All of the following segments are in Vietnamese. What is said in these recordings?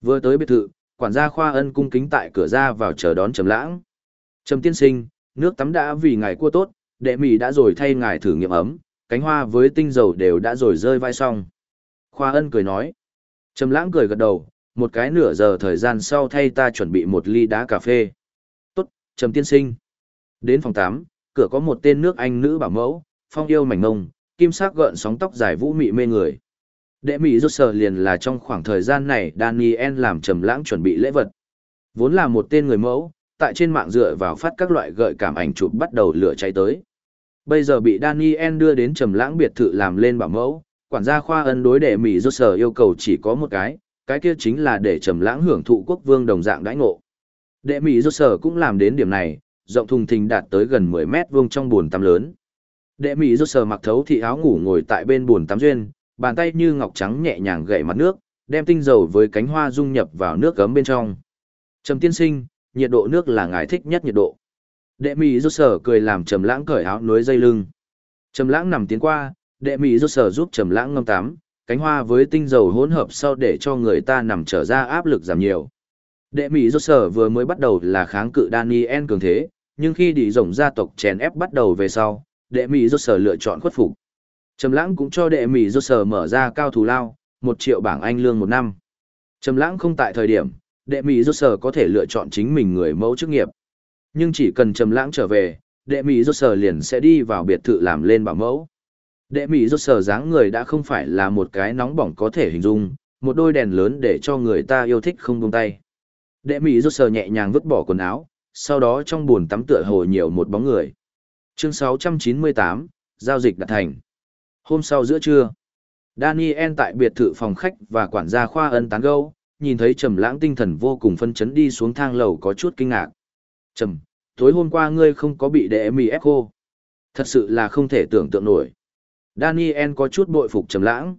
Vừa tới biệt thự, quản gia khoa ân cung kính tại cửa ra vào chờ đón Trầm Lãng. Trầm tiên sinh, nước tắm đã vì ngài cua tốt, đệ mị đã rồi thay ngài thử nghiệm ấm, cánh hoa với tinh dầu đều đã rồi rơi vai xong. Khoa ân cười nói. Trầm lãng cười gật đầu, một cái nửa giờ thời gian sau thay ta chuẩn bị một ly đá cà phê. Tốt, Trầm tiên sinh. Đến phòng 8, cửa có một tên nước Anh nữ bảo mẫu, phong yêu mảnh ngông, kim sắc gợn sóng tóc dài vũ mị mê người. Đệ mỹ rốt sở liền là trong khoảng thời gian này Daniel làm trầm lãng chuẩn bị lễ vật. Vốn là một tên người mẫu, tại trên mạng dựa vào phát các loại gợi cảm ảnh chụp bắt đầu lửa cháy tới. Bây giờ bị Daniel đưa đến trầm lãng biệt thự làm lên bảo mẫu, quản gia khoa ân đối đệ mỹ rốt sở yêu cầu chỉ có một cái, cái kia chính là để trầm lãng hưởng thụ quốc vương đồng dạng đãi ngộ. Đệ mỹ rốt sở cũng làm đến điểm này, rộng thùng thình đạt tới gần 10 mét vuông trong buồn tắm lớn. Đệ mỹ rốt sở mặc thấu thị áo ngủ ngồi tại bên buồn tắm duyên, bàn tay như ngọc trắng nhẹ nhàng gậy mặt nước, đem tinh dầu với cánh hoa dung nhập vào nước gấm bên trong. Trầm tiên sinh, nhiệt độ nước là ngài thích nhất nhiệt độ. Đệ mỹ rốt sở cười làm trầm lãng cởi áo núi dây lưng. Trầm lãng nằm tiến qua, đệ mỹ rốt sở giúp trầm lãng ngâm tắm, cánh hoa với tinh dầu hỗn hợp sau để cho người ta nằm trở ra áp lực giảm nhiều. Đệ mỹ rốt sở vừa mới bắt đầu là kháng cự Daniel cường thế, nhưng khi đi rộng gia tộc chèn ép bắt đầu về sau, đệ mỹ rốt sở lựa chọn khuất phục. Trầm lãng cũng cho đệ mỉ rốt sở mở ra cao thủ lao, một triệu bảng Anh lương một năm. Trầm lãng không tại thời điểm, đệ mỉ rốt sở có thể lựa chọn chính mình người mẫu chức nghiệp. Nhưng chỉ cần trầm lãng trở về, đệ mỉ rốt sở liền sẽ đi vào biệt thự làm lên bảo mẫu. Đệ mỉ rốt sở dáng người đã không phải là một cái nóng bỏng có thể hình dung, một đôi đèn lớn để cho người ta yêu thích không buông tay. Đệ mỉ rốt sở nhẹ nhàng vứt bỏ quần áo, sau đó trong buồn tắm tựa hồ nhiều một bóng người. Chương 698, giao dịch đạt thành. Hôm sau giữa trưa, Daniel tại biệt thự phòng khách và quản gia khoa ân tán gẫu, nhìn thấy Trầm Lãng tinh thần vô cùng phân chấn đi xuống thang lầu có chút kinh ngạc. "Trầm, tối hôm qua ngươi không có bị đệ mì ép cô. Thật sự là không thể tưởng tượng nổi." Daniel có chút bội phục Trầm Lãng.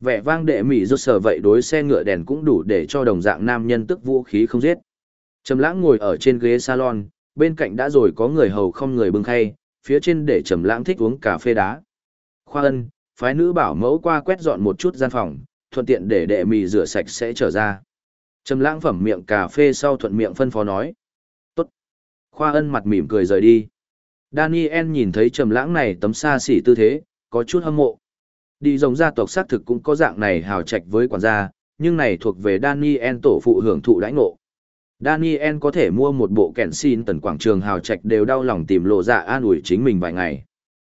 Vẻ vang đệ mì rốt sở vậy đối xe ngựa đèn cũng đủ để cho đồng dạng nam nhân tức vũ khí không giết. Trầm Lãng ngồi ở trên ghế salon, bên cạnh đã rồi có người hầu không người bưng khay, phía trên để Trầm Lãng thích uống cà phê đá. Khoa ân, phái nữ bảo mẫu qua quét dọn một chút gian phòng, thuận tiện để đệ mì rửa sạch sẽ trở ra. Trầm lãng phẩm miệng cà phê sau thuận miệng phân phó nói. Tốt. Khoa ân mặt mỉm cười rời đi. Daniel nhìn thấy trầm lãng này tấm xa xỉ tư thế, có chút hâm mộ. Đi rồng gia tộc xác thực cũng có dạng này hào trạch với quản gia, nhưng này thuộc về Daniel tổ phụ hưởng thụ đãi ngộ. Daniel có thể mua một bộ kẹn xin tần quảng trường hào trạch đều đau lòng tìm lộ dạ an ủi chính mình vài ngày.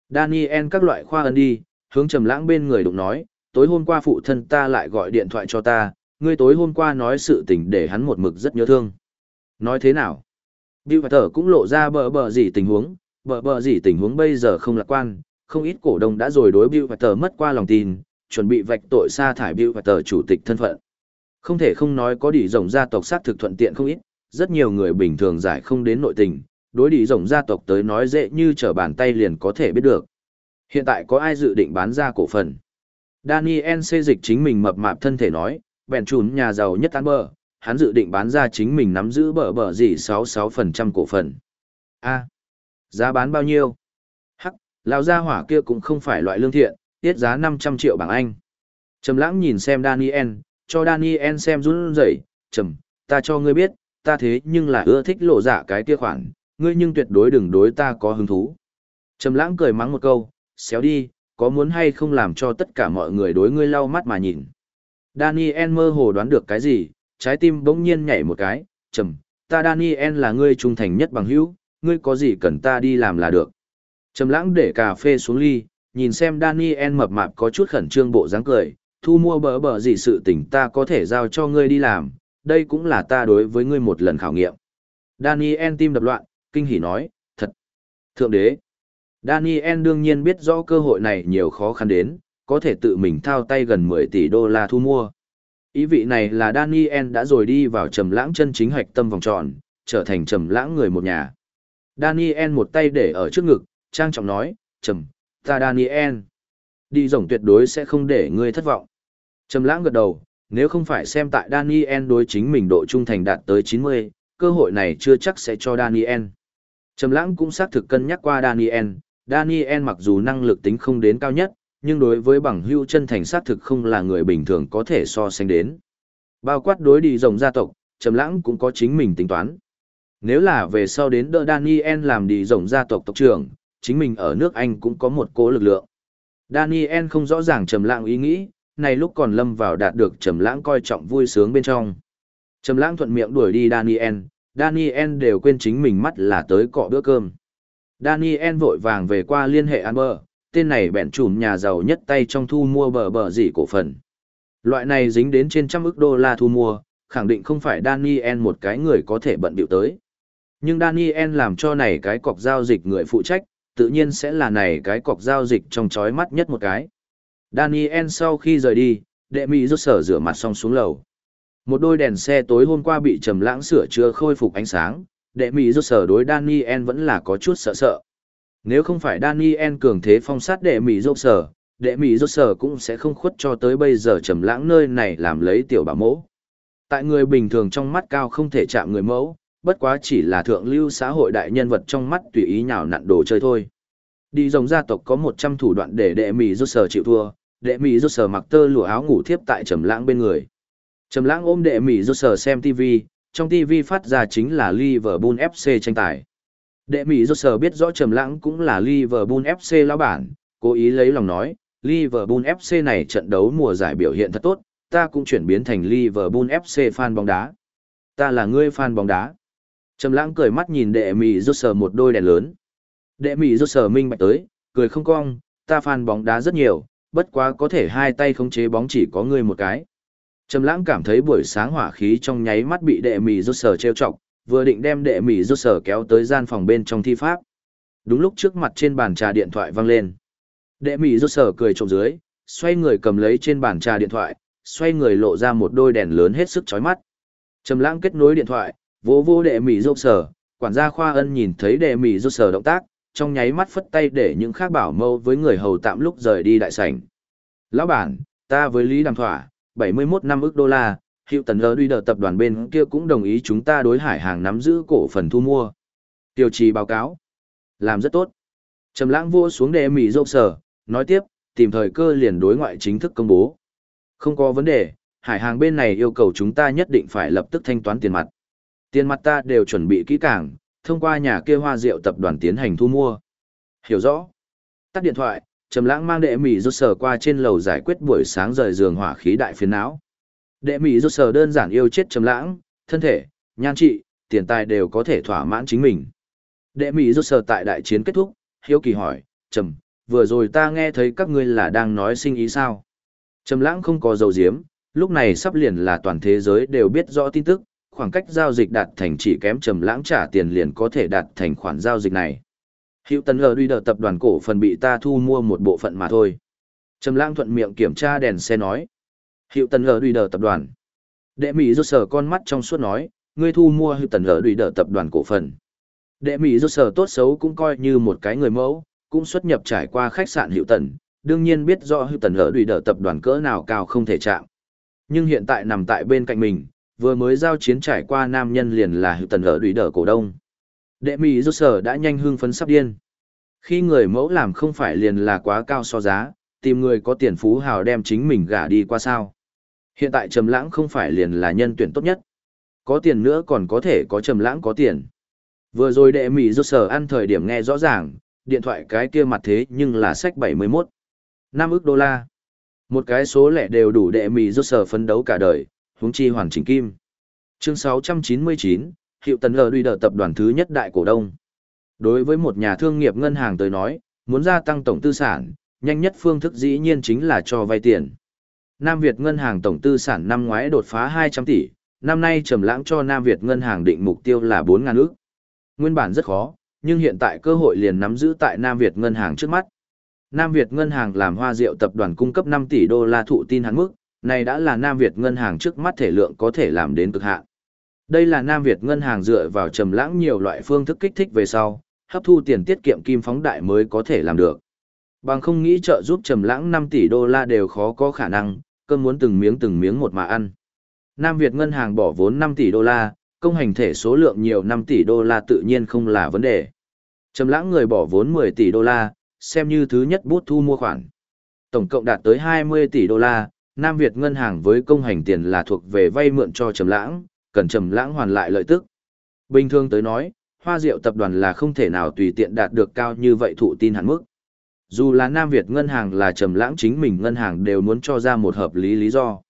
Daniel các loại khoa ân đi, hướng trầm lãng bên người đụng nói, tối hôm qua phụ thân ta lại gọi điện thoại cho ta, ngươi tối hôm qua nói sự tình để hắn một mực rất nhớ thương. Nói thế nào? Bill Potter cũng lộ ra bờ bờ gì tình huống, bờ bờ gì tình huống bây giờ không lạc quan, không ít cổ đông đã rồi đối Bill Potter mất qua lòng tin, chuẩn bị vạch tội sa thải Bill Potter chủ tịch thân phận. Không thể không nói có đỉ rồng gia tộc sát thực thuận tiện không ít, rất nhiều người bình thường giải không đến nội tình, đối đi rồng gia tộc tới nói dễ như trở bàn tay liền có thể biết được. Hiện tại có ai dự định bán ra cổ phần? Daniel xê dịch chính mình mập mạp thân thể nói, bèn trùn nhà giàu nhất tán bờ, hắn dự định bán ra chính mình nắm giữ bờ bờ gì 66% cổ phần. A, giá bán bao nhiêu? Hắc, lão gia hỏa kia cũng không phải loại lương thiện, tiết giá 500 triệu bảng Anh. Trầm lãng nhìn xem Daniel, cho Daniel xem run rẩy, trầm, ta cho ngươi biết, ta thế nhưng là ưa thích lộ dạ cái kia khoản, ngươi nhưng tuyệt đối đừng đối ta có hứng thú. Trầm lãng cười mắng một câu, xéo đi, có muốn hay không làm cho tất cả mọi người đối ngươi lau mắt mà nhìn. Daniel mơ hồ đoán được cái gì, trái tim bỗng nhiên nhảy một cái, trầm, ta Daniel là ngươi trung thành nhất bằng hữu, ngươi có gì cần ta đi làm là được. Trầm lãng để cà phê xuống ly, nhìn xem Daniel mập mạp có chút khẩn trương bộ dáng cười, thu mua bỡ bỡ gì sự tình ta có thể giao cho ngươi đi làm, đây cũng là ta đối với ngươi một lần khảo nghiệm. Daniel tim đập loạn, kinh hỉ nói, thật. Thượng đế. Daniel đương nhiên biết rõ cơ hội này nhiều khó khăn đến, có thể tự mình thao tay gần 10 tỷ đô la thu mua. Ý vị này là Daniel đã rồi đi vào trầm lãng chân chính hạch tâm vòng tròn, trở thành trầm lãng người một nhà. Daniel một tay để ở trước ngực, trang trọng nói, trầm, ta Daniel. Đi rồng tuyệt đối sẽ không để ngươi thất vọng. Trầm lãng gật đầu, nếu không phải xem tại Daniel đối chính mình độ trung thành đạt tới 90, cơ hội này chưa chắc sẽ cho Daniel. Trầm lãng cũng xác thực cân nhắc qua Daniel, Daniel mặc dù năng lực tính không đến cao nhất, nhưng đối với bằng hữu chân thành xác thực không là người bình thường có thể so sánh đến. Bao quát đối đi rồng gia tộc, Trầm Lãng cũng có chính mình tính toán. Nếu là về sau đến đỡ Daniel làm đi rồng gia tộc tộc trưởng, chính mình ở nước Anh cũng có một cố lực lượng. Daniel không rõ ràng Trầm Lãng ý nghĩ, này lúc còn lâm vào đạt được Trầm Lãng coi trọng vui sướng bên trong. Trầm Lãng thuận miệng đuổi đi Daniel, Daniel đều quên chính mình mắt là tới cọ bữa cơm. Daniel vội vàng về qua liên hệ Amber, tên này bẹn trùm nhà giàu nhất tay trong thu mua bờ bờ gì cổ phần. Loại này dính đến trên trăm ức đô la thu mua, khẳng định không phải Daniel một cái người có thể bận biểu tới. Nhưng Daniel làm cho này cái cọc giao dịch người phụ trách, tự nhiên sẽ là này cái cọc giao dịch trong chói mắt nhất một cái. Daniel sau khi rời đi, đệ mỹ rút sở rửa mặt xong xuống lầu. Một đôi đèn xe tối hôm qua bị trầm lãng sửa chữa khôi phục ánh sáng, đệ mỹ rốt sở đối Daniel vẫn là có chút sợ sợ. Nếu không phải Daniel cường thế phong sát đệ mỹ rốt sở, đệ mỹ rốt sở cũng sẽ không khuất cho tới bây giờ trầm lãng nơi này làm lấy tiểu bảo mẫu. Tại người bình thường trong mắt cao không thể chạm người mẫu, bất quá chỉ là thượng lưu xã hội đại nhân vật trong mắt tùy ý nhào nặn đồ chơi thôi. Đi rồng gia tộc có 100 thủ đoạn để đệ mỹ rốt sở chịu thua, đệ mỹ rốt sở mặc tơ lụa áo ngủ thiếp tại trầm lãng bên người. Trầm lãng ôm đệ mỹ rốt sở xem TV, trong TV phát ra chính là Liverpool FC tranh tài. Đệ mỹ rốt sở biết rõ trầm lãng cũng là Liverpool FC lão bản, cố ý lấy lòng nói, Liverpool FC này trận đấu mùa giải biểu hiện thật tốt, ta cũng chuyển biến thành Liverpool FC fan bóng đá. Ta là ngươi fan bóng đá. Trầm lãng cười mắt nhìn đệ mỹ rốt sở một đôi đèn lớn. Đệ mỹ rốt sở minh bạch tới, cười không cong, ta fan bóng đá rất nhiều, bất quá có thể hai tay khống chế bóng chỉ có ngươi một cái. Trầm lãng cảm thấy buổi sáng hỏa khí trong nháy mắt bị đệ mỹ rốt sở treo chọc, vừa định đem đệ mỹ rốt sở kéo tới gian phòng bên trong thi pháp. Đúng lúc trước mặt trên bàn trà điện thoại vang lên. Đệ mỹ rốt sở cười trộm dưới, xoay người cầm lấy trên bàn trà điện thoại, xoay người lộ ra một đôi đèn lớn hết sức chói mắt. Trầm lãng kết nối điện thoại, vô vô đệ mỹ rốt sở, quản gia khoa ân nhìn thấy đệ mỹ rốt sở động tác, trong nháy mắt phất tay để những khác bảo mâu với người hầu tạm lúc rời đi đại sảnh. Lão bản, ta với Lý Đàm Thỏa, 71 năm ức đô la, hiệu tần lờ đuôi đờ tập đoàn bên kia cũng đồng ý chúng ta đối hải hàng nắm giữ cổ phần thu mua. Tiêu trì báo cáo. Làm rất tốt. Trầm lãng vua xuống đề mỉ rộng sở, nói tiếp, tìm thời cơ liền đối ngoại chính thức công bố. Không có vấn đề, hải hàng bên này yêu cầu chúng ta nhất định phải lập tức thanh toán tiền mặt. Tiền mặt ta đều chuẩn bị kỹ càng, thông qua nhà kia hoa rượu tập đoàn tiến hành thu mua. Hiểu rõ. Tắt điện thoại, Trầm Lãng mang đệ mỹ rút sở qua trên lầu giải quyết buổi sáng rời giường hỏa khí đại phiền não. Đệ mỹ rút sở đơn giản yêu chết Trầm Lãng, thân thể, nhan trị, tiền tài đều có thể thỏa mãn chính mình. Đệ mỹ rút sở tại đại chiến kết thúc, hiếu kỳ hỏi, "Trầm, vừa rồi ta nghe thấy các ngươi là đang nói sinh ý sao?" Trầm Lãng không có dầu diếm, lúc này sắp liền là toàn thế giới đều biết rõ tin tức, khoảng cách giao dịch đạt thành chỉ kém trầm lãng trả tiền liền có thể đạt thành khoản giao dịch này. Hiệu tần lờ đuôi Đờ tập đoàn cổ phần bị ta thu mua một bộ phận mà thôi. Trầm lãng thuận miệng kiểm tra đèn xe nói. Hiệu tần lờ đuôi Đờ tập đoàn. Đệ Mỹ rút sở con mắt trong suốt nói, ngươi thu mua hiệu tần lờ đuôi Đờ tập đoàn cổ phần. Đệ Mỹ rút sở tốt xấu cũng coi như một cái người mẫu, cũng xuất nhập trải qua khách sạn hiệu tần, đương nhiên biết rõ hiệu tần lờ đuôi Đờ tập đoàn cỡ nào cao không thể chạm. Nhưng hiện tại nằm tại bên cạnh mình, vừa mới giao chiến trải qua nam nhân liền là hữu tần lờ đùi Đờ cổ đông. Đệ mỹ rốt sở đã nhanh hưng phấn sắp điên. Khi người mẫu làm không phải liền là quá cao so giá, tìm người có tiền phú hào đem chính mình gả đi qua sao. Hiện tại trầm lãng không phải liền là nhân tuyển tốt nhất. Có tiền nữa còn có thể có trầm lãng có tiền. Vừa rồi đệ mỹ rốt sở ăn thời điểm nghe rõ ràng, điện thoại cái kia mặt thế nhưng là sách 71. 5 ức đô la. Một cái số lẻ đều đủ đệ mỹ rốt sở phấn đấu cả đời, huống chi hoàn chỉnh kim. Chương 699, Hiệu Tần Lờ Đuôi Đờ tập đoàn thứ nhất đại cổ đông. Đối với một nhà thương nghiệp ngân hàng tới nói, muốn gia tăng tổng tư sản, nhanh nhất phương thức dĩ nhiên chính là cho vay tiền. Nam Việt ngân hàng tổng tư sản năm ngoái đột phá 200 tỷ, năm nay trầm lãng cho Nam Việt ngân hàng định mục tiêu là 4.000 ức. Nguyên bản rất khó, nhưng hiện tại cơ hội liền nắm giữ tại Nam Việt ngân hàng trước mắt. Nam Việt ngân hàng làm hoa rượu tập đoàn cung cấp 5 tỷ đô la thụ tin hắn mức, này đã là Nam Việt ngân hàng trước mắt thể lượng có thể làm đến cực hạn. Đây là Nam Việt ngân hàng dựa vào trầm lãng nhiều loại phương thức kích thích về sau, hấp thu tiền tiết kiệm kim phóng đại mới có thể làm được. Bằng không nghĩ trợ giúp trầm lãng 5 tỷ đô la đều khó có khả năng, cơn muốn từng miếng từng miếng một mà ăn. Nam Việt ngân hàng bỏ vốn 5 tỷ đô la, công hành thể số lượng nhiều 5 tỷ đô la tự nhiên không là vấn đề. Trầm lãng người bỏ vốn 10 tỷ đô la, xem như thứ nhất bút thu mua khoản. Tổng cộng đạt tới 20 tỷ đô la, Nam Việt ngân hàng với công hành tiền là thuộc về vay mượn cho Trầm Lãng, cần Trầm Lãng hoàn lại lợi tức. Bình thường tới nói, Hoa Diệu tập đoàn là không thể nào tùy tiện đạt được cao như vậy thụ tin hạn mức. Dù là Nam Việt ngân hàng là Trầm Lãng chính mình ngân hàng đều muốn cho ra một hợp lý lý do.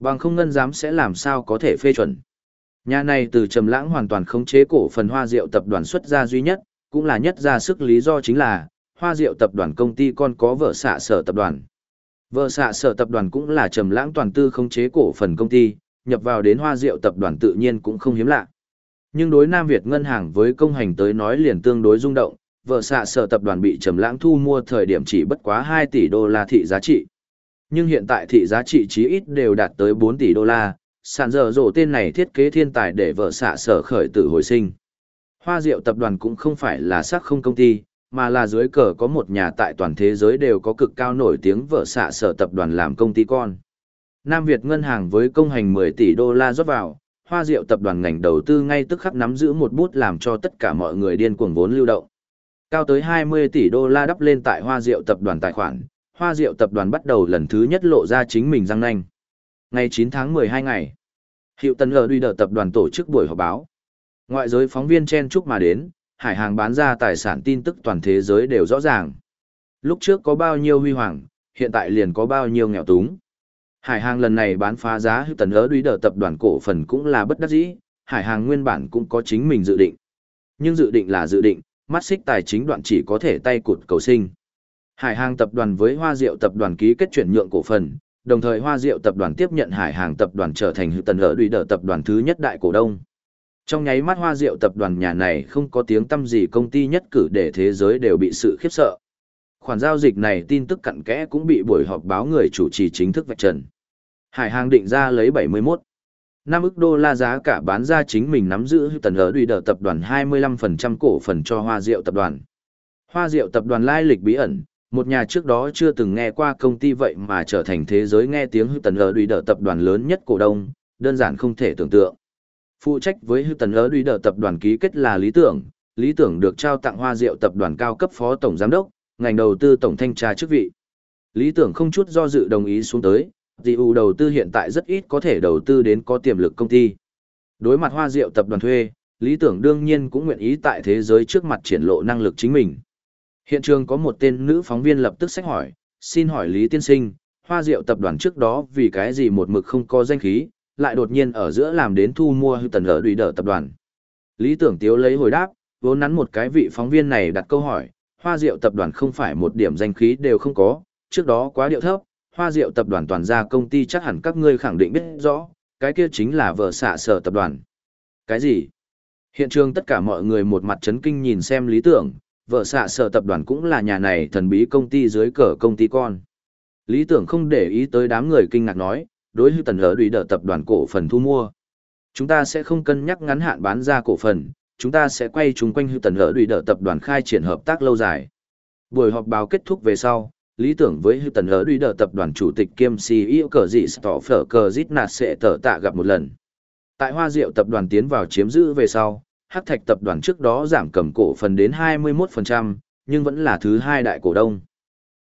Bằng không ngân giám sẽ làm sao có thể phê chuẩn. Nhà này từ Trầm Lãng hoàn toàn khống chế cổ phần Hoa Diệu tập đoàn xuất ra duy nhất, cũng là nhất ra sức lý do chính là Hoa Diệu tập đoàn công ty con có vợ xạ sở tập đoàn. Vợ xạ sở tập đoàn cũng là Trầm Lãng toàn tư khống chế cổ phần công ty, nhập vào đến Hoa Diệu tập đoàn tự nhiên cũng không hiếm lạ. Nhưng đối Nam Việt ngân hàng với công hành tới nói liền tương đối rung động, vợ xạ sở tập đoàn bị Trầm Lãng thu mua thời điểm chỉ bất quá 2 tỷ đô la thị giá trị. Nhưng hiện tại thị giá trị chí ít đều đạt tới 4 tỷ đô la, sản dở dỗ tên này thiết kế thiên tài để vợ xạ sở khởi tử hồi sinh. Hoa Diệu tập đoàn cũng không phải là sắc không công ty, mà là dưới cờ có một nhà tại toàn thế giới đều có cực cao nổi tiếng vợ xạ sở tập đoàn làm công ty con. Nam Việt ngân hàng với công hành 10 tỷ đô la rót vào, Hoa Diệu tập đoàn ngành đầu tư ngay tức khắc nắm giữ một bút làm cho tất cả mọi người điên cuồng vốn lưu động. Cao tới 20 tỷ đô la đắp lên tại Hoa Diệu tập đoàn tài khoản, Hoa Diệu tập đoàn bắt đầu lần thứ nhất lộ ra chính mình răng nanh. Ngày 9 tháng 12 ngày, Hiệu Tân ở Duy Đờ tập đoàn tổ chức buổi họp báo. Ngoại giới phóng viên chen chúc mà đến, hải hàng bán ra tài sản tin tức toàn thế giới đều rõ ràng. Lúc trước có bao nhiêu huy hoàng, hiện tại liền có bao nhiêu nghèo túng. Hải hàng lần này bán phá giá hữu Tần ớ đuý Đờ tập đoàn cổ phần cũng là bất đắc dĩ, hải hàng nguyên bản cũng có chính mình dự định. Nhưng dự định là dự định, mắt xích tài chính đoạn chỉ có thể tay cụt cầu sinh. Hải hàng tập đoàn với Hoa Diệu tập đoàn ký kết chuyển nhượng cổ phần, đồng thời Hoa Diệu tập đoàn tiếp nhận Hải hàng tập đoàn trở thành Hữu Tần ở Đùi Đờ tập đoàn thứ nhất đại cổ đông. Trong nháy mắt Hoa Diệu tập đoàn nhà này không có tiếng tâm gì công ty nhất cử để thế giới đều bị sự khiếp sợ. Khoản giao dịch này tin tức cặn kẽ cũng bị buổi họp báo người chủ trì chính thức vạch trần. Hải hàng định ra lấy 71 5 ức đô la giá cả bán ra chính mình nắm giữ tần ở đùi đờ tập đoàn 25% cổ phần cho Hoa Diệu tập đoàn. Hoa Diệu tập đoàn lai lịch bí ẩn, một nhà trước đó chưa từng nghe qua công ty vậy mà trở thành thế giới nghe tiếng hư tần ở đùi đờ tập đoàn lớn nhất cổ đông, đơn giản không thể tưởng tượng. Phụ trách với hư tần ở đùi đờ tập đoàn ký kết là lý tưởng, lý tưởng được trao tặng Hoa Diệu tập đoàn cao cấp phó tổng giám đốc, ngành đầu tư tổng thanh tra chức vị. Lý tưởng không chút do dự đồng ý xuống tới, DU đầu tư hiện tại rất ít có thể đầu tư đến có tiềm lực công ty. Đối mặt hoa rượu tập đoàn thuê, lý tưởng đương nhiên cũng nguyện ý tại thế giới trước mặt triển lộ năng lực chính mình. Hiện trường có một tên nữ phóng viên lập tức sách hỏi, xin hỏi Lý Tiên Sinh, hoa rượu tập đoàn trước đó vì cái gì một mực không có danh khí, lại đột nhiên ở giữa làm đến thu mua hư tần lỡ đùy đỡ tập đoàn. Lý tưởng tiếu lấy hồi đáp, vốn nắn một cái vị phóng viên này đặt câu hỏi, hoa rượu tập đoàn không phải một điểm danh khí đều không có, trước đó quá điệu thấp, hoa Diệu tập đoàn toàn gia công ty chắc hẳn các ngươi khẳng định biết rõ, cái kia chính là vợ xạ sở tập đoàn. Cái gì? Hiện trường tất cả mọi người một mặt chấn kinh nhìn xem lý tưởng, vợ xạ sở tập đoàn cũng là nhà này thần bí công ty dưới cờ công ty con. Lý tưởng không để ý tới đám người kinh ngạc nói, đối hư tần hở đùi đỡ tập đoàn cổ phần thu mua. Chúng ta sẽ không cân nhắc ngắn hạn bán ra cổ phần, chúng ta sẽ quay chúng quanh hư tần hở đùi đỡ tập đoàn khai triển hợp tác lâu dài. Buổi họp báo kết thúc về sau, lý tưởng với hư tần ở đuôi đờ tập đoàn chủ tịch kiêm CEO cờ dị tỏ phở cờ dít nạt sẽ tờ tạ gặp một lần. Tại Hoa Diệu tập đoàn tiến vào chiếm giữ về sau, Hắc Thạch tập đoàn trước đó giảm cầm cổ phần đến 21%, nhưng vẫn là thứ hai đại cổ đông.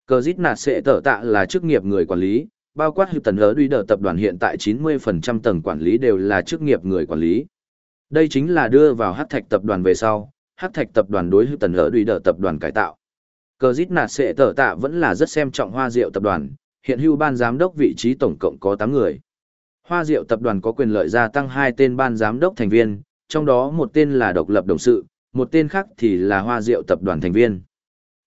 Cờ dít nạt sẽ tờ tạ là chức nghiệp người quản lý, bao quát hư tần ở đuôi đờ tập đoàn hiện tại 90% tầng quản lý đều là chức nghiệp người quản lý. Đây chính là đưa vào Hắc Thạch tập đoàn về sau, Hắc Thạch tập đoàn đối hư tần ở đuôi đờ tập đoàn cải tạo. Cờ dít nạt sệ tờ tạ vẫn là rất xem trọng hoa rượu tập đoàn, hiện hưu ban giám đốc vị trí tổng cộng có 8 người. Hoa rượu tập đoàn có quyền lợi gia tăng hai tên ban giám đốc thành viên, trong đó một tên là độc lập đồng sự, một tên khác thì là hoa rượu tập đoàn thành viên.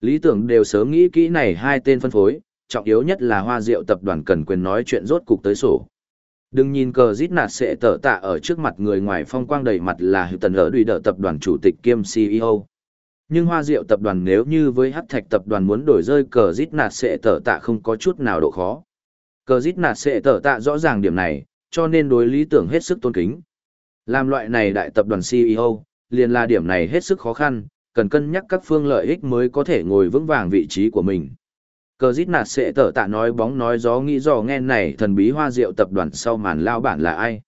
Lý tưởng đều sớm nghĩ kỹ này hai tên phân phối, trọng yếu nhất là hoa rượu tập đoàn cần quyền nói chuyện rốt cục tới sổ. Đừng nhìn cờ rít nạt sẽ Tở tạ ở trước mặt người ngoài phong quang đầy mặt là hữu tần ở đùi đỡ tập đoàn chủ tịch kiêm CEO. Nhưng hoa diệu tập đoàn nếu như với hát thạch tập đoàn muốn đổi rơi cờ rít nạt sẽ tở tạ không có chút nào độ khó. Cờ rít nạt sẽ tở tạ rõ ràng điểm này, cho nên đối lý tưởng hết sức tôn kính. Làm loại này đại tập đoàn CEO, liền là điểm này hết sức khó khăn, cần cân nhắc các phương lợi ích mới có thể ngồi vững vàng vị trí của mình. Cờ dít nạt sẽ tở tạ nói bóng nói gió nghĩ dò nghe này thần bí hoa diệu tập đoàn sau màn lao bản là ai.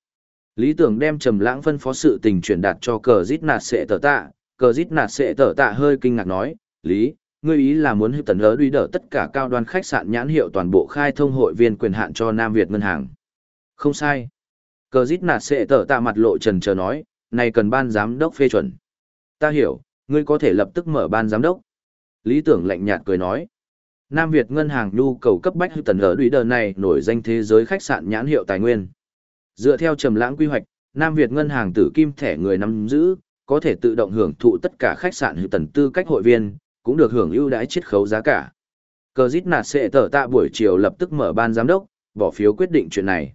Lý tưởng đem trầm lãng phân phó sự tình truyền đạt cho cờ dít nạt sẽ tở tạ, cờ dít nạt sẽ tở tạ hơi kinh ngạc nói, Lý, ngươi ý là muốn hữu tần lỡ đuôi đỡ tất cả cao đoàn khách sạn nhãn hiệu toàn bộ khai thông hội viên quyền hạn cho Nam Việt ngân hàng. Không sai. Cờ dít nạt sẽ tở tạ mặt lộ trần chờ nói, này cần ban giám đốc phê chuẩn. Ta hiểu, ngươi có thể lập tức mở ban giám đốc. Lý tưởng lạnh nhạt cười nói. Nam Việt ngân hàng nhu cầu cấp bách hữu tần lỡ đuôi đỡ này nổi danh thế giới khách sạn nhãn hiệu tài nguyên. Dựa theo trầm lãng quy hoạch, Nam Việt ngân hàng tử kim thẻ người nắm giữ, có thể tự động hưởng thụ tất cả khách sạn hữu tần tư cách hội viên, cũng được hưởng ưu đãi chiết khấu giá cả. Cờ dít nạt sẽ tờ tạ buổi chiều lập tức mở ban giám đốc, bỏ phiếu quyết định chuyện này.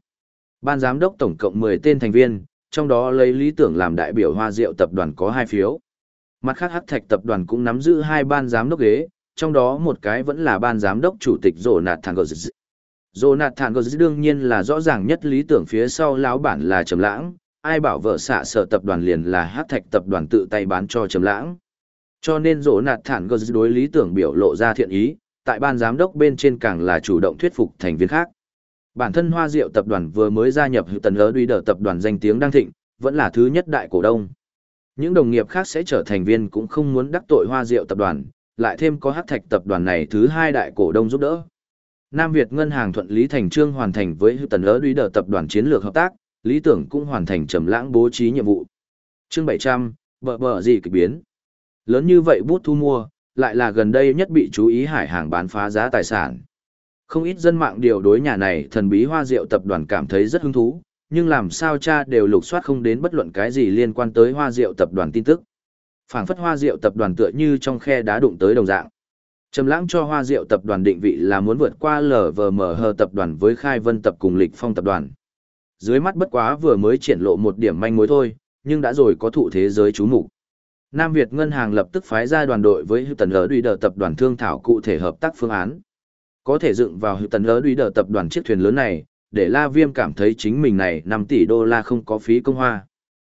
Ban giám đốc tổng cộng 10 tên thành viên, trong đó lấy lý tưởng làm đại biểu hoa rượu tập đoàn có 2 phiếu. Mặt khác hắc thạch tập đoàn cũng nắm giữ hai ban giám đốc ghế, trong đó một cái vẫn là ban giám đốc chủ tịch Jonathan Gozzi. Jonathan Gozzi đương nhiên là rõ ràng nhất lý tưởng phía sau lão bản là Trầm Lãng, ai bảo vợ xạ sở tập đoàn liền là hát thạch tập đoàn tự tay bán cho Trầm Lãng. Cho nên rỗ nạt thản gờ đối lý tưởng biểu lộ ra thiện ý, tại ban giám đốc bên trên càng là chủ động thuyết phục thành viên khác. Bản thân Hoa Diệu tập đoàn vừa mới gia nhập hữu tần ớ đuôi đờ tập đoàn danh tiếng đang thịnh, vẫn là thứ nhất đại cổ đông. Những đồng nghiệp khác sẽ trở thành viên cũng không muốn đắc tội Hoa Diệu tập đoàn, lại thêm có hát thạch tập đoàn này thứ hai đại cổ đông giúp đỡ. Nam Việt ngân hàng thuận lý thành trương hoàn thành với hữu tần Lỡ đuôi đỡ tập đoàn chiến lược hợp tác, lý tưởng cũng hoàn thành trầm lãng bố trí nhiệm vụ. Chương 700, bợ bợ gì kỳ biến. Lớn như vậy bút thu mua, lại là gần đây nhất bị chú ý hải hàng bán phá giá tài sản. Không ít dân mạng điều đối nhà này thần bí hoa rượu tập đoàn cảm thấy rất hứng thú, nhưng làm sao cha đều lục soát không đến bất luận cái gì liên quan tới hoa rượu tập đoàn tin tức. phảng phất hoa rượu tập đoàn tựa như trong khe đá đụng tới đồng dạng. Trầm lãng cho hoa rượu tập đoàn định vị là muốn vượt qua LVMH tập đoàn với khai vân tập cùng lịch phong tập đoàn. Dưới mắt bất quá vừa mới triển lộ một điểm manh mối thôi, nhưng đã rồi có thụ thế giới chú mục Nam Việt Ngân hàng lập tức phái ra đoàn đội với Hữu Tần Lỡ Đuôi Đờ tập đoàn thương thảo cụ thể hợp tác phương án. Có thể dựng vào Hữu Tần Lỡ Đuôi Đờ tập đoàn chiếc thuyền lớn này, để La Viêm cảm thấy chính mình này 5 tỷ đô la không có phí công hoa.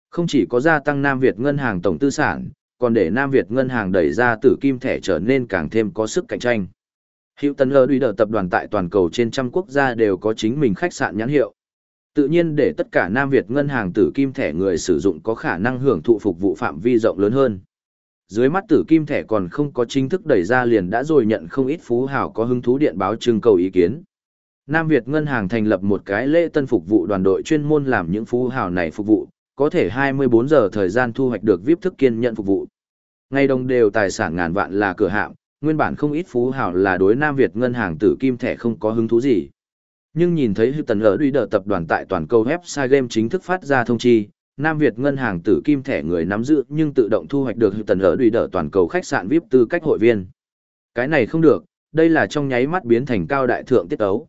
Không chỉ có gia tăng Nam Việt Ngân hàng tổng tư sản, còn để Nam Việt Ngân hàng đẩy ra tử kim thẻ trở nên càng thêm có sức cạnh tranh. Hữu Tần Lỡ Đuôi Đờ tập đoàn tại toàn cầu trên trăm quốc gia đều có chính mình khách sạn nhãn hiệu. Tự nhiên để tất cả Nam Việt ngân hàng tử kim thẻ người sử dụng có khả năng hưởng thụ phục vụ phạm vi rộng lớn hơn. Dưới mắt tử kim thẻ còn không có chính thức đẩy ra liền đã rồi nhận không ít phú hào có hứng thú điện báo trưng cầu ý kiến. Nam Việt ngân hàng thành lập một cái lễ tân phục vụ đoàn đội chuyên môn làm những phú hào này phục vụ, có thể 24 giờ thời gian thu hoạch được VIP thức kiên nhận phục vụ. Ngày đồng đều tài sản ngàn vạn là cửa hạm, nguyên bản không ít phú hào là đối Nam Việt ngân hàng tử kim thẻ không có hứng thú gì. Nhưng nhìn thấy hữu tần ở đuôi đờ tập đoàn tại toàn cầu website game chính thức phát ra thông chi, Nam Việt ngân hàng tử kim thẻ người nắm giữ nhưng tự động thu hoạch được hữu tần ở đuôi đờ toàn cầu khách sạn VIP tư cách hội viên. Cái này không được, đây là trong nháy mắt biến thành cao đại thượng tiết ấu.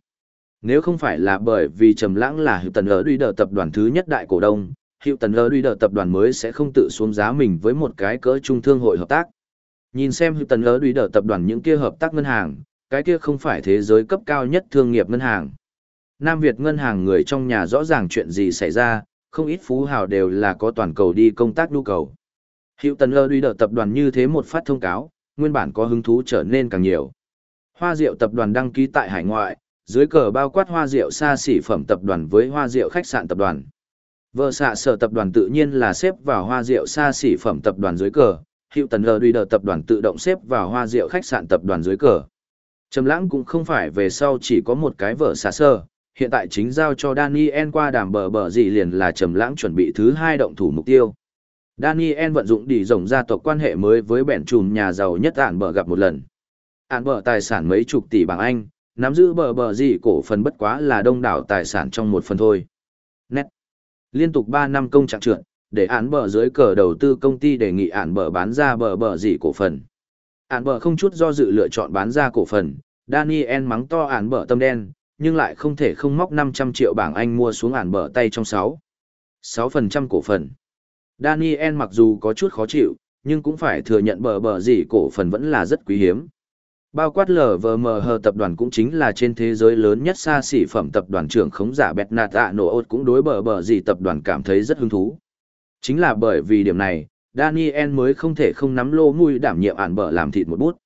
Nếu không phải là bởi vì Trầm Lãng là hữu tần ở đuôi đờ tập đoàn thứ nhất đại cổ đông, hữu tần ở đuôi đờ tập đoàn mới sẽ không tự xuống giá mình với một cái cỡ trung thương hội hợp tác. Nhìn xem hữu tần ở đuôi đờ tập đoàn những kia hợp tác ngân hàng, cái kia không phải thế giới cấp cao nhất thương nghiệp ngân hàng. Nam Việt ngân hàng người trong nhà rõ ràng chuyện gì xảy ra, không ít phú hào đều là có toàn cầu đi công tác nhu cầu. Hiệu tần lơ đuôi đỡ tập đoàn như thế một phát thông cáo, nguyên bản có hứng thú trở nên càng nhiều. Hoa Diệu tập đoàn đăng ký tại hải ngoại, dưới cờ bao quát Hoa Diệu xa xỉ phẩm tập đoàn với Hoa Diệu khách sạn tập đoàn. Vợ xạ sở tập đoàn tự nhiên là xếp vào Hoa Diệu xa xỉ phẩm tập đoàn dưới cờ, Hiệu tần lơ đuôi đỡ tập đoàn tự động xếp vào Hoa Diệu khách sạn tập đoàn dưới cờ. Trầm lãng cũng không phải về sau chỉ có một cái vợ xạ sơ, hiện tại chính giao cho Daniel qua đàm bờ bờ gì liền là trầm lãng chuẩn bị thứ hai động thủ mục tiêu. Daniel vận dụng đi rộng gia tộc quan hệ mới với bèn trùm nhà giàu nhất ản bờ gặp một lần. Ản bờ tài sản mấy chục tỷ bảng Anh, nắm giữ bờ bờ gì cổ phần bất quá là đông đảo tài sản trong một phần thôi. Nét. Liên tục 3 năm công trạng trượt, để ản bờ dưới cờ đầu tư công ty đề nghị ản bờ bán ra bờ bờ gì cổ phần. ản bờ không chút do dự lựa chọn bán ra cổ phần, Daniel mắng to ản bờ tâm đen, nhưng lại không thể không móc 500 triệu bảng Anh mua xuống ản bờ tay trong 6. 6% cổ phần. Daniel mặc dù có chút khó chịu, nhưng cũng phải thừa nhận bờ bờ gì cổ phần vẫn là rất quý hiếm. Bao quát LVMH tập đoàn cũng chính là trên thế giới lớn nhất xa xỉ phẩm tập đoàn trưởng khống giả bẹt nạt nổ cũng đối bờ bờ gì tập đoàn cảm thấy rất hứng thú. Chính là bởi vì điểm này, Daniel mới không thể không nắm lô mùi đảm nhiệm ản bờ làm thịt một bút.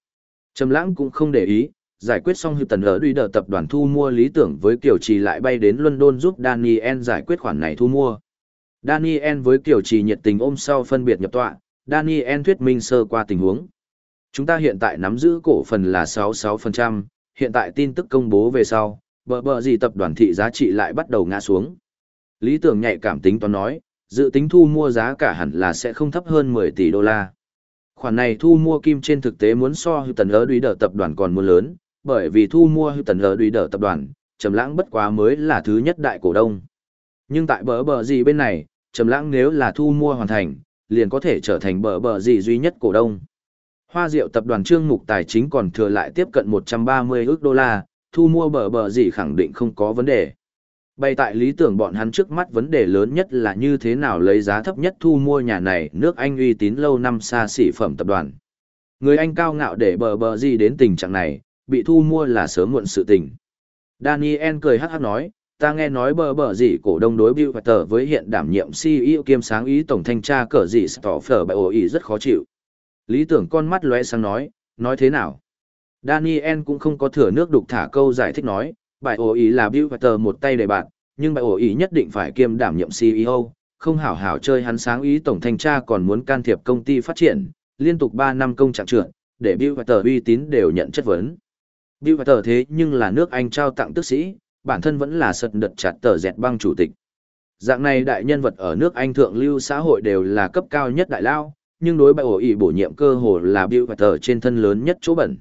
Trầm lãng cũng không để ý, giải quyết xong hiệp tần lỡ đuôi đờ tập đoàn thu mua lý tưởng với Kiều Trì lại bay đến London giúp Daniel giải quyết khoản này thu mua. Daniel với Kiều Trì nhiệt tình ôm sau phân biệt nhập tọa, Daniel thuyết minh sơ qua tình huống. Chúng ta hiện tại nắm giữ cổ phần là 66%, hiện tại tin tức công bố về sau, bờ bờ gì tập đoàn thị giá trị lại bắt đầu ngã xuống. Lý tưởng nhạy cảm tính toán nói, dự tính thu mua giá cả hẳn là sẽ không thấp hơn 10 tỷ đô la. Khoản này thu mua kim trên thực tế muốn so hữu tần ớ đuý đỡ tập đoàn còn muốn lớn, bởi vì thu mua hữu tần lờ đuý đỡ tập đoàn, trầm lãng bất quá mới là thứ nhất đại cổ đông. Nhưng tại bờ bờ gì bên này, trầm lãng nếu là thu mua hoàn thành, liền có thể trở thành bờ bờ gì duy nhất cổ đông. Hoa Diệu tập đoàn trương mục tài chính còn thừa lại tiếp cận 130 ức đô la, thu mua bờ bờ gì khẳng định không có vấn đề. Bày tại lý tưởng bọn hắn trước mắt vấn đề lớn nhất là như thế nào lấy giá thấp nhất thu mua nhà này nước Anh uy tín lâu năm xa xỉ phẩm tập đoàn. Người Anh cao ngạo để bờ bờ gì đến tình trạng này, bị thu mua là sớm muộn sự tình. Daniel cười hát hát nói, ta nghe nói bờ bờ gì cổ đông đối Biu và tờ với hiện đảm nhiệm CEO kiêm sáng ý tổng thanh tra cờ gì Stoffer bại ổ ý rất khó chịu. Lý tưởng con mắt lóe sáng nói, nói thế nào? Daniel cũng không có thừa nước đục thả câu giải thích nói, bài ổ ý là Biu và tờ một tay đầy bạn, nhưng bài ổ ý nhất định phải kiêm đảm nhiệm CEO, không hảo hảo chơi hắn sáng ý tổng thanh tra còn muốn can thiệp công ty phát triển, liên tục 3 năm công trạng trưởng, để Biu và tờ uy tín đều nhận chất vấn. Bill tờ thế nhưng là nước Anh trao tặng tước sĩ, bản thân vẫn là sật đợt chặt tờ dẹt băng chủ tịch. Dạng này đại nhân vật ở nước Anh thượng lưu xã hội đều là cấp cao nhất đại lao, nhưng đối bại ổ ỉ bổ nhiệm cơ hồ là Bill tờ trên thân lớn nhất chỗ bẩn.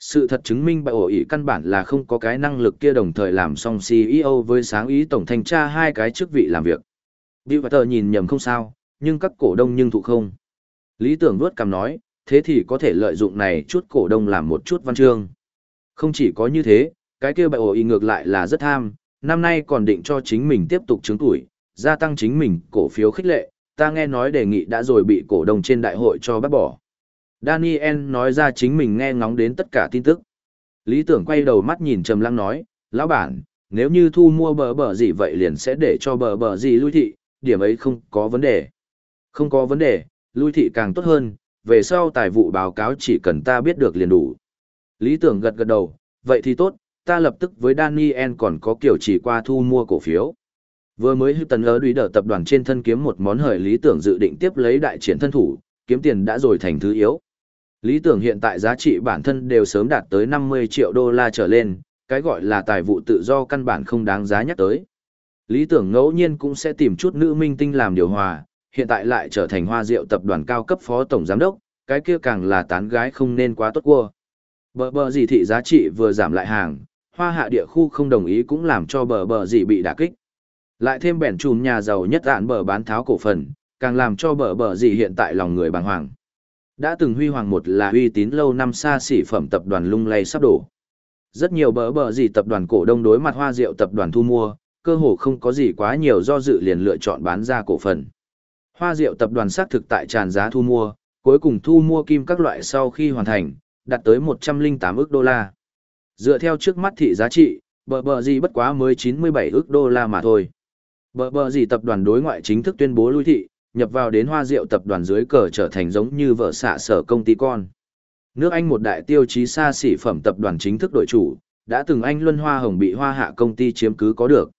Sự thật chứng minh bại ổ ỉ căn bản là không có cái năng lực kia đồng thời làm xong CEO với sáng ý tổng thanh tra hai cái chức vị làm việc. Bill tờ nhìn nhầm không sao, nhưng các cổ đông nhưng thụ không. Lý tưởng vuốt cằm nói, thế thì có thể lợi dụng này chút cổ đông làm một chút văn chương. Không chỉ có như thế, cái kia bại ổ y ngược lại là rất tham, năm nay còn định cho chính mình tiếp tục chứng tuổi, gia tăng chính mình cổ phiếu khích lệ, ta nghe nói đề nghị đã rồi bị cổ đông trên đại hội cho bác bỏ. Daniel nói ra chính mình nghe ngóng đến tất cả tin tức. Lý tưởng quay đầu mắt nhìn Trầm Lăng nói, lão bản, nếu như thu mua bờ bờ gì vậy liền sẽ để cho bờ bờ gì lui thị, điểm ấy không có vấn đề. Không có vấn đề, lui thị càng tốt hơn, về sau tài vụ báo cáo chỉ cần ta biết được liền đủ. Lý tưởng gật gật đầu, vậy thì tốt, ta lập tức với Daniel còn có kiểu chỉ qua thu mua cổ phiếu. Vừa mới hữu tần ớ đuý đỡ tập đoàn trên thân kiếm một món hời lý tưởng dự định tiếp lấy đại triển thân thủ, kiếm tiền đã rồi thành thứ yếu. Lý tưởng hiện tại giá trị bản thân đều sớm đạt tới 50 triệu đô la trở lên, cái gọi là tài vụ tự do căn bản không đáng giá nhắc tới. Lý tưởng ngẫu nhiên cũng sẽ tìm chút nữ minh tinh làm điều hòa, hiện tại lại trở thành hoa rượu tập đoàn cao cấp phó tổng giám đốc, cái kia càng là tán gái không nên quá tốt cua. Bờ bờ gì thị giá trị vừa giảm lại hàng, hoa hạ địa khu không đồng ý cũng làm cho bờ bờ gì bị đả kích. Lại thêm bẻn chùm nhà giàu nhất đạn bờ bán tháo cổ phần, càng làm cho bờ bờ gì hiện tại lòng người bàng hoàng. Đã từng huy hoàng một là uy tín lâu năm xa xỉ phẩm tập đoàn lung lay sắp đổ. Rất nhiều bờ bờ gì tập đoàn cổ đông đối mặt hoa rượu tập đoàn thu mua, cơ hồ không có gì quá nhiều do dự liền lựa chọn bán ra cổ phần. Hoa rượu tập đoàn xác thực tại tràn giá thu mua, cuối cùng thu mua kim các loại sau khi hoàn thành, đạt tới 108 ức đô la. Dựa theo trước mắt thị giá trị, bờ bờ gì bất quá mới 97 ức đô la mà thôi. Bờ bờ gì tập đoàn đối ngoại chính thức tuyên bố lui thị, nhập vào đến hoa rượu tập đoàn dưới cờ trở thành giống như vợ xạ sở công ty con. Nước Anh một đại tiêu chí xa xỉ phẩm tập đoàn chính thức đổi chủ, đã từng Anh Luân Hoa Hồng bị hoa hạ công ty chiếm cứ có được.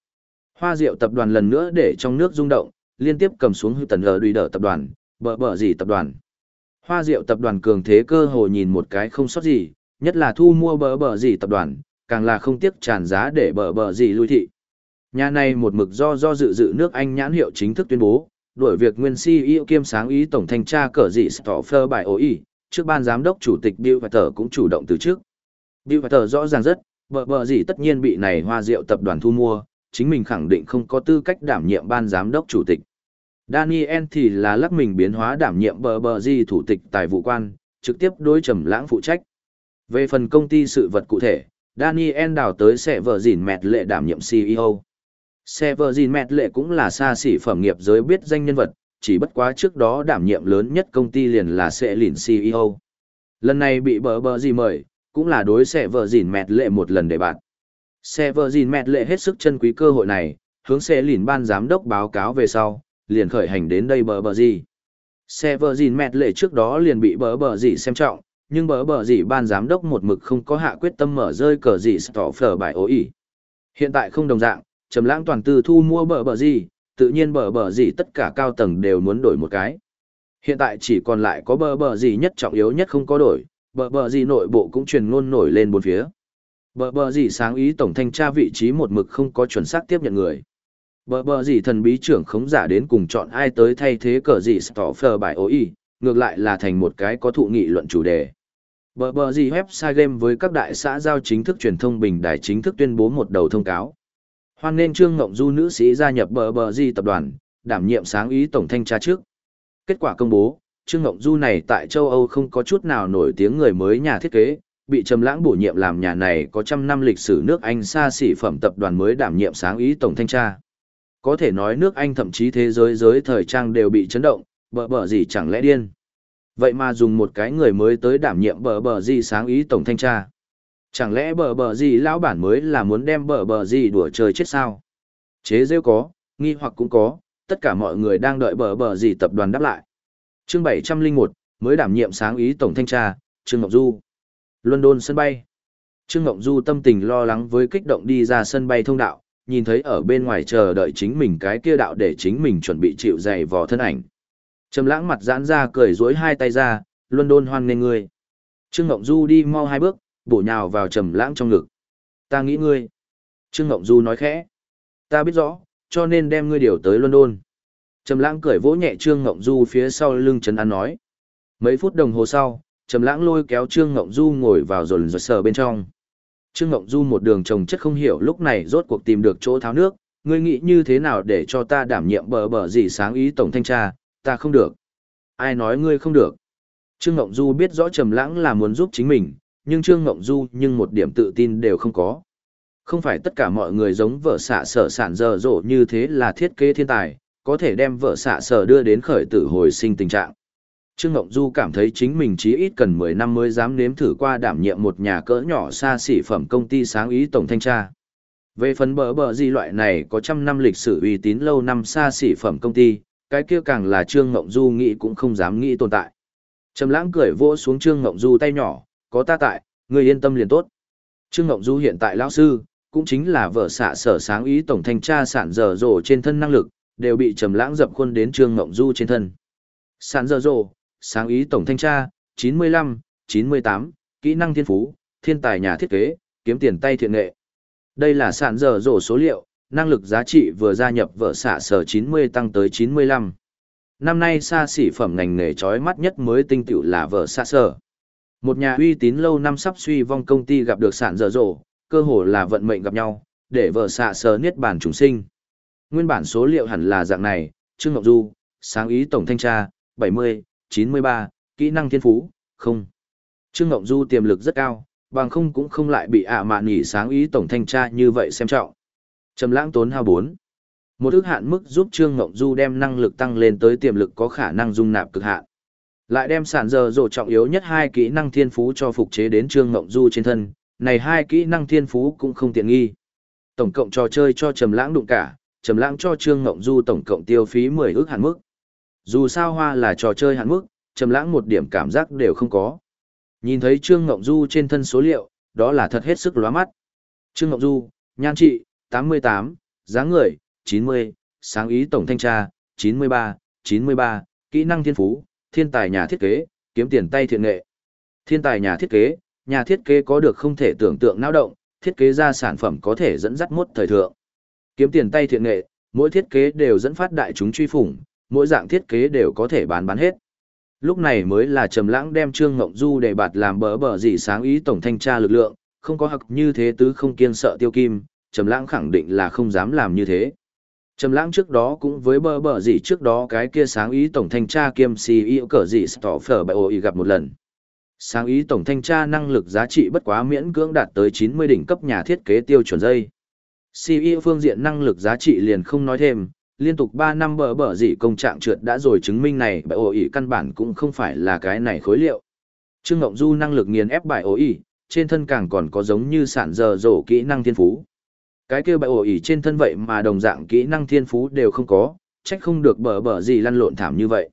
Hoa rượu tập đoàn lần nữa để trong nước rung động, liên tiếp cầm xuống hư tần ở đùi đỡ tập đoàn, bờ bờ gì tập đoàn. Hoa Diệu tập đoàn cường thế cơ hồ nhìn một cái không sót gì, nhất là thu mua bờ bờ gì tập đoàn, càng là không tiếc tràn giá để bờ bờ gì lui thị. Nhà này một mực do do dự dự nước Anh nhãn hiệu chính thức tuyên bố, đổi việc nguyên CEO kiêm sáng ý tổng thanh tra cờ dị Stoffer bài OI, trước ban giám đốc chủ tịch Bill Potter cũng chủ động từ trước. Bill Potter rõ ràng rất, bờ bờ gì tất nhiên bị này hoa rượu tập đoàn thu mua, chính mình khẳng định không có tư cách đảm nhiệm ban giám đốc chủ tịch. Daniel thì là lắc mình biến hóa đảm nhiệm bờ bờ gì thủ tịch tài vụ quan, trực tiếp đối trầm lãng phụ trách. Về phần công ty sự vật cụ thể, Daniel đào tới sẽ vợ gìn mẹt lệ đảm nhiệm CEO. Sẽ vợ gìn mẹt lệ cũng là xa xỉ phẩm nghiệp giới biết danh nhân vật, chỉ bất quá trước đó đảm nhiệm lớn nhất công ty liền là sẽ lìn CEO. Lần này bị bờ bờ gì mời, cũng là đối sẽ vợ gìn mẹt lệ một lần để bạn. Sẽ vợ gìn mẹt lệ hết sức chân quý cơ hội này, hướng sẽ lìn ban giám đốc báo cáo về sau, liền khởi hành đến đây bờ bờ gì. Xe vợ gìn mẹt lệ trước đó liền bị bờ bờ gì xem trọng, nhưng bờ bờ gì ban giám đốc một mực không có hạ quyết tâm mở rơi cờ gì tỏ phở bài ố ỉ. Hiện tại không đồng dạng, trầm lãng toàn tư thu mua bờ bờ gì, tự nhiên bờ bờ gì tất cả cao tầng đều muốn đổi một cái. Hiện tại chỉ còn lại có bờ bờ gì nhất trọng yếu nhất không có đổi, Bờ bờ gì nội bộ cũng truyền ngôn nổi lên bốn phía. Bờ bờ gì sáng ý tổng thanh tra vị trí một mực không có chuẩn xác tiếp nhận người. Bờ bờ gì thần bí trưởng khống giả đến cùng chọn ai tới thay thế cờ gì Stoffer bài OI, ngược lại là thành một cái có thụ nghị luận chủ đề. Bờ bờ gì website game với các đại xã giao chính thức truyền thông bình đài chính thức tuyên bố một đầu thông cáo. Hoan nên Trương Ngộng Du nữ sĩ gia nhập bờ bờ gì tập đoàn, đảm nhiệm sáng ý tổng thanh tra trước. Kết quả công bố, Trương Ngộng Du này tại châu Âu không có chút nào nổi tiếng người mới nhà thiết kế, bị Trầm Lãng bổ nhiệm làm nhà này có trăm năm lịch sử nước Anh xa xỉ phẩm tập đoàn mới đảm nhiệm sáng ý tổng thanh tra. Có thể nói nước Anh thậm chí thế giới giới thời trang đều bị chấn động, bờ bờ gì chẳng lẽ điên. Vậy mà dùng một cái người mới tới đảm nhiệm bờ bờ gì sáng ý tổng thanh tra. Chẳng lẽ bờ bờ gì lão bản mới là muốn đem bờ bờ gì đùa trời chết sao? Chế rêu có, nghi hoặc cũng có, tất cả mọi người đang đợi bờ bờ gì tập đoàn đáp lại. Chương 701, mới đảm nhiệm sáng ý tổng thanh tra, Trương Ngọc Du. London sân bay. Trương Ngọc Du tâm tình lo lắng với kích động đi ra sân bay thông đạo, nhìn thấy ở bên ngoài chờ đợi chính mình cái kia đạo để chính mình chuẩn bị chịu dày vò thân ảnh. Trầm lãng mặt giãn ra cười dối hai tay ra, London hoan nghênh ngươi. Trương Ngọc Du đi mau hai bước, bổ nhào vào trầm lãng trong ngực. Ta nghĩ ngươi. Trương Ngọc Du nói khẽ. Ta biết rõ, cho nên đem ngươi điều tới London. Trầm lãng cười vỗ nhẹ Trương Ngọc Du phía sau lưng Trấn An nói. Mấy phút đồng hồ sau, Trầm lãng lôi kéo Trương Ngọc Du ngồi vào rồn rồi sờ bên trong. Trương Ngộng Du một đường trồng chất không hiểu lúc này rốt cuộc tìm được chỗ tháo nước, ngươi nghĩ như thế nào để cho ta đảm nhiệm bờ bờ gì sáng ý tổng thanh tra, ta không được. Ai nói ngươi không được? Trương Ngộng Du biết rõ Trầm lãng là muốn giúp chính mình, nhưng Trương Ngộng Du nhưng một điểm tự tin đều không có. Không phải tất cả mọi người giống vợ xạ sở sản dở dỗ như thế là thiết kế thiên tài, có thể đem vợ xạ sở đưa đến khởi tử hồi sinh tình trạng. Trương Ngộng Du cảm thấy chính mình chí ít cần 10 năm mới dám nếm thử qua đảm nhiệm một nhà cỡ nhỏ xa xỉ phẩm công ty sáng ý tổng thanh tra. Về phần bờ bờ gì loại này có trăm năm lịch sử uy tín lâu năm xa xỉ phẩm công ty, cái kia càng là Trương Ngộng Du nghĩ cũng không dám nghĩ tồn tại. Trầm lãng cười vỗ xuống Trương Ngộng Du tay nhỏ, có ta tại, người yên tâm liền tốt. Trương Ngộng Du hiện tại lão sư, cũng chính là vợ xạ sở sáng ý tổng thanh tra sản dở rồ trên thân năng lực, đều bị trầm lãng dập khuôn đến Trương Ngộng Du trên thân. Sản dở rồ, sáng ý tổng thanh tra, 95, 98, kỹ năng thiên phú, thiên tài nhà thiết kế, kiếm tiền tay thiện nghệ. Đây là sản dở rổ số liệu, năng lực giá trị vừa gia nhập vợ xạ sở 90 tăng tới 95. Năm nay xa xỉ phẩm ngành nghề chói mắt nhất mới tinh tiểu là vợ xạ sở. Một nhà uy tín lâu năm sắp suy vong công ty gặp được sản dở dồ, cơ hồ là vận mệnh gặp nhau, để vợ xạ sở niết bản trùng sinh. Nguyên bản số liệu hẳn là dạng này, Trương Ngọc Du, sáng ý tổng thanh tra, 70, 93, kỹ năng thiên phú, không. Trương Ngọc Du tiềm lực rất cao, bằng không cũng không lại bị ạ mạn nghỉ sáng ý tổng thanh tra như vậy xem trọng. Trầm lãng tốn hao 4. Một ước hạn mức giúp Trương Ngọc Du đem năng lực tăng lên tới tiềm lực có khả năng dung nạp cực hạn. Lại đem sản giờ rộ trọng yếu nhất hai kỹ năng thiên phú cho phục chế đến Trương Ngọc Du trên thân, này hai kỹ năng thiên phú cũng không tiện nghi. Tổng cộng trò chơi cho Trầm lãng đụng cả, Trầm lãng cho Trương Ngộng Du tổng cộng tiêu phí 10 ước hạn mức. Dù sao hoa là trò chơi hạn mức, Trầm lãng một điểm cảm giác đều không có. Nhìn thấy Trương Ngọc Du trên thân số liệu, đó là thật hết sức lóa mắt. Trương Ngọc Du, nhan trị, 88, dáng người, 90, sáng ý tổng thanh tra, 93, 93, kỹ năng thiên phú, thiên tài nhà thiết kế, kiếm tiền tay thiện nghệ. Thiên tài nhà thiết kế, nhà thiết kế có được không thể tưởng tượng não động, thiết kế ra sản phẩm có thể dẫn dắt mốt thời thượng. Kiếm tiền tay thiện nghệ, mỗi thiết kế đều dẫn phát đại chúng truy phủng, mỗi dạng thiết kế đều có thể bán bán hết. Lúc này mới là Trầm Lãng đem Trương Ngộng Du để bạt làm bỡ bỡ gì sáng ý tổng thanh tra lực lượng, không có học như thế tứ không kiên sợ tiêu kim, Trầm Lãng khẳng định là không dám làm như thế. Trầm Lãng trước đó cũng với bỡ bỡ gì trước đó cái kia sáng ý tổng thanh tra kiêm CEO cỡ gì Stoffer Bio gặp một lần. Sáng ý tổng thanh tra năng lực giá trị bất quá miễn cưỡng đạt tới 90 đỉnh cấp nhà thiết kế tiêu chuẩn dây. CEO phương diện năng lực giá trị liền không nói thêm, liên tục 3 năm bờ bờ dị công trạng trượt đã rồi chứng minh này bại ổ ỉ căn bản cũng không phải là cái này khối liệu. Trương Ngộng Du năng lực nghiền ép bại ổ ỉ, trên thân càng còn có giống như sản giờ rổ kỹ năng thiên phú. Cái kia bại ổ ỉ trên thân vậy mà đồng dạng kỹ năng thiên phú đều không có, trách không được bờ bờ gì lăn lộn thảm như vậy.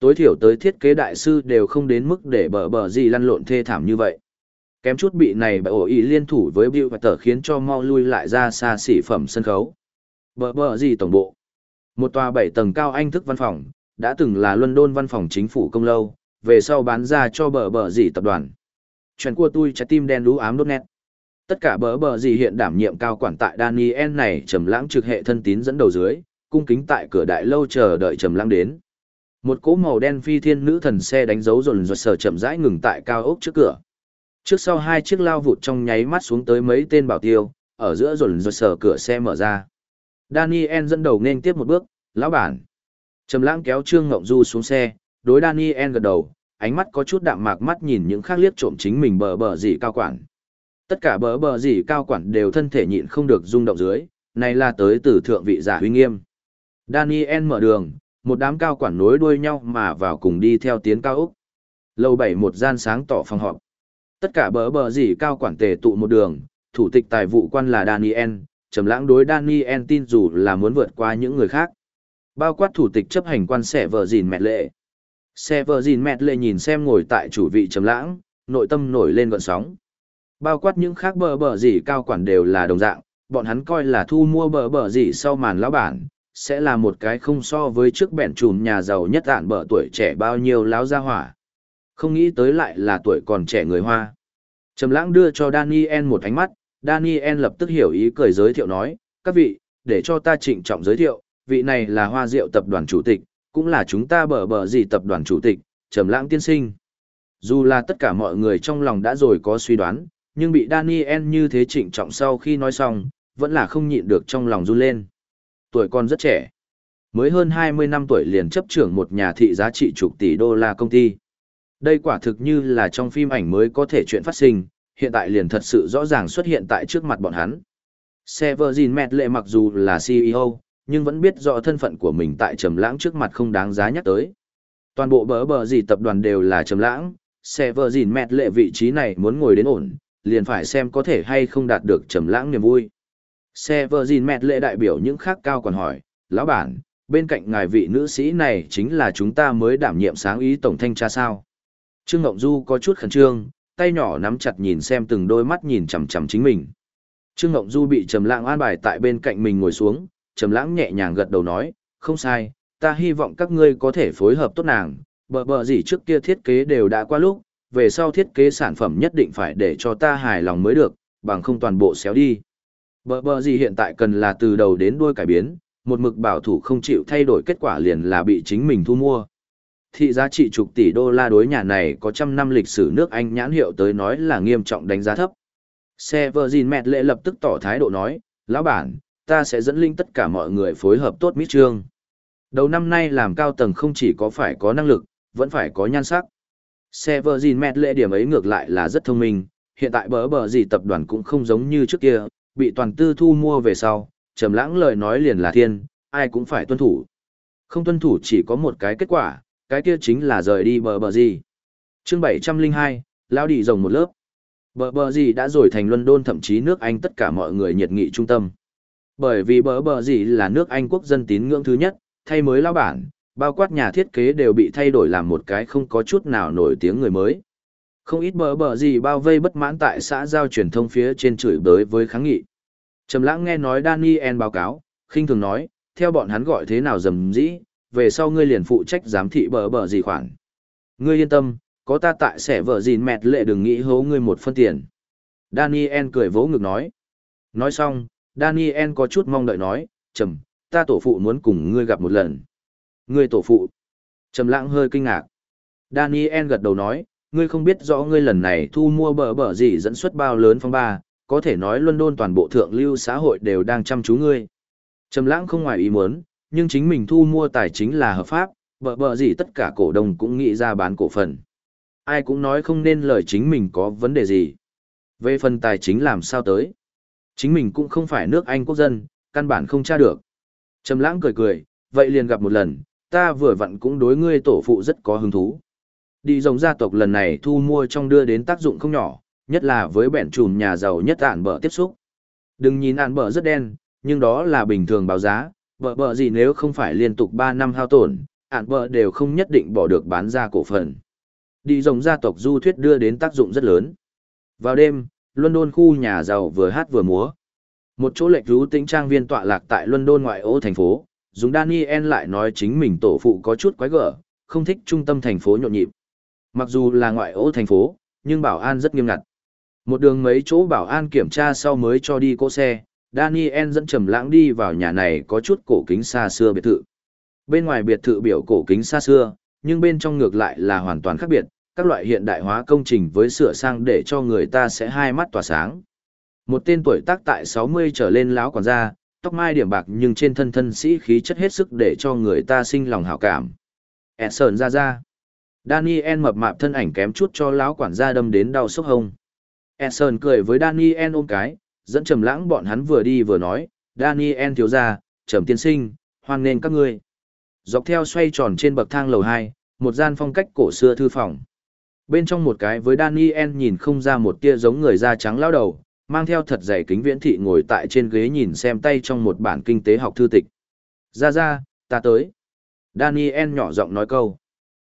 Tối thiểu tới thiết kế đại sư đều không đến mức để bờ bờ gì lăn lộn thê thảm như vậy. Kém chút bị này bại ổ ỉ liên thủ với Bill và tờ khiến cho mau lui lại ra xa xỉ phẩm sân khấu. Bờ bờ gì tổng bộ. Một tòa bảy tầng cao anh thức văn phòng, đã từng là London văn phòng chính phủ công lâu, về sau bán ra cho bờ bờ gì tập đoàn. Chuyện của tôi trái tim đen đú ám đốt nét. Tất cả bờ bờ gì hiện đảm nhiệm cao quản tại Daniel này trầm lãng trực hệ thân tín dẫn đầu dưới, cung kính tại cửa đại lâu chờ đợi trầm lãng đến. Một cỗ màu đen phi thiên nữ thần xe đánh dấu rồn rột sở chậm rãi ngừng tại cao ốc trước cửa. Trước sau hai chiếc lao vụt trong nháy mắt xuống tới mấy tên bảo tiêu, ở giữa rồn rột sở cửa xe mở ra. Daniel dẫn đầu nên tiếp một bước, lão bản. Trầm lãng kéo Trương Ngộng Du xuống xe, đối Daniel gật đầu, ánh mắt có chút đạm mạc mắt nhìn những khác liếc trộm chính mình bờ bờ gì cao quản. Tất cả bờ bờ gì cao quản đều thân thể nhịn không được rung động dưới, này là tới từ thượng vị giả uy nghiêm. Daniel mở đường, một đám cao quản nối đuôi nhau mà vào cùng đi theo tiến cao Úc. Lầu bảy một gian sáng tỏ phòng họp. Tất cả bờ bờ gì cao quản tề tụ một đường, thủ tịch tài vụ quan là Daniel, trầm lãng đối Daniel tin dù là muốn vượt qua những người khác. Bao quát thủ tịch chấp hành quan sẽ vợ gìn mẹ lệ. Xe vợ gìn mẹ lệ nhìn xem ngồi tại chủ vị trầm lãng, nội tâm nổi lên gọn sóng. Bao quát những khác bờ bờ gì cao quản đều là đồng dạng, bọn hắn coi là thu mua bờ bờ gì sau màn lão bản, sẽ là một cái không so với trước bẹn trùm nhà giàu nhất ản bờ tuổi trẻ bao nhiêu láo gia hỏa. Không nghĩ tới lại là tuổi còn trẻ người Hoa. Trầm lãng đưa cho Daniel một ánh mắt, Daniel lập tức hiểu ý cười giới thiệu nói, các vị, để cho ta trịnh trọng giới thiệu, vị này là Hoa Diệu tập đoàn chủ tịch, cũng là chúng ta bờ bờ gì tập đoàn chủ tịch, Trầm lãng tiên sinh. Dù là tất cả mọi người trong lòng đã rồi có suy đoán, nhưng bị Daniel như thế trịnh trọng sau khi nói xong, vẫn là không nhịn được trong lòng run lên. Tuổi còn rất trẻ. Mới hơn 20 năm tuổi liền chấp trưởng một nhà thị giá trị chục tỷ đô la công ty. Đây quả thực như là trong phim ảnh mới có thể chuyện phát sinh, hiện tại liền thật sự rõ ràng xuất hiện tại trước mặt bọn hắn. Severin Mẹt lệ mặc dù là CEO, nhưng vẫn biết rõ thân phận của mình tại trầm lãng trước mặt không đáng giá nhắc tới. Toàn bộ bỡ bờ gì tập đoàn đều là trầm lãng, Severin Mẹt lệ vị trí này muốn ngồi đến ổn, liền phải xem có thể hay không đạt được trầm lãng niềm vui. Severin Mẹt lệ đại biểu những khác cao còn hỏi, lão bản, bên cạnh ngài vị nữ sĩ này chính là chúng ta mới đảm nhiệm sáng ý tổng thanh tra sao. Trương Ngộng Du có chút khẩn trương, tay nhỏ nắm chặt nhìn xem từng đôi mắt nhìn chằm chằm chính mình. Trương Ngộng Du bị Trầm Lãng an bài tại bên cạnh mình ngồi xuống, Trầm Lãng nhẹ nhàng gật đầu nói, "Không sai, ta hy vọng các ngươi có thể phối hợp tốt nàng, bờ bờ gì trước kia thiết kế đều đã qua lúc, về sau thiết kế sản phẩm nhất định phải để cho ta hài lòng mới được, bằng không toàn bộ xéo đi." Bờ bờ gì hiện tại cần là từ đầu đến đuôi cải biến, một mực bảo thủ không chịu thay đổi kết quả liền là bị chính mình thu mua thị giá trị chục tỷ đô la đối nhà này có trăm năm lịch sử nước Anh nhãn hiệu tới nói là nghiêm trọng đánh giá thấp. Severin Mẹt lệ lập tức tỏ thái độ nói, lão bản, ta sẽ dẫn linh tất cả mọi người phối hợp tốt mít trương. Đầu năm nay làm cao tầng không chỉ có phải có năng lực, vẫn phải có nhan sắc. Severin Mẹt lệ điểm ấy ngược lại là rất thông minh, hiện tại bỡ bờ gì tập đoàn cũng không giống như trước kia, bị toàn tư thu mua về sau, trầm lãng lời nói liền là thiên, ai cũng phải tuân thủ. Không tuân thủ chỉ có một cái kết quả, cái kia chính là rời đi bờ bờ gì. Chương 702, lao đi rồng một lớp. Bờ bờ gì đã rồi thành London thậm chí nước Anh tất cả mọi người nhiệt nghị trung tâm. Bởi vì bờ bờ gì là nước Anh quốc dân tín ngưỡng thứ nhất, thay mới lao bản, bao quát nhà thiết kế đều bị thay đổi làm một cái không có chút nào nổi tiếng người mới. Không ít bờ bờ gì bao vây bất mãn tại xã giao truyền thông phía trên chửi bới với kháng nghị. Trầm lãng nghe nói Daniel báo cáo, khinh thường nói, theo bọn hắn gọi thế nào dầm dĩ, về sau ngươi liền phụ trách giám thị bờ bờ gì khoản. Ngươi yên tâm, có ta tại sẽ vợ gìn mẹt lệ đừng nghĩ hố ngươi một phân tiền. Daniel cười vỗ ngực nói. Nói xong, Daniel có chút mong đợi nói, trầm, ta tổ phụ muốn cùng ngươi gặp một lần. Ngươi tổ phụ. Trầm lãng hơi kinh ngạc. Daniel gật đầu nói, ngươi không biết rõ ngươi lần này thu mua bờ bờ gì dẫn xuất bao lớn phong ba, có thể nói London toàn bộ thượng lưu xã hội đều đang chăm chú ngươi. Trầm lãng không ngoài ý muốn, nhưng chính mình thu mua tài chính là hợp pháp, bợ bợ gì tất cả cổ đông cũng nghĩ ra bán cổ phần. Ai cũng nói không nên lời chính mình có vấn đề gì. Về phần tài chính làm sao tới. Chính mình cũng không phải nước Anh quốc dân, căn bản không tra được. Trầm lãng cười cười, vậy liền gặp một lần, ta vừa vặn cũng đối ngươi tổ phụ rất có hứng thú. Đi rồng gia tộc lần này thu mua trong đưa đến tác dụng không nhỏ, nhất là với bẻn trùm nhà giàu nhất ản bở tiếp xúc. Đừng nhìn ản bở rất đen, nhưng đó là bình thường báo giá, Bờ bờ gì nếu không phải liên tục 3 năm hao tổn, ản bờ đều không nhất định bỏ được bán ra cổ phần. Đi rồng gia tộc du thuyết đưa đến tác dụng rất lớn. Vào đêm, London khu nhà giàu vừa hát vừa múa. Một chỗ lệch rú tĩnh trang viên tọa lạc tại London ngoại ô thành phố, dùng Daniel lại nói chính mình tổ phụ có chút quái gở, không thích trung tâm thành phố nhộn nhịp. Mặc dù là ngoại ô thành phố, nhưng bảo an rất nghiêm ngặt. Một đường mấy chỗ bảo an kiểm tra sau mới cho đi cỗ xe, Daniel dẫn Trầm Lãng đi vào nhà này có chút cổ kính xa xưa biệt thự. Bên ngoài biệt thự biểu cổ kính xa xưa, nhưng bên trong ngược lại là hoàn toàn khác biệt, các loại hiện đại hóa công trình với sửa sang để cho người ta sẽ hai mắt tỏa sáng. Một tên tuổi tác tại 60 trở lên lão quản gia, tóc mai điểm bạc nhưng trên thân thân sĩ khí chất hết sức để cho người ta sinh lòng hảo cảm. Edson ra ra. Daniel mập mạp thân ảnh kém chút cho lão quản gia đâm đến đau sốc hông. Edson cười với Daniel ôm cái, dẫn trầm lãng bọn hắn vừa đi vừa nói, Daniel thiếu gia, trầm tiên sinh, hoan nghênh các ngươi. Dọc theo xoay tròn trên bậc thang lầu 2, một gian phong cách cổ xưa thư phòng. Bên trong một cái với Daniel nhìn không ra một tia giống người da trắng lão đầu, mang theo thật dày kính viễn thị ngồi tại trên ghế nhìn xem tay trong một bản kinh tế học thư tịch. Ra ra, ta tới. Daniel nhỏ giọng nói câu.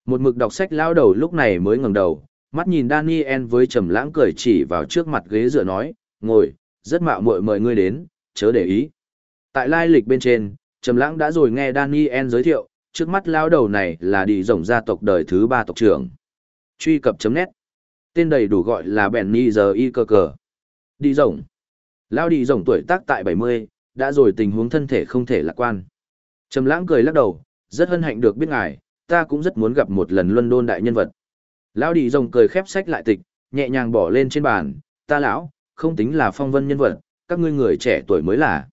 Một mực đọc sách lão đầu lúc này mới ngẩng đầu, mắt nhìn Daniel với trầm lãng cười chỉ vào trước mặt ghế dựa nói, ngồi, rất mạo muội mời ngươi đến, chớ để ý. Tại lai lịch bên trên, trầm lãng đã rồi nghe Daniel giới thiệu, trước mắt lão đầu này là đi rồng gia tộc đời thứ ba tộc trưởng. Truy cập chấm net. Tên đầy đủ gọi là Benny giờ y cơ cờ. Đi rồng. Lão đi rồng tuổi tác tại 70, đã rồi tình huống thân thể không thể lạc quan. Trầm lãng cười lắc đầu, rất hân hạnh được biết ngài, ta cũng rất muốn gặp một lần Luân Đôn đại nhân vật. Lão đi rồng cười khép sách lại tịch, nhẹ nhàng bỏ lên trên bàn, ta lão, không tính là phong vân nhân vật, các ngươi người trẻ tuổi mới là.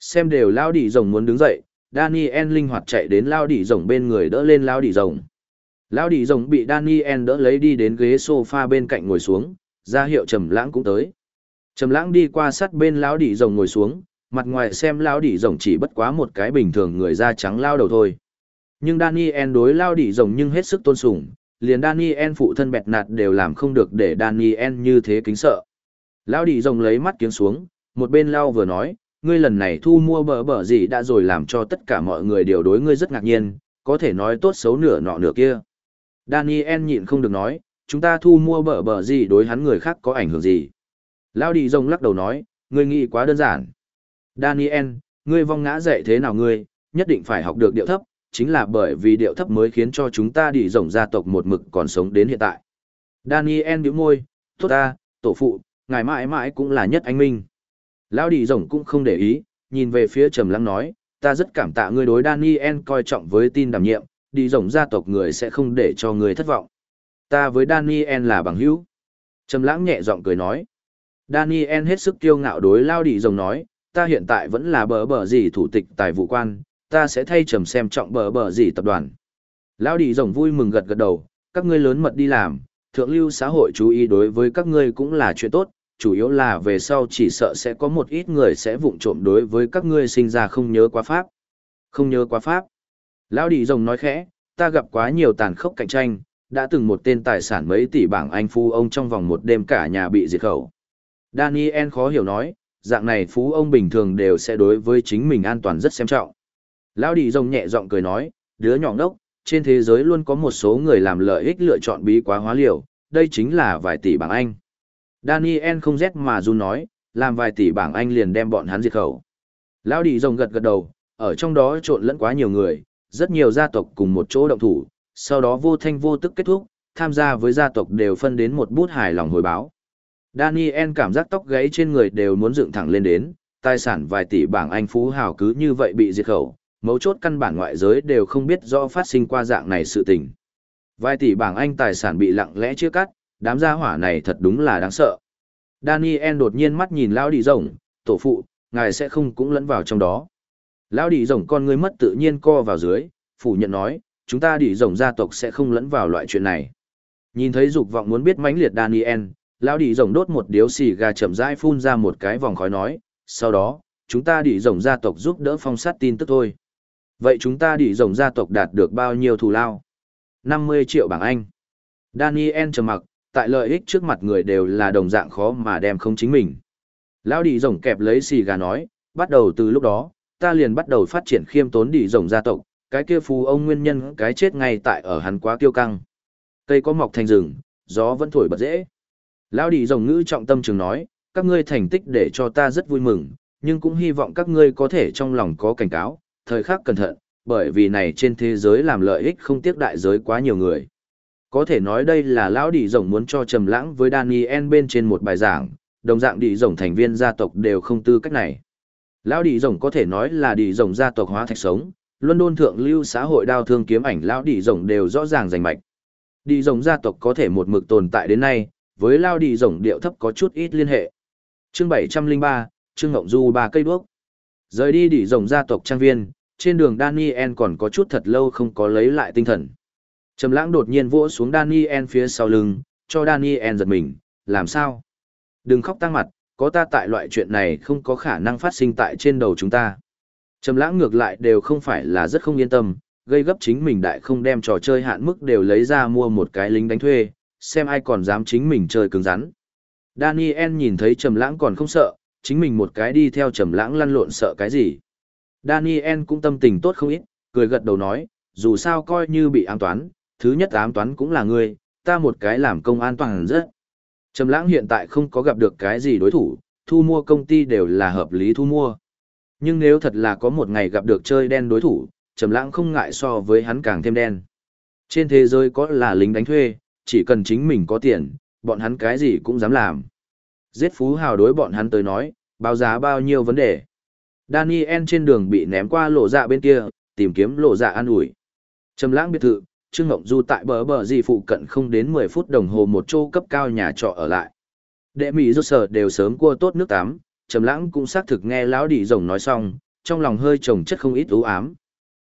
Xem đều lao đi rồng muốn đứng dậy, Daniel linh hoạt chạy đến lao đi rồng bên người đỡ lên lao đi rồng. Lao đi rồng bị Daniel đỡ lấy đi đến ghế sofa bên cạnh ngồi xuống, ra hiệu trầm lãng cũng tới. Trầm lãng đi qua sát bên lao đi rồng ngồi xuống, mặt ngoài xem lao đi rồng chỉ bất quá một cái bình thường người da trắng lao đầu thôi. Nhưng Daniel đối lao đi rồng nhưng hết sức tôn sùng, liền Daniel phụ thân bẹt nạt đều làm không được để Daniel như thế kính sợ. Lão đi rồng lấy mắt kiếng xuống, một bên lao vừa nói, ngươi lần này thu mua bờ bờ gì đã rồi làm cho tất cả mọi người đều đối ngươi rất ngạc nhiên, có thể nói tốt xấu nửa nọ nửa kia. Daniel nhịn không được nói, chúng ta thu mua bờ bờ gì đối hắn người khác có ảnh hưởng gì. Lao đi rồng lắc đầu nói, ngươi nghĩ quá đơn giản. Daniel, ngươi vong ngã dậy thế nào ngươi, nhất định phải học được điệu thấp, chính là bởi vì điệu thấp mới khiến cho chúng ta đi rồng gia tộc một mực còn sống đến hiện tại. Daniel bĩu môi, tốt ta, tổ phụ, ngài mãi mãi cũng là nhất anh minh. Lão đi rồng cũng không để ý, nhìn về phía trầm lắng nói, ta rất cảm tạ ngươi đối Daniel coi trọng với tin đảm nhiệm, đi rồng gia tộc người sẽ không để cho người thất vọng. Ta với Daniel là bằng hữu. Trầm lãng nhẹ giọng cười nói. Daniel hết sức kiêu ngạo đối Lao đi rồng nói, ta hiện tại vẫn là bờ bờ gì thủ tịch tài vụ quan, ta sẽ thay trầm xem trọng bờ bờ gì tập đoàn. Lao đi rồng vui mừng gật gật đầu, các ngươi lớn mật đi làm, thượng lưu xã hội chú ý đối với các ngươi cũng là chuyện tốt, chủ yếu là về sau chỉ sợ sẽ có một ít người sẽ vụng trộm đối với các ngươi sinh ra không nhớ quá pháp. Không nhớ quá pháp. Lão đi rồng nói khẽ, ta gặp quá nhiều tàn khốc cạnh tranh, đã từng một tên tài sản mấy tỷ bảng anh phu ông trong vòng một đêm cả nhà bị diệt khẩu. Daniel khó hiểu nói, dạng này phú ông bình thường đều sẽ đối với chính mình an toàn rất xem trọng. Lão đi rồng nhẹ giọng cười nói, đứa nhỏ ngốc, trên thế giới luôn có một số người làm lợi ích lựa chọn bí quá hóa liều, đây chính là vài tỷ bảng Anh. Daniel không rét mà run nói, làm vài tỷ bảng Anh liền đem bọn hắn diệt khẩu. Lão đi rồng gật gật đầu, ở trong đó trộn lẫn quá nhiều người, rất nhiều gia tộc cùng một chỗ động thủ, sau đó vô thanh vô tức kết thúc, tham gia với gia tộc đều phân đến một bút hài lòng hồi báo. Daniel cảm giác tóc gáy trên người đều muốn dựng thẳng lên đến, tài sản vài tỷ bảng Anh phú hào cứ như vậy bị diệt khẩu, mấu chốt căn bản ngoại giới đều không biết rõ phát sinh qua dạng này sự tình. Vài tỷ bảng Anh tài sản bị lặng lẽ chia cắt, đám gia hỏa này thật đúng là đáng sợ. Daniel đột nhiên mắt nhìn Lão Đi Rồng, tổ phụ, ngài sẽ không cũng lẫn vào trong đó. Lão Đi Rồng con ngươi mất tự nhiên co vào dưới, phủ nhận nói, chúng ta Đi Rồng gia tộc sẽ không lẫn vào loại chuyện này. Nhìn thấy dục vọng muốn biết mãnh liệt Daniel, Lão Đi Rồng đốt một điếu xì gà chậm rãi phun ra một cái vòng khói nói, sau đó, chúng ta Đi Rồng gia tộc giúp đỡ phong sát tin tức thôi. Vậy chúng ta Đi Rồng gia tộc đạt được bao nhiêu thù lao? 50 triệu bảng Anh. Daniel trầm mặc, tại lợi ích trước mặt người đều là đồng dạng khó mà đem không chính mình. Lão đi rồng kẹp lấy xì gà nói, bắt đầu từ lúc đó, ta liền bắt đầu phát triển khiêm tốn đi rồng gia tộc, cái kia phù ông nguyên nhân cái chết ngay tại ở hắn quá tiêu căng. Cây có mọc thành rừng, gió vẫn thổi bật dễ. Lão đi rồng ngữ trọng tâm trường nói, các ngươi thành tích để cho ta rất vui mừng, nhưng cũng hy vọng các ngươi có thể trong lòng có cảnh cáo, thời khắc cẩn thận, bởi vì này trên thế giới làm lợi ích không tiếc đại giới quá nhiều người. Có thể nói đây là lão đi rồng muốn cho trầm lãng với Daniel bên trên một bài giảng, đồng dạng đi rồng thành viên gia tộc đều không tư cách này. Lão đi rồng có thể nói là đi rồng gia tộc hóa thạch sống, London thượng lưu xã hội đao thương kiếm ảnh lão đi rồng đều rõ ràng rành mạch. Đi rồng gia tộc có thể một mực tồn tại đến nay, với lão đi rồng điệu thấp có chút ít liên hệ. Chương 703, Trương Ngộng Du ba cây đuốc. Rời đi đi rồng gia tộc trang viên, trên đường Daniel còn có chút thật lâu không có lấy lại tinh thần. Trầm lãng đột nhiên vỗ xuống Daniel phía sau lưng, cho Daniel giật mình, làm sao? Đừng khóc tăng mặt, có ta tại loại chuyện này không có khả năng phát sinh tại trên đầu chúng ta. Trầm lãng ngược lại đều không phải là rất không yên tâm, gây gấp chính mình đại không đem trò chơi hạn mức đều lấy ra mua một cái lính đánh thuê, xem ai còn dám chính mình chơi cứng rắn. Daniel nhìn thấy Trầm lãng còn không sợ, chính mình một cái đi theo Trầm lãng lăn lộn sợ cái gì. Daniel cũng tâm tình tốt không ít, cười gật đầu nói, dù sao coi như bị ám toán, thứ nhất ám toán cũng là ngươi, ta một cái làm công an toàn rất. Trầm lãng hiện tại không có gặp được cái gì đối thủ, thu mua công ty đều là hợp lý thu mua. Nhưng nếu thật là có một ngày gặp được chơi đen đối thủ, Trầm lãng không ngại so với hắn càng thêm đen. Trên thế giới có là lính đánh thuê, chỉ cần chính mình có tiền, bọn hắn cái gì cũng dám làm. Giết phú hào đối bọn hắn tới nói, báo giá bao nhiêu vấn đề. Daniel trên đường bị ném qua lộ dạ bên kia, tìm kiếm lộ dạ an ủi. Trầm lãng biệt thự, Trương Ngộng Du tại bờ bờ gì phụ cận không đến 10 phút đồng hồ một chỗ cấp cao nhà trọ ở lại. Đệ mỹ rốt sở đều sớm cua tốt nước tắm, Trầm lãng cũng xác thực nghe lão đỉ rồng nói xong, trong lòng hơi trồng chất không ít u ám.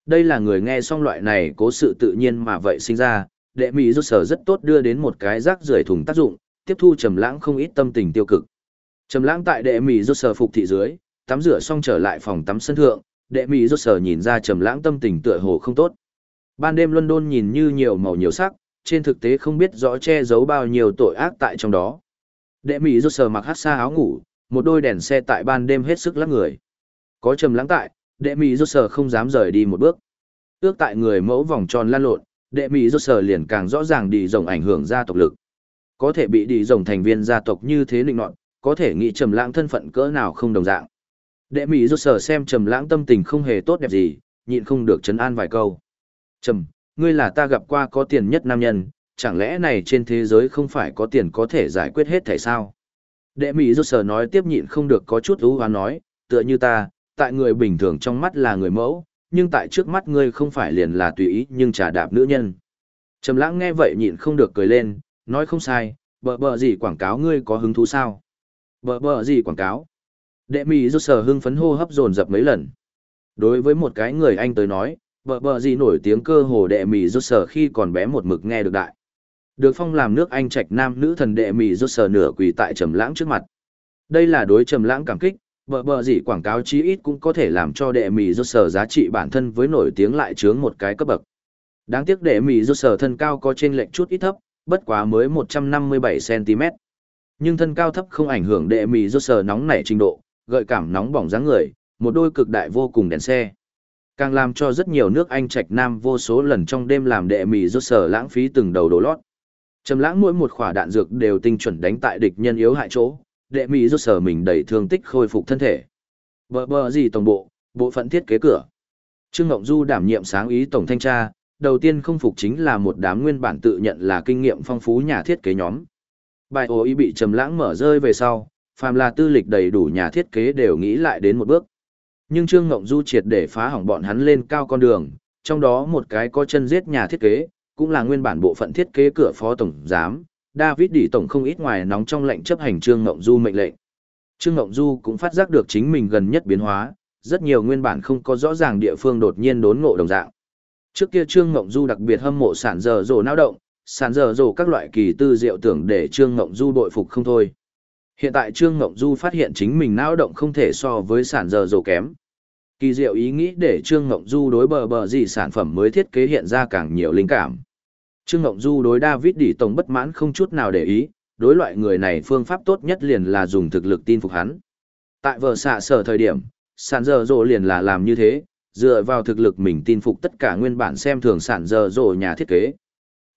Đây là người nghe xong loại này cố sự tự nhiên mà vậy sinh ra, đệ mỹ rốt sở rất tốt đưa đến một cái rác rưởi thùng tác dụng, tiếp thu Trầm lãng không ít tâm tình tiêu cực. Trầm lãng tại đệ mỹ rốt sở phục thị dưới, tắm rửa xong trở lại phòng tắm sân thượng, đệ mỹ rốt sở nhìn ra trầm lãng tâm tình tựa hồ không tốt. Ban đêm London nhìn như nhiều màu nhiều sắc, trên thực tế không biết rõ che giấu bao nhiêu tội ác tại trong đó. Đệ mỹ rốt sở mặc hát xa áo ngủ, một đôi đèn xe tại ban đêm hết sức lắc người. Có trầm lãng tại, đệ mỹ rốt sở không dám rời đi một bước. Ước tại người mẫu vòng tròn lan lộn, đệ mỹ rốt sở liền càng rõ ràng đi rồng ảnh hưởng gia tộc lực. Có thể bị đi rồng thành viên gia tộc như thế định nọt, có thể nghĩ trầm lãng thân phận cỡ nào không đồng dạng. Đệ mỹ rốt sở xem trầm lãng tâm tình không hề tốt đẹp gì, nhịn không được chấn an vài câu. Trầm, ngươi là ta gặp qua có tiền nhất nam nhân, chẳng lẽ này trên thế giới không phải có tiền có thể giải quyết hết thể sao? Đệ mỹ rốt sở nói tiếp nhịn không được có chút ú hoán nói, tựa như ta, tại người bình thường trong mắt là người mẫu, nhưng tại trước mắt ngươi không phải liền là tùy ý nhưng trà đạp nữ nhân. Trầm lãng nghe vậy nhịn không được cười lên, nói không sai, bợ bợ gì quảng cáo ngươi có hứng thú sao? Bợ bợ gì quảng cáo? Đệ mỹ rốt sở hưng phấn hô hấp dồn dập mấy lần. Đối với một cái người anh tới nói, bờ bờ gì nổi tiếng cơ hồ đệ mỹ rốt sở khi còn bé một mực nghe được đại. Được phong làm nước anh trạch nam nữ thần đệ mỹ rốt sở nửa quỳ tại trầm lãng trước mặt. Đây là đối trầm lãng cảm kích, bờ bờ gì quảng cáo chí ít cũng có thể làm cho đệ mỹ rốt sở giá trị bản thân với nổi tiếng lại chướng một cái cấp bậc. Đáng tiếc đệ mỹ rốt sở thân cao có trên lệch chút ít thấp, bất quá mới 157 cm. Nhưng thân cao thấp không ảnh hưởng đệ mỹ rốt sở nóng nảy trình độ, gợi cảm nóng bỏng dáng người, một đôi cực đại vô cùng đèn xe. Càng làm cho rất nhiều nước Anh trạch nam vô số lần trong đêm làm đệ mì rốt sở lãng phí từng đầu đổ lót. Trầm lãng mỗi một khỏa đạn dược đều tinh chuẩn đánh tại địch nhân yếu hại chỗ, đệ mì rốt sở mình đầy thương tích khôi phục thân thể. Bờ bờ gì tổng bộ, bộ phận thiết kế cửa. Trương Ngộng Du đảm nhiệm sáng ý tổng thanh tra, đầu tiên không phục chính là một đám nguyên bản tự nhận là kinh nghiệm phong phú nhà thiết kế nhóm. Bài ô ý bị trầm lãng mở rơi về sau, phàm là tư lịch đầy đủ nhà thiết kế đều nghĩ lại đến một bước. Nhưng Trương Ngộng Du triệt để phá hỏng bọn hắn lên cao con đường, trong đó một cái có chân giết nhà thiết kế, cũng là nguyên bản bộ phận thiết kế cửa phó tổng giám, David Đỉ tổng không ít ngoài nóng trong lệnh chấp hành Trương Ngộng Du mệnh lệnh. Trương Ngộng Du cũng phát giác được chính mình gần nhất biến hóa, rất nhiều nguyên bản không có rõ ràng địa phương đột nhiên đốn ngộ đồng dạng. Trước kia Trương Ngộng Du đặc biệt hâm mộ sản giờ rồ nao động, sản giờ rồ các loại kỳ tư diệu tưởng để Trương Ngộng Du bội phục không thôi. Hiện tại Trương Ngộng Du phát hiện chính mình não động không thể so với sản giờ dầu kém. Kỳ diệu ý nghĩ để Trương Ngộng Du đối bờ bờ gì sản phẩm mới thiết kế hiện ra càng nhiều linh cảm. Trương Ngộng Du đối David Đỉ Tổng bất mãn không chút nào để ý, đối loại người này phương pháp tốt nhất liền là dùng thực lực tin phục hắn. Tại vợ xạ sở thời điểm, sản giờ dồ liền là làm như thế, dựa vào thực lực mình tin phục tất cả nguyên bản xem thường sản giờ dồ nhà thiết kế.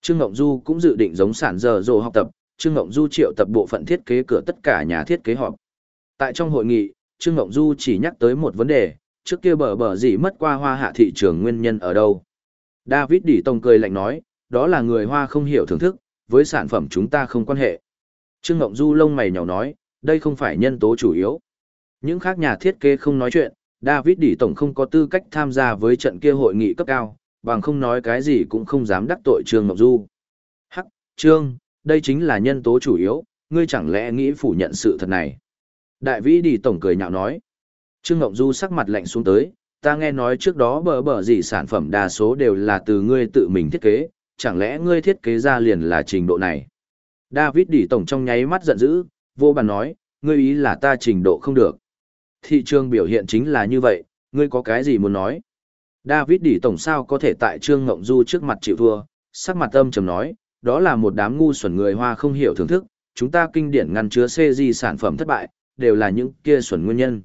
Trương Ngộng Du cũng dự định giống sản giờ dồ học tập, Trương Ngộng Du triệu tập bộ phận thiết kế cửa tất cả nhà thiết kế họp. Tại trong hội nghị, Trương Ngộng Du chỉ nhắc tới một vấn đề, trước kia bờ bờ gì mất qua hoa hạ thị trường nguyên nhân ở đâu. David Đỉ Tông cười lạnh nói, đó là người Hoa không hiểu thưởng thức, với sản phẩm chúng ta không quan hệ. Trương Ngộng Du lông mày nhỏ nói, đây không phải nhân tố chủ yếu. Những khác nhà thiết kế không nói chuyện, David Đỉ Tổng không có tư cách tham gia với trận kia hội nghị cấp cao, bằng không nói cái gì cũng không dám đắc tội Trương Ngọc Du. Hắc, Trương, đây chính là nhân tố chủ yếu, ngươi chẳng lẽ nghĩ phủ nhận sự thật này. Đại vĩ đi Tổng cười nhạo nói. Trương Ngộng Du sắc mặt lạnh xuống tới, ta nghe nói trước đó bờ bờ gì sản phẩm đa số đều là từ ngươi tự mình thiết kế, chẳng lẽ ngươi thiết kế ra liền là trình độ này. David đi Tổng trong nháy mắt giận dữ, vô bàn nói, ngươi ý là ta trình độ không được. Thị trường biểu hiện chính là như vậy, ngươi có cái gì muốn nói? David đi Tổng sao có thể tại Trương Ngộng Du trước mặt chịu thua, sắc mặt âm trầm nói, đó là một đám ngu xuẩn người Hoa không hiểu thưởng thức, chúng ta kinh điển ngăn chứa CG sản phẩm thất bại, đều là những kia xuẩn nguyên nhân.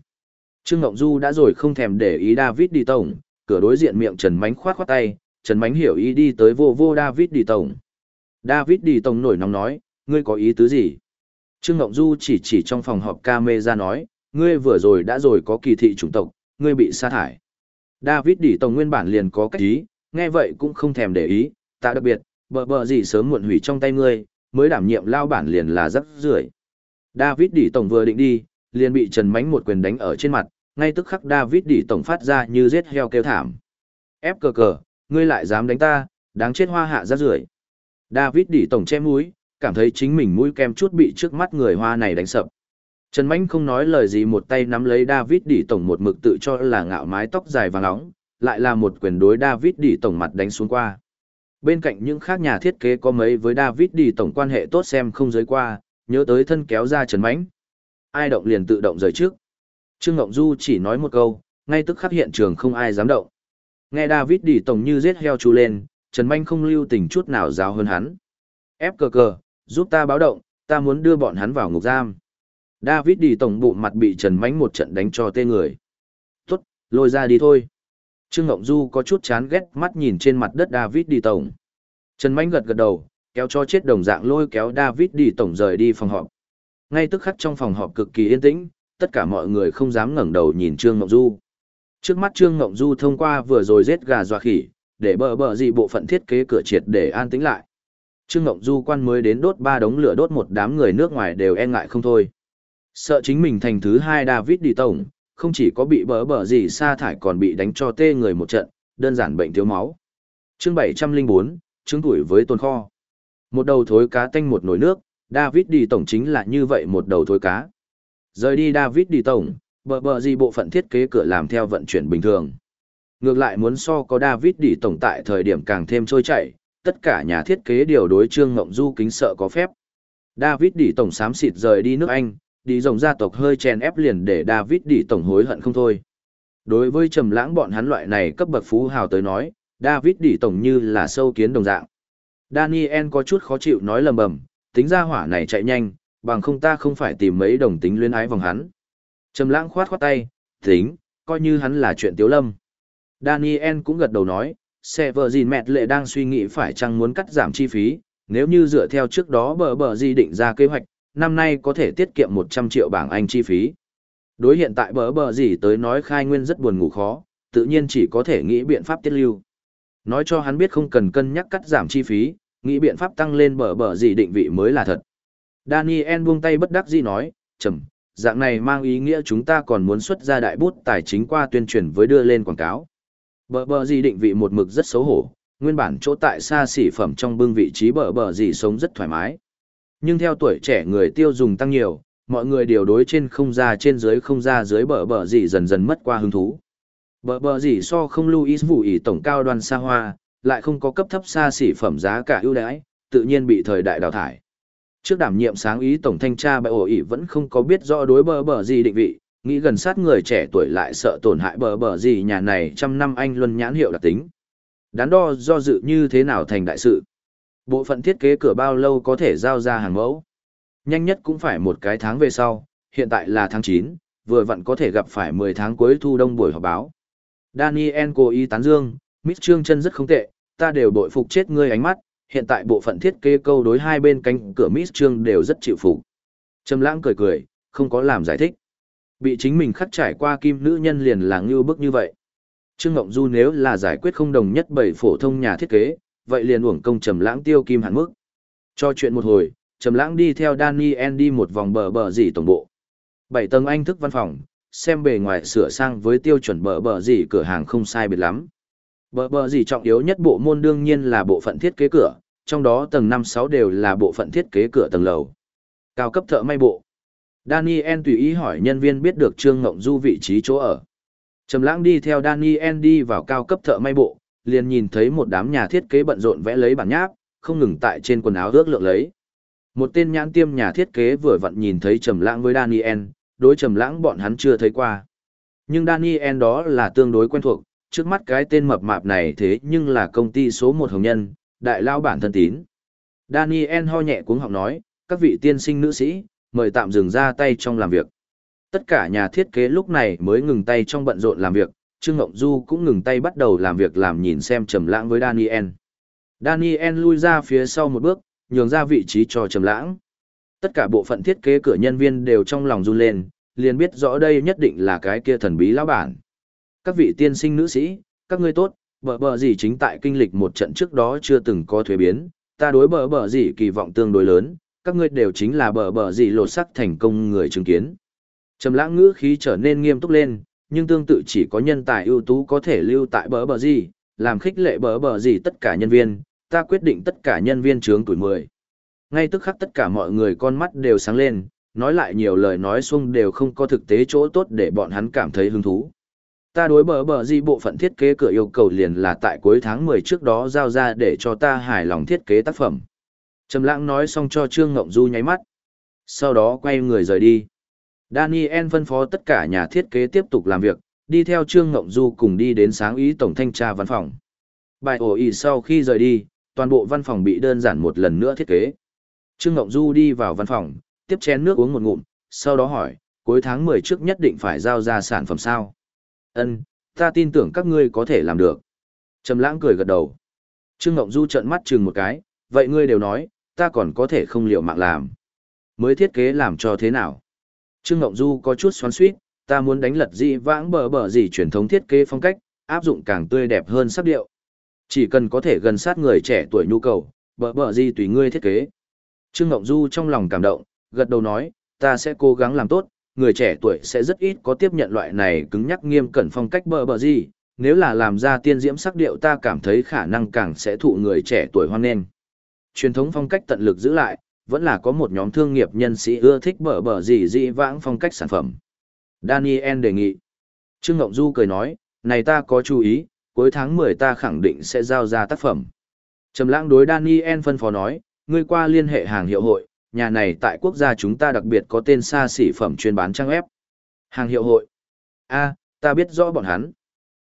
Trương Ngộng Du đã rồi không thèm để ý David đi Tổng, cửa đối diện miệng Trần Mánh khoát khoát tay, Trần Mánh hiểu ý đi tới vô vô David đi Tổng. David đi Tổng nổi nóng nói, ngươi có ý tứ gì? Trương Ngộng Du chỉ chỉ trong phòng họp camera nói, ngươi vừa rồi đã rồi có kỳ thị chủng tộc, ngươi bị sa thải. David đi Tổng nguyên bản liền có cách ý, nghe vậy cũng không thèm để ý, tạ đặc biệt, bờ bờ gì sớm muộn hủy trong tay ngươi, mới đảm nhiệm lao bản liền là rất rưởi. David Đỉ Tổng vừa định đi, liền bị Trần Mánh một quyền đánh ở trên mặt, ngay tức khắc David Đỉ Tổng phát ra như giết heo kêu thảm. Ép cờ cờ, ngươi lại dám đánh ta, đáng chết hoa hạ rất rưởi. David Đỉ Tổng che mũi, cảm thấy chính mình mũi kem chút bị trước mắt người hoa này đánh sập. Trần Mánh không nói lời gì một tay nắm lấy David Đỉ Tổng một mực tự cho là ngạo mái tóc dài vàng óng, lại là một quyền đối David Đỉ Tổng mặt đánh xuống qua. Bên cạnh những khác nhà thiết kế có mấy với David đi Tổng quan hệ tốt xem không giới qua, nhớ tới thân kéo ra Trần Mạnh. Ai động liền tự động rời trước. Trương Ngộng Du chỉ nói một câu, ngay tức khắc hiện trường không ai dám động. Nghe David đi Tổng như giết heo chú lên, Trần Mạnh không lưu tình chút nào giáo hơn hắn. Ép cờ cờ, giúp ta báo động, ta muốn đưa bọn hắn vào ngục giam. David đi tổng bộ mặt bị Trần Mánh một trận đánh cho tê người. Tốt, lôi ra đi thôi. Trương Ngộng Du có chút chán ghét mắt nhìn trên mặt đất David đi tổng. Trần Mạnh gật gật đầu, kéo cho chết đồng dạng lôi kéo David đi tổng rời đi phòng họp. Ngay tức khắc trong phòng họp cực kỳ yên tĩnh, tất cả mọi người không dám ngẩng đầu nhìn Trương Ngộng Du. Trước mắt Trương Ngộng Du thông qua vừa rồi giết gà dọa khỉ, để bờ bờ gì bộ phận thiết kế cửa triệt để an tĩnh lại. Trương Ngộng Du quan mới đến đốt ba đống lửa đốt một đám người nước ngoài đều e ngại không thôi. Sợ chính mình thành thứ hai David đi tổng, không chỉ có bị bỡ bỡ gì sa thải còn bị đánh cho tê người một trận, đơn giản bệnh thiếu máu. Chương 704, chứng tuổi với tồn kho. Một đầu thối cá tanh một nồi nước, David đi tổng chính là như vậy một đầu thối cá. Rời đi David đi tổng, bờ bờ gì bộ phận thiết kế cửa làm theo vận chuyển bình thường. Ngược lại muốn so có David đi tổng tại thời điểm càng thêm trôi chảy, tất cả nhà thiết kế điều đối Trương Ngộng Du kính sợ có phép. David đi tổng xám xịt rời đi nước Anh, đi rồng gia tộc hơi chèn ép liền để David đi tổng hối hận không thôi. Đối với trầm lãng bọn hắn loại này cấp bậc phú hào tới nói, David đi tổng như là sâu kiến đồng dạng. Daniel có chút khó chịu nói lầm bầm, tính ra hỏa này chạy nhanh, bằng không ta không phải tìm mấy đồng tính luyến ái vòng hắn. Trầm lãng khoát khoát tay, tính, coi như hắn là chuyện tiếu lâm. Daniel cũng gật đầu nói, xe vợ gìn mẹt lệ đang suy nghĩ phải chăng muốn cắt giảm chi phí, nếu như dựa theo trước đó bờ bờ gì định ra kế hoạch, năm nay có thể tiết kiệm 100 triệu bảng Anh chi phí. Đối hiện tại bờ bờ gì tới nói khai nguyên rất buồn ngủ khó, tự nhiên chỉ có thể nghĩ biện pháp tiết lưu. Nói cho hắn biết không cần cân nhắc cắt giảm chi phí, nghĩ biện pháp tăng lên bờ bờ gì định vị mới là thật. Daniel buông tay bất đắc dĩ nói, chầm, dạng này mang ý nghĩa chúng ta còn muốn xuất ra đại bút tài chính qua tuyên truyền với đưa lên quảng cáo. Bờ bờ gì định vị một mực rất xấu hổ, nguyên bản chỗ tại xa xỉ phẩm trong bưng vị trí bờ bờ gì sống rất thoải mái. Nhưng theo tuổi trẻ người tiêu dùng tăng nhiều, mọi người điều đối trên không ra trên dưới không ra dưới bờ bờ gì dần dần mất qua hứng thú. Bờ bờ gì so không Louis vụ ý tổng cao đoan xa hoa, lại không có cấp thấp xa xỉ phẩm giá cả ưu đãi, tự nhiên bị thời đại đào thải. Trước đảm nhiệm sáng ý tổng thanh tra bại ổ ý vẫn không có biết rõ đối bờ bờ gì định vị, nghĩ gần sát người trẻ tuổi lại sợ tổn hại bờ bờ gì nhà này trăm năm anh luân nhãn hiệu đặc tính. Đắn đo do dự như thế nào thành đại sự. Bộ phận thiết kế cửa bao lâu có thể giao ra hàng mẫu. Nhanh nhất cũng phải một cái tháng về sau, hiện tại là tháng 9, vừa vặn có thể gặp phải 10 tháng cuối thu đông buổi họp báo. Daniel cố ý tán dương, mít Trương chân rất không tệ, ta đều bội phục chết ngươi ánh mắt, hiện tại bộ phận thiết kế câu đối hai bên cánh cửa mít Trương đều rất chịu phục. Trầm lãng cười cười, không có làm giải thích. Bị chính mình khắc trải qua kim nữ nhân liền là ngưu bức như vậy. Trương Ngộng Du nếu là giải quyết không đồng nhất bảy phổ thông nhà thiết kế, vậy liền uổng công trầm lãng tiêu kim hạn mức. Cho chuyện một hồi, trầm lãng đi theo Daniel đi một vòng bờ bờ gì tổng bộ. Bảy tầng anh thức văn phòng, xem bề ngoài sửa sang với tiêu chuẩn bờ bờ gì cửa hàng không sai biệt lắm. Bờ bờ gì trọng yếu nhất bộ môn đương nhiên là bộ phận thiết kế cửa, trong đó tầng 5-6 đều là bộ phận thiết kế cửa tầng lầu. Cao cấp thợ may bộ. Daniel tùy ý hỏi nhân viên biết được Trương Ngộng Du vị trí chỗ ở. Trầm lãng đi theo Daniel đi vào cao cấp thợ may bộ, liền nhìn thấy một đám nhà thiết kế bận rộn vẽ lấy bản nháp, không ngừng tại trên quần áo ước lượng lấy. Một tên nhãn tiêm nhà thiết kế vừa vặn nhìn thấy Trầm lãng với Daniel, đối Trầm lãng bọn hắn chưa thấy qua. Nhưng Daniel đó là tương đối quen thuộc, trước mắt cái tên mập mạp này thế nhưng là công ty số một hồng nhân, đại lao bản thân tín. Daniel ho nhẹ cuống họng nói, các vị tiên sinh nữ sĩ, mời tạm dừng ra tay trong làm việc. Tất cả nhà thiết kế lúc này mới ngừng tay trong bận rộn làm việc, Trương Ngộng Du cũng ngừng tay bắt đầu làm việc làm nhìn xem Trầm Lãng với Daniel. Daniel lui ra phía sau một bước, nhường ra vị trí cho Trầm Lãng. Tất cả bộ phận thiết kế cửa nhân viên đều trong lòng run lên, liền biết rõ đây nhất định là cái kia thần bí lão bản. Các vị tiên sinh nữ sĩ, các ngươi tốt, bờ bờ gì chính tại kinh lịch một trận trước đó chưa từng có thuế biến, ta đối bờ bờ gì kỳ vọng tương đối lớn, các ngươi đều chính là bờ bờ gì lột sắc thành công người chứng kiến. Trầm lãng ngữ khí trở nên nghiêm túc lên, nhưng tương tự chỉ có nhân tài ưu tú có thể lưu tại bờ bờ gì, làm khích lệ bờ bờ gì tất cả nhân viên, ta quyết định tất cả nhân viên trướng tuổi 10. Ngay tức khắc tất cả mọi người con mắt đều sáng lên, nói lại nhiều lời nói xuông đều không có thực tế chỗ tốt để bọn hắn cảm thấy hứng thú. Ta đối bờ bờ gì bộ phận thiết kế cửa yêu cầu liền là tại cuối tháng 10 trước đó giao ra để cho ta hài lòng thiết kế tác phẩm. Trầm lãng nói xong cho Trương Ngộng Du nháy mắt. Sau đó quay người rời đi. Daniel phân phó tất cả nhà thiết kế tiếp tục làm việc, đi theo Trương Ngộng Du cùng đi đến sáng ý tổng thanh tra văn phòng. Bài ổ ý sau khi rời đi, toàn bộ văn phòng bị đơn giản một lần nữa thiết kế. Trương Ngộng Du đi vào văn phòng, tiếp chén nước uống một ngụm, sau đó hỏi, cuối tháng 10 trước nhất định phải giao ra sản phẩm sao? Ân, ta tin tưởng các ngươi có thể làm được. Trầm lãng cười gật đầu. Trương Ngộng Du trợn mắt chừng một cái, vậy ngươi đều nói, ta còn có thể không liệu mạng làm. Mới thiết kế làm cho thế nào? Trương Ngộng Du có chút xoắn xuýt, ta muốn đánh lật dị vãng bờ bờ gì truyền thống thiết kế phong cách, áp dụng càng tươi đẹp hơn sắc điệu. Chỉ cần có thể gần sát người trẻ tuổi nhu cầu, bờ bờ gì tùy ngươi thiết kế. Trương Ngộng Du trong lòng cảm động, gật đầu nói, ta sẽ cố gắng làm tốt, người trẻ tuổi sẽ rất ít có tiếp nhận loại này cứng nhắc nghiêm cẩn phong cách bờ bờ gì, nếu là làm ra tiên diễm sắc điệu ta cảm thấy khả năng càng sẽ thụ người trẻ tuổi hoan nghênh. Truyền thống phong cách tận lực giữ lại, vẫn là có một nhóm thương nghiệp nhân sĩ ưa thích bở bở gì dị vãng phong cách sản phẩm. Daniel đề nghị. Trương Ngộng Du cười nói, này ta có chú ý, cuối tháng 10 ta khẳng định sẽ giao ra tác phẩm. Trầm lãng đối Daniel phân phó nói, ngươi qua liên hệ hàng hiệu hội, nhà này tại quốc gia chúng ta đặc biệt có tên xa xỉ phẩm chuyên bán trang web. Hàng hiệu hội. a ta biết rõ bọn hắn.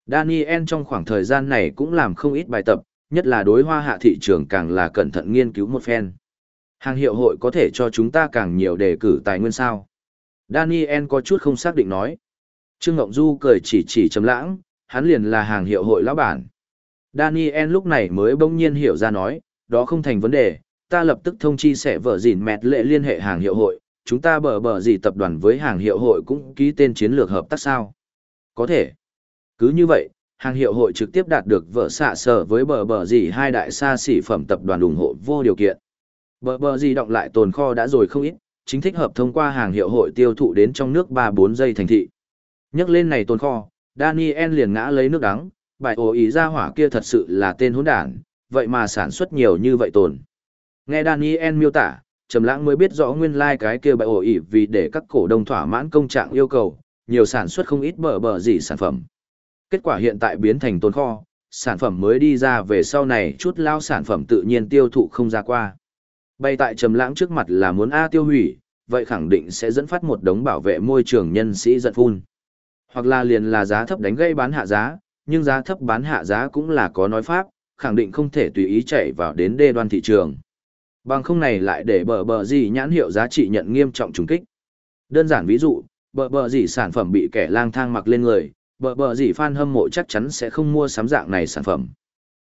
Daniel trong khoảng thời gian này cũng làm không ít bài tập, nhất là đối hoa hạ thị trường càng là cẩn thận nghiên cứu một phen. Hàng hiệu hội có thể cho chúng ta càng nhiều đề cử tài nguyên sao. Daniel có chút không xác định nói. Trương Ngộng Du cười chỉ chỉ chấm lãng, hắn liền là hàng hiệu hội lão bản. Daniel lúc này mới bỗng nhiên hiểu ra nói, đó không thành vấn đề, ta lập tức thông chi sẽ vợ gìn mẹt lệ liên hệ hàng hiệu hội, chúng ta bờ bờ gì tập đoàn với hàng hiệu hội cũng ký tên chiến lược hợp tác sao. Có thể. Cứ như vậy, hàng hiệu hội trực tiếp đạt được vợ xạ sở với bờ bờ gì hai đại xa xỉ phẩm tập đoàn ủng hộ vô điều kiện. Bờ bờ gì động lại tồn kho đã rồi không ít, chính thích hợp thông qua hàng hiệu hội tiêu thụ đến trong nước 3-4 giây thành thị. Nhắc lên này tồn kho, Daniel liền ngã lấy nước đắng, bài ổ ý ra hỏa kia thật sự là tên hỗn đản, vậy mà sản xuất nhiều như vậy tồn. Nghe Daniel miêu tả, Trầm Lãng mới biết rõ nguyên lai like cái kia bài ổ ý vì để các cổ đông thỏa mãn công trạng yêu cầu, nhiều sản xuất không ít bờ bờ gì sản phẩm. Kết quả hiện tại biến thành tồn kho, sản phẩm mới đi ra về sau này chút lao sản phẩm tự nhiên tiêu thụ không ra qua. Bay tại trầm lãng trước mặt là muốn A tiêu hủy, vậy khẳng định sẽ dẫn phát một đống bảo vệ môi trường nhân sĩ giận phun. Hoặc là liền là giá thấp đánh gây bán hạ giá, nhưng giá thấp bán hạ giá cũng là có nói pháp, khẳng định không thể tùy ý chạy vào đến đê đoan thị trường. Bằng không này lại để bờ bờ gì nhãn hiệu giá trị nhận nghiêm trọng trùng kích. Đơn giản ví dụ, bờ bờ gì sản phẩm bị kẻ lang thang mặc lên người, bờ bờ gì fan hâm mộ chắc chắn sẽ không mua sắm dạng này sản phẩm.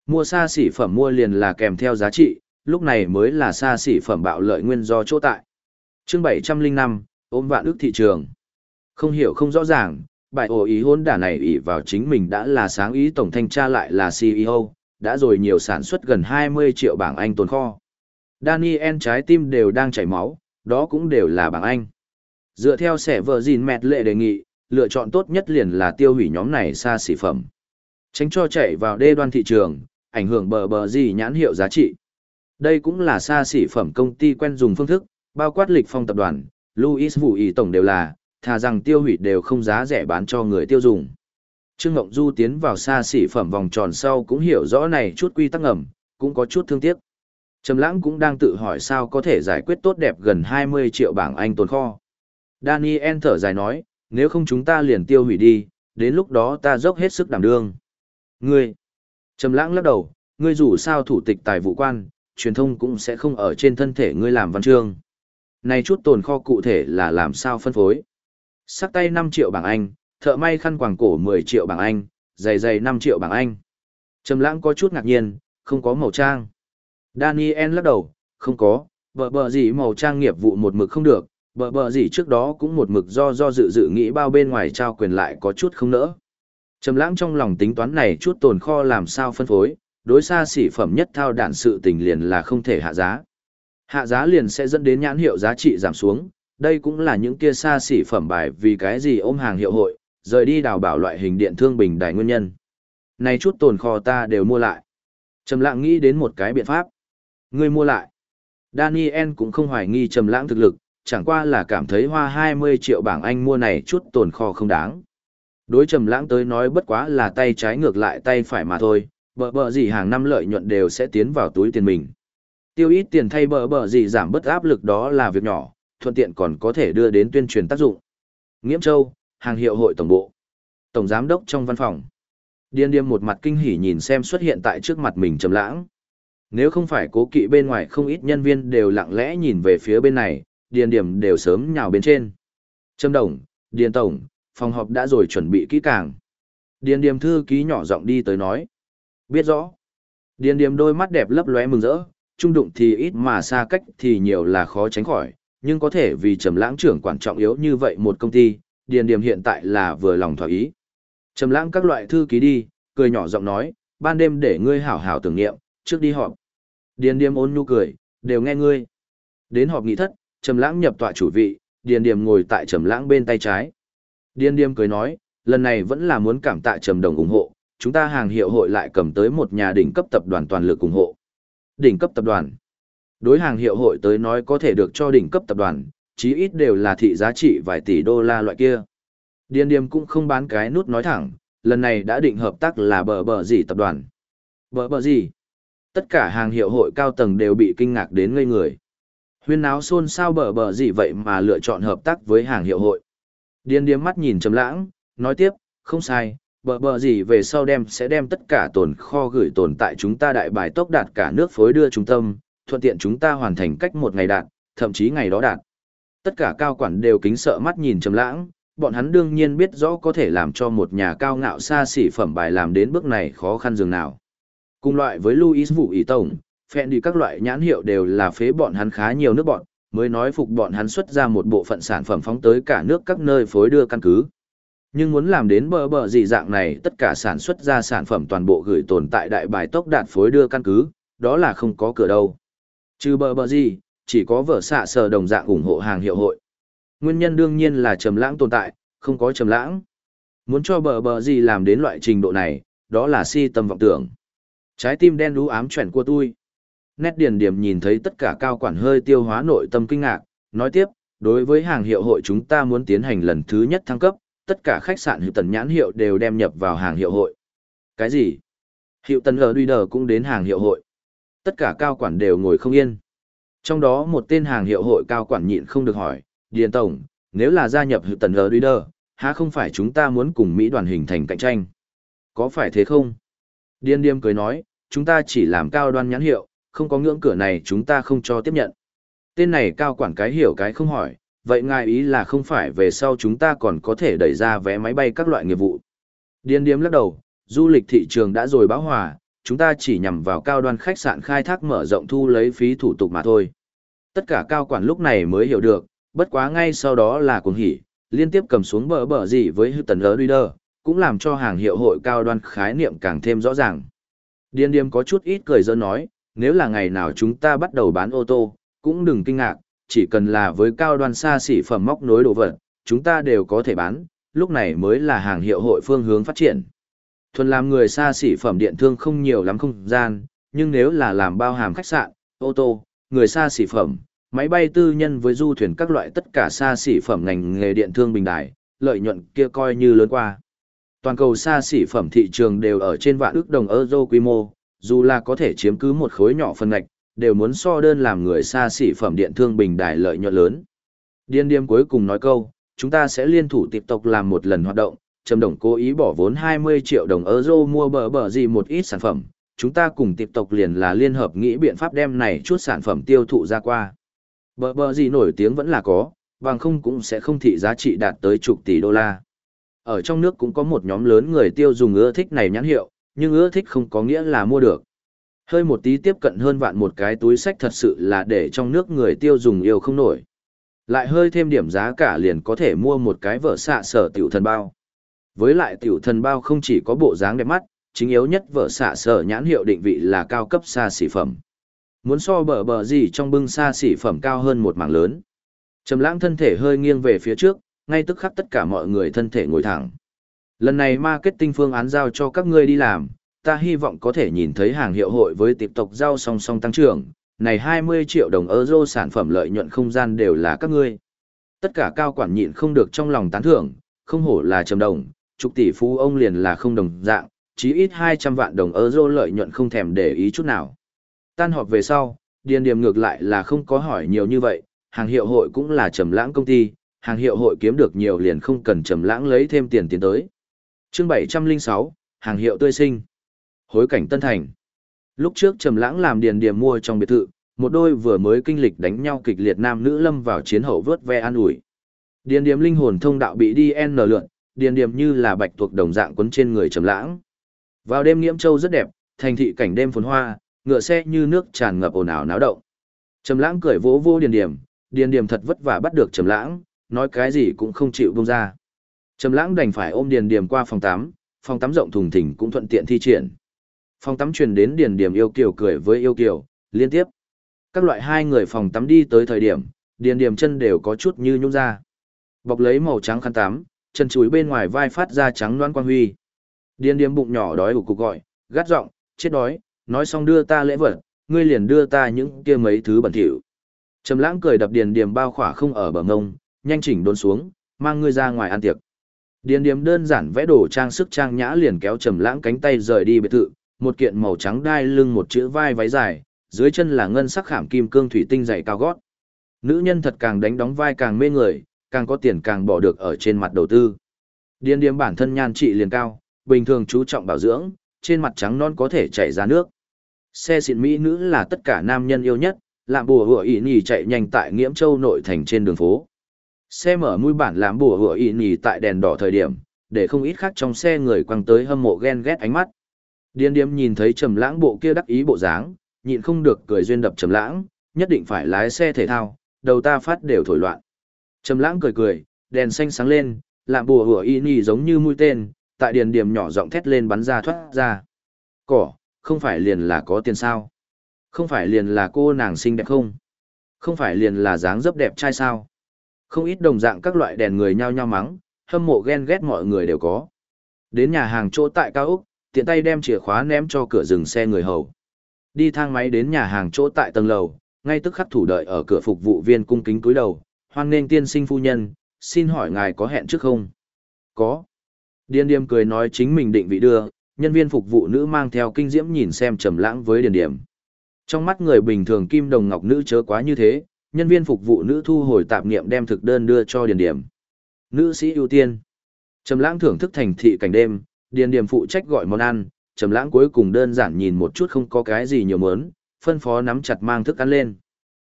Mua xa xỉ phẩm mua liền là kèm theo giá trị, lúc này mới là xa xỉ phẩm bạo lợi nguyên do chỗ tại. chương 705, ôm vạn ước thị trường. Không hiểu không rõ ràng, bài ổ ý hôn đả này ỷ vào chính mình đã là sáng ý tổng thanh tra lại là CEO, đã rồi nhiều sản xuất gần 20 triệu bảng Anh tồn kho. Daniel trái tim đều đang chảy máu, đó cũng đều là bảng Anh. Dựa theo sẻ vợ gìn mẹt lệ đề nghị, lựa chọn tốt nhất liền là tiêu hủy nhóm này xa xỉ phẩm. Tránh cho chạy vào đê đoan thị trường, ảnh hưởng bờ bờ gì nhãn hiệu giá trị. Đây cũng là xa xỉ phẩm công ty quen dùng phương thức, bao quát lịch phong tập đoàn, Louis Vũ ý tổng đều là, thà rằng tiêu hủy đều không giá rẻ bán cho người tiêu dùng. Trương Ngộng Du tiến vào xa xỉ phẩm vòng tròn sau cũng hiểu rõ này chút quy tắc ngầm, cũng có chút thương tiếc. Trầm Lãng cũng đang tự hỏi sao có thể giải quyết tốt đẹp gần 20 triệu bảng Anh tồn kho. Daniel thở dài nói, nếu không chúng ta liền tiêu hủy đi, đến lúc đó ta dốc hết sức đảm đương. Ngươi, Trầm Lãng lắc đầu, ngươi dù sao thủ tịch tài vụ quan, truyền thông cũng sẽ không ở trên thân thể ngươi làm văn chương. Này chút tồn kho cụ thể là làm sao phân phối? Sắc tay 5 triệu bảng Anh, thợ may khăn quàng cổ 10 triệu bảng Anh, giày giày 5 triệu bảng Anh. Trầm lãng có chút ngạc nhiên, không có màu trang. Daniel lắc đầu, không có, bờ bờ gì màu trang nghiệp vụ một mực không được, bờ bờ gì trước đó cũng một mực do do dự dự nghĩ bao bên ngoài trao quyền lại có chút không nỡ. Trầm lãng trong lòng tính toán này chút tồn kho làm sao phân phối, đối xa xỉ phẩm nhất thao đản sự tình liền là không thể hạ giá. Hạ giá liền sẽ dẫn đến nhãn hiệu giá trị giảm xuống, đây cũng là những kia xa xỉ phẩm bài vì cái gì ôm hàng hiệu hội, rời đi đào bảo loại hình điện thương bình đài nguyên nhân. Này chút tồn kho ta đều mua lại. Trầm lãng nghĩ đến một cái biện pháp. Ngươi mua lại. Daniel cũng không hoài nghi trầm lãng thực lực, chẳng qua là cảm thấy hoa 20 triệu bảng Anh mua này chút tồn kho không đáng. Đối trầm lãng tới nói bất quá là tay trái ngược lại tay phải mà thôi, bờ bờ gì hàng năm lợi nhuận đều sẽ tiến vào túi tiền mình. Tiêu ít tiền thay bờ bờ gì giảm bất áp lực đó là việc nhỏ, thuận tiện còn có thể đưa đến tuyên truyền tác dụng. Nghiễm Châu, hàng hiệu hội tổng bộ. Tổng giám đốc trong văn phòng. Điên điềm một mặt kinh hỉ nhìn xem xuất hiện tại trước mặt mình trầm lãng. Nếu không phải cố kỵ bên ngoài không ít nhân viên đều lặng lẽ nhìn về phía bên này, điền điểm đều sớm nhào bên trên. Trâm Đồng, Điền Tổng, phòng họp đã rồi chuẩn bị kỹ càng. Điền điểm thư ký nhỏ giọng đi tới nói. Biết rõ. Điền điểm đôi mắt đẹp lấp lóe mừng rỡ, trung đụng thì ít mà xa cách thì nhiều là khó tránh khỏi, nhưng có thể vì trầm lãng trưởng quan trọng yếu như vậy một công ty, điền điểm hiện tại là vừa lòng thỏa ý. Trầm lãng các loại thư ký đi, cười nhỏ giọng nói, ban đêm để ngươi hảo hảo tưởng niệm, trước đi họp. Điền điểm ôn nhu cười, đều nghe ngươi. Đến họp nghị thất, trầm lãng nhập tọa chủ vị, điền điểm ngồi tại trầm lãng bên tay trái. Điền điểm cười nói, lần này vẫn là muốn cảm tạ trầm đồng ủng hộ, chúng ta hàng hiệu hội lại cầm tới một nhà đỉnh cấp tập đoàn toàn lực ủng hộ. Đỉnh cấp tập đoàn. Đối hàng hiệu hội tới nói có thể được cho đỉnh cấp tập đoàn, chí ít đều là thị giá trị vài tỷ đô la loại kia. Điền điềm cũng không bán cái nút nói thẳng, lần này đã định hợp tác là bờ bờ gì tập đoàn. Bờ bờ gì? Tất cả hàng hiệu hội cao tầng đều bị kinh ngạc đến ngây người. Huyên náo xôn xao bờ bờ gì vậy mà lựa chọn hợp tác với hàng hiệu hội. Điền điếm mắt nhìn trầm lãng, nói tiếp, không sai, bờ bờ gì về sau đem sẽ đem tất cả tồn kho gửi tồn tại chúng ta đại bài tốc đạt cả nước phối đưa trung tâm, thuận tiện chúng ta hoàn thành cách một ngày đạt, thậm chí ngày đó đạt. Tất cả cao quản đều kính sợ mắt nhìn trầm lãng, bọn hắn đương nhiên biết rõ có thể làm cho một nhà cao ngạo xa xỉ phẩm bài làm đến bước này khó khăn dường nào. Cùng loại với Louis Vũ ý tổng, phèn đi các loại nhãn hiệu đều là phế bọn hắn khá nhiều nước bọn, mới nói phục bọn hắn xuất ra một bộ phận sản phẩm phóng tới cả nước các nơi phối đưa căn cứ. Nhưng muốn làm đến bờ bờ gì dạng này tất cả sản xuất ra sản phẩm toàn bộ gửi tồn tại đại bài tốc đạt phối đưa căn cứ, đó là không có cửa đâu. Trừ bờ bờ gì, chỉ có vở xạ sờ đồng dạng ủng hộ hàng hiệu hội. Nguyên nhân đương nhiên là trầm lãng tồn tại, không có trầm lãng. Muốn cho bờ bờ gì làm đến loại trình độ này, đó là si tâm vọng tưởng. Trái tim đen đú ám chuyển của tôi. Nét điền điểm nhìn thấy tất cả cao quản hơi tiêu hóa nội tâm kinh ngạc, nói tiếp, đối với hàng hiệu hội chúng ta muốn tiến hành lần thứ nhất thăng cấp, tất cả khách sạn hiệu tần nhãn hiệu đều đem nhập vào hàng hiệu hội. Cái gì? Hiệu tần ở Duy cũng đến hàng hiệu hội. Tất cả cao quản đều ngồi không yên. Trong đó một tên hàng hiệu hội cao quản nhịn không được hỏi, Điền Tổng, nếu là gia nhập hiệu tần ở Duy há không phải chúng ta muốn cùng Mỹ đoàn hình thành cạnh tranh? Có phải thế không? Điền Điềm cười nói, chúng ta chỉ làm cao đoan nhãn hiệu, không có ngưỡng cửa này chúng ta không cho tiếp nhận. Tên này cao quản cái hiểu cái không hỏi, vậy ngài ý là không phải về sau chúng ta còn có thể đẩy ra vé máy bay các loại nghiệp vụ. Điên điếm lắc đầu, du lịch thị trường đã rồi báo hòa, chúng ta chỉ nhằm vào cao đoan khách sạn khai thác mở rộng thu lấy phí thủ tục mà thôi. Tất cả cao quản lúc này mới hiểu được, bất quá ngay sau đó là cuồng hỉ, liên tiếp cầm xuống bờ bờ gì với hư tần lỡ reader, cũng làm cho hàng hiệu hội cao đoan khái niệm càng thêm rõ ràng. Điền Điếm có chút ít cười dơ nói, nếu là ngày nào chúng ta bắt đầu bán ô tô, cũng đừng kinh ngạc, chỉ cần là với cao đoan xa xỉ phẩm móc nối đồ vật, chúng ta đều có thể bán, lúc này mới là hàng hiệu hội phương hướng phát triển. Thuần làm người xa xỉ phẩm điện thương không nhiều lắm không gian, nhưng nếu là làm bao hàm khách sạn, ô tô, người xa xỉ phẩm, máy bay tư nhân với du thuyền các loại tất cả xa xỉ phẩm ngành nghề điện thương bình đại, lợi nhuận kia coi như lớn qua. Toàn cầu xa xỉ phẩm thị trường đều ở trên vạn ước đồng euro quy mô, dù là có thể chiếm cứ một khối nhỏ phần ngạch, đều muốn so đơn làm người xa xỉ phẩm điện thương bình đài lợi nhuận lớn. Điên điêm cuối cùng nói câu, chúng ta sẽ liên thủ tiếp tục làm một lần hoạt động, Trầm Đồng cố ý bỏ vốn 20 triệu đồng euro mua bờ bờ gì một ít sản phẩm, chúng ta cùng tiếp tục liền là liên hợp nghĩ biện pháp đem này chút sản phẩm tiêu thụ ra qua. Bờ bờ gì nổi tiếng vẫn là có, bằng không cũng sẽ không thị giá trị đạt tới chục tỷ đô la. Ở trong nước cũng có một nhóm lớn người tiêu dùng ưa thích này nhãn hiệu, nhưng ưa thích không có nghĩa là mua được. Hơi một tí tiếp cận hơn vạn một cái túi sách thật sự là để trong nước người tiêu dùng yêu không nổi. Lại hơi thêm điểm giá cả liền có thể mua một cái vợ xạ sở tiểu thần bao. Với lại tiểu thần bao không chỉ có bộ dáng đẹp mắt, chính yếu nhất vợ xạ sở nhãn hiệu định vị là cao cấp xa xỉ phẩm. Muốn so bờ bờ gì trong bưng xa xỉ phẩm cao hơn một mảng lớn. Trầm lãng thân thể hơi nghiêng về phía trước, ngay tức khắc tất cả mọi người thân thể ngồi thẳng. Lần này marketing phương án giao cho các ngươi đi làm, ta hy vọng có thể nhìn thấy hàng hiệu hội với tiếp tục giao song song tăng trưởng, này 20 triệu đồng euro sản phẩm lợi nhuận không gian đều là các ngươi. Tất cả cao quản nhịn không được trong lòng tán thưởng, không hổ là trầm đồng, chục tỷ phú ông liền là không đồng dạng, chí ít 200 vạn đồng euro lợi nhuận không thèm để ý chút nào. Tan họp về sau, điền điểm ngược lại là không có hỏi nhiều như vậy, hàng hiệu hội cũng là trầm lãng công ty, hàng hiệu hội kiếm được nhiều liền không cần trầm lãng lấy thêm tiền tiến tới. Chương 706, hàng hiệu tươi sinh. Hối cảnh Tân Thành. Lúc trước trầm lãng làm điền điểm mua trong biệt thự, một đôi vừa mới kinh lịch đánh nhau kịch liệt nam nữ lâm vào chiến hậu vớt ve an ủi. Điền điểm linh hồn thông đạo bị đi n lượn, điền điểm như là bạch tuộc đồng dạng quấn trên người trầm lãng. Vào đêm nghiễm châu rất đẹp, thành thị cảnh đêm phồn hoa, ngựa xe như nước tràn ngập ồn ào náo động. Trầm lãng cười vỗ vỗ điền điểm, điền điểm thật vất vả bắt được trầm lãng, nói cái gì cũng không chịu buông ra. Trầm lãng đành phải ôm điền điểm qua phòng tắm, phòng tắm rộng thùng thình cũng thuận tiện thi triển. Phòng tắm truyền đến điền điểm yêu kiều cười với yêu kiều, liên tiếp. Các loại hai người phòng tắm đi tới thời điểm, điền điểm chân đều có chút như nhung ra. Bọc lấy màu trắng khăn tắm, chân chuối bên ngoài vai phát ra trắng loan quang huy. Điền điểm bụng nhỏ đói ủ cục gọi, gắt giọng, chết đói, nói xong đưa ta lễ vật, ngươi liền đưa ta những kia mấy thứ bẩn thỉu. Trầm lãng cười đập điền điểm bao khỏa không ở bờ ngông, nhanh chỉnh đốn xuống, mang ngươi ra ngoài ăn tiệc. Điền điểm đơn giản vẽ đồ trang sức trang nhã liền kéo trầm lãng cánh tay rời đi biệt thự, một kiện màu trắng đai lưng một chữ vai váy dài, dưới chân là ngân sắc khảm kim cương thủy tinh dày cao gót. Nữ nhân thật càng đánh đóng vai càng mê người, càng có tiền càng bỏ được ở trên mặt đầu tư. Điền điểm bản thân nhan trị liền cao, bình thường chú trọng bảo dưỡng, trên mặt trắng non có thể chảy ra nước. Xe xịn mỹ nữ là tất cả nam nhân yêu nhất, làm bùa hựa ỉ nhì chạy nhanh tại Nghiễm Châu nội thành trên đường phố. Xe mở mũi bản làm bùa hựa ỉ nhì tại đèn đỏ thời điểm, để không ít khác trong xe người quăng tới hâm mộ ghen ghét ánh mắt. Điên điếm nhìn thấy trầm lãng bộ kia đắc ý bộ dáng, nhịn không được cười duyên đập trầm lãng, nhất định phải lái xe thể thao, đầu ta phát đều thổi loạn. Trầm lãng cười cười, đèn xanh sáng lên, làm bùa hựa y nhì giống như mũi tên, tại điền điểm nhỏ giọng thét lên bắn ra thoát ra. Cỏ, không phải liền là có tiền sao? Không phải liền là cô nàng xinh đẹp không? Không phải liền là dáng dấp đẹp trai sao? Không ít đồng dạng các loại đèn người nhao nhao mắng, hâm mộ ghen ghét mọi người đều có. Đến nhà hàng chỗ tại cao Úc, tiện tay đem chìa khóa ném cho cửa dừng xe người hầu. Đi thang máy đến nhà hàng chỗ tại tầng lầu, ngay tức khắc thủ đợi ở cửa phục vụ viên cung kính cúi đầu, hoan nghênh tiên sinh phu nhân, xin hỏi ngài có hẹn trước không? Có. Điền Điềm cười nói chính mình định vị đưa, nhân viên phục vụ nữ mang theo kinh diễm nhìn xem trầm lãng với Điền Điềm. Trong mắt người bình thường kim đồng ngọc nữ chớ quá như thế, nhân viên phục vụ nữ thu hồi tạp niệm đem thực đơn đưa cho Điền Điềm. Nữ sĩ ưu tiên. Trầm lãng thưởng thức thành thị cảnh đêm, Điền Điềm phụ trách gọi món ăn, Trầm lãng cuối cùng đơn giản nhìn một chút không có cái gì nhiều muốn, phân phó nắm chặt mang thức ăn lên.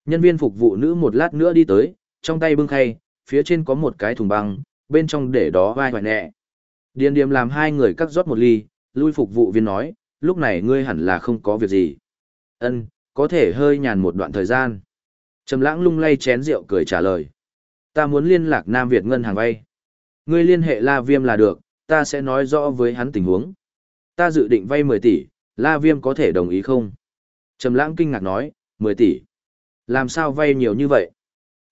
Nhân viên phục vụ nữ một lát nữa đi tới, trong tay bưng khay, phía trên có một cái thùng băng, bên trong để đó vai hoài nẹ. Điền Điềm làm hai người cắt rót một ly, lui phục vụ viên nói, lúc này ngươi hẳn là không có việc gì. Ân, có thể hơi nhàn một đoạn thời gian. Trầm lãng lung lay chén rượu cười trả lời. Ta muốn liên lạc Nam Việt ngân hàng vay. Ngươi liên hệ La Viêm là được, ta sẽ nói rõ với hắn tình huống. Ta dự định vay 10 tỷ, La Viêm có thể đồng ý không? Trầm lãng kinh ngạc nói, 10 tỷ. Làm sao vay nhiều như vậy?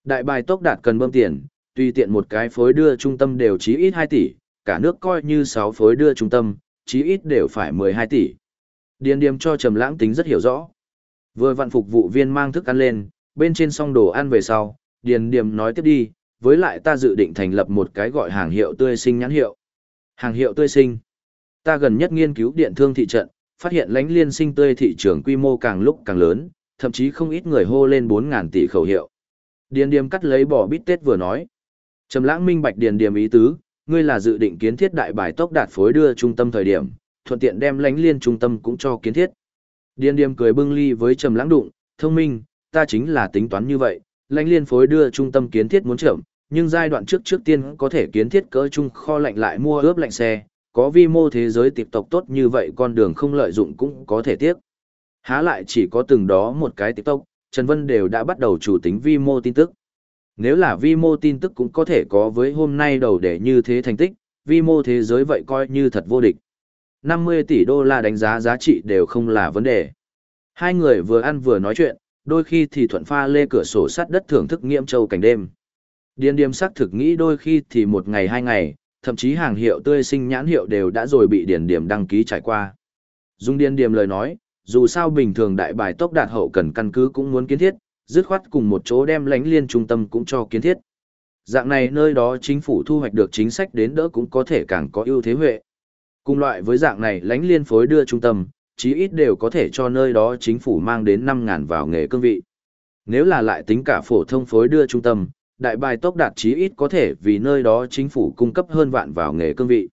Đại bài tốc đạt cần bơm tiền, tùy tiện một cái phối đưa trung tâm đều chí ít 2 tỷ, cả nước coi như 6 phối đưa trung tâm, chí ít đều phải 12 tỷ. Điền điềm cho Trầm lãng tính rất hiểu rõ. Vừa vặn phục vụ viên mang thức ăn lên, bên trên xong đồ ăn về sau, Điền điềm nói tiếp đi, với lại ta dự định thành lập một cái gọi hàng hiệu tươi sinh nhãn hiệu. Hàng hiệu tươi sinh. Ta gần nhất nghiên cứu điện thương thị trận, phát hiện lãnh liên sinh tươi thị trường quy mô càng lúc càng lớn, thậm chí không ít người hô lên 4.000 tỷ khẩu hiệu. Điền điềm cắt lấy bỏ bít tết vừa nói. Trầm lãng minh bạch điền điềm ý tứ, ngươi là dự định kiến thiết đại bài tốc đạt phối đưa trung tâm thời điểm, thuận tiện đem lãnh liên trung tâm cũng cho kiến thiết. Điền điềm cười bưng ly với trầm lãng đụng, thông minh, ta chính là tính toán như vậy, lãnh liên phối đưa trung tâm kiến thiết muốn chậm, nhưng giai đoạn trước trước tiên có thể kiến thiết cỡ trung kho lạnh lại mua ướp lạnh xe, có vi mô thế giới tiệp tộc tốt như vậy con đường không lợi dụng cũng có thể tiếc. Há lại chỉ có từng đó một cái tiệp tộc, Trần Vân đều đã bắt đầu chủ tính vi mô tin tức. Nếu là vi mô tin tức cũng có thể có với hôm nay đầu để như thế thành tích, vi mô thế giới vậy coi như thật vô địch. 50 tỷ đô la đánh giá giá trị đều không là vấn đề. Hai người vừa ăn vừa nói chuyện, đôi khi thì thuận pha lê cửa sổ sắt đất thưởng thức nghiệm châu cảnh đêm. Điên điềm sắc thực nghĩ đôi khi thì một ngày hai ngày, thậm chí hàng hiệu tươi sinh nhãn hiệu đều đã rồi bị điền điểm đăng ký trải qua. Dung điên điểm lời nói, dù sao bình thường đại bài tốc đạt hậu cần căn cứ cũng muốn kiến thiết, dứt khoát cùng một chỗ đem lãnh liên trung tâm cũng cho kiến thiết. Dạng này nơi đó chính phủ thu hoạch được chính sách đến đỡ cũng có thể càng có ưu thế huệ. Cùng loại với dạng này lãnh liên phối đưa trung tâm, chí ít đều có thể cho nơi đó chính phủ mang đến 5.000 vào nghề cương vị. Nếu là lại tính cả phổ thông phối đưa trung tâm, đại bài tốc đạt chí ít có thể vì nơi đó chính phủ cung cấp hơn vạn vào nghề cương vị.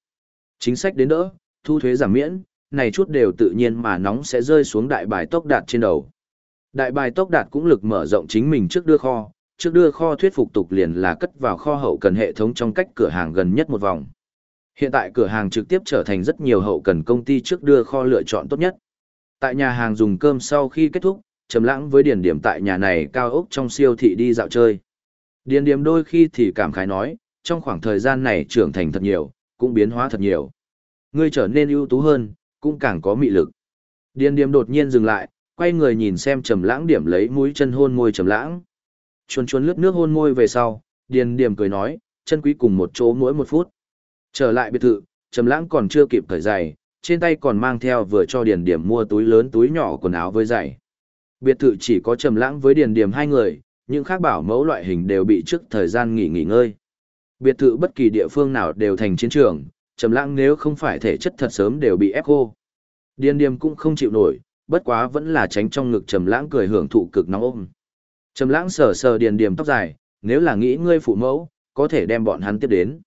Chính sách đến đỡ, thu thuế giảm miễn, này chút đều tự nhiên mà nóng sẽ rơi xuống đại bài tốc đạt trên đầu. Đại bài tốc đạt cũng lực mở rộng chính mình trước đưa kho, trước đưa kho thuyết phục tục liền là cất vào kho hậu cần hệ thống trong cách cửa hàng gần nhất một vòng. Hiện tại cửa hàng trực tiếp trở thành rất nhiều hậu cần công ty trước đưa kho lựa chọn tốt nhất. Tại nhà hàng dùng cơm sau khi kết thúc, trầm lãng với Điền điểm tại nhà này cao ốc trong siêu thị đi dạo chơi. Điền điềm đôi khi thì cảm khái nói, trong khoảng thời gian này trưởng thành thật nhiều, cũng biến hóa thật nhiều. Ngươi trở nên ưu tú hơn, cũng càng có mị lực. Điền điềm đột nhiên dừng lại, quay người nhìn xem trầm lãng điểm lấy mũi chân hôn môi trầm lãng. Chuồn chuồn lướt nước hôn môi về sau, điền điềm cười nói, chân quý cùng một chỗ mỗi một phút. Trở lại biệt thự, trầm lãng còn chưa kịp thời giày, trên tay còn mang theo vừa cho điền điểm mua túi lớn túi nhỏ quần áo với giày. Biệt thự chỉ có trầm lãng với điền điểm hai người, những khác bảo mẫu loại hình đều bị trước thời gian nghỉ nghỉ ngơi. Biệt thự bất kỳ địa phương nào đều thành chiến trường, trầm lãng nếu không phải thể chất thật sớm đều bị ép khô. Điên điềm cũng không chịu nổi, bất quá vẫn là tránh trong ngực trầm lãng cười hưởng thụ cực nóng ôm. Trầm lãng sờ sờ điền điềm tóc dài, nếu là nghĩ ngươi phụ mẫu, có thể đem bọn hắn tiếp đến.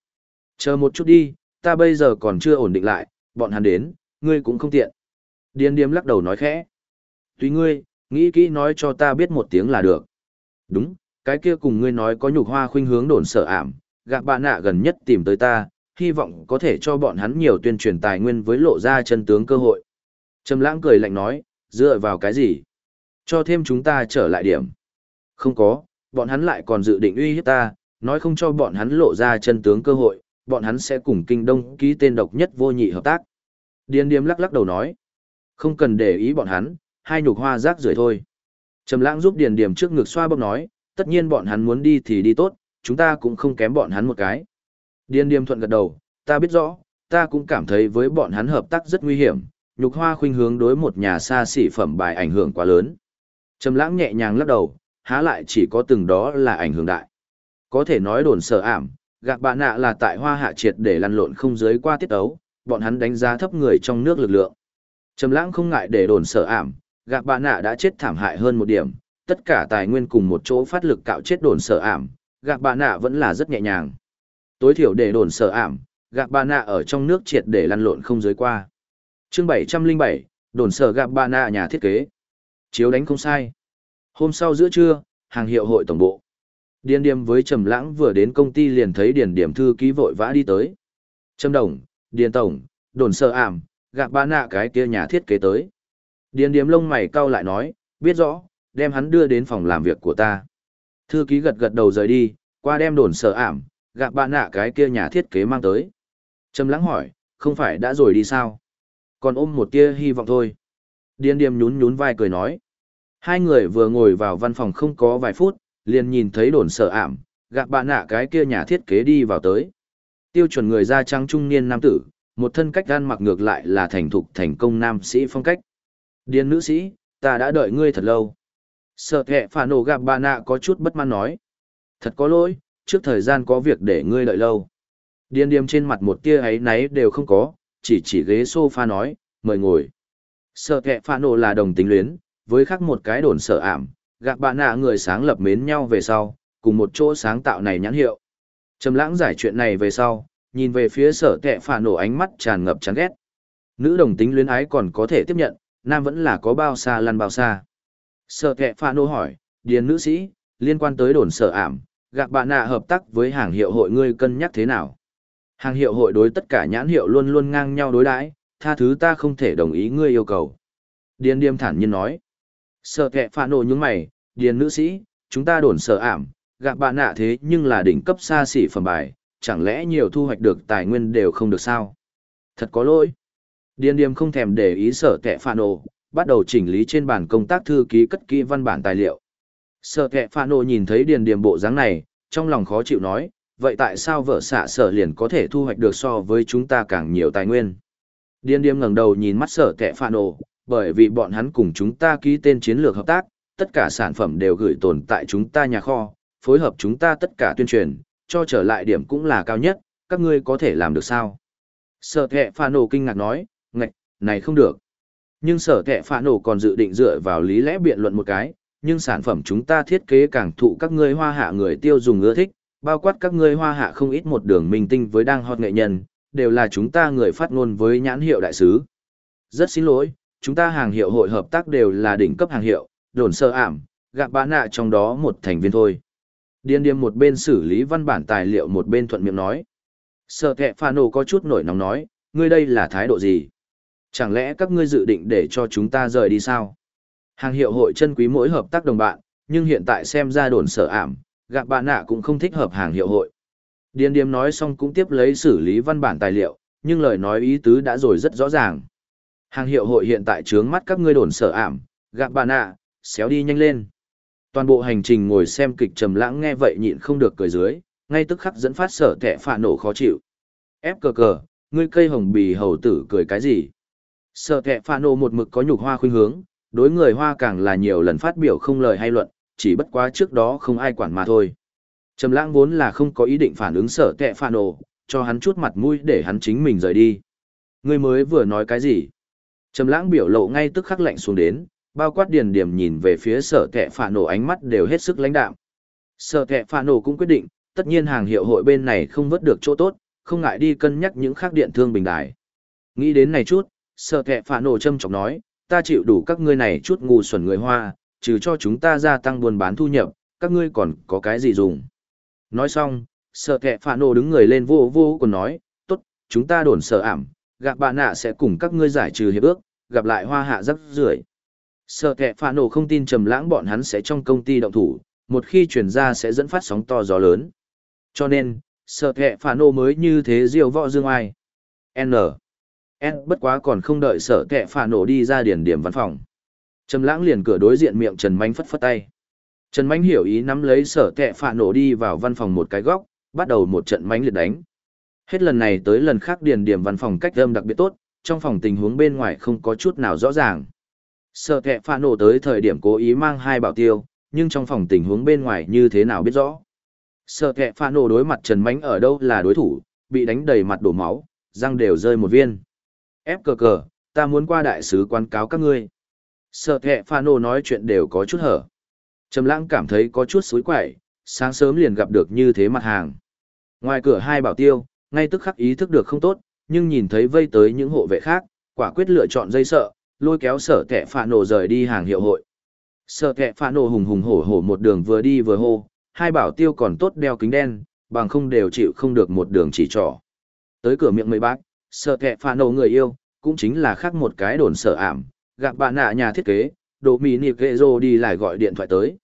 Chờ một chút đi, ta bây giờ còn chưa ổn định lại, bọn hắn đến, ngươi cũng không tiện. Điền điềm lắc đầu nói khẽ. Tùy ngươi, nghĩ kỹ nói cho ta biết một tiếng là được. Đúng, cái kia cùng ngươi nói có nhục hoa khuynh hướng đồn sợ ảm, gạc bạn nạ gần nhất tìm tới ta, hy vọng có thể cho bọn hắn nhiều tuyên truyền tài nguyên với lộ ra chân tướng cơ hội. Trầm lãng cười lạnh nói, dựa vào cái gì? Cho thêm chúng ta trở lại điểm. Không có, bọn hắn lại còn dự định uy hiếp ta, nói không cho bọn hắn lộ ra chân tướng cơ hội, bọn hắn sẽ cùng kinh đông ký tên độc nhất vô nhị hợp tác. Điên điềm lắc lắc đầu nói, không cần để ý bọn hắn, hai nhục hoa rác rưởi thôi. Trầm lãng giúp điền điểm trước ngực xoa bóp nói, tất nhiên bọn hắn muốn đi thì đi tốt, chúng ta cũng không kém bọn hắn một cái. Điền điểm thuận gật đầu, ta biết rõ, ta cũng cảm thấy với bọn hắn hợp tác rất nguy hiểm, nhục hoa khuynh hướng đối một nhà xa xỉ phẩm bài ảnh hưởng quá lớn. Trầm lãng nhẹ nhàng lắc đầu, há lại chỉ có từng đó là ảnh hưởng đại. Có thể nói đồn sợ ảm, gạc bạn nạ là tại hoa hạ triệt để lăn lộn không giới qua tiết ấu, bọn hắn đánh giá thấp người trong nước lực lượng. Trầm lãng không ngại để đồn sợ ảm, gạc bà nạ đã chết thảm hại hơn một điểm, tất cả tài nguyên cùng một chỗ phát lực cạo chết đồn sở ảm, gạc bà nạ vẫn là rất nhẹ nhàng. Tối thiểu để đồn sở ảm, gạc bà nạ ở trong nước triệt để lăn lộn không dưới qua. chương 707, đồn sở gạc bà nạ nhà thiết kế. Chiếu đánh không sai. Hôm sau giữa trưa, hàng hiệu hội tổng bộ. Điền điểm với Trầm Lãng vừa đến công ty liền thấy Điền điểm thư ký vội vã đi tới. Trầm Đồng, Điền Tổng, đồn sở ảm, gạc bà nạ cái kia nhà thiết kế tới. Điền điếm lông mày cau lại nói, biết rõ, đem hắn đưa đến phòng làm việc của ta. Thư ký gật gật đầu rời đi, qua đem đồn sợ ảm, gặp bạn nạ cái kia nhà thiết kế mang tới. Trầm lắng hỏi, không phải đã rồi đi sao? Còn ôm một tia hy vọng thôi. Điền điềm nhún nhún vai cười nói. Hai người vừa ngồi vào văn phòng không có vài phút, liền nhìn thấy đồn sợ ảm, gặp bạn nạ cái kia nhà thiết kế đi vào tới. Tiêu chuẩn người da trắng trung niên nam tử, một thân cách gan mặc ngược lại là thành thục thành công nam sĩ phong cách. Điên nữ sĩ, ta đã đợi ngươi thật lâu. Sợ kẹ phản nổ gặp bà nạ có chút bất mãn nói. Thật có lỗi, trước thời gian có việc để ngươi đợi lâu. Điên điềm trên mặt một tia ấy náy đều không có, chỉ chỉ ghế sofa nói, mời ngồi. Sợ kẹ phản nổ là đồng tính luyến, với khác một cái đồn sợ ảm, gặp bà nạ người sáng lập mến nhau về sau, cùng một chỗ sáng tạo này nhãn hiệu. Trầm lãng giải chuyện này về sau, nhìn về phía sở kẹ phản nổ ánh mắt tràn ngập chán ghét. Nữ đồng tính luyến ái còn có thể tiếp nhận, nam vẫn là có bao xa lăn bao xa. Sở kẹ Pha nô hỏi, điền nữ sĩ, liên quan tới đồn sở ảm, gặp bạn nạ hợp tác với hàng hiệu hội ngươi cân nhắc thế nào? Hàng hiệu hội đối tất cả nhãn hiệu luôn luôn ngang nhau đối đãi, tha thứ ta không thể đồng ý ngươi yêu cầu. Điền điềm thản nhiên nói. Sở kẹ Pha nô nhướng mày, điền nữ sĩ, chúng ta đồn sở ảm, gặp bạn nạ thế nhưng là đỉnh cấp xa xỉ phẩm bài, chẳng lẽ nhiều thu hoạch được tài nguyên đều không được sao? Thật có lỗi. Điền điềm không thèm để ý sở kẹ phản nổ, bắt đầu chỉnh lý trên bàn công tác thư ký cất kỹ văn bản tài liệu. Sở kẹ phản nổ nhìn thấy điền điềm bộ dáng này, trong lòng khó chịu nói, vậy tại sao vợ xạ sở liền có thể thu hoạch được so với chúng ta càng nhiều tài nguyên? Điền điềm ngẩng đầu nhìn mắt sở kẹ phản nổ, bởi vì bọn hắn cùng chúng ta ký tên chiến lược hợp tác, tất cả sản phẩm đều gửi tồn tại chúng ta nhà kho, phối hợp chúng ta tất cả tuyên truyền, cho trở lại điểm cũng là cao nhất, các ngươi có thể làm được sao? Sở kẹ phà nổ kinh ngạc nói, ngạch, này không được. Nhưng sở kẻ phạ nổ còn dự định dựa vào lý lẽ biện luận một cái, nhưng sản phẩm chúng ta thiết kế càng thụ các ngươi hoa hạ người tiêu dùng ưa thích, bao quát các ngươi hoa hạ không ít một đường minh tinh với đang hot nghệ nhân, đều là chúng ta người phát ngôn với nhãn hiệu đại sứ. Rất xin lỗi, chúng ta hàng hiệu hội hợp tác đều là đỉnh cấp hàng hiệu, đồn sơ ảm, gạ bã nạ trong đó một thành viên thôi. Điên điềm một bên xử lý văn bản tài liệu một bên thuận miệng nói. Sợ kẹ pha nổ có chút nổi nóng nói, ngươi đây là thái độ gì? Chẳng lẽ các ngươi dự định để cho chúng ta rời đi sao? Hàng hiệu hội chân quý mỗi hợp tác đồng bạn, nhưng hiện tại xem ra đồn sở ảm, gặp bạn nạ cũng không thích hợp hàng hiệu hội. Điên điềm nói xong cũng tiếp lấy xử lý văn bản tài liệu, nhưng lời nói ý tứ đã rồi rất rõ ràng. Hàng hiệu hội hiện tại trướng mắt các ngươi đồn sở ảm, gặp bạn nạ, xéo đi nhanh lên. Toàn bộ hành trình ngồi xem kịch trầm lãng nghe vậy nhịn không được cười dưới, ngay tức khắc dẫn phát sở tệ phạ nổ khó chịu. Ép cờ cờ, ngươi cây hồng bì hầu tử cười cái gì? Sở kẹ phạ Nộ một mực có nhục hoa khuynh hướng, đối người hoa càng là nhiều lần phát biểu không lời hay luận, chỉ bất quá trước đó không ai quản mà thôi. Trầm lãng vốn là không có ý định phản ứng sở kẹ phạ Nộ, cho hắn chút mặt mũi để hắn chính mình rời đi. Ngươi mới vừa nói cái gì? Trầm lãng biểu lộ ngay tức khắc lạnh xuống đến, bao quát điền điểm nhìn về phía sở kẹ phạ Nộ ánh mắt đều hết sức lãnh đạm. Sở kẹ phạ Nộ cũng quyết định, tất nhiên hàng hiệu hội bên này không vớt được chỗ tốt, không ngại đi cân nhắc những khác điện thương bình đài. Nghĩ đến này chút, Sợ kẹ phạ nổ châm chọc nói, ta chịu đủ các ngươi này chút ngu xuẩn người hoa, trừ cho chúng ta gia tăng buôn bán thu nhập, các ngươi còn có cái gì dùng. Nói xong, Sợ kẹ phạ nổ đứng người lên vô vô còn nói, tốt, chúng ta đồn sợ ảm, gặp bạn nạ sẽ cùng các ngươi giải trừ hiệp ước, gặp lại hoa hạ rắc rưởi Sợ kẹ phà nổ không tin trầm lãng bọn hắn sẽ trong công ty động thủ, một khi truyền ra sẽ dẫn phát sóng to gió lớn. Cho nên, sợ kẹ phà nổ mới như thế diều võ dương ai. N. S bất quá còn không đợi sở kẹ phà nổ đi ra điển điểm văn phòng. Trầm lãng liền cửa đối diện miệng Trần Mánh phất phất tay. Trần Mánh hiểu ý nắm lấy sở kẹ phà nổ đi vào văn phòng một cái góc, bắt đầu một trận mánh liệt đánh. Hết lần này tới lần khác điền điểm văn phòng cách âm đặc biệt tốt, trong phòng tình huống bên ngoài không có chút nào rõ ràng. Sở kẹ phà nổ tới thời điểm cố ý mang hai bảo tiêu, nhưng trong phòng tình huống bên ngoài như thế nào biết rõ. Sở kẹ phà nổ đối mặt Trần Mánh ở đâu là đối thủ, bị đánh đầy mặt đổ máu, răng đều rơi một viên. Ép cờ cờ, ta muốn qua đại sứ quan cáo các ngươi. Sợ thẹ pha nổ nói chuyện đều có chút hở. Trầm lãng cảm thấy có chút suối quậy, sáng sớm liền gặp được như thế mặt hàng. Ngoài cửa hai bảo tiêu, ngay tức khắc ý thức được không tốt, nhưng nhìn thấy vây tới những hộ vệ khác, quả quyết lựa chọn dây sợ, lôi kéo sở kẹ phạ nổ rời đi hàng hiệu hội. Sở kẹ phạ nổ hùng hùng hổ hổ một đường vừa đi vừa hô, hai bảo tiêu còn tốt đeo kính đen, bằng không đều chịu không được một đường chỉ trỏ. Tới cửa miệng mấy bác, sở kẹ phà nổ người yêu, cũng chính là khác một cái đồn sở ảm, gặp bạn nạ nhà thiết kế, đồ mì nịp ghệ rô đi lại gọi điện thoại tới.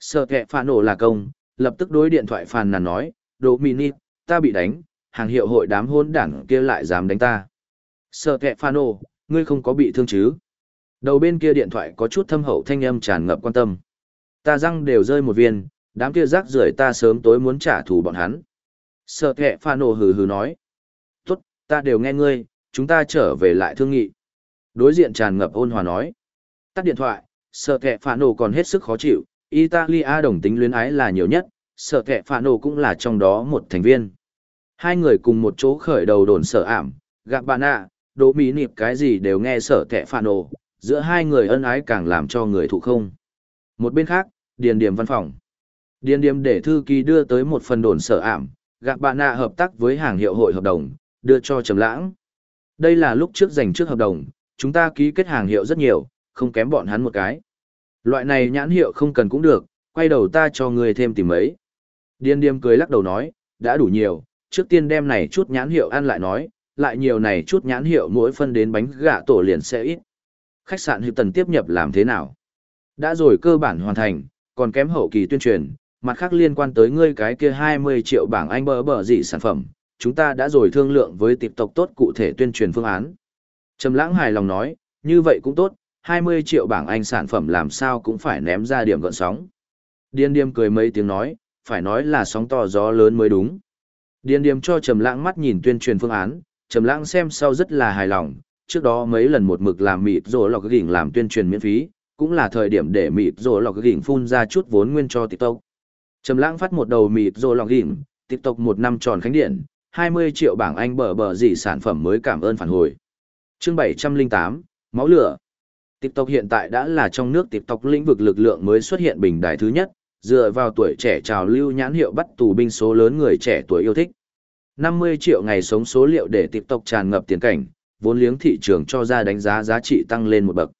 Sở kẹ phà nổ là công, lập tức đối điện thoại phàn nàn nói, đồ mì nịp, ta bị đánh, hàng hiệu hội đám hôn đảng kia lại dám đánh ta. Sở kẹ phà nổ, ngươi không có bị thương chứ? Đầu bên kia điện thoại có chút thâm hậu thanh âm tràn ngập quan tâm. Ta răng đều rơi một viên, đám kia rác rưởi ta sớm tối muốn trả thù bọn hắn. Sợ kẹ phà nổ hừ hừ nói. Ta đều nghe ngươi, chúng ta trở về lại thương nghị. Đối diện tràn ngập ôn hòa nói. Tắt điện thoại, sợ kẹ phản nổ còn hết sức khó chịu, Italia đồng tính luyến ái là nhiều nhất, sợ kẹ phản nổ cũng là trong đó một thành viên. Hai người cùng một chỗ khởi đầu đồn sở ảm, gặp bạn ạ, đỗ mỹ niệm cái gì đều nghe sở kẹ phản nổ, giữa hai người ân ái càng làm cho người thụ không. Một bên khác, điền điểm văn phòng. Điền điểm để thư ký đưa tới một phần đồn sở ảm, gặp bạn ạ, hợp tác với hàng hiệu hội hợp đồng, đưa cho Trầm Lãng. Đây là lúc trước dành trước hợp đồng, chúng ta ký kết hàng hiệu rất nhiều, không kém bọn hắn một cái. Loại này nhãn hiệu không cần cũng được, quay đầu ta cho ngươi thêm tìm mấy. Điên Điềm cười lắc đầu nói, đã đủ nhiều, trước tiên đem này chút nhãn hiệu ăn lại nói, lại nhiều này chút nhãn hiệu mỗi phân đến bánh gạ tổ liền sẽ ít. Khách sạn Hiệp Tần tiếp nhập làm thế nào? Đã rồi cơ bản hoàn thành, còn kém hậu kỳ tuyên truyền, mặt khác liên quan tới ngươi cái kia 20 triệu bảng Anh bờ bờ gì sản phẩm, chúng ta đã rồi thương lượng với tiệp tộc tốt cụ thể tuyên truyền phương án. Trầm lãng hài lòng nói, như vậy cũng tốt, 20 triệu bảng Anh sản phẩm làm sao cũng phải ném ra điểm gọn sóng. Điên điềm cười mấy tiếng nói, phải nói là sóng to gió lớn mới đúng. Điên điềm cho Trầm lãng mắt nhìn tuyên truyền phương án, Trầm lãng xem sau rất là hài lòng, trước đó mấy lần một mực làm mịt rồi lọc gỉnh làm tuyên truyền miễn phí, cũng là thời điểm để mịt rồi lọc gỉnh phun ra chút vốn nguyên cho TikTok. Trầm lãng phát một đầu mịt rồi lọc gỉnh, TikTok một năm tròn khánh điện, 20 triệu bảng Anh bờ bờ gì sản phẩm mới cảm ơn phản hồi. Chương 708, máu lửa. TikTok hiện tại đã là trong nước TikTok lĩnh vực lực lượng mới xuất hiện bình đại thứ nhất, dựa vào tuổi trẻ trào lưu nhãn hiệu bắt tù binh số lớn người trẻ tuổi yêu thích. 50 triệu ngày sống số liệu để TikTok tràn ngập tiền cảnh, vốn liếng thị trường cho ra đánh giá giá trị tăng lên một bậc.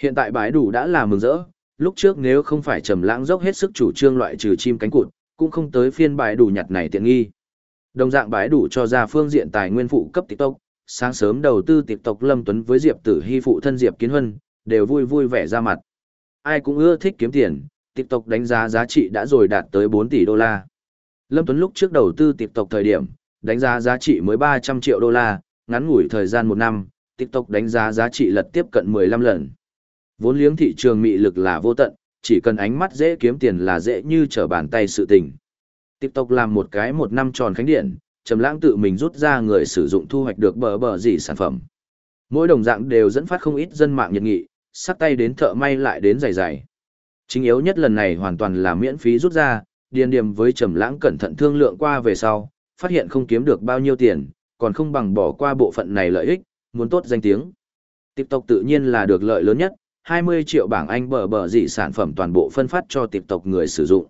Hiện tại bãi đủ đã là mừng rỡ, lúc trước nếu không phải trầm lãng dốc hết sức chủ trương loại trừ chim cánh cụt, cũng không tới phiên bãi đủ nhặt này tiện nghi. Đồng dạng bãi đủ cho ra phương diện tài nguyên phụ cấp TikTok, sáng sớm đầu tư TikTok Lâm Tuấn với Diệp Tử Hy phụ thân Diệp Kiến Huân, đều vui vui vẻ ra mặt. Ai cũng ưa thích kiếm tiền, TikTok đánh giá giá trị đã rồi đạt tới 4 tỷ đô la. Lâm Tuấn lúc trước đầu tư TikTok thời điểm, đánh giá giá trị mới 300 triệu đô la, ngắn ngủi thời gian một năm, TikTok đánh giá giá trị lật tiếp cận 15 lần. Vốn liếng thị trường mị lực là vô tận, chỉ cần ánh mắt dễ kiếm tiền là dễ như trở bàn tay sự tình. TikTok làm một cái một năm tròn khánh điện, Trầm Lãng tự mình rút ra người sử dụng thu hoạch được bờ bờ gì sản phẩm. Mỗi đồng dạng đều dẫn phát không ít dân mạng nhiệt nghị, sắt tay đến thợ may lại đến giày giày. Chính yếu nhất lần này hoàn toàn là miễn phí rút ra, điền điểm với Trầm Lãng cẩn thận thương lượng qua về sau, phát hiện không kiếm được bao nhiêu tiền, còn không bằng bỏ qua bộ phận này lợi ích, muốn tốt danh tiếng. TikTok tự nhiên là được lợi lớn nhất, 20 triệu bảng Anh bờ bờ dị sản phẩm toàn bộ phân phát cho TikTok người sử dụng.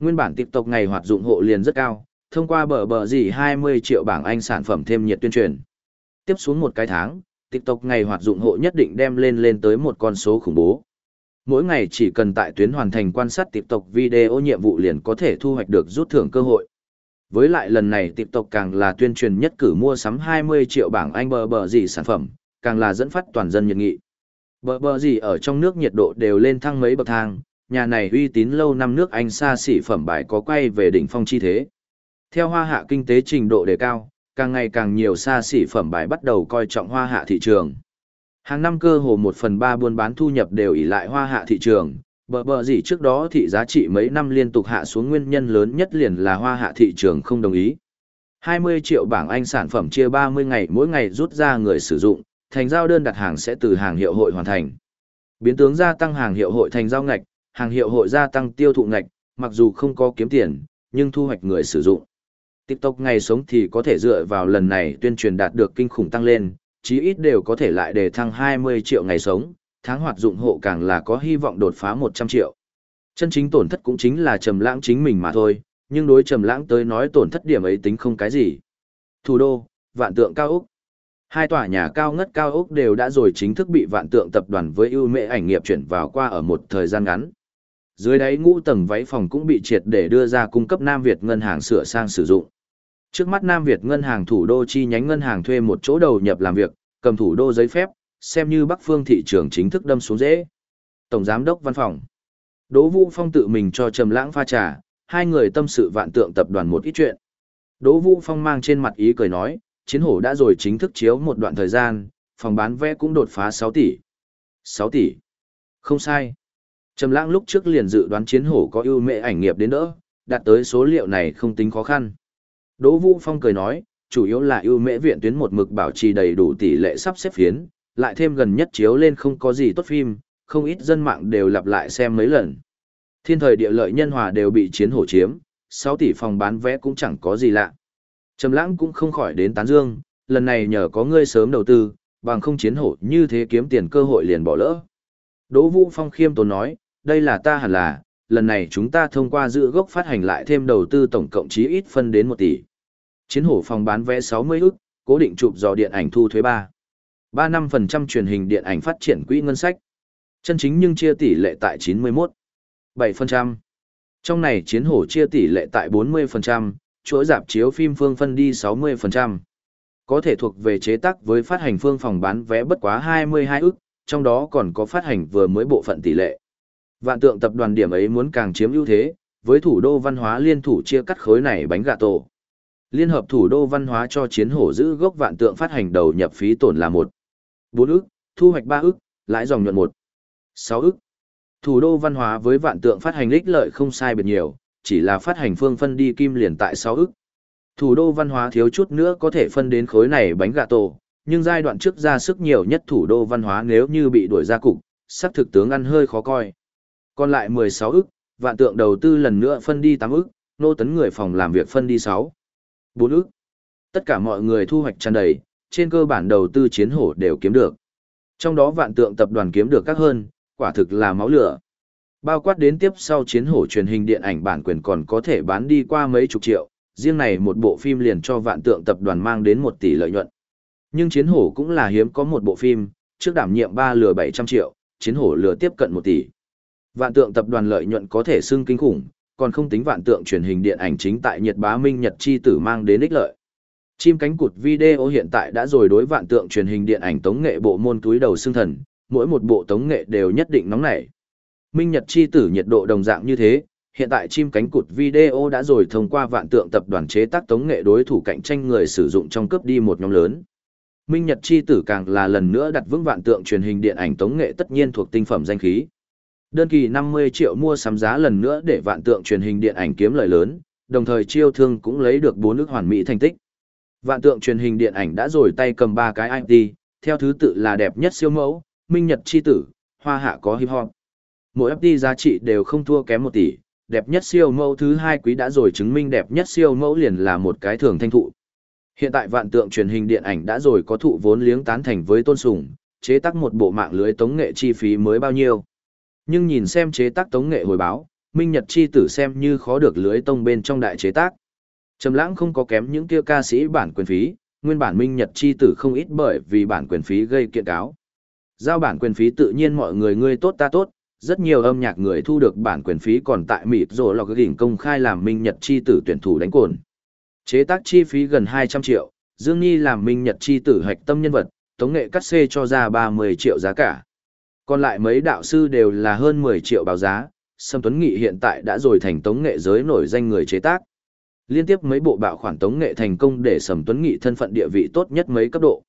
Nguyên bản TikTok ngày hoạt dụng hộ liền rất cao, thông qua bờ bờ gì 20 triệu bảng Anh sản phẩm thêm nhiệt tuyên truyền. Tiếp xuống một cái tháng, TikTok ngày hoạt dụng hộ nhất định đem lên lên tới một con số khủng bố. Mỗi ngày chỉ cần tại tuyến hoàn thành quan sát TikTok video nhiệm vụ liền có thể thu hoạch được rút thưởng cơ hội. Với lại lần này TikTok càng là tuyên truyền nhất cử mua sắm 20 triệu bảng Anh bờ bờ gì sản phẩm, càng là dẫn phát toàn dân nhiệt nghị. Bờ bờ gì ở trong nước nhiệt độ đều lên thăng mấy bậc thang, nhà này uy tín lâu năm nước Anh xa xỉ phẩm bài có quay về đỉnh phong chi thế. Theo hoa hạ kinh tế trình độ đề cao, càng ngày càng nhiều xa xỉ phẩm bài bắt đầu coi trọng hoa hạ thị trường. Hàng năm cơ hồ 1 phần 3 buôn bán thu nhập đều ỷ lại hoa hạ thị trường, Bờ bờ gì trước đó thị giá trị mấy năm liên tục hạ xuống nguyên nhân lớn nhất liền là hoa hạ thị trường không đồng ý. 20 triệu bảng Anh sản phẩm chia 30 ngày mỗi ngày rút ra người sử dụng, thành giao đơn đặt hàng sẽ từ hàng hiệu hội hoàn thành. Biến tướng gia tăng hàng hiệu hội thành giao ngạch, hàng hiệu hội gia tăng tiêu thụ ngạch, mặc dù không có kiếm tiền, nhưng thu hoạch người sử dụng. TikTok ngày sống thì có thể dựa vào lần này tuyên truyền đạt được kinh khủng tăng lên, chí ít đều có thể lại đề thăng 20 triệu ngày sống, tháng hoạt dụng hộ càng là có hy vọng đột phá 100 triệu. Chân chính tổn thất cũng chính là trầm lãng chính mình mà thôi, nhưng đối trầm lãng tới nói tổn thất điểm ấy tính không cái gì. Thủ đô, vạn tượng cao úc, Hai tòa nhà cao ngất cao ốc đều đã rồi chính thức bị vạn tượng tập đoàn với ưu mệ ảnh nghiệp chuyển vào qua ở một thời gian ngắn. Dưới đáy ngũ tầng váy phòng cũng bị triệt để đưa ra cung cấp Nam Việt ngân hàng sửa sang sử dụng. Trước mắt Nam Việt ngân hàng thủ đô chi nhánh ngân hàng thuê một chỗ đầu nhập làm việc, cầm thủ đô giấy phép, xem như Bắc Phương thị trường chính thức đâm xuống dễ. Tổng giám đốc văn phòng. Đỗ Vũ Phong tự mình cho Trầm Lãng pha trà, hai người tâm sự vạn tượng tập đoàn một ít chuyện. Đỗ Vũ Phong mang trên mặt ý cười nói, chiến hổ đã rồi chính thức chiếu một đoạn thời gian, phòng bán vé cũng đột phá 6 tỷ. 6 tỷ. Không sai. Trầm lãng lúc trước liền dự đoán chiến hổ có ưu mệ ảnh nghiệp đến đỡ, đạt tới số liệu này không tính khó khăn. Đỗ Vũ Phong cười nói, chủ yếu là ưu mệ viện tuyến một mực bảo trì đầy đủ tỷ lệ sắp xếp phiến, lại thêm gần nhất chiếu lên không có gì tốt phim, không ít dân mạng đều lặp lại xem mấy lần. Thiên thời địa lợi nhân hòa đều bị chiến hổ chiếm, 6 tỷ phòng bán vé cũng chẳng có gì lạ. Trầm lãng cũng không khỏi đến tán dương, lần này nhờ có ngươi sớm đầu tư, bằng không chiến hổ như thế kiếm tiền cơ hội liền bỏ lỡ. Đỗ Vũ Phong khiêm tốn nói, đây là ta hẳn là, lần này chúng ta thông qua giữ gốc phát hành lại thêm đầu tư tổng cộng chí ít phân đến 1 tỷ. Chiến hổ phòng bán vé 60 ức, cố định chụp dò điện ảnh thu thuế 3. 35% truyền hình điện ảnh phát triển quỹ ngân sách. Chân chính nhưng chia tỷ lệ tại 91. 7%. Trong này chiến hổ chia tỷ lệ tại 40%, chuỗi dạp chiếu phim phương phân đi 60%. Có thể thuộc về chế tác với phát hành phương phòng bán vé bất quá 22 ức, trong đó còn có phát hành vừa mới bộ phận tỷ lệ. Vạn tượng tập đoàn điểm ấy muốn càng chiếm ưu thế, với thủ đô văn hóa liên thủ chia cắt khối này bánh gà tổ. Liên hợp thủ đô văn hóa cho chiến hổ giữ gốc vạn tượng phát hành đầu nhập phí tổn là 1. 4 ức, thu hoạch 3 ức, lãi dòng nhuận 1. 6 ức. Thủ đô văn hóa với vạn tượng phát hành ích lợi không sai biệt nhiều, chỉ là phát hành phương phân đi kim liền tại 6 ức. Thủ đô văn hóa thiếu chút nữa có thể phân đến khối này bánh gà tổ, nhưng giai đoạn trước ra sức nhiều nhất thủ đô văn hóa nếu như bị đuổi ra cục, sắc thực tướng ăn hơi khó coi. Còn lại 16 ức, vạn tượng đầu tư lần nữa phân đi 8 ức, nô tấn người phòng làm việc phân đi 6. 4 ức. Tất cả mọi người thu hoạch tràn đầy, trên cơ bản đầu tư chiến hổ đều kiếm được. Trong đó vạn tượng tập đoàn kiếm được các hơn, quả thực là máu lửa. Bao quát đến tiếp sau chiến hổ truyền hình điện ảnh bản quyền còn có thể bán đi qua mấy chục triệu, riêng này một bộ phim liền cho vạn tượng tập đoàn mang đến 1 tỷ lợi nhuận. Nhưng chiến hổ cũng là hiếm có một bộ phim, trước đảm nhiệm 3 lừa 700 triệu, chiến hổ lừa tiếp cận 1 tỷ. Vạn tượng tập đoàn lợi nhuận có thể xưng kinh khủng, còn không tính vạn tượng truyền hình điện ảnh chính tại Nhật Bá Minh Nhật chi tử mang đến ích lợi. Chim cánh cụt video hiện tại đã rồi đối vạn tượng truyền hình điện ảnh tống nghệ bộ môn túi đầu xương thần, mỗi một bộ tống nghệ đều nhất định nóng nảy. Minh Nhật chi tử nhiệt độ đồng dạng như thế, hiện tại chim cánh cụt video đã rồi thông qua vạn tượng tập đoàn chế tác tống nghệ đối thủ cạnh tranh người sử dụng trong cướp đi một nhóm lớn. Minh Nhật chi tử càng là lần nữa đặt vững vạn tượng truyền hình điện ảnh tống nghệ tất nhiên thuộc tinh phẩm danh khí. Đơn kỳ 50 triệu mua sắm giá lần nữa để vạn tượng truyền hình điện ảnh kiếm lợi lớn, đồng thời chiêu thương cũng lấy được bốn nước hoàn mỹ thành tích. Vạn tượng truyền hình điện ảnh đã rồi tay cầm ba cái IT, theo thứ tự là đẹp nhất siêu mẫu, minh nhật chi tử, hoa hạ có hip hop. Mỗi FT giá trị đều không thua kém một tỷ, đẹp nhất siêu mẫu thứ hai quý đã rồi chứng minh đẹp nhất siêu mẫu liền là một cái thường thanh thụ. Hiện tại vạn tượng truyền hình điện ảnh đã rồi có thụ vốn liếng tán thành với tôn sùng, chế tác một bộ mạng lưới tống nghệ chi phí mới bao nhiêu. Nhưng nhìn xem chế tác tống nghệ hồi báo, Minh Nhật chi tử xem như khó được lưới tông bên trong đại chế tác. Trầm lãng không có kém những kia ca sĩ bản quyền phí, nguyên bản Minh Nhật chi tử không ít bởi vì bản quyền phí gây kiện cáo. Giao bản quyền phí tự nhiên mọi người ngươi tốt ta tốt, rất nhiều âm nhạc người thu được bản quyền phí còn tại mịt rồi lọc gỉnh công khai làm Minh Nhật chi tử tuyển thủ đánh cồn. Chế tác chi phí gần 200 triệu, Dương Nhi làm Minh Nhật chi tử hạch tâm nhân vật, tống nghệ cắt xê cho ra 30 triệu giá cả. Còn lại mấy đạo sư đều là hơn 10 triệu báo giá, Sâm Tuấn Nghị hiện tại đã rồi thành tống nghệ giới nổi danh người chế tác. Liên tiếp mấy bộ bạo khoản tống nghệ thành công để Sầm Tuấn Nghị thân phận địa vị tốt nhất mấy cấp độ.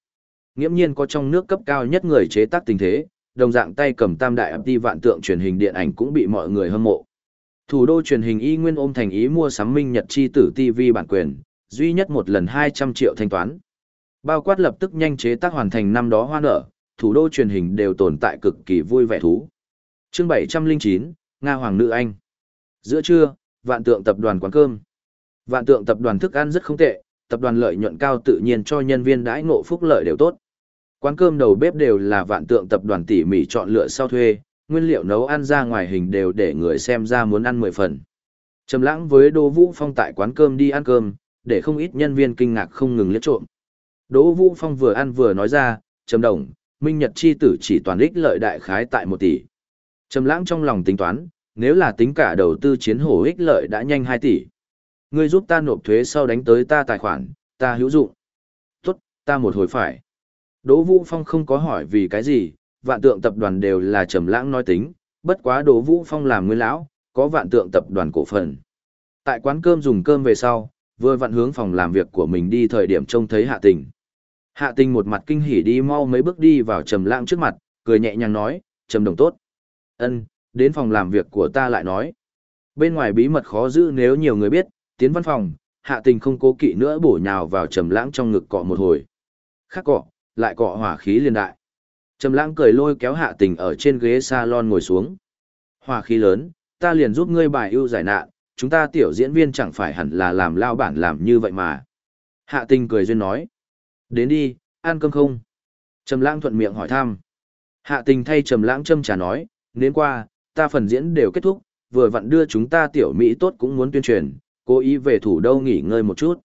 Nghiễm nhiên có trong nước cấp cao nhất người chế tác tình thế, đồng dạng tay cầm tam đại FT vạn tượng truyền hình điện ảnh cũng bị mọi người hâm mộ. Thủ đô truyền hình y nguyên ôm thành ý mua sắm Minh Nhật chi tử TV bản quyền, duy nhất một lần 200 triệu thanh toán. Bao quát lập tức nhanh chế tác hoàn thành năm đó hoa nở, thủ đô truyền hình đều tồn tại cực kỳ vui vẻ thú. Chương 709, Nga Hoàng Nữ Anh. Giữa trưa, vạn tượng tập đoàn quán cơm. Vạn tượng tập đoàn thức ăn rất không tệ, tập đoàn lợi nhuận cao tự nhiên cho nhân viên đãi ngộ phúc lợi đều tốt. Quán cơm đầu bếp đều là vạn tượng tập đoàn tỉ mỉ chọn lựa sau thuê, nguyên liệu nấu ăn ra ngoài hình đều để người xem ra muốn ăn 10 phần. Trầm lãng với Đỗ Vũ Phong tại quán cơm đi ăn cơm, để không ít nhân viên kinh ngạc không ngừng liếc trộm. Đỗ Vũ Phong vừa ăn vừa nói ra, "Trầm Đồng, Minh Nhật chi tử chỉ toàn ích lợi đại khái tại một tỷ." Trầm lãng trong lòng tính toán, nếu là tính cả đầu tư chiến hổ ích lợi đã nhanh hai tỷ. Ngươi giúp ta nộp thuế sau đánh tới ta tài khoản, ta hữu dụng. Tốt, ta một hồi phải. Đỗ Vũ Phong không có hỏi vì cái gì, vạn tượng tập đoàn đều là trầm lãng nói tính, bất quá Đỗ Vũ Phong làm nguyên lão, có vạn tượng tập đoàn cổ phần. Tại quán cơm dùng cơm về sau, vừa vặn hướng phòng làm việc của mình đi thời điểm trông thấy Hạ Tình. Hạ Tình một mặt kinh hỉ đi mau mấy bước đi vào trầm lãng trước mặt, cười nhẹ nhàng nói, Trầm Đồng tốt. Ân, đến phòng làm việc của ta lại nói. Bên ngoài bí mật khó giữ nếu nhiều người biết, tiến văn phòng, hạ tình không cố kỵ nữa bổ nhào vào trầm lãng trong ngực cọ một hồi. Khắc cọ, lại cọ hỏa khí liên đại. Trầm lãng cười lôi kéo hạ tình ở trên ghế salon ngồi xuống. Hỏa khí lớn, ta liền giúp ngươi bài ưu giải nạn, chúng ta tiểu diễn viên chẳng phải hẳn là làm lao bản làm như vậy mà. Hạ tình cười duyên nói. Đến đi, ăn cơm không? Trầm lãng thuận miệng hỏi thăm. Hạ tình thay trầm lãng châm trà nói, đến qua, ta phần diễn đều kết thúc, vừa vặn đưa chúng ta tiểu Mỹ tốt cũng muốn tuyên truyền, cố ý về thủ đô nghỉ ngơi một chút.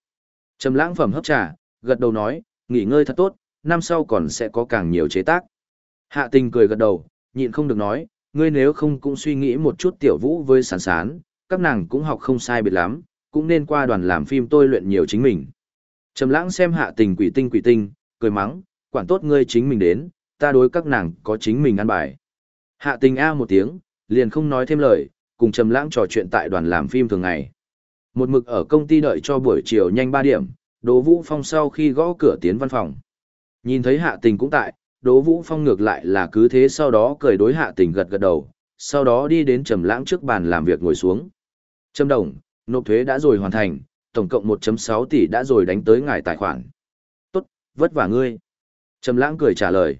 Trầm lãng phẩm hấp trà, gật đầu nói, nghỉ ngơi thật tốt, năm sau còn sẽ có càng nhiều chế tác. Hạ tình cười gật đầu, nhịn không được nói, ngươi nếu không cũng suy nghĩ một chút tiểu vũ với sán sán, các nàng cũng học không sai biệt lắm, cũng nên qua đoàn làm phim tôi luyện nhiều chính mình. Trầm lãng xem hạ tình quỷ tinh quỷ tinh, cười mắng, quản tốt ngươi chính mình đến, ta đối các nàng có chính mình ăn bài. Hạ tình a một tiếng, liền không nói thêm lời, cùng Trầm lãng trò chuyện tại đoàn làm phim thường ngày. Một mực ở công ty đợi cho buổi chiều nhanh 3 điểm, Đỗ Vũ Phong sau khi gõ cửa tiến văn phòng. Nhìn thấy Hạ Tình cũng tại, Đỗ Vũ Phong ngược lại là cứ thế sau đó cười đối Hạ Tình gật gật đầu, sau đó đi đến Trầm Lãng trước bàn làm việc ngồi xuống. Trầm Đồng, nộp thuế đã rồi hoàn thành, tổng cộng 1.6 tỷ đã rồi đánh tới ngài tài khoản. Tốt, vất vả ngươi. Trầm Lãng cười trả lời.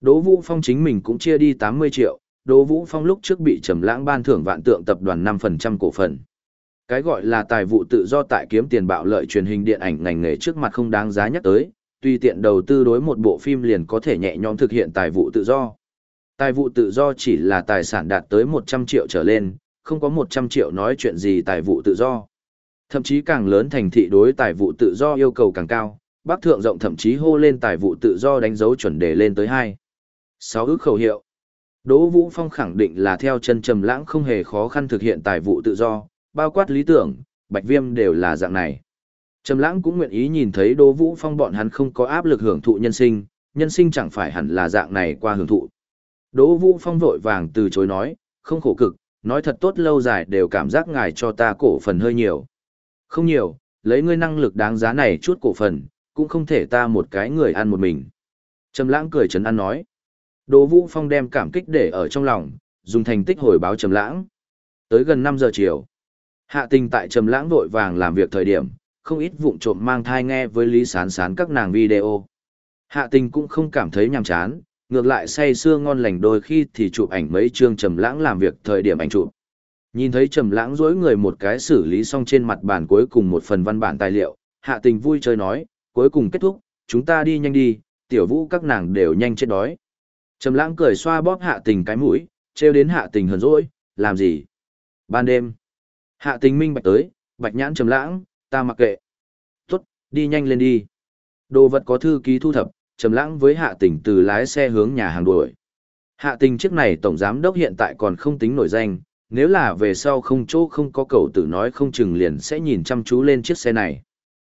Đỗ Vũ Phong chính mình cũng chia đi 80 triệu, Đỗ Vũ Phong lúc trước bị Trầm Lãng ban thưởng vạn tượng tập đoàn 5% cổ phần. Cái gọi là tài vụ tự do tại kiếm tiền bạo lợi truyền hình điện ảnh ngành nghề trước mặt không đáng giá nhắc tới, tùy tiện đầu tư đối một bộ phim liền có thể nhẹ nhõm thực hiện tài vụ tự do. Tài vụ tự do chỉ là tài sản đạt tới 100 triệu trở lên, không có 100 triệu nói chuyện gì tài vụ tự do. Thậm chí càng lớn thành thị đối tài vụ tự do yêu cầu càng cao, Bắc Thượng rộng thậm chí hô lên tài vụ tự do đánh dấu chuẩn đề lên tới 2. 6 ước khẩu hiệu. Đỗ Vũ Phong khẳng định là theo chân trầm lãng không hề khó khăn thực hiện tài vụ tự do, bao quát lý tưởng, bạch viêm đều là dạng này. Trầm lãng cũng nguyện ý nhìn thấy Đỗ Vũ Phong bọn hắn không có áp lực hưởng thụ nhân sinh, nhân sinh chẳng phải hẳn là dạng này qua hưởng thụ. Đỗ Vũ Phong vội vàng từ chối nói, không khổ cực, nói thật tốt lâu dài đều cảm giác ngài cho ta cổ phần hơi nhiều. Không nhiều, lấy ngươi năng lực đáng giá này chút cổ phần, cũng không thể ta một cái người ăn một mình. Trầm lãng cười trấn an nói. Đỗ Vũ Phong đem cảm kích để ở trong lòng, dùng thành tích hồi báo Trầm lãng. Tới gần 5 giờ chiều, Hạ tình tại trầm lãng vội vàng làm việc thời điểm, không ít vụng trộm mang thai nghe với Lý Sán Sán các nàng video. Hạ tình cũng không cảm thấy nhàm chán, ngược lại say sưa ngon lành đôi khi thì chụp ảnh mấy chương trầm lãng làm việc thời điểm ảnh chụp. Nhìn thấy trầm lãng dối người một cái xử lý xong trên mặt bàn cuối cùng một phần văn bản tài liệu, hạ tình vui chơi nói, cuối cùng kết thúc, chúng ta đi nhanh đi, tiểu vũ các nàng đều nhanh chết đói. Trầm lãng cười xoa bóp hạ tình cái mũi, treo đến hạ tình hờn dỗi, làm gì? Ban đêm. Hạ tình minh bạch tới, bạch nhãn trầm lãng, ta mặc kệ. Tốt, đi nhanh lên đi. Đồ vật có thư ký thu thập, trầm lãng với hạ tình từ lái xe hướng nhà hàng đuổi. Hạ tình chiếc này tổng giám đốc hiện tại còn không tính nổi danh, nếu là về sau không chỗ không có cầu tử nói không chừng liền sẽ nhìn chăm chú lên chiếc xe này.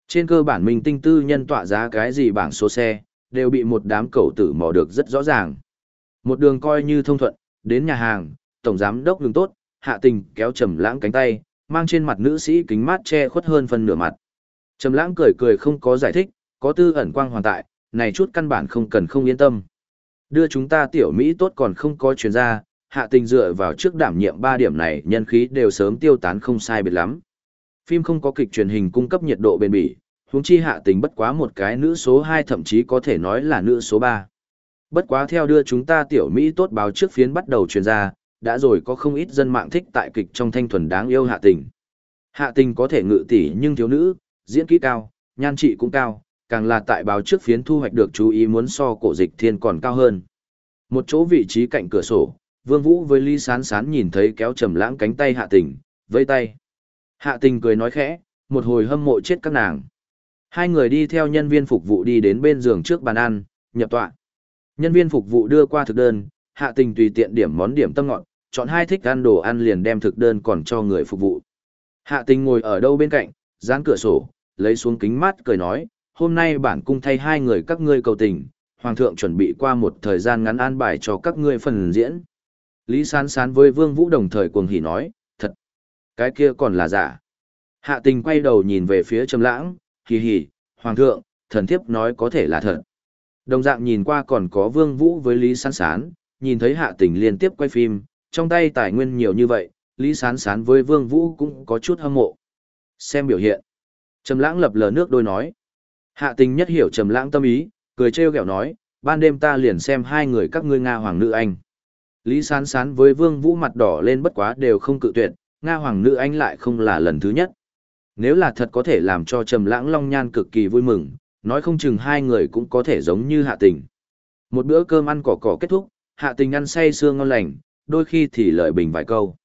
Trên cơ bản mình tinh tư nhân tọa giá cái gì bảng số xe, đều bị một đám cầu tử mò được rất rõ ràng. Một đường coi như thông thuận, đến nhà hàng, tổng giám đốc đường tốt, hạ tình kéo trầm lãng cánh tay, mang trên mặt nữ sĩ kính mát che khuất hơn phần nửa mặt. Trầm lãng cười cười không có giải thích, có tư ẩn quang hoàn tại, này chút căn bản không cần không yên tâm. Đưa chúng ta tiểu Mỹ tốt còn không có chuyên gia, hạ tình dựa vào trước đảm nhiệm ba điểm này nhân khí đều sớm tiêu tán không sai biệt lắm. Phim không có kịch truyền hình cung cấp nhiệt độ bền bỉ, huống chi hạ tình bất quá một cái nữ số 2 thậm chí có thể nói là nữ số 3. Bất quá theo đưa chúng ta tiểu Mỹ tốt báo trước phiến bắt đầu truyền ra, đã rồi có không ít dân mạng thích tại kịch trong thanh thuần đáng yêu hạ tình. Hạ tình có thể ngự tỷ nhưng thiếu nữ, diễn kỹ cao, nhan trị cũng cao, càng là tại báo trước phiến thu hoạch được chú ý muốn so cổ dịch thiên còn cao hơn. Một chỗ vị trí cạnh cửa sổ, Vương Vũ với Lý Sán Sán nhìn thấy kéo trầm lãng cánh tay hạ tình, vây tay. Hạ tình cười nói khẽ, một hồi hâm mộ chết các nàng. Hai người đi theo nhân viên phục vụ đi đến bên giường trước bàn ăn, nhập tọa. Nhân viên phục vụ đưa qua thực đơn, hạ tình tùy tiện điểm món điểm tâm ngọn, chọn hai thích ăn đồ ăn liền đem thực đơn còn cho người phục vụ. Hạ tình ngồi ở đâu bên cạnh, dán cửa sổ, lấy xuống kính mát cười nói, hôm nay bản cung thay hai người các ngươi cầu tình, hoàng thượng chuẩn bị qua một thời gian ngắn an bài cho các ngươi phần diễn. Lý sán sán với vương vũ đồng thời cuồng hỉ nói, thật, cái kia còn là giả. Hạ tình quay đầu nhìn về phía trầm lãng, hì hì, hoàng thượng, thần thiếp nói có thể là thật. Đồng dạng nhìn qua còn có vương vũ với Lý sán sán, nhìn thấy hạ tình liên tiếp quay phim, trong tay tài nguyên nhiều như vậy, Lý Sán Sán với Vương Vũ cũng có chút hâm mộ. Xem biểu hiện. Trầm lãng lập lờ nước đôi nói. Hạ tình nhất hiểu trầm lãng tâm ý, cười trêu ghẹo nói, ban đêm ta liền xem hai người các ngươi Nga Hoàng nữ Anh. Lý Sán Sán với Vương Vũ mặt đỏ lên bất quá đều không cự tuyệt, Nga Hoàng nữ Anh lại không là lần thứ nhất. Nếu là thật có thể làm cho Trầm Lãng Long Nhan cực kỳ vui mừng, nói không chừng hai người cũng có thể giống như Hạ Tình. Một bữa cơm ăn cỏ cỏ kết thúc, Hạ Tình ăn say sưa ngon lành, đôi khi thì lợi bình vài câu.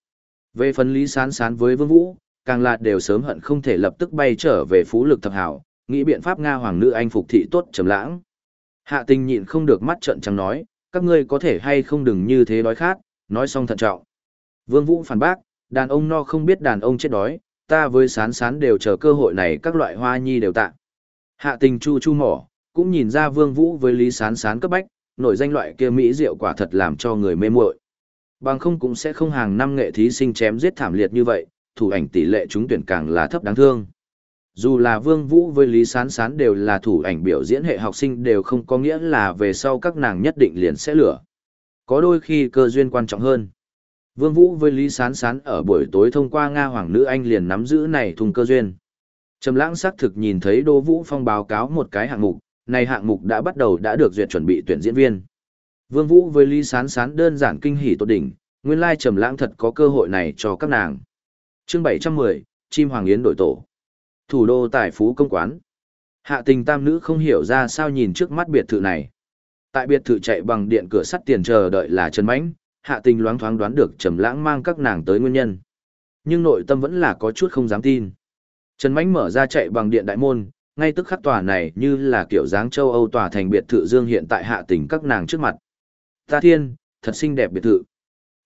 Về phần Lý Sán Sán với Vương Vũ, càng là đều sớm hận không thể lập tức bay trở về phú lực thập hảo, nghĩ biện pháp Nga Hoàng nữ Anh phục thị tốt Trầm Lãng. Hạ Tình nhịn không được mắt trợn trắng nói, các ngươi có thể hay không đừng như thế đói khát, nói xong thận trọng. Vương Vũ phản bác, đàn ông no không biết đàn ông chết đói, ta với sán sán đều chờ cơ hội này các loại hoa nhi đều tạ. Hạ tình chu chu mỏ, cũng nhìn ra Vương Vũ với Lý sán sán cấp bách, nổi danh loại kia Mỹ rượu quả thật làm cho người mê muội. Bằng không cũng sẽ không hàng năm nghệ thí sinh chém giết thảm liệt như vậy, thủ ảnh tỷ lệ trúng tuyển càng là thấp đáng thương. Dù là Vương Vũ với Lý Sán Sán đều là thủ ảnh biểu diễn hệ học sinh đều không có nghĩa là về sau các nàng nhất định liền sẽ lửa. Có đôi khi cơ duyên quan trọng hơn. Vương Vũ với Lý Sán Sán ở buổi tối thông qua Nga Hoàng nữ Anh liền nắm giữ này thùng cơ duyên. Trầm lãng xác thực nhìn thấy Đô Vũ Phong báo cáo một cái hạng mục, này hạng mục đã bắt đầu đã được duyệt chuẩn bị tuyển diễn viên. Vương Vũ với Lý Sán Sán đơn giản kinh hỉ tốt đỉnh, nguyên lai Trầm lãng thật có cơ hội này cho các nàng. Chương 710, chim hoàng yến đổi tổ. Thủ đô tài phú công quán. Hạ tình tam nữ không hiểu ra sao nhìn trước mắt biệt thự này. Tại biệt thự chạy bằng điện cửa sắt tiền chờ đợi là Trần Mãnh, hạ tình loáng thoáng đoán được Trầm Lãng mang các nàng tới nguyên nhân. Nhưng nội tâm vẫn là có chút không dám tin. Trần Mãnh mở ra chạy bằng điện đại môn, ngay tức khắc tòa này như là kiểu dáng châu Âu tòa thành biệt thự dương hiện tại hạ tình các nàng trước mặt. Ta thiên, thật xinh đẹp biệt thự.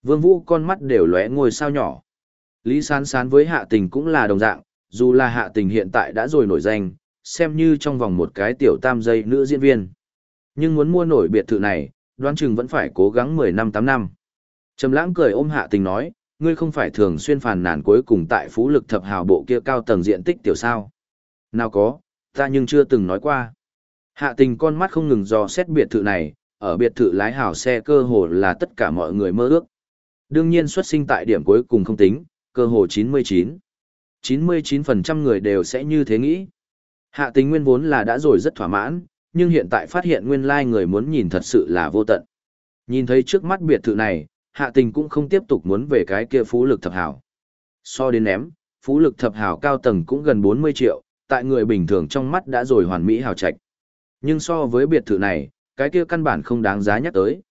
Vương Vũ con mắt đều lóe ngôi sao nhỏ. Lý Sán Sán với hạ tình cũng là đồng dạng, dù là hạ tình hiện tại đã rồi nổi danh, xem như trong vòng một cái tiểu tam giây nữ diễn viên. Nhưng muốn mua nổi biệt thự này, đoán chừng vẫn phải cố gắng 10 năm 8 năm. Trầm lãng cười ôm hạ tình nói, ngươi không phải thường xuyên phàn nàn cuối cùng tại phú lực thập hào bộ kia cao tầng diện tích tiểu sao. Nào có, ta nhưng chưa từng nói qua. Hạ tình con mắt không ngừng dò xét biệt thự này, ở biệt thự lái hào xe cơ hồ là tất cả mọi người mơ ước. Đương nhiên xuất sinh tại điểm cuối cùng không tính, cơ hồ 99. 99% người đều sẽ như thế nghĩ. Hạ tình nguyên vốn là đã rồi rất thỏa mãn, nhưng hiện tại phát hiện nguyên lai like người muốn nhìn thật sự là vô tận. Nhìn thấy trước mắt biệt thự này, hạ tình cũng không tiếp tục muốn về cái kia phú lực thập hảo. So đến ném, phú lực thập hảo cao tầng cũng gần 40 triệu, tại người bình thường trong mắt đã rồi hoàn mỹ hào trạch. Nhưng so với biệt thự này, cái kia căn bản không đáng giá nhắc tới.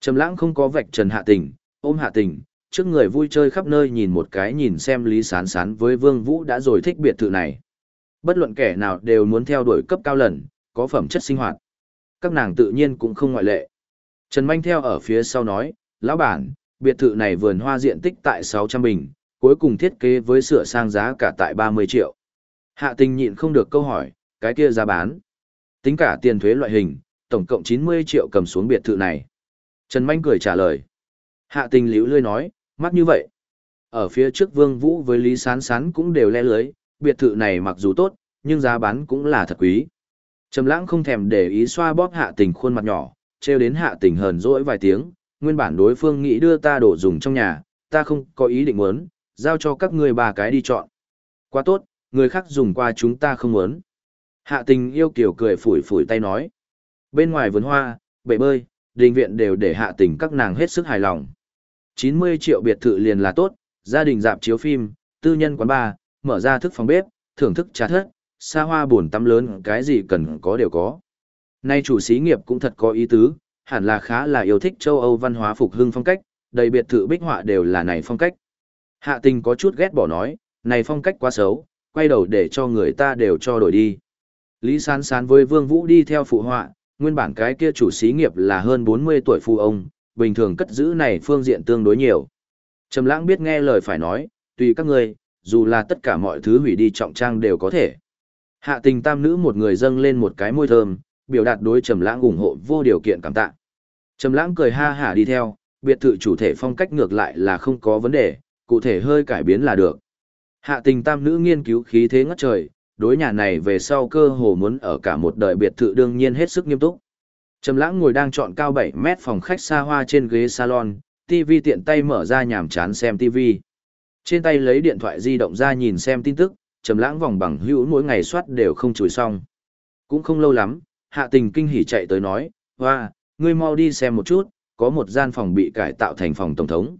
Trầm lãng không có vạch trần hạ tình, ôm hạ tình, trước người vui chơi khắp nơi nhìn một cái nhìn xem Lý Sán Sán với Vương Vũ đã rồi thích biệt thự này. Bất luận kẻ nào đều muốn theo đuổi cấp cao lần, có phẩm chất sinh hoạt. Các nàng tự nhiên cũng không ngoại lệ. Trần Manh theo ở phía sau nói, lão bản, biệt thự này vườn hoa diện tích tại 600 bình, cuối cùng thiết kế với sửa sang giá cả tại 30 triệu. Hạ tình nhịn không được câu hỏi, cái kia giá bán. Tính cả tiền thuế loại hình, tổng cộng 90 triệu cầm xuống biệt thự này. Trần Manh cười trả lời. Hạ tình liễu lươi nói, mắt như vậy. Ở phía trước Vương Vũ với Lý Sán Sán cũng đều le lưới, biệt thự này mặc dù tốt, nhưng giá bán cũng là thật quý. Trầm lãng không thèm để ý xoa bóp hạ tình khuôn mặt nhỏ, treo đến hạ tình hờn dỗi vài tiếng, nguyên bản đối phương nghĩ đưa ta đổ dùng trong nhà, ta không có ý định muốn, giao cho các ngươi ba cái đi chọn. Quá tốt, người khác dùng qua chúng ta không muốn. Hạ tình yêu kiểu cười phủi phủi tay nói. Bên ngoài vườn hoa, bể bơi, đình viện đều để hạ tình các nàng hết sức hài lòng. 90 triệu biệt thự liền là tốt, gia đình dạp chiếu phim, tư nhân quán bar, mở ra thức phòng bếp, thưởng thức trà thất, xa hoa buồn tắm lớn, cái gì cần có đều có. Nay chủ xí nghiệp cũng thật có ý tứ, hẳn là khá là yêu thích châu Âu văn hóa phục hưng phong cách, đầy biệt thự bích họa đều là này phong cách. Hạ tình có chút ghét bỏ nói, này phong cách quá xấu, quay đầu để cho người ta đều cho đổi đi. Lý sán sán với Vương Vũ đi theo phụ họa, nguyên bản cái kia chủ xí nghiệp là hơn 40 tuổi phụ ông, bình thường cất giữ này phương diện tương đối nhiều. Trầm lãng biết nghe lời phải nói, tùy các ngươi, dù là tất cả mọi thứ hủy đi trọng trang đều có thể. Hạ tình tam nữ một người dâng lên một cái môi thơm, biểu đạt đối trầm lãng ủng hộ vô điều kiện cảm tạ. Trầm lãng cười ha hả đi theo, biệt thự chủ thể phong cách ngược lại là không có vấn đề, cụ thể hơi cải biến là được. Hạ tình tam nữ nghiên cứu khí thế ngất trời, đối nhà này về sau cơ hồ muốn ở cả một đời biệt thự đương nhiên hết sức nghiêm túc. Trầm lãng ngồi đang chọn cao 7 mét phòng khách xa hoa trên ghế salon, TV tiện tay mở ra nhàm chán xem TV. Trên tay lấy điện thoại di động ra nhìn xem tin tức, trầm lãng vòng bằng hữu mỗi ngày soát đều không chùi xong. Cũng không lâu lắm, hạ tình kinh hỉ chạy tới nói, hoa, ngươi mau đi xem một chút, có một gian phòng bị cải tạo thành phòng tổng thống.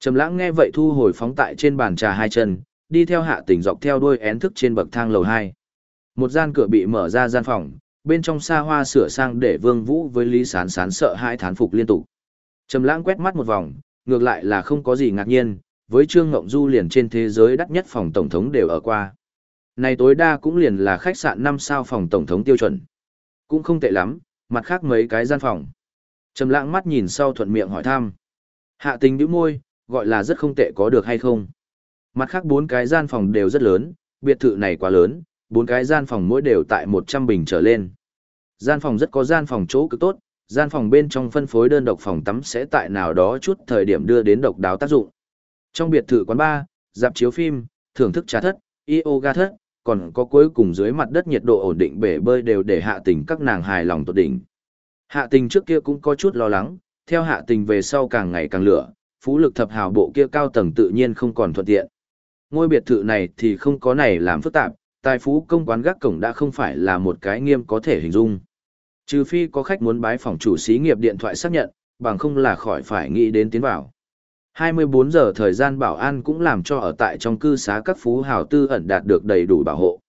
Trầm lãng nghe vậy thu hồi phóng tại trên bàn trà hai chân, đi theo hạ tình dọc theo đuôi én thức trên bậc thang lầu 2. Một gian cửa bị mở ra gian phòng, bên trong xa hoa sửa sang để Vương Vũ với Lý Sán Sán sợ hai thán phục liên tục. Trầm lãng quét mắt một vòng, ngược lại là không có gì ngạc nhiên, với Trương Ngộng Du liền trên thế giới đắt nhất phòng tổng thống đều ở qua. Này tối đa cũng liền là khách sạn 5 sao phòng tổng thống tiêu chuẩn. Cũng không tệ lắm, mặt khác mấy cái gian phòng. Trầm lãng mắt nhìn sau thuận miệng hỏi thăm. Hạ tình bĩu môi, gọi là rất không tệ có được hay không. Mặt khác bốn cái gian phòng đều rất lớn, biệt thự này quá lớn, bốn cái gian phòng mỗi đều tại 100 bình trở lên. Gian phòng rất có gian phòng chỗ cực tốt, gian phòng bên trong phân phối đơn độc phòng tắm sẽ tại nào đó chút thời điểm đưa đến độc đáo tác dụng. Trong biệt thự quán bar, dạp chiếu phim, thưởng thức trà thất, yoga thất, còn có cuối cùng dưới mặt đất nhiệt độ ổn định bể bơi đều để hạ tình các nàng hài lòng tột đỉnh. Hạ tình trước kia cũng có chút lo lắng, theo hạ tình về sau càng ngày càng lửa, phú lực thập hào bộ kia cao tầng tự nhiên không còn thuận tiện. Ngôi biệt thự này thì không có này làm phức tạp, tài phú công quán gác cổng đã không phải là một cái nghiêm có thể hình dung. Trừ phi có khách muốn bái phòng chủ xí nghiệp điện thoại xác nhận, bằng không là khỏi phải nghĩ đến tiến vào. 24 giờ thời gian bảo an cũng làm cho ở tại trong cư xá các phú hào tư ẩn đạt được đầy đủ bảo hộ.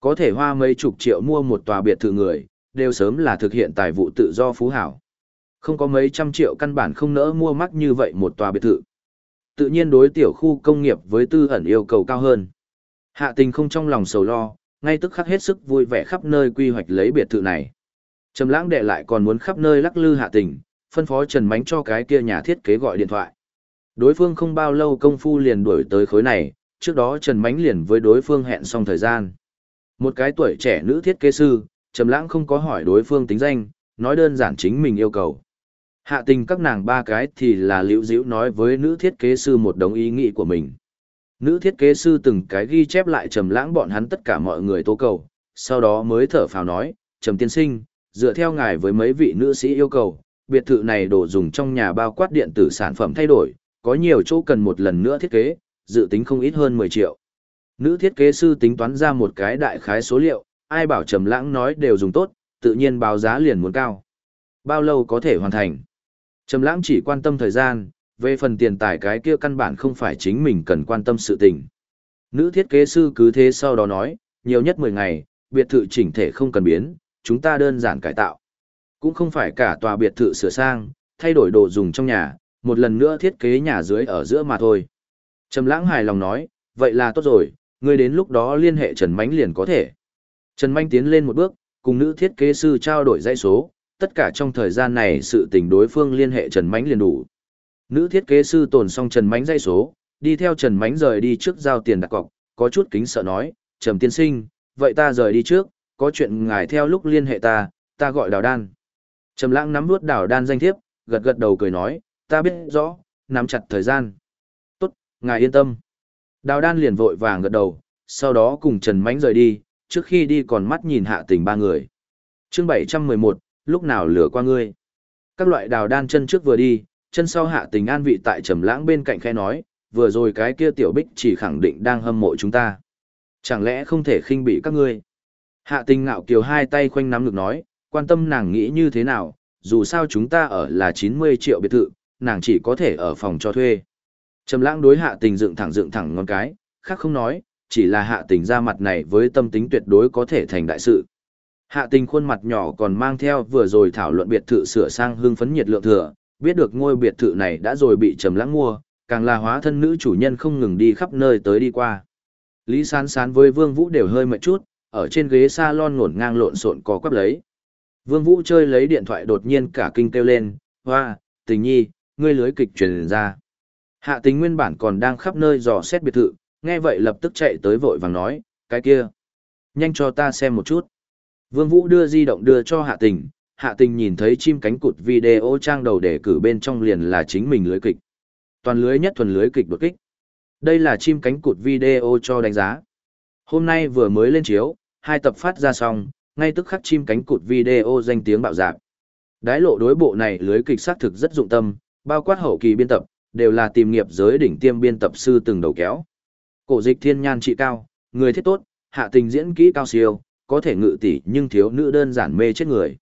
Có thể hoa mấy chục triệu mua một tòa biệt thự người, đều sớm là thực hiện tài vụ tự do phú hào. Không có mấy trăm triệu căn bản không nỡ mua mắc như vậy một tòa biệt thự. Tự nhiên đối tiểu khu công nghiệp với tư ẩn yêu cầu cao hơn. Hạ tình không trong lòng sầu lo, ngay tức khắc hết sức vui vẻ khắp nơi quy hoạch lấy biệt thự này. Trầm lãng đệ lại còn muốn khắp nơi lắc lư hạ tình, phân phó Trần Mánh cho cái kia nhà thiết kế gọi điện thoại. Đối phương không bao lâu công phu liền đuổi tới khối này, trước đó Trần Mánh liền với đối phương hẹn xong thời gian. Một cái tuổi trẻ nữ thiết kế sư, Trầm lãng không có hỏi đối phương tính danh, nói đơn giản chính mình yêu cầu. Hạ tình các nàng ba cái thì là liễu diễu nói với nữ thiết kế sư một đồng ý nghĩ của mình. Nữ thiết kế sư từng cái ghi chép lại trầm lãng bọn hắn tất cả mọi người tố cầu, sau đó mới thở phào nói, trầm tiên sinh, dựa theo ngài với mấy vị nữ sĩ yêu cầu, biệt thự này đồ dùng trong nhà bao quát điện tử sản phẩm thay đổi, có nhiều chỗ cần một lần nữa thiết kế, dự tính không ít hơn 10 triệu. Nữ thiết kế sư tính toán ra một cái đại khái số liệu, ai bảo trầm lãng nói đều dùng tốt, tự nhiên báo giá liền muốn cao. Bao lâu có thể hoàn thành? Trầm lãng chỉ quan tâm thời gian, về phần tiền tài cái kia căn bản không phải chính mình cần quan tâm sự tình. Nữ thiết kế sư cứ thế sau đó nói, nhiều nhất 10 ngày, biệt thự chỉnh thể không cần biến, chúng ta đơn giản cải tạo. Cũng không phải cả tòa biệt thự sửa sang, thay đổi đồ dùng trong nhà, một lần nữa thiết kế nhà dưới ở giữa mà thôi. Trầm lãng hài lòng nói, vậy là tốt rồi, ngươi đến lúc đó liên hệ Trần Mánh liền có thể. Trần Mánh tiến lên một bước, cùng nữ thiết kế sư trao đổi dãy số, tất cả trong thời gian này sự tình đối phương liên hệ Trần Mánh liền đủ. Nữ thiết kế sư tồn xong Trần Mánh dãy số, đi theo Trần Mánh rời đi trước giao tiền đặt cọc, có chút kính sợ nói, Trầm tiên sinh, vậy ta rời đi trước, có chuyện ngài theo lúc liên hệ ta, ta gọi đào đan. Trầm lãng nắm bước đào đan danh thiếp, gật gật đầu cười nói, ta biết rõ, nắm chặt thời gian. Tốt, ngài yên tâm. Đào đan liền vội vàng gật đầu, sau đó cùng Trần Mánh rời đi, trước khi đi còn mắt nhìn hạ tình ba người. chương 711, lúc nào lửa qua ngươi. Các loại đào đan chân trước vừa đi, chân sau hạ tình an vị tại trầm lãng bên cạnh khe nói, vừa rồi cái kia tiểu bích chỉ khẳng định đang hâm mộ chúng ta. Chẳng lẽ không thể khinh bị các ngươi? Hạ tình ngạo kiều hai tay khoanh nắm ngực nói, quan tâm nàng nghĩ như thế nào, dù sao chúng ta ở là 90 triệu biệt thự, nàng chỉ có thể ở phòng cho thuê. Trầm lãng đối hạ tình dựng thẳng dựng thẳng ngón cái, khác không nói, chỉ là hạ tình ra mặt này với tâm tính tuyệt đối có thể thành đại sự. Hạ tình khuôn mặt nhỏ còn mang theo vừa rồi thảo luận biệt thự sửa sang hương phấn nhiệt lượng thừa, biết được ngôi biệt thự này đã rồi bị trầm lãng mua, càng là hóa thân nữ chủ nhân không ngừng đi khắp nơi tới đi qua. Lý Sán Sán với Vương Vũ đều hơi mệt chút, ở trên ghế salon ngổn ngang lộn xộn có quắp lấy. Vương Vũ chơi lấy điện thoại đột nhiên cả kinh kêu lên, hoa, tình nhi, ngươi lưới kịch truyền ra. Hạ tình nguyên bản còn đang khắp nơi dò xét biệt thự, nghe vậy lập tức chạy tới vội vàng nói, cái kia. Nhanh cho ta xem một chút. Vương Vũ đưa di động đưa cho hạ tình, hạ tình nhìn thấy chim cánh cụt video trang đầu để cử bên trong liền là chính mình lưới kịch. Toàn lưới nhất thuần lưới kịch đột kích. Đây là chim cánh cụt video cho đánh giá. Hôm nay vừa mới lên chiếu, hai tập phát ra xong, ngay tức khắc chim cánh cụt video danh tiếng bạo dạp. Đái lộ đối bộ này lưới kịch xác thực rất dụng tâm, bao quát hậu kỳ biên tập, đều là tìm nghiệp giới đỉnh tiêm biên tập sư từng đầu kéo. Cổ dịch thiên nhan trị cao, người thiết tốt, hạ tình diễn kỹ cao siêu, có thể ngự tỷ nhưng thiếu nữ đơn giản mê chết người.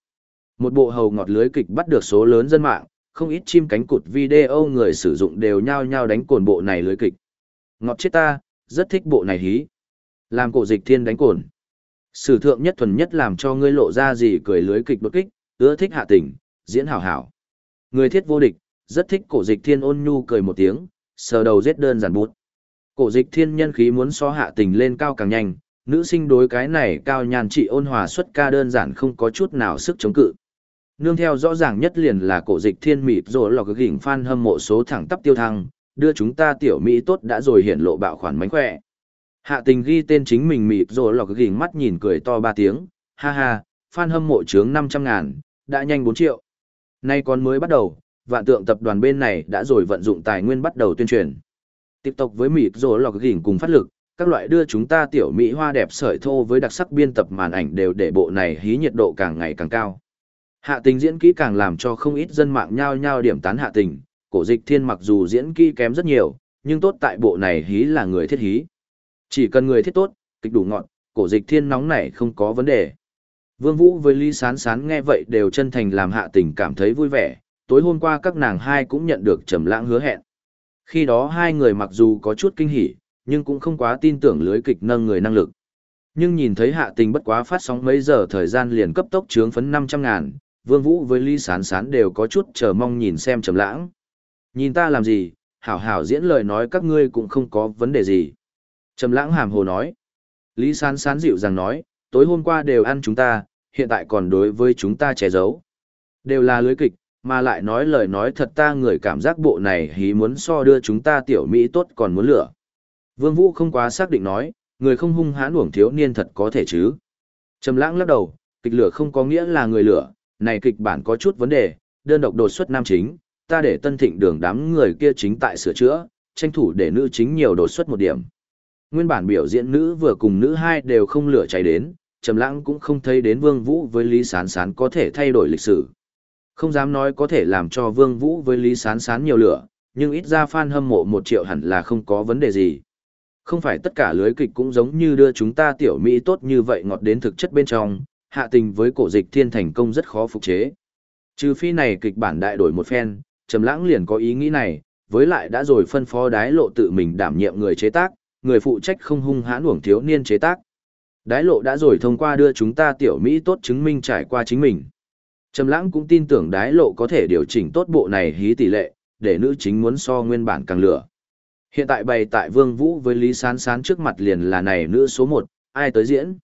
Một bộ hầu ngọt lưới kịch bắt được số lớn dân mạng, không ít chim cánh cụt video người sử dụng đều nhao nhao đánh cồn bộ này lưới kịch. Ngọt chết ta, rất thích bộ này hí. Làm cổ dịch thiên đánh cồn. Sử thượng nhất thuần nhất làm cho ngươi lộ ra gì cười lưới kịch đột kích, ưa thích hạ tình, diễn hảo hảo. Người thiết vô địch, rất thích cổ dịch thiên ôn nhu cười một tiếng, sờ đầu giết đơn giản bút. Cổ dịch thiên nhân khí muốn so hạ tình lên cao càng nhanh, nữ sinh đối cái này cao nhàn trị ôn hòa xuất ca đơn giản không có chút nào sức chống cự. Nương theo rõ ràng nhất liền là cổ dịch thiên mịp rồi lọc gỉnh fan hâm mộ số thẳng tắp tiêu thăng, đưa chúng ta tiểu Mỹ tốt đã rồi hiện lộ bạo khoản mánh khỏe. Hạ tình ghi tên chính mình mịp rồi lọc gỉnh mắt nhìn cười to ba tiếng, ha ha, fan hâm mộ chướng 500 ngàn, đã nhanh 4 triệu. Nay còn mới bắt đầu, vạn tượng tập đoàn bên này đã rồi vận dụng tài nguyên bắt đầu tuyên truyền. Tiếp tục với mịp rồi lọc gỉnh cùng phát lực, các loại đưa chúng ta tiểu Mỹ hoa đẹp sợi thô với đặc sắc biên tập màn ảnh đều để bộ này hí nhiệt độ càng ngày càng cao. Hạ tình diễn kỹ càng làm cho không ít dân mạng nhao nhao điểm tán hạ tình, cổ dịch thiên mặc dù diễn kỹ kém rất nhiều, nhưng tốt tại bộ này hí là người thiết hí. Chỉ cần người thiết tốt, kịch đủ ngọn, cổ dịch thiên nóng này không có vấn đề. Vương Vũ với Lý Sán Sán nghe vậy đều chân thành làm hạ tình cảm thấy vui vẻ, tối hôm qua các nàng hai cũng nhận được trầm lãng hứa hẹn. Khi đó hai người mặc dù có chút kinh hỉ, nhưng cũng không quá tin tưởng lưới kịch nâng người năng lực. Nhưng nhìn thấy hạ tình bất quá phát sóng mấy giờ thời gian liền cấp tốc trướng phấn 500 ngàn, Vương Vũ với Lý Sán Sán đều có chút chờ mong nhìn xem trầm lãng. Nhìn ta làm gì, hảo hảo diễn lời nói các ngươi cũng không có vấn đề gì. Trầm lãng hàm hồ nói. Lý Sán Sán dịu rằng nói, tối hôm qua đều ăn chúng ta, hiện tại còn đối với chúng ta che giấu. Đều là lưới kịch, mà lại nói lời nói thật ta người cảm giác bộ này hí muốn so đưa chúng ta tiểu Mỹ tốt còn muốn lửa. Vương Vũ không quá xác định nói, người không hung hãn uổng thiếu niên thật có thể chứ. Trầm lãng lắc đầu, kịch lửa không có nghĩa là người lửa, này kịch bản có chút vấn đề, đơn độc đột xuất nam chính, ta để tân thịnh đường đám người kia chính tại sửa chữa, tranh thủ để nữ chính nhiều đột xuất một điểm. Nguyên bản biểu diễn nữ vừa cùng nữ hai đều không lửa cháy đến, Trầm Lãng cũng không thấy đến Vương Vũ với Lý Sán Sán có thể thay đổi lịch sử. Không dám nói có thể làm cho Vương Vũ với Lý Sán Sán nhiều lửa, nhưng ít ra fan hâm mộ một triệu hẳn là không có vấn đề gì. Không phải tất cả lưới kịch cũng giống như đưa chúng ta tiểu Mỹ tốt như vậy ngọt đến thực chất bên trong, hạ tình với cổ dịch thiên thành công rất khó phục chế. Trừ phi này kịch bản đại đổi một phen, Trầm Lãng liền có ý nghĩ này, với lại đã rồi phân phó đái lộ tự mình đảm nhiệm người chế tác, người phụ trách không hung hãn uổng thiếu niên chế tác. Đái lộ đã rồi thông qua đưa chúng ta tiểu Mỹ tốt chứng minh trải qua chính mình. Trầm Lãng cũng tin tưởng đái lộ có thể điều chỉnh tốt bộ này hí tỷ lệ, để nữ chính muốn so nguyên bản càng lửa. Hiện tại bày tại Vương Vũ với Lý Sán Sán trước mặt liền là này nữ số 1, ai tới diễn?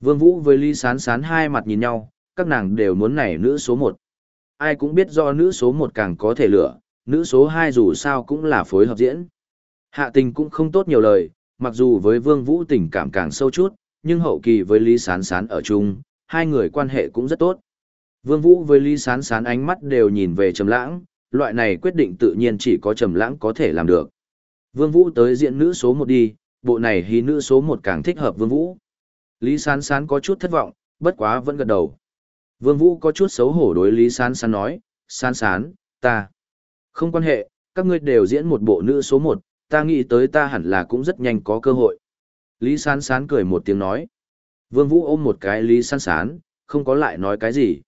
Vương Vũ với Lý Sán Sán hai mặt nhìn nhau, các nàng đều muốn này nữ số 1. Ai cũng biết do nữ số 1 càng có thể lửa, nữ số 2 dù sao cũng là phối hợp diễn. Hạ tình cũng không tốt nhiều lời, mặc dù với Vương Vũ tình cảm càng sâu chút, nhưng hậu kỳ với Lý Sán Sán ở chung, hai người quan hệ cũng rất tốt. Vương Vũ với Lý Sán Sán ánh mắt đều nhìn về Trầm Lãng, loại này quyết định tự nhiên chỉ có Trầm Lãng có thể làm được. Vương Vũ tới diễn nữ số 1 đi, bộ này hí nữ số 1 càng thích hợp Vương Vũ. Lý Sán Sán có chút thất vọng, bất quá vẫn gật đầu. Vương Vũ có chút xấu hổ đối Lý Sán Sán nói, Sán Sán, ta. Không quan hệ, các ngươi đều diễn một bộ nữ số 1, ta nghĩ tới ta hẳn là cũng rất nhanh có cơ hội. Lý Sán Sán cười một tiếng nói. Vương Vũ ôm một cái Lý Sán Sán, không có lại nói cái gì.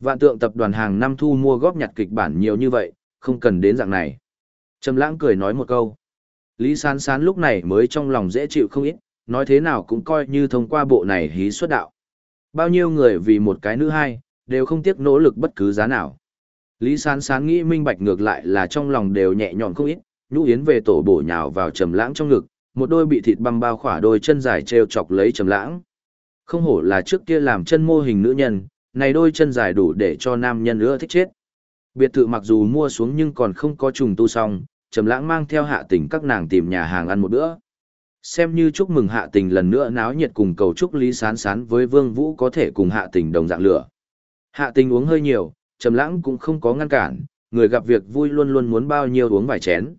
Vạn tượng tập đoàn hàng năm thu mua góp nhặt kịch bản nhiều như vậy, không cần đến dạng này. Trầm lãng cười nói một câu. Lý Sán Sán lúc này mới trong lòng dễ chịu không ít, nói thế nào cũng coi như thông qua bộ này hí xuất đạo. Bao nhiêu người vì một cái nữ hai, đều không tiếc nỗ lực bất cứ giá nào. Lý Sán Sán nghĩ minh bạch ngược lại là trong lòng đều nhẹ nhõm không ít, nhũ yến về tổ bổ nhào vào trầm lãng trong ngực, một đôi bị thịt băm bao khỏa đôi chân dài treo chọc lấy trầm lãng. Không hổ là trước kia làm chân mô hình nữ nhân, này đôi chân dài đủ để cho nam nhân ưa thích chết. Biệt thự mặc dù mua xuống nhưng còn không có trùng tu xong, trầm lãng mang theo hạ tình các nàng tìm nhà hàng ăn một bữa. Xem như chúc mừng hạ tình lần nữa náo nhiệt cùng cầu chúc Lý Sán Sán với Vương Vũ có thể cùng hạ tình đồng dạng lửa. Hạ tình uống hơi nhiều, trầm lãng cũng không có ngăn cản, người gặp việc vui luôn luôn muốn bao nhiêu uống vài chén.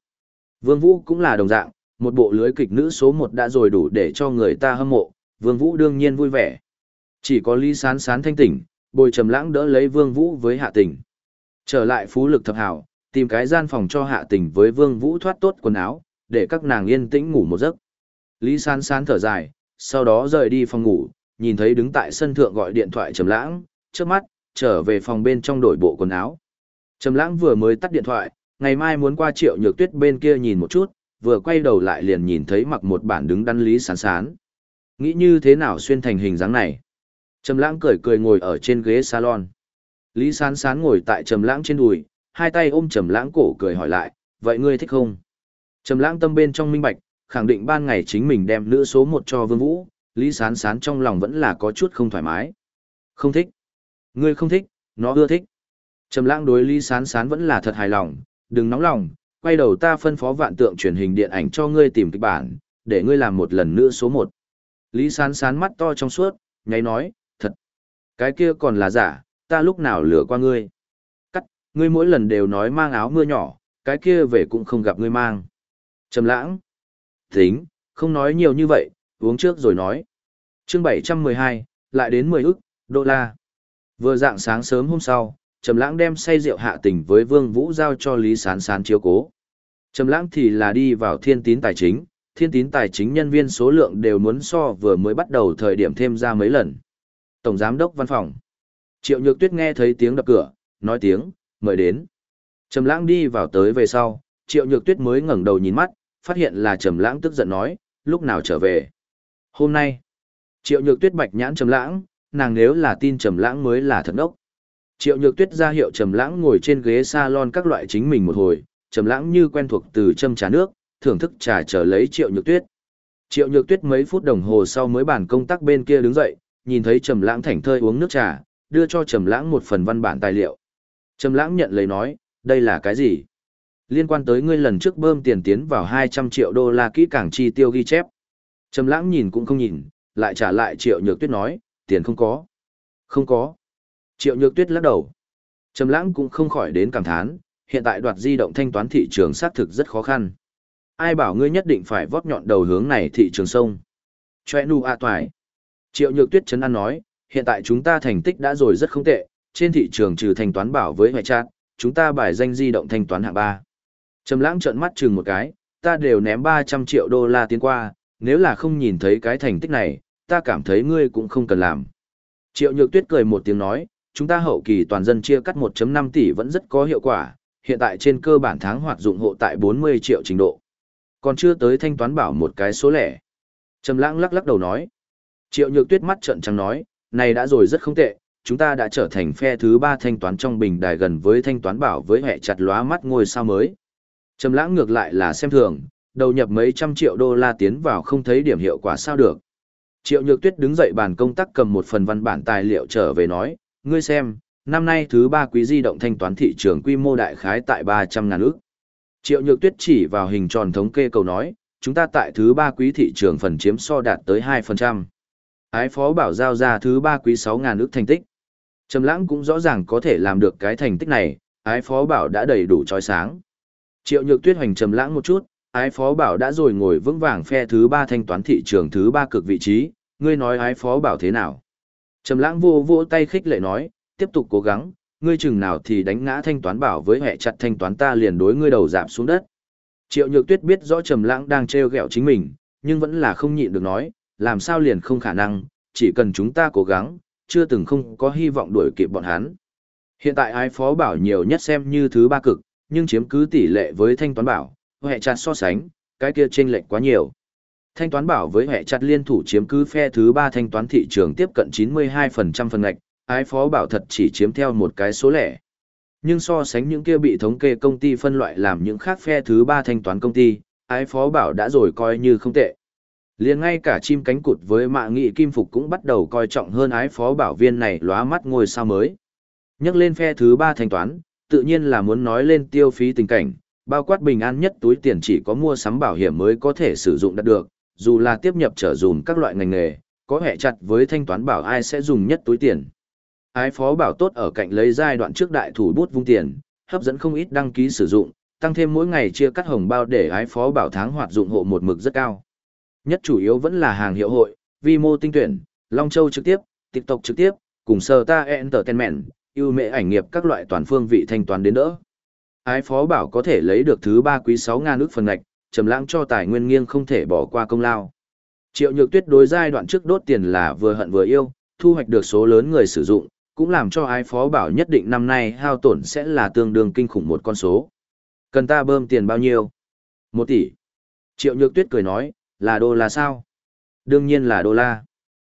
Vương Vũ cũng là đồng dạng, một bộ lưới kịch nữ số 1 đã rồi đủ để cho người ta hâm mộ, Vương Vũ đương nhiên vui vẻ. Chỉ có Lý Sán Sán thanh tỉnh, bồi trầm lãng đỡ lấy Vương Vũ với Hạ Tình. Trở lại phú lực thập hảo, tìm cái gian phòng cho Hạ Tình với Vương Vũ thoát tốt quần áo, để các nàng yên tĩnh ngủ một giấc. Lý Sán Sán thở dài, sau đó rời đi phòng ngủ, nhìn thấy đứng tại sân thượng gọi điện thoại trầm lãng, trước mắt, trở về phòng bên trong đổi bộ quần áo. Trầm lãng vừa mới tắt điện thoại, ngày mai muốn qua triệu nhược tuyết bên kia nhìn một chút, vừa quay đầu lại liền nhìn thấy mặc một bản đứng đắn lý sán sán. Nghĩ như thế nào xuyên thành hình dáng này? Trầm lãng cười cười ngồi ở trên ghế salon. Lý sán sán ngồi tại trầm lãng trên đùi, hai tay ôm trầm lãng cổ cười hỏi lại, vậy ngươi thích không? Trầm lãng tâm bên trong minh bạch, khẳng định ban ngày chính mình đem nữ số một cho Vương Vũ, Lý Sán Sán trong lòng vẫn là có chút không thoải mái. Không thích. Ngươi không thích, nó ưa thích. Trầm lãng đối Lý Sán Sán vẫn là thật hài lòng, đừng nóng lòng, quay đầu ta phân phó vạn tượng truyền hình điện ảnh cho ngươi tìm kịch bản, để ngươi làm một lần nữa số một. Lý Sán Sán mắt to trong suốt, nháy nói, thật. Cái kia còn là giả, ta lúc nào lừa qua ngươi. Cắt, ngươi mỗi lần đều nói mang áo mưa nhỏ, cái kia về cũng không gặp ngươi mang. Trầm lãng. Tính, không nói nhiều như vậy, uống trước rồi nói. Chương 712, lại đến 10 ức, đô la. Vừa dạng sáng sớm hôm sau, Trầm Lãng đem say rượu hạ tình với Vương Vũ giao cho Lý Sán Sán chiếu cố. Trầm Lãng thì là đi vào Thiên Tín Tài Chính, Thiên Tín Tài Chính nhân viên số lượng đều muốn so vừa mới bắt đầu thời điểm thêm ra mấy lần. Tổng giám đốc văn phòng. Triệu Nhược Tuyết nghe thấy tiếng đập cửa, nói tiếng, mời đến. Trầm Lãng đi vào tới về sau, Triệu Nhược Tuyết mới ngẩng đầu nhìn mắt, phát hiện là Trầm Lãng tức giận nói, lúc nào trở về? Hôm nay. Triệu Nhược Tuyết bạch nhãn Trầm Lãng, nàng nếu là tin Trầm Lãng mới là thật đốc. Triệu Nhược Tuyết ra hiệu Trầm Lãng ngồi trên ghế salon các loại chính mình một hồi, Trầm Lãng như quen thuộc từ châm trà nước, thưởng thức trà chờ lấy Triệu Nhược Tuyết. Triệu Nhược Tuyết mấy phút đồng hồ sau mới bàn công tác bên kia đứng dậy, nhìn thấy Trầm Lãng thảnh thơi uống nước trà, đưa cho Trầm Lãng một phần văn bản tài liệu. Trầm Lãng nhận lấy nói, đây là cái gì? Liên quan tới ngươi lần trước bơm tiền tiến vào 200 triệu đô la kỹ càng chi tiêu ghi chép. Trầm Lãng nhìn cũng không nhìn, lại trả lại Triệu Nhược Tuyết nói, tiền không có. Không có. Triệu Nhược Tuyết lắc đầu. Trầm Lãng cũng không khỏi đến cảm thán, hiện tại đoạt di động thanh toán thị trường xác thực rất khó khăn. Ai bảo ngươi nhất định phải vót nhọn đầu hướng này thị trường sông. Choe nu a toại. Triệu Nhược Tuyết chấn an nói, hiện tại chúng ta thành tích đã rồi rất không tệ, trên thị trường trừ thanh toán bảo với ngoại trạng, chúng ta bài danh di động thanh toán hạng 3. Trầm Lãng trợn mắt chừng một cái, ta đều ném 300 triệu đô la tiến qua, nếu là không nhìn thấy cái thành tích này, ta cảm thấy ngươi cũng không cần làm. Triệu Nhược Tuyết cười một tiếng nói, chúng ta hậu kỳ toàn dân chia cắt 1.5 tỷ vẫn rất có hiệu quả, hiện tại trên cơ bản tháng hoạt dụng hộ tại 40 triệu trình độ. Còn chưa tới thanh toán bảo một cái số lẻ. Trầm lãng lắc lắc đầu nói. Triệu nhược tuyết mắt trợn trắng nói, này đã rồi rất không tệ, chúng ta đã trở thành phe thứ ba thanh toán trong bình đài gần với thanh toán bảo với hệ chặt lóa mắt ngôi sao mới. Trầm lãng ngược lại là xem thường, đầu nhập mấy trăm triệu đô la tiến vào không thấy điểm hiệu quả sao được. Triệu Nhược Tuyết đứng dậy bàn công tác cầm một phần văn bản tài liệu trở về nói, ngươi xem, năm nay thứ ba quý di động thanh toán thị trường quy mô đại khái tại 300 ngàn ước. Triệu Nhược Tuyết chỉ vào hình tròn thống kê cầu nói, chúng ta tại thứ ba quý thị trường phần chiếm so đạt tới 2%. Ái phó bảo giao ra thứ ba quý 6 ngàn ước thành tích. Trầm lãng cũng rõ ràng có thể làm được cái thành tích này, ái phó bảo đã đầy đủ chói sáng. Triệu Nhược Tuyết hoành trầm lãng một chút, ái phó bảo đã rồi ngồi vững vàng phe thứ ba thanh toán thị trường thứ ba cực vị trí, ngươi nói ái phó bảo thế nào? Trầm lãng vô vô tay khích lệ nói, tiếp tục cố gắng, ngươi chừng nào thì đánh ngã thanh toán bảo với hệ chặt thanh toán ta liền đối ngươi đầu giảm xuống đất. Triệu Nhược Tuyết biết rõ Trầm lãng đang trêu ghẹo chính mình, nhưng vẫn là không nhịn được nói, làm sao liền không khả năng, chỉ cần chúng ta cố gắng, chưa từng không có hy vọng đuổi kịp bọn hắn. Hiện tại ái phó bảo nhiều nhất xem như thứ ba cực, nhưng chiếm cứ tỷ lệ với thanh toán bảo, hệ chặt so sánh, cái kia chênh lệch quá nhiều. Thanh toán bảo với hệ chặt liên thủ chiếm cứ phe thứ ba thanh toán thị trường tiếp cận 92% phần ngạch, ái phó bảo thật chỉ chiếm theo một cái số lẻ. Nhưng so sánh những kia bị thống kê công ty phân loại làm những khác phe thứ ba thanh toán công ty, ái phó bảo đã rồi coi như không tệ. liền ngay cả chim cánh cụt với mạ nghị kim phục cũng bắt đầu coi trọng hơn ái phó bảo viên này lóa mắt ngôi sao mới. Nhắc lên phe thứ ba thanh toán, tự nhiên là muốn nói lên tiêu phí tình cảnh, bao quát bình an nhất túi tiền chỉ có mua sắm bảo hiểm mới có thể sử dụng đạt được, dù là tiếp nhập trở dùm các loại ngành nghề, có hệ chặt với thanh toán bảo ai sẽ dùng nhất túi tiền. Ái phó bảo tốt ở cạnh lấy giai đoạn trước đại thủ bút vung tiền, hấp dẫn không ít đăng ký sử dụng, tăng thêm mỗi ngày chia cắt hồng bao để ái phó bảo tháng hoạt dụng hộ một mực rất cao. Nhất chủ yếu vẫn là hàng hiệu hội, vi mô tinh tuyển, Long Châu trực tiếp, TikTok trực tiếp, cùng sờ ta entertainment, yêu mệ ảnh nghiệp các loại toàn phương vị thanh toán đến đỡ. Ái phó bảo có thể lấy được thứ ba quý 6 ngàn ước phần ngạch, trầm lãng cho tài nguyên nghiêng không thể bỏ qua công lao. Triệu Nhược Tuyết đối giai đoạn trước đốt tiền là vừa hận vừa yêu, thu hoạch được số lớn người sử dụng, cũng làm cho ai phó bảo nhất định năm nay hao tổn sẽ là tương đương kinh khủng một con số. Cần ta bơm tiền bao nhiêu? Một tỷ. Triệu Nhược Tuyết cười nói, là đô la sao? Đương nhiên là đô la.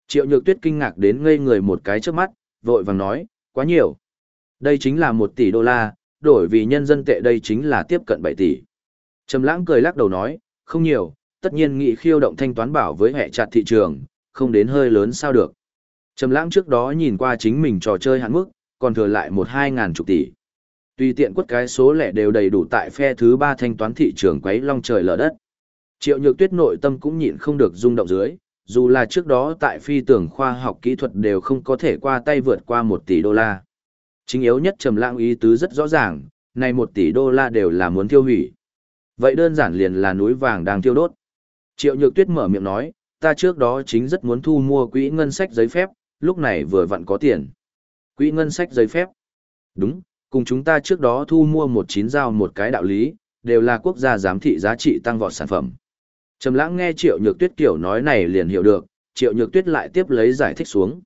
Triệu Nhược Tuyết kinh ngạc đến ngây người một cái trước mắt, vội vàng nói, quá nhiều. Đây chính là một tỷ đô la, đổi vì nhân dân tệ đây chính là tiếp cận 7 tỷ. Trầm lãng cười lắc đầu nói, không nhiều, tất nhiên nghị khiêu động thanh toán bảo với hệ chặt thị trường, không đến hơi lớn sao được. Trầm lãng trước đó nhìn qua chính mình trò chơi hạn mức, còn thừa lại một hai ngàn chục tỷ. Tùy tiện quất cái số lẻ đều đầy đủ tại phe thứ ba thanh toán thị trường quấy long trời lở đất. Triệu Nhược Tuyết nội tâm cũng nhịn không được rung động dưới, dù là trước đó tại phi tưởng khoa học kỹ thuật đều không có thể qua tay vượt qua một tỷ đô la. Chính yếu nhất trầm lãng ý tứ rất rõ ràng, này một tỷ đô la đều là muốn tiêu hủy. Vậy đơn giản liền là núi vàng đang tiêu đốt. Triệu Nhược Tuyết mở miệng nói, ta trước đó chính rất muốn thu mua quỹ ngân sách giấy phép, lúc này vừa vặn có tiền. Quỹ ngân sách giấy phép. Đúng, cùng chúng ta trước đó thu mua một chín giao một cái đạo lý, đều là quốc gia giám thị giá trị tăng vọt sản phẩm. Trầm lãng nghe Triệu Nhược Tuyết kiểu nói này liền hiểu được, Triệu Nhược Tuyết lại tiếp lấy giải thích xuống.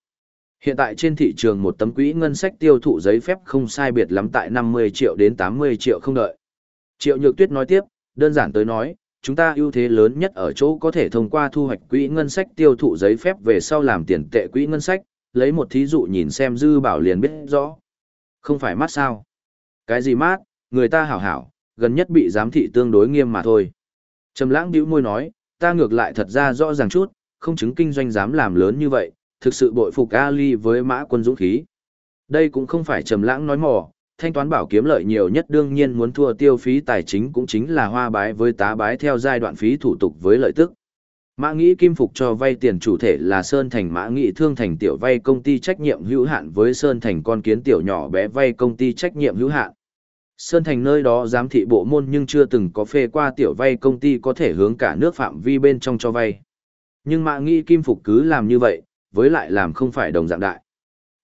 Hiện tại trên thị trường một tấm quỹ ngân sách tiêu thụ giấy phép không sai biệt lắm tại 50 triệu đến 80 triệu không đợi. Triệu Nhược Tuyết nói tiếp, đơn giản tới nói, chúng ta ưu thế lớn nhất ở chỗ có thể thông qua thu hoạch quỹ ngân sách tiêu thụ giấy phép về sau làm tiền tệ quỹ ngân sách, lấy một thí dụ nhìn xem dư bảo liền biết rõ. Không phải mát sao? Cái gì mát, người ta hảo hảo, gần nhất bị giám thị tương đối nghiêm mà thôi. Trầm lãng bĩu môi nói, ta ngược lại thật ra rõ ràng chút, không chứng kinh doanh dám làm lớn như vậy, thực sự bội phục Ali với mã quân dũng khí. Đây cũng không phải trầm lãng nói mỏ thanh toán bảo kiếm lợi nhiều nhất đương nhiên muốn thua tiêu phí tài chính cũng chính là hoa bái với tá bái theo giai đoạn phí thủ tục với lợi tức. Mã Nghĩ Kim Phục cho vay tiền chủ thể là Sơn Thành Mã Nghĩ Thương Thành tiểu vay công ty trách nhiệm hữu hạn với Sơn Thành con kiến tiểu nhỏ bé vay công ty trách nhiệm hữu hạn. Sơn Thành nơi đó giám thị bộ môn nhưng chưa từng có phê qua tiểu vay công ty có thể hướng cả nước phạm vi bên trong cho vay. Nhưng Mã Nghĩ Kim Phục cứ làm như vậy, với lại làm không phải đồng dạng đại.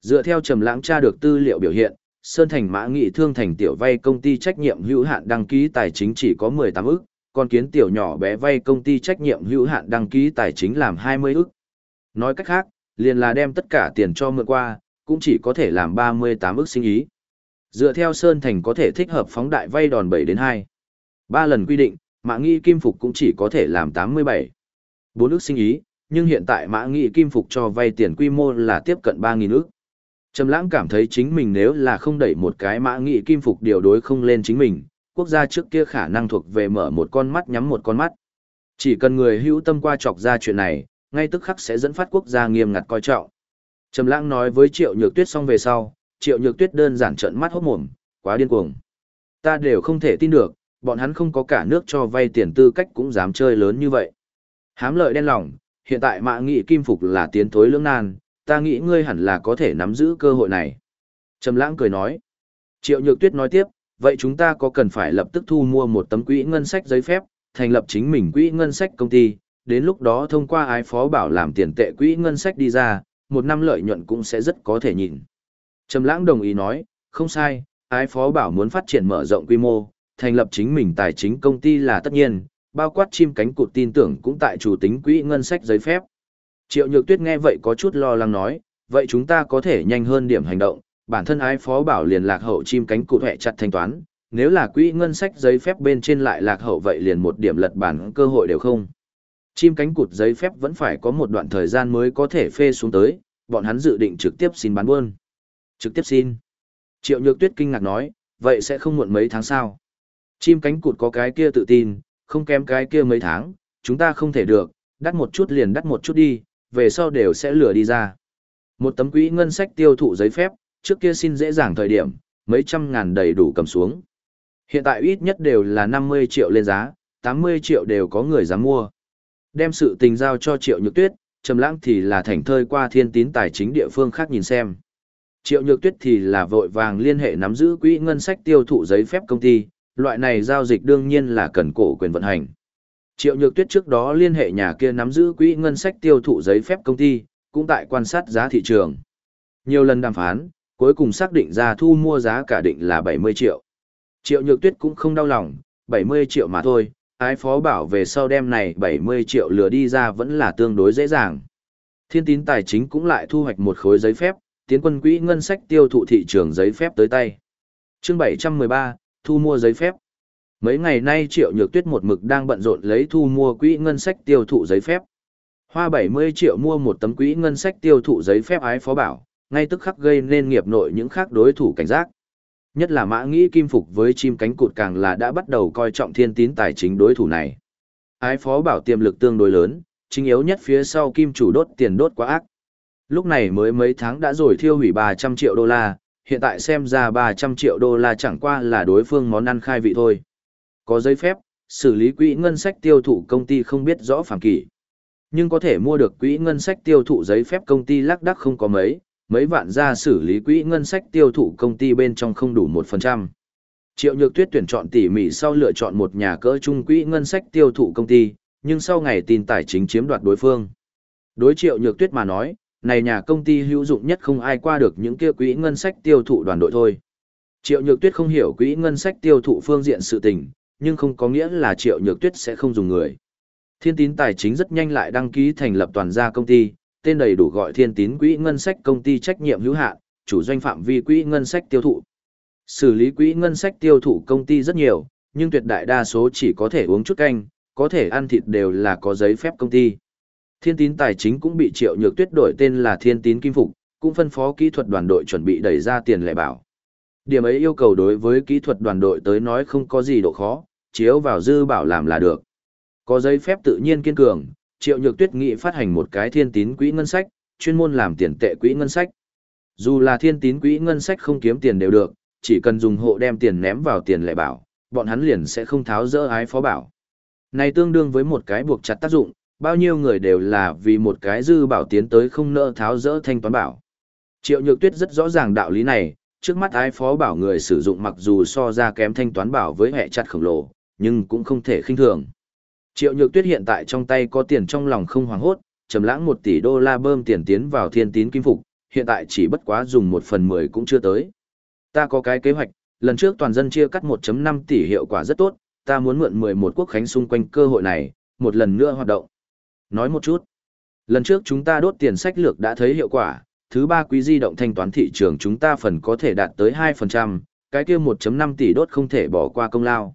Dựa theo trầm lãng tra được tư liệu biểu hiện, Sơn Thành Mã Nghị Thương Thành tiểu vay công ty trách nhiệm hữu hạn đăng ký tài chính chỉ có 18 ức, còn kiến tiểu nhỏ bé vay công ty trách nhiệm hữu hạn đăng ký tài chính làm 20 ức. Nói cách khác, liền là đem tất cả tiền cho mượn qua, cũng chỉ có thể làm 38 ức sinh ý. Dựa theo Sơn Thành có thể thích hợp phóng đại vay đòn 7 đến 2. 3 lần quy định, Mã Nghị Kim Phục cũng chỉ có thể làm 87. 4 ức sinh ý, nhưng hiện tại Mã Nghị Kim Phục cho vay tiền quy mô là tiếp cận 3.000 ức. Trầm lãng cảm thấy chính mình nếu là không đẩy một cái mã nghị kim phục điều đối không lên chính mình, quốc gia trước kia khả năng thuộc về mở một con mắt nhắm một con mắt. Chỉ cần người hữu tâm qua chọc ra chuyện này, ngay tức khắc sẽ dẫn phát quốc gia nghiêm ngặt coi trọng. Trầm lãng nói với Triệu Nhược Tuyết xong về sau, Triệu Nhược Tuyết đơn giản trợn mắt hốt mồm, quá điên cuồng. Ta đều không thể tin được, bọn hắn không có cả nước cho vay tiền tư cách cũng dám chơi lớn như vậy. Hám lợi đen lòng, hiện tại mã nghị kim phục là tiến tối lưỡng nan, ta nghĩ ngươi hẳn là có thể nắm giữ cơ hội này. Trầm lãng cười nói. Triệu Nhược Tuyết nói tiếp, vậy chúng ta có cần phải lập tức thu mua một tấm quỹ ngân sách giấy phép, thành lập chính mình quỹ ngân sách công ty, đến lúc đó thông qua ái phó bảo làm tiền tệ quỹ ngân sách đi ra, một năm lợi nhuận cũng sẽ rất có thể nhìn. Trầm lãng đồng ý nói, không sai, ái phó bảo muốn phát triển mở rộng quy mô, thành lập chính mình tài chính công ty là tất nhiên, bao quát chim cánh cụt tin tưởng cũng tại chủ tính quỹ ngân sách giấy phép. Triệu Nhược Tuyết nghe vậy có chút lo lắng nói, vậy chúng ta có thể nhanh hơn điểm hành động, bản thân ái phó bảo liền lạc hậu chim cánh cụt hẹ chặt thanh toán, nếu là quỹ ngân sách giấy phép bên trên lại lạc hậu vậy liền một điểm lật bản cơ hội đều không. Chim cánh cụt giấy phép vẫn phải có một đoạn thời gian mới có thể phê xuống tới, bọn hắn dự định trực tiếp xin bán buôn. Trực tiếp xin. Triệu Nhược Tuyết kinh ngạc nói, vậy sẽ không muộn mấy tháng sao? Chim cánh cụt có cái kia tự tin, không kém cái kia mấy tháng, chúng ta không thể được, đắt một chút liền đắt một chút đi, về sau đều sẽ lừa đi ra. Một tấm quỹ ngân sách tiêu thụ giấy phép, trước kia xin dễ dàng thời điểm, mấy trăm ngàn đầy đủ cầm xuống. Hiện tại ít nhất đều là 50 triệu lên giá, 80 triệu đều có người dám mua. Đem sự tình giao cho triệu nhược tuyết, trầm lãng thì là thành thơi qua thiên tín tài chính địa phương khác nhìn xem. Triệu nhược tuyết thì là vội vàng liên hệ nắm giữ quỹ ngân sách tiêu thụ giấy phép công ty, loại này giao dịch đương nhiên là cần cổ quyền vận hành. Triệu Nhược Tuyết trước đó liên hệ nhà kia nắm giữ quỹ ngân sách tiêu thụ giấy phép công ty, cũng tại quan sát giá thị trường. Nhiều lần đàm phán, cuối cùng xác định ra thu mua giá cả định là 70 triệu. Triệu Nhược Tuyết cũng không đau lòng, 70 triệu mà thôi, ái phó bảo về sau đêm này 70 triệu lừa đi ra vẫn là tương đối dễ dàng. Thiên tín tài chính cũng lại thu hoạch một khối giấy phép, tiến quân quỹ ngân sách tiêu thụ thị trường giấy phép tới tay. Chương 713, thu mua giấy phép. Mấy ngày nay Triệu Nhược Tuyết một mực đang bận rộn lấy thu mua quỹ ngân sách tiêu thụ giấy phép. Hoa 70 triệu mua một tấm quỹ ngân sách tiêu thụ giấy phép ái phó bảo, ngay tức khắc gây nên nghiệp nội những khác đối thủ cảnh giác. Nhất là mã nghĩ kim phục với chim cánh cụt càng là đã bắt đầu coi trọng thiên tín tài chính đối thủ này. Ái phó bảo tiềm lực tương đối lớn, chính yếu nhất phía sau kim chủ đốt tiền đốt quá ác. Lúc này mới mấy tháng đã rồi thiêu hủy 300 triệu đô la, hiện tại xem ra 300 triệu đô la chẳng qua là đối phương món ăn khai vị thôi. Có giấy phép, xử lý quỹ ngân sách tiêu thụ công ty không biết rõ phản kỷ. Nhưng có thể mua được quỹ ngân sách tiêu thụ giấy phép công ty lắc đắc không có mấy, mấy vạn ra xử lý quỹ ngân sách tiêu thụ công ty bên trong không đủ 1%. Triệu Nhược Tuyết tuyển chọn tỉ mỉ sau lựa chọn một nhà cỡ trung quỹ ngân sách tiêu thụ công ty, nhưng sau ngày tin tài chính chiếm đoạt đối phương. Đối Triệu Nhược Tuyết mà nói, này nhà công ty hữu dụng nhất không ai qua được những kia quỹ ngân sách tiêu thụ đoàn đội thôi. Triệu Nhược Tuyết không hiểu quỹ ngân sách tiêu thụ phương diện sự tình, nhưng không có nghĩa là Triệu Nhược Tuyết sẽ không dùng người. Thiên tín tài chính rất nhanh lại đăng ký thành lập toàn gia công ty, tên đầy đủ gọi Thiên tín quỹ ngân sách công ty trách nhiệm hữu hạn, chủ doanh phạm vi quỹ ngân sách tiêu thụ. Xử lý quỹ ngân sách tiêu thụ công ty rất nhiều, nhưng tuyệt đại đa số chỉ có thể uống chút canh, có thể ăn thịt đều là có giấy phép công ty. Thiên tín tài chính cũng bị triệu nhược tuyết đổi tên là thiên tín kim phục, cũng phân phó kỹ thuật đoàn đội chuẩn bị đẩy ra tiền lệ bảo. Điểm ấy yêu cầu đối với kỹ thuật đoàn đội tới nói không có gì độ khó, chiếu vào dư bảo làm là được. Có giấy phép tự nhiên kiên cường, triệu nhược tuyết nghị phát hành một cái thiên tín quỹ ngân sách, chuyên môn làm tiền tệ quỹ ngân sách. Dù là thiên tín quỹ ngân sách không kiếm tiền đều được, chỉ cần dùng hộ đem tiền ném vào tiền lệ bảo, bọn hắn liền sẽ không tháo dỡ ái phó bảo. Này tương đương với một cái buộc chặt tác dụng, bao nhiêu người đều là vì một cái dư bảo tiến tới không nỡ tháo dỡ thanh toán bảo. Triệu Nhược Tuyết rất rõ ràng đạo lý này, trước mắt ái phó bảo người sử dụng mặc dù so ra kém thanh toán bảo với hệ chặt khổng lồ, nhưng cũng không thể khinh thường. Triệu Nhược Tuyết hiện tại trong tay có tiền trong lòng không hoảng hốt, trầm lãng 1 tỷ đô la bơm tiền tiến vào thiên tín kim phục, hiện tại chỉ bất quá dùng 1 phần 10 cũng chưa tới. Ta có cái kế hoạch, lần trước toàn dân chia cắt 1.5 tỷ hiệu quả rất tốt, ta muốn mượn 11 quốc khánh xung quanh cơ hội này, một lần nữa hoạt động. Nói một chút. Lần trước chúng ta đốt tiền sách lược đã thấy hiệu quả, thứ ba quý di động thanh toán thị trường chúng ta phần có thể đạt tới 2%, cái kia 1.5 tỷ đốt không thể bỏ qua công lao.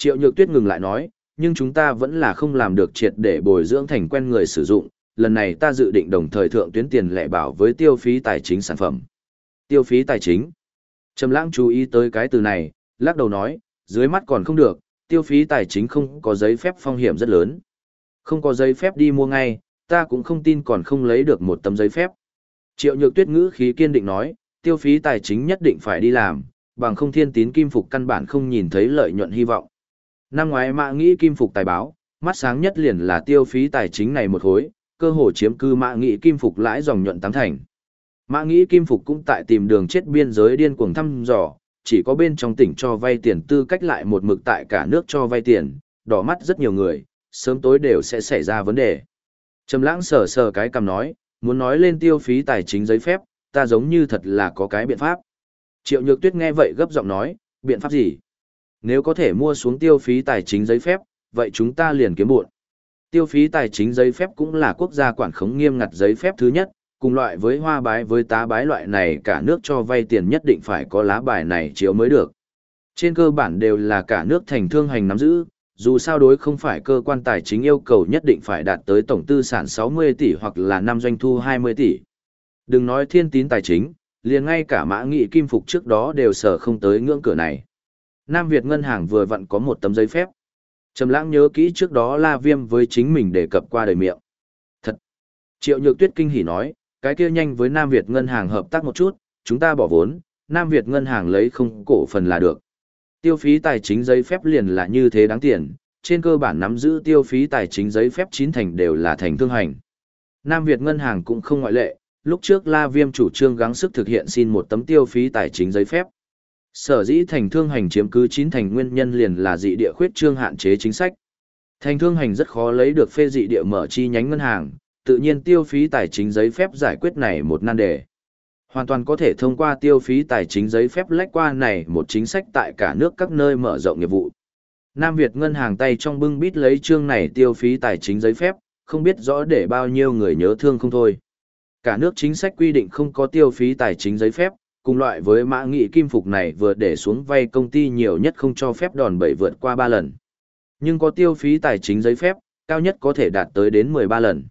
Triệu Nhược Tuyết ngừng lại nói, nhưng chúng ta vẫn là không làm được triệt để bồi dưỡng thành quen người sử dụng, lần này ta dự định đồng thời thượng tuyến tiền lệ bảo với tiêu phí tài chính sản phẩm. Tiêu phí tài chính. Trầm lãng chú ý tới cái từ này, lắc đầu nói, dưới mắt còn không được, tiêu phí tài chính không có giấy phép phong hiểm rất lớn. Không có giấy phép đi mua ngay, ta cũng không tin còn không lấy được một tấm giấy phép. Triệu nhược tuyết ngữ khí kiên định nói, tiêu phí tài chính nhất định phải đi làm, bằng không thiên tín kim phục căn bản không nhìn thấy lợi nhuận hy vọng. Năm ngoái mạ nghĩ kim phục tài báo, mắt sáng nhất liền là tiêu phí tài chính này một hối, cơ hồ chiếm cư mạ nghĩ kim phục lãi dòng nhuận tám thành. Mạ nghĩ kim phục cũng tại tìm đường chết biên giới điên cuồng thăm dò, chỉ có bên trong tỉnh cho vay tiền tư cách lại một mực tại cả nước cho vay tiền, đỏ mắt rất nhiều người, sớm tối đều sẽ xảy ra vấn đề. Trầm lãng sờ sờ cái cầm nói, muốn nói lên tiêu phí tài chính giấy phép, ta giống như thật là có cái biện pháp. Triệu Nhược Tuyết nghe vậy gấp giọng nói, biện pháp gì? Nếu có thể mua xuống tiêu phí tài chính giấy phép, vậy chúng ta liền kiếm buộn. Tiêu phí tài chính giấy phép cũng là quốc gia quản khống nghiêm ngặt giấy phép thứ nhất, cùng loại với hoa bái với tá bái loại này cả nước cho vay tiền nhất định phải có lá bài này chiếu mới được. Trên cơ bản đều là cả nước thành thương hành nắm giữ, dù sao đối không phải cơ quan tài chính yêu cầu nhất định phải đạt tới tổng tư sản 60 tỷ hoặc là năm doanh thu 20 tỷ. Đừng nói thiên tín tài chính, liền ngay cả mã nghị kim phục trước đó đều sở không tới ngưỡng cửa này. Nam Việt ngân hàng vừa vặn có một tấm giấy phép. Trầm lãng nhớ kỹ trước đó La Viêm với chính mình đề cập qua đời miệng. Thật. Triệu Nhược Tuyết kinh hỉ nói, cái kia nhanh với Nam Việt ngân hàng hợp tác một chút, chúng ta bỏ vốn, Nam Việt ngân hàng lấy không cổ phần là được. Tiêu phí tài chính giấy phép liền là như thế đáng tiền, trên cơ bản nắm giữ tiêu phí tài chính giấy phép chín thành đều là thành thương hành. Nam Việt ngân hàng cũng không ngoại lệ, lúc trước La Viêm chủ trương gắng sức thực hiện xin một tấm tiêu phí tài chính giấy phép. Sở dĩ thành thương hành chiếm cứ chín thành nguyên nhân liền là dị địa khuyết trương hạn chế chính sách. Thành thương hành rất khó lấy được phê dị địa mở chi nhánh ngân hàng, tự nhiên tiêu phí tài chính giấy phép giải quyết này một nan đề. Hoàn toàn có thể thông qua tiêu phí tài chính giấy phép lách qua này một chính sách tại cả nước các nơi mở rộng nghiệp vụ. Nam Việt ngân hàng tay trong bưng bít lấy chương này tiêu phí tài chính giấy phép, không biết rõ để bao nhiêu người nhớ thương không thôi. Cả nước chính sách quy định không có tiêu phí tài chính giấy phép, cùng loại với mã nghị kim phục này vừa để xuống vay công ty nhiều nhất không cho phép đòn bẩy vượt qua 3 lần. Nhưng có tiêu phí tài chính giấy phép, cao nhất có thể đạt tới đến 13 lần.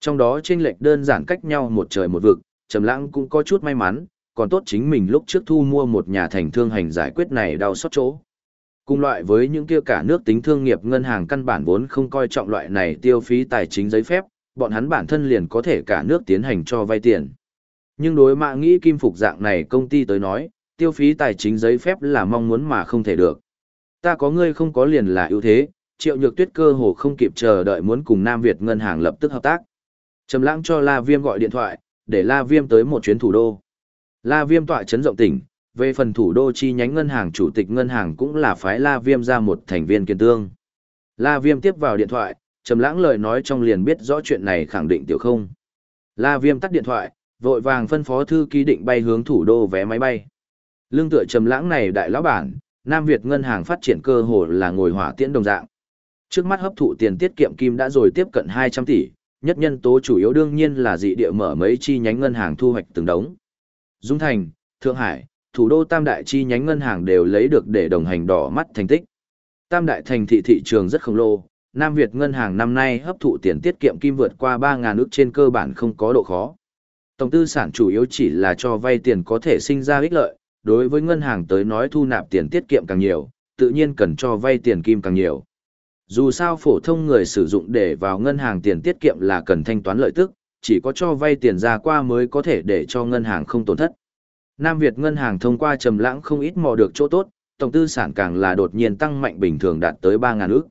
Trong đó chênh lệch đơn giản cách nhau một trời một vực, Trầm Lãng cũng có chút may mắn, còn tốt chính mình lúc trước thu mua một nhà thành thương hành giải quyết này đau xót chỗ. Cùng loại với những kia cả nước tính thương nghiệp ngân hàng căn bản vốn không coi trọng loại này tiêu phí tài chính giấy phép, bọn hắn bản thân liền có thể cả nước tiến hành cho vay tiền. Nhưng đối mạ nghĩ kim phục dạng này công ty tới nói, tiêu phí tài chính giấy phép là mong muốn mà không thể được. Ta có ngươi không có liền là ưu thế, triệu nhược tuyết cơ hồ không kịp chờ đợi muốn cùng Nam Việt ngân hàng lập tức hợp tác. Trầm lãng cho La Viêm gọi điện thoại, để La Viêm tới một chuyến thủ đô. La Viêm tọa chấn rộng tỉnh, về phần thủ đô chi nhánh ngân hàng chủ tịch ngân hàng cũng là phái La Viêm ra một thành viên kiên tương. La Viêm tiếp vào điện thoại, trầm lãng lời nói trong liền biết rõ chuyện này khẳng định tiểu không. La Viêm tắt điện thoại, vội vàng phân phó thư ký định bay hướng thủ đô vé máy bay. Lương tựa trầm lãng này đại lão bản, Nam Việt ngân hàng phát triển cơ hội là ngồi hỏa tiễn đồng dạng. Trước mắt hấp thụ tiền tiết kiệm kim đã rồi tiếp cận 200 tỷ, nhất nhân tố chủ yếu đương nhiên là dị địa mở mấy chi nhánh ngân hàng thu hoạch từng đống. Dung Thành, Thượng Hải, thủ đô tam đại chi nhánh ngân hàng đều lấy được để đồng hành đỏ mắt thành tích. Tam đại thành thị thị trường rất khổng lồ, Nam Việt ngân hàng năm nay hấp thụ tiền tiết kiệm kim vượt qua 3000 ức trên cơ bản không có độ khó. Tổng tư sản chủ yếu chỉ là cho vay tiền có thể sinh ra ích lợi, đối với ngân hàng tới nói thu nạp tiền tiết kiệm càng nhiều, tự nhiên cần cho vay tiền kim càng nhiều. Dù sao phổ thông người sử dụng để vào ngân hàng tiền tiết kiệm là cần thanh toán lợi tức, chỉ có cho vay tiền ra qua mới có thể để cho ngân hàng không tổn thất. Nam Việt ngân hàng thông qua trầm lãng không ít mò được chỗ tốt, tổng tư sản càng là đột nhiên tăng mạnh bình thường đạt tới 3000 ức.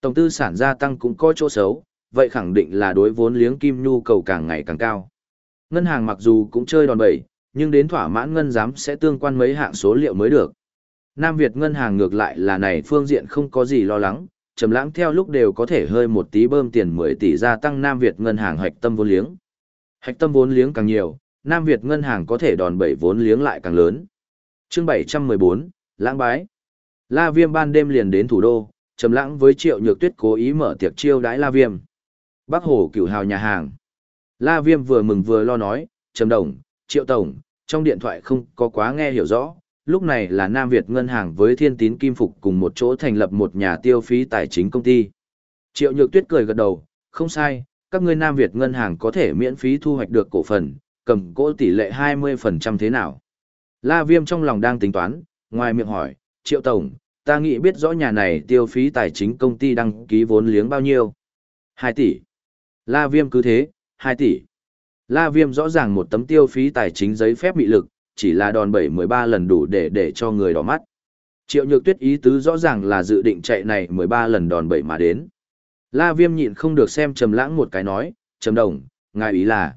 Tổng tư sản gia tăng cũng có chỗ xấu, vậy khẳng định là đối vốn liếng kim nhu cầu càng ngày càng cao. Ngân hàng mặc dù cũng chơi đòn bẩy, nhưng đến thỏa mãn ngân giám sẽ tương quan mấy hạng số liệu mới được. Nam Việt ngân hàng ngược lại là này phương diện không có gì lo lắng, trầm lãng theo lúc đều có thể hơi một tí bơm tiền 10 tỷ gia tăng Nam Việt ngân hàng hạch tâm vốn liếng. Hạch tâm vốn liếng càng nhiều, Nam Việt ngân hàng có thể đòn bẩy vốn liếng lại càng lớn. Chương 714, Lãng bái. La Viêm ban đêm liền đến thủ đô, trầm lãng với Triệu Nhược Tuyết cố ý mở tiệc chiêu đãi La Viêm. Bắc Hồ cửu hào nhà hàng. La Viêm vừa mừng vừa lo nói, "Trầm đồng, Triệu tổng, trong điện thoại không có quá nghe hiểu rõ, lúc này là Nam Việt ngân hàng với Thiên Tín Kim Phục cùng một chỗ thành lập một nhà tiêu phí tài chính công ty." Triệu Nhược Tuyết cười gật đầu, "Không sai, các ngươi Nam Việt ngân hàng có thể miễn phí thu hoạch được cổ phần, cầm cố tỷ lệ 20% thế nào?" La Viêm trong lòng đang tính toán, ngoài miệng hỏi, "Triệu tổng, ta nghĩ biết rõ nhà này tiêu phí tài chính công ty đăng ký vốn liếng bao nhiêu?" 2 tỷ. La Viêm cứ thế, 2 tỷ. La Viêm rõ ràng một tấm tiêu phí tài chính giấy phép bị lực, chỉ là đòn bẩy 13 lần đủ để để cho người đỏ mắt. Triệu Nhược Tuyết ý tứ rõ ràng là dự định chạy này 13 lần đòn bẩy mà đến. La Viêm nhịn không được xem Trầm Lãng một cái nói, "Trầm Đồng, ngài ý là?"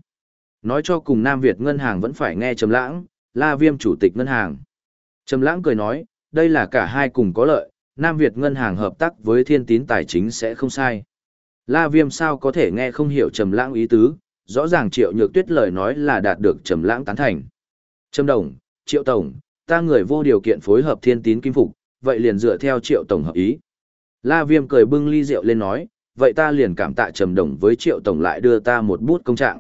Nói cho cùng Nam Việt ngân hàng vẫn phải nghe Trầm Lãng, La Viêm chủ tịch ngân hàng. Trầm Lãng cười nói, "Đây là cả hai cùng có lợi, Nam Việt ngân hàng hợp tác với Thiên Tín Tài chính sẽ không sai." La Viêm sao có thể nghe không hiểu Trầm Lãng ý tứ, rõ ràng Triệu Nhược Tuyết lời nói là đạt được Trầm Lãng tán thành. Trầm Đồng, Triệu Tổng, ta người vô điều kiện phối hợp thiên tín kim phục, vậy liền dựa theo Triệu Tổng hợp ý. La Viêm cười bưng ly rượu lên nói, vậy ta liền cảm tạ Trầm Đồng với Triệu Tổng lại đưa ta một bút công trạng.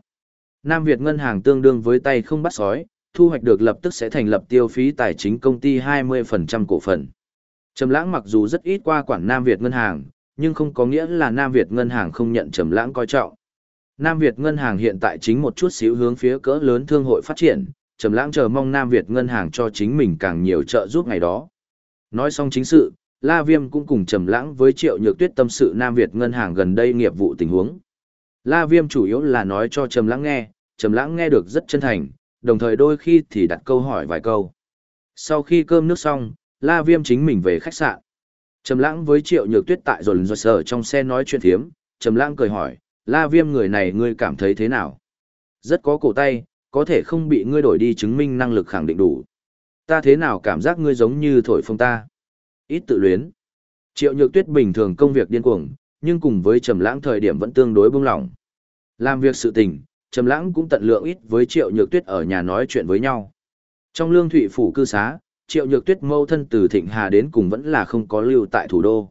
Nam Việt ngân hàng tương đương với tay không bắt sói, thu hoạch được lập tức sẽ thành lập tiêu phí tài chính công ty 20% cổ phần. Trầm Lãng mặc dù rất ít qua quản Nam Việt ngân hàng, nhưng không có nghĩa là Nam Việt ngân hàng không nhận Trầm Lãng coi trọng. Nam Việt ngân hàng hiện tại chính một chút xíu hướng phía cỡ lớn thương hội phát triển, Trầm Lãng chờ mong Nam Việt ngân hàng cho chính mình càng nhiều trợ giúp ngày đó. Nói xong chính sự, La Viêm cũng cùng Trầm Lãng với Triệu Nhược Tuyết tâm sự Nam Việt ngân hàng gần đây nghiệp vụ tình huống. La Viêm chủ yếu là nói cho Trầm Lãng nghe, Trầm Lãng nghe được rất chân thành, đồng thời đôi khi thì đặt câu hỏi vài câu. Sau khi cơm nước xong, La Viêm chính mình về khách sạn. Trầm Lãng với Triệu Nhược Tuyết tại rồi rồi sở trong xe nói chuyện thiếm, Trầm Lãng cười hỏi, La Viêm người này ngươi cảm thấy thế nào? Rất có cổ tay, có thể không bị ngươi đổi đi chứng minh năng lực khẳng định đủ. Ta thế nào cảm giác ngươi giống như thổi phồng ta? Ít tự luyến. Triệu Nhược Tuyết bình thường công việc điên cuồng, nhưng cùng với Trầm Lãng thời điểm vẫn tương đối buông lỏng. Làm việc sự tình, Trầm Lãng cũng tận lượng ít với Triệu Nhược Tuyết ở nhà nói chuyện với nhau. Trong Lương Thụy phủ cư xá, Triệu Nhược Tuyết mâu thân từ Thịnh Hà đến cùng vẫn là không có lưu tại thủ đô.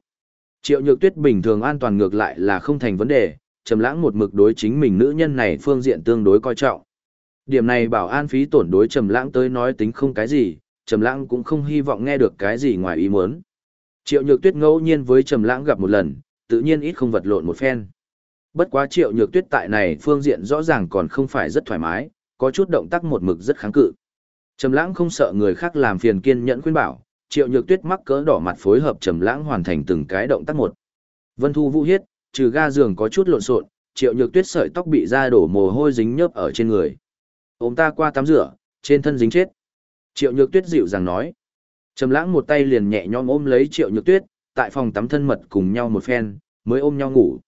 Triệu Nhược Tuyết bình thường an toàn ngược lại là không thành vấn đề, Trầm Lãng một mực đối chính mình nữ nhân này phương diện tương đối coi trọng. Điểm này bảo an phí tổn đối Trầm Lãng tới nói tính không cái gì, Trầm Lãng cũng không hy vọng nghe được cái gì ngoài ý muốn. Triệu Nhược Tuyết ngẫu nhiên với Trầm Lãng gặp một lần, tự nhiên ít không vật lộn một phen. Bất quá Triệu Nhược Tuyết tại này phương diện rõ ràng còn không phải rất thoải mái, có chút động tác một mực rất kháng cự. Trầm Lãng không sợ người khác làm phiền kiên nhẫn khuyên bảo, Triệu Nhược Tuyết mắc cỡ đỏ mặt phối hợp Trầm Lãng hoàn thành từng cái động tác một. Vân Thu Vũ hiết, trừ ga giường có chút lộn xộn, Triệu Nhược Tuyết sợi tóc bị da đổ mồ hôi dính nhớp ở trên người. Ôm ta qua tắm rửa, trên thân dính chết. Triệu Nhược Tuyết dịu dàng nói. Trầm Lãng một tay liền nhẹ nhõm ôm lấy Triệu Nhược Tuyết, tại phòng tắm thân mật cùng nhau một phen, mới ôm nhau ngủ.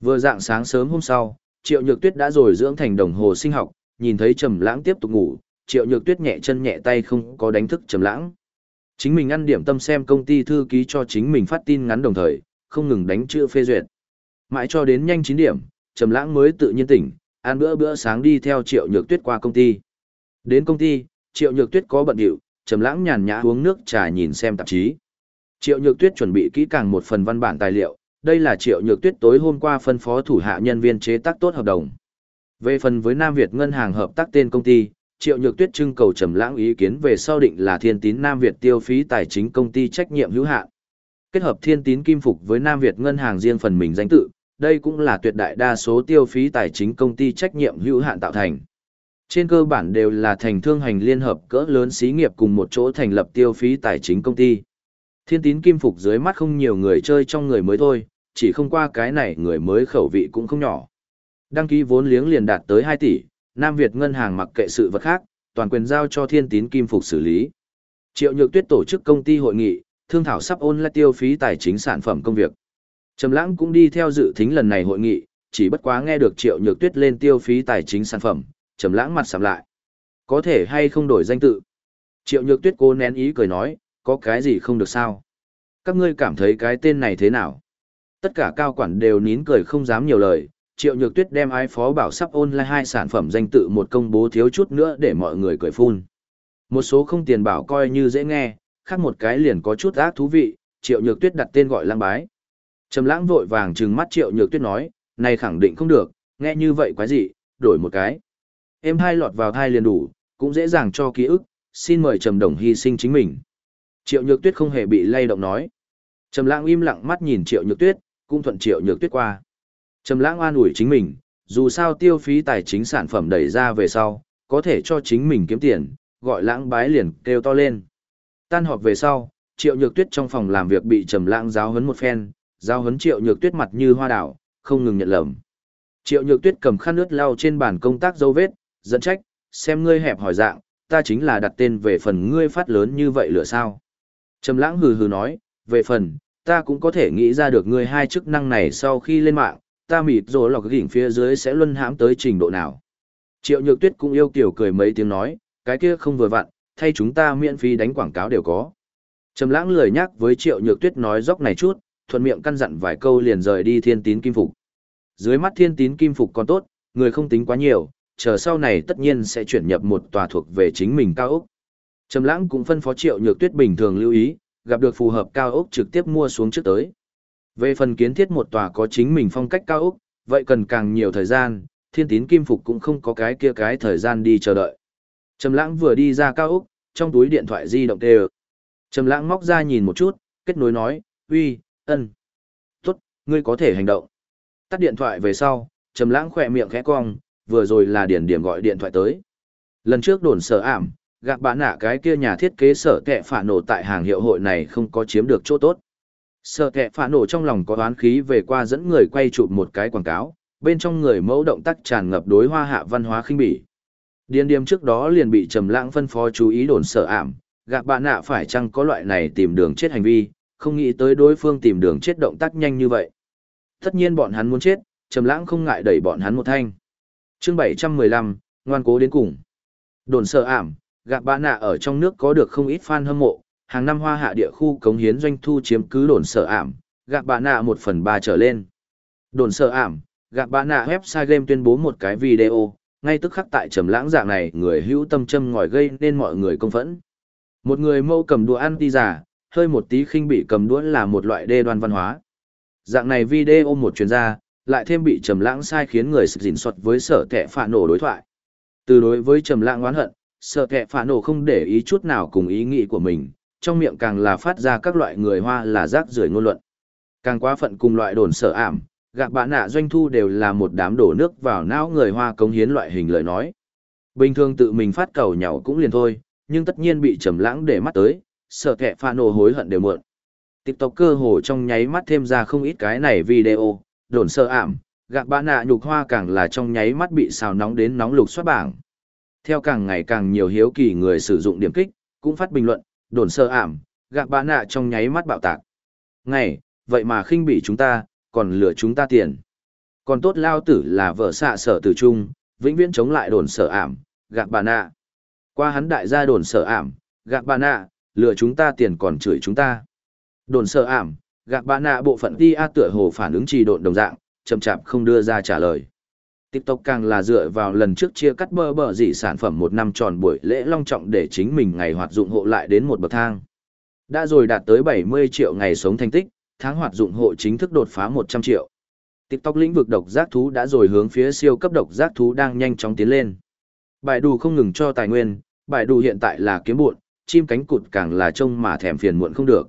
Vừa dạng sáng sớm hôm sau, Triệu Nhược Tuyết đã rồi dưỡng thành đồng hồ sinh học, nhìn thấy Trầm Lãng tiếp tục ngủ, Triệu Nhược Tuyết nhẹ chân nhẹ tay không có đánh thức Trầm Lãng. Chính mình ăn điểm tâm xem công ty thư ký cho chính mình phát tin ngắn đồng thời, không ngừng đánh chữ phê duyệt. Mãi cho đến nhanh 9 điểm, Trầm Lãng mới tự nhiên tỉnh, ăn bữa bữa sáng đi theo Triệu Nhược Tuyết qua công ty. Đến công ty, Triệu Nhược Tuyết có bận rộn, Trầm Lãng nhàn nhã uống nước trà nhìn xem tạp chí. Triệu Nhược Tuyết chuẩn bị kỹ càng một phần văn bản tài liệu, đây là Triệu Nhược Tuyết tối hôm qua phân phó thủ hạ nhân viên chế tác tốt hợp đồng. Về phần với Nam Việt ngân hàng hợp tác tên công ty, Triệu Nhược Tuyết trưng cầu Trầm Lãng ý kiến về sau định là Thiên Tín Nam Việt tiêu phí tài chính công ty trách nhiệm hữu hạn. Kết hợp Thiên Tín Kim Phục với Nam Việt ngân hàng riêng phần mình danh tự, đây cũng là tuyệt đại đa số tiêu phí tài chính công ty trách nhiệm hữu hạn tạo thành. Trên cơ bản đều là thành thương hành liên hợp cỡ lớn xí nghiệp cùng một chỗ thành lập tiêu phí tài chính công ty. Thiên tín kim phục dưới mắt không nhiều người chơi trong người mới thôi, chỉ không qua cái này người mới khẩu vị cũng không nhỏ. Đăng ký vốn liếng liền đạt tới 2 tỷ, Nam Việt ngân hàng mặc kệ sự vật khác, toàn quyền giao cho thiên tín kim phục xử lý. Triệu Nhược Tuyết tổ chức công ty hội nghị, thương thảo sắp ôn lại tiêu phí tài chính sản phẩm công việc. Trầm Lãng cũng đi theo dự thính lần này hội nghị, chỉ bất quá nghe được Triệu Nhược Tuyết lên tiêu phí tài chính sản phẩm, Trầm Lãng mặt sạm lại. Có thể hay không đổi danh tự? Triệu Nhược Tuyết cố nén ý cười nói, có cái gì không được sao? Các ngươi cảm thấy cái tên này thế nào? Tất cả cao quản đều nín cười không dám nhiều lời, Triệu Nhược Tuyết đem ái phó bảo sắp online hai sản phẩm danh tự một công bố thiếu chút nữa để mọi người cười phun. Một số không tiền bảo coi như dễ nghe, khác một cái liền có chút ác thú vị, Triệu Nhược Tuyết đặt tên gọi lang bái. Trầm lãng vội vàng trừng mắt Triệu Nhược Tuyết nói, này khẳng định không được, nghe như vậy quái gì, đổi một cái. Em hai lọt vào thai liền đủ, cũng dễ dàng cho ký ức, xin mời Trầm Đồng hy sinh chính mình. Triệu Nhược Tuyết không hề bị lay động nói. Trầm Lãng im lặng mắt nhìn Triệu Nhược Tuyết, cũng thuận Triệu Nhược Tuyết qua. Trầm Lãng an ủi chính mình, dù sao tiêu phí tài chính sản phẩm đẩy ra về sau, có thể cho chính mình kiếm tiền, gọi Lãng bái liền kêu to lên. Tan họp về sau, Triệu Nhược Tuyết trong phòng làm việc bị Trầm Lãng giáo huấn một phen, giáo huấn Triệu Nhược Tuyết mặt như hoa đào, không ngừng nhận lầm. Triệu Nhược Tuyết cầm khăn nước lau trên bàn công tác dấu vết, giận trách, xem ngươi hẹp hỏi dạng, ta chính là đặt tên về phần ngươi phát lớn như vậy lựa sao. Trầm lãng hừ hừ nói, về phần, ta cũng có thể nghĩ ra được ngươi hai chức năng này sau khi lên mạng, ta mịt rồi lọc gỉnh phía dưới sẽ luân hãm tới trình độ nào. Triệu Nhược Tuyết cũng yêu kiểu cười mấy tiếng nói, cái kia không vừa vặn, thay chúng ta miễn phí đánh quảng cáo đều có. Trầm lãng lười nhắc với Triệu Nhược Tuyết nói dốc này chút, thuận miệng căn dặn vài câu liền rời đi thiên tín kim phục. Dưới mắt thiên tín kim phục còn tốt, người không tính quá nhiều, chờ sau này tất nhiên sẽ chuyển nhập một tòa thuộc về chính mình cao ốc. Trầm lãng cũng phân phó triệu nhược tuyết bình thường lưu ý, gặp được phù hợp cao ốc trực tiếp mua xuống trước tới. Về phần kiến thiết một tòa có chính mình phong cách cao ốc, vậy cần càng nhiều thời gian, thiên tín kim phục cũng không có cái kia cái thời gian đi chờ đợi. Trầm lãng vừa đi ra cao ốc, trong túi điện thoại di động tê Trầm lãng móc ra nhìn một chút, kết nối nói, uy, ân. Tốt, ngươi có thể hành động. Tắt điện thoại về sau, Trầm lãng khỏe miệng khẽ cong, vừa rồi là điển điểm gọi điện thoại tới. Lần trước đồn sở ảm, gặp bạn nạ cái kia nhà thiết kế sở kẹ phả nổ tại hàng hiệu hội này không có chiếm được chỗ tốt. Sợ kẹ phả nổ trong lòng có oán khí về qua dẫn người quay chụp một cái quảng cáo, bên trong người mẫu động tác tràn ngập đối hoa hạ văn hóa khinh bỉ. Điền điềm trước đó liền bị trầm lãng phân phó chú ý đồn sợ ảm, gặp bạn nạ phải chăng có loại này tìm đường chết hành vi, không nghĩ tới đối phương tìm đường chết động tác nhanh như vậy. Tất nhiên bọn hắn muốn chết, trầm lãng không ngại đẩy bọn hắn một thanh chương 715, ngoan cố đến cùng. Đồn sợ ảm, gạc bạn nạ ở trong nước có được không ít fan hâm mộ, hàng năm hoa hạ địa khu cống hiến doanh thu chiếm cứ đồn sở ảm, gạc bà nạ 1 phần 3 trở lên. Đồn sở ảm, gạc bà nạ website game tuyên bố một cái video, ngay tức khắc tại trầm lãng dạng này người hữu tâm châm ngòi gây nên mọi người công phẫn. Một người mâu cầm đũa ăn ti giả, hơi một tí khinh bị cầm đũa là một loại đê đoan văn hóa. Dạng này video một chuyên gia, lại thêm bị trầm lãng sai khiến người sự dình soạt với sở kẻ phả nổ đối thoại. Từ đối với trầm lãng oán hận, sở kẻ phả nổ không để ý chút nào cùng ý nghĩ của mình, trong miệng càng là phát ra các loại người hoa là rác rưởi ngôn luận. Càng quá phận cùng loại đồn sở ảm, gạc bạn nạ doanh thu đều là một đám đổ nước vào não người hoa cống hiến loại hình lời nói. Bình thường tự mình phát cầu nhau cũng liền thôi, nhưng tất nhiên bị trầm lãng để mắt tới, sợ kẻ pha nổ hối hận đều muộn. TikTok cơ hồ trong nháy mắt thêm ra không ít cái này video, đồn sơ ảm, gạc bạn nạ nhục hoa càng là trong nháy mắt bị xào nóng đến nóng lục xoát bảng. Theo càng ngày càng nhiều hiếu kỳ người sử dụng điểm kích, cũng phát bình luận, đồn sơ ảm, gạc bạn nạ trong nháy mắt bạo tạc. Ngày, vậy mà khinh bỉ chúng ta, còn lừa chúng ta tiền. Còn tốt lao tử là vợ xạ sở tử trung, vĩnh viễn chống lại đồn sở ảm, gạc bà nạ. Qua hắn đại gia đồn sở ảm, gạc bà nạ, lừa chúng ta tiền còn chửi chúng ta. Đồn sở ảm, gạc bà nạ bộ phận ti a tựa hồ phản ứng trì độn đồng dạng, chậm chạp không đưa ra trả lời. TikTok càng là dựa vào lần trước chia cắt bơ bờ dị sản phẩm một năm tròn buổi lễ long trọng để chính mình ngày hoạt dụng hộ lại đến một bậc thang. Đã rồi đạt tới 70 triệu ngày sống thành tích, tháng hoạt dụng hộ chính thức đột phá 100 triệu. TikTok lĩnh vực độc giác thú đã rồi hướng phía siêu cấp độc giác thú đang nhanh chóng tiến lên. Bài đủ không ngừng cho tài nguyên, bài đủ hiện tại là kiếm buộn, chim cánh cụt càng là trông mà thèm phiền muộn không được.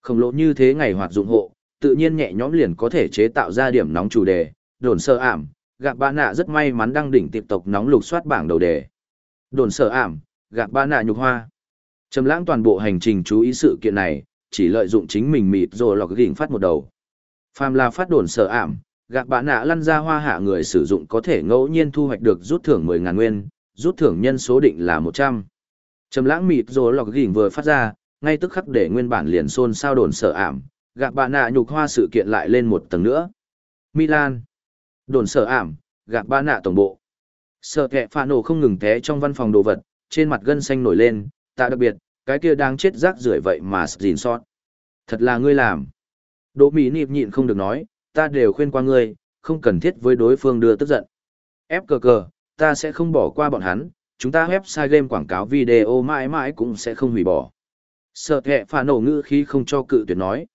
Không lỗ như thế ngày hoạt dụng hộ, tự nhiên nhẹ nhõm liền có thể chế tạo ra điểm nóng chủ đề, đồn sơ ảm, gạc ba nạ rất may mắn đăng đỉnh TikTok nóng lục soát bảng đầu đề. Đồn sở ảm, gạc ba nạ nhục hoa. Trầm lãng toàn bộ hành trình chú ý sự kiện này, chỉ lợi dụng chính mình mịt rồi lọc gỉnh phát một đầu. Phàm là phát đồn sở ảm, gạc Ba nạ lăn ra hoa hạ người sử dụng có thể ngẫu nhiên thu hoạch được rút thưởng 10.000 nguyên, rút thưởng nhân số định là 100. Trầm lãng mịt rồi lọc gỉnh vừa phát ra, ngay tức khắc để nguyên bản liền xôn sao đồn sở ảm, gạc Ba nạ nhục hoa sự kiện lại lên một tầng nữa. Milan. Đồn sở ảm, gạc ba nạ tổng bộ. Sở kẹ phà nổ không ngừng té trong văn phòng đồ vật, trên mặt gân xanh nổi lên, tạ đặc biệt, cái kia đang chết rác rưởi vậy mà gìn sót. Thật là ngươi làm. Đỗ Mỹ nịp nhịn không được nói, ta đều khuyên qua ngươi, không cần thiết với đối phương đưa tức giận. Ép cờ cờ, ta sẽ không bỏ qua bọn hắn, chúng ta website game quảng cáo video mãi mãi cũng sẽ không hủy bỏ. Sợ hẹ phà nổ ngữ khi không cho cự tuyệt nói.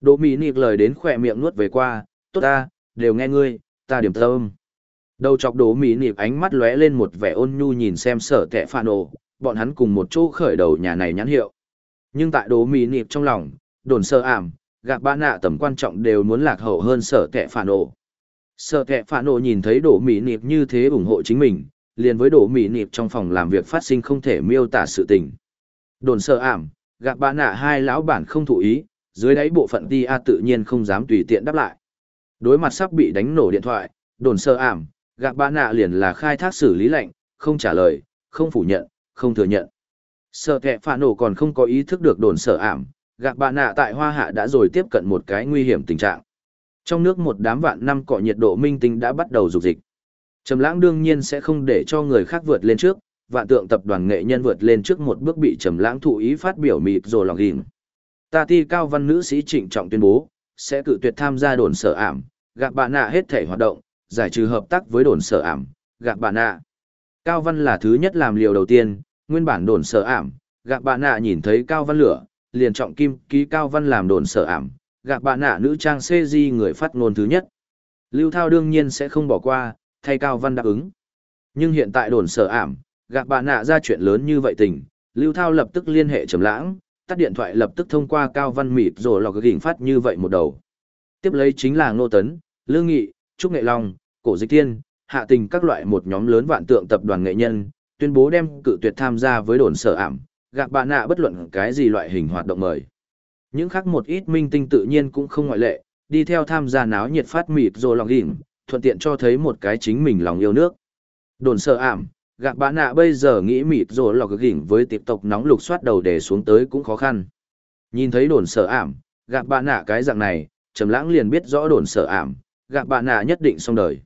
Đỗ Mỹ nịp lời đến khỏe miệng nuốt về qua, tốt ta, đều nghe ngươi, ta điểm tâm. Đầu chọc Đỗ Mỹ nịp ánh mắt lóe lên một vẻ ôn nhu nhìn xem sở kẻ phản ổ, bọn hắn cùng một chỗ khởi đầu nhà này nhãn hiệu. Nhưng tại đố mì nịp trong lòng, đồn sơ ảm, gạc ba nạ tầm quan trọng đều muốn lạc hậu hơn sở kẻ phản ổ. Sở kẻ phản ổ nhìn thấy đố mì nịp như thế ủng hộ chính mình, liền với đố mì nịp trong phòng làm việc phát sinh không thể miêu tả sự tình. Đồn sơ ảm, gạc ba nạ hai lão bản không thụ ý, dưới đáy bộ phận ti a tự nhiên không dám tùy tiện đáp lại. Đối mặt sắp bị đánh nổ điện thoại, đồn sơ ảm, gạc ba nạ liền là khai thác xử lý lệnh, không trả lời, không phủ nhận, không thừa nhận. Sợ kẹ phạ nổ còn không có ý thức được đồn sở ảm, gạc bạn nạ tại hoa hạ đã rồi tiếp cận một cái nguy hiểm tình trạng. Trong nước một đám vạn năm cọ nhiệt độ minh tinh đã bắt đầu dục dịch. Trầm lãng đương nhiên sẽ không để cho người khác vượt lên trước, vạn tượng tập đoàn nghệ nhân vượt lên trước một bước bị trầm lãng thụ ý phát biểu mịt rồi lòng gìn. Ta ti cao văn nữ sĩ trịnh trọng tuyên bố, sẽ cự tuyệt tham gia đồn sở ảm, gạc bạn nạ hết thể hoạt động, giải trừ hợp tác với đồn sở ảm, gạc bạn nạ. Cao văn là thứ nhất làm liều đầu tiên, nguyên bản đồn sở ảm, gạc bà nạ nhìn thấy cao văn lửa, liền trọng kim ký cao văn làm đồn sở ảm, gạc bà nạ nữ trang CG người phát ngôn thứ nhất. Lưu Thao đương nhiên sẽ không bỏ qua, thay cao văn đáp ứng. Nhưng hiện tại đồn sở ảm, gạc bà nạ ra chuyện lớn như vậy tình, Lưu Thao lập tức liên hệ trầm lãng, tắt điện thoại lập tức thông qua cao văn mịt rồi lọc gỉnh phát như vậy một đầu. Tiếp lấy chính là Ngô Tấn, Lương Nghị, Trúc Nghệ Long, Cổ Dịch Tiên, Hạ Tình các loại một nhóm lớn vạn tượng tập đoàn nghệ nhân, tuyên bố đem cự tuyệt tham gia với đồn sở ảm, gạc bạn nạ bất luận cái gì loại hình hoạt động mời. Những khác một ít minh tinh tự nhiên cũng không ngoại lệ, đi theo tham gia náo nhiệt phát mịt rồi lòng đỉnh, thuận tiện cho thấy một cái chính mình lòng yêu nước. Đồn sở ảm, gạc bã nạ bây giờ nghĩ mịt rồi lọc gỉnh với tiếp tục nóng lục soát đầu để xuống tới cũng khó khăn. Nhìn thấy đồn sở ảm, gạc bã nạ cái dạng này, trầm lãng liền biết rõ đồn sở ảm, gạc bã nạ nhất định xong đời.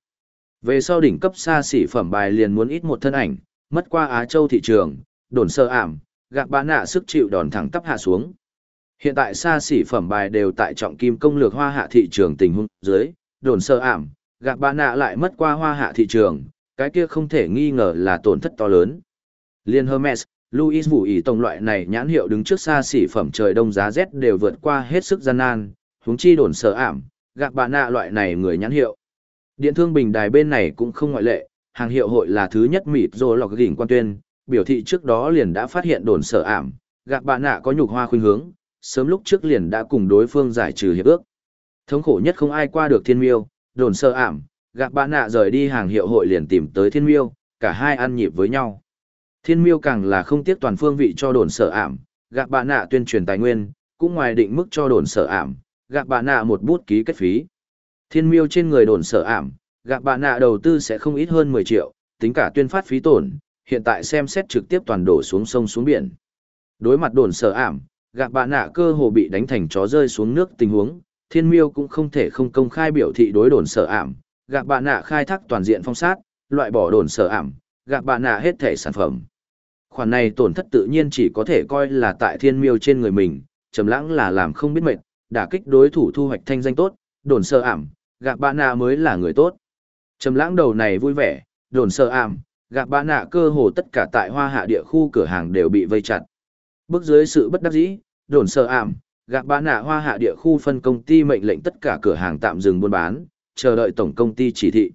Về sau đỉnh cấp xa xỉ phẩm bài liền muốn ít một thân ảnh, mất qua Á Châu thị trường, đồn sơ ảm, gạc bã nạ sức chịu đòn thẳng tắp hạ xuống. Hiện tại xa xỉ phẩm bài đều tại trọng kim công lược hoa hạ thị trường tình huống dưới, đồn sơ ảm, gạc bã nạ lại mất qua hoa hạ thị trường, cái kia không thể nghi ngờ là tổn thất to lớn. Liên Hermes, Louis Vũ ý tổng loại này nhãn hiệu đứng trước xa xỉ phẩm trời đông giá rét đều vượt qua hết sức gian nan, huống chi đồn sở ảm, gạc bà nạ loại này người nhãn hiệu. Điện thương bình đài bên này cũng không ngoại lệ, hàng hiệu hội là thứ nhất mịt rồi lọc gỉnh quan tuyên, biểu thị trước đó liền đã phát hiện đồn sở ảm, gạc bà nạ có nhục hoa khuynh hướng, sớm lúc trước liền đã cùng đối phương giải trừ hiệp ước. Thống khổ nhất không ai qua được thiên miêu, đồn sở ảm, gạc bạn nạ rời đi hàng hiệu hội liền tìm tới thiên miêu, cả hai ăn nhịp với nhau. Thiên miêu càng là không tiếc toàn phương vị cho đồn sở ảm, gạc bạn nạ tuyên truyền tài nguyên, cũng ngoài định mức cho đồn sở ảm, gạc bạn nạ một bút ký kết phí. Thiên miêu trên người đồn sở ảm, gạc bạn nạ đầu tư sẽ không ít hơn 10 triệu, tính cả tuyên phát phí tổn, hiện tại xem xét trực tiếp toàn đổ xuống sông xuống biển. Đối mặt đồn sở ảm, gạc bạn nạ cơ hồ bị đánh thành chó rơi xuống nước tình huống, thiên miêu cũng không thể không công khai biểu thị đối đồn sở ảm, gạc bạ nạ khai thác toàn diện phong sát, loại bỏ đồn sở ảm, gạc bạ nạ hết thể sản phẩm. Khoản này tổn thất tự nhiên chỉ có thể coi là tại thiên miêu trên người mình, trầm lãng là làm không biết mệt, đả kích đối thủ thu hoạch thanh danh tốt, đồn sở ảm, gạc bạ nạ mới là người tốt. Trầm lãng đầu này vui vẻ, đồn sở ảm, gạc bạ nạ cơ hồ tất cả tại hoa hạ địa khu cửa hàng đều bị vây chặt. Bước dưới sự bất đắc dĩ, đồn sở ảm, gạc bạ nạ hoa hạ địa khu phân công ty mệnh lệnh tất cả cửa hàng tạm dừng buôn bán, chờ đợi tổng công ty chỉ thị.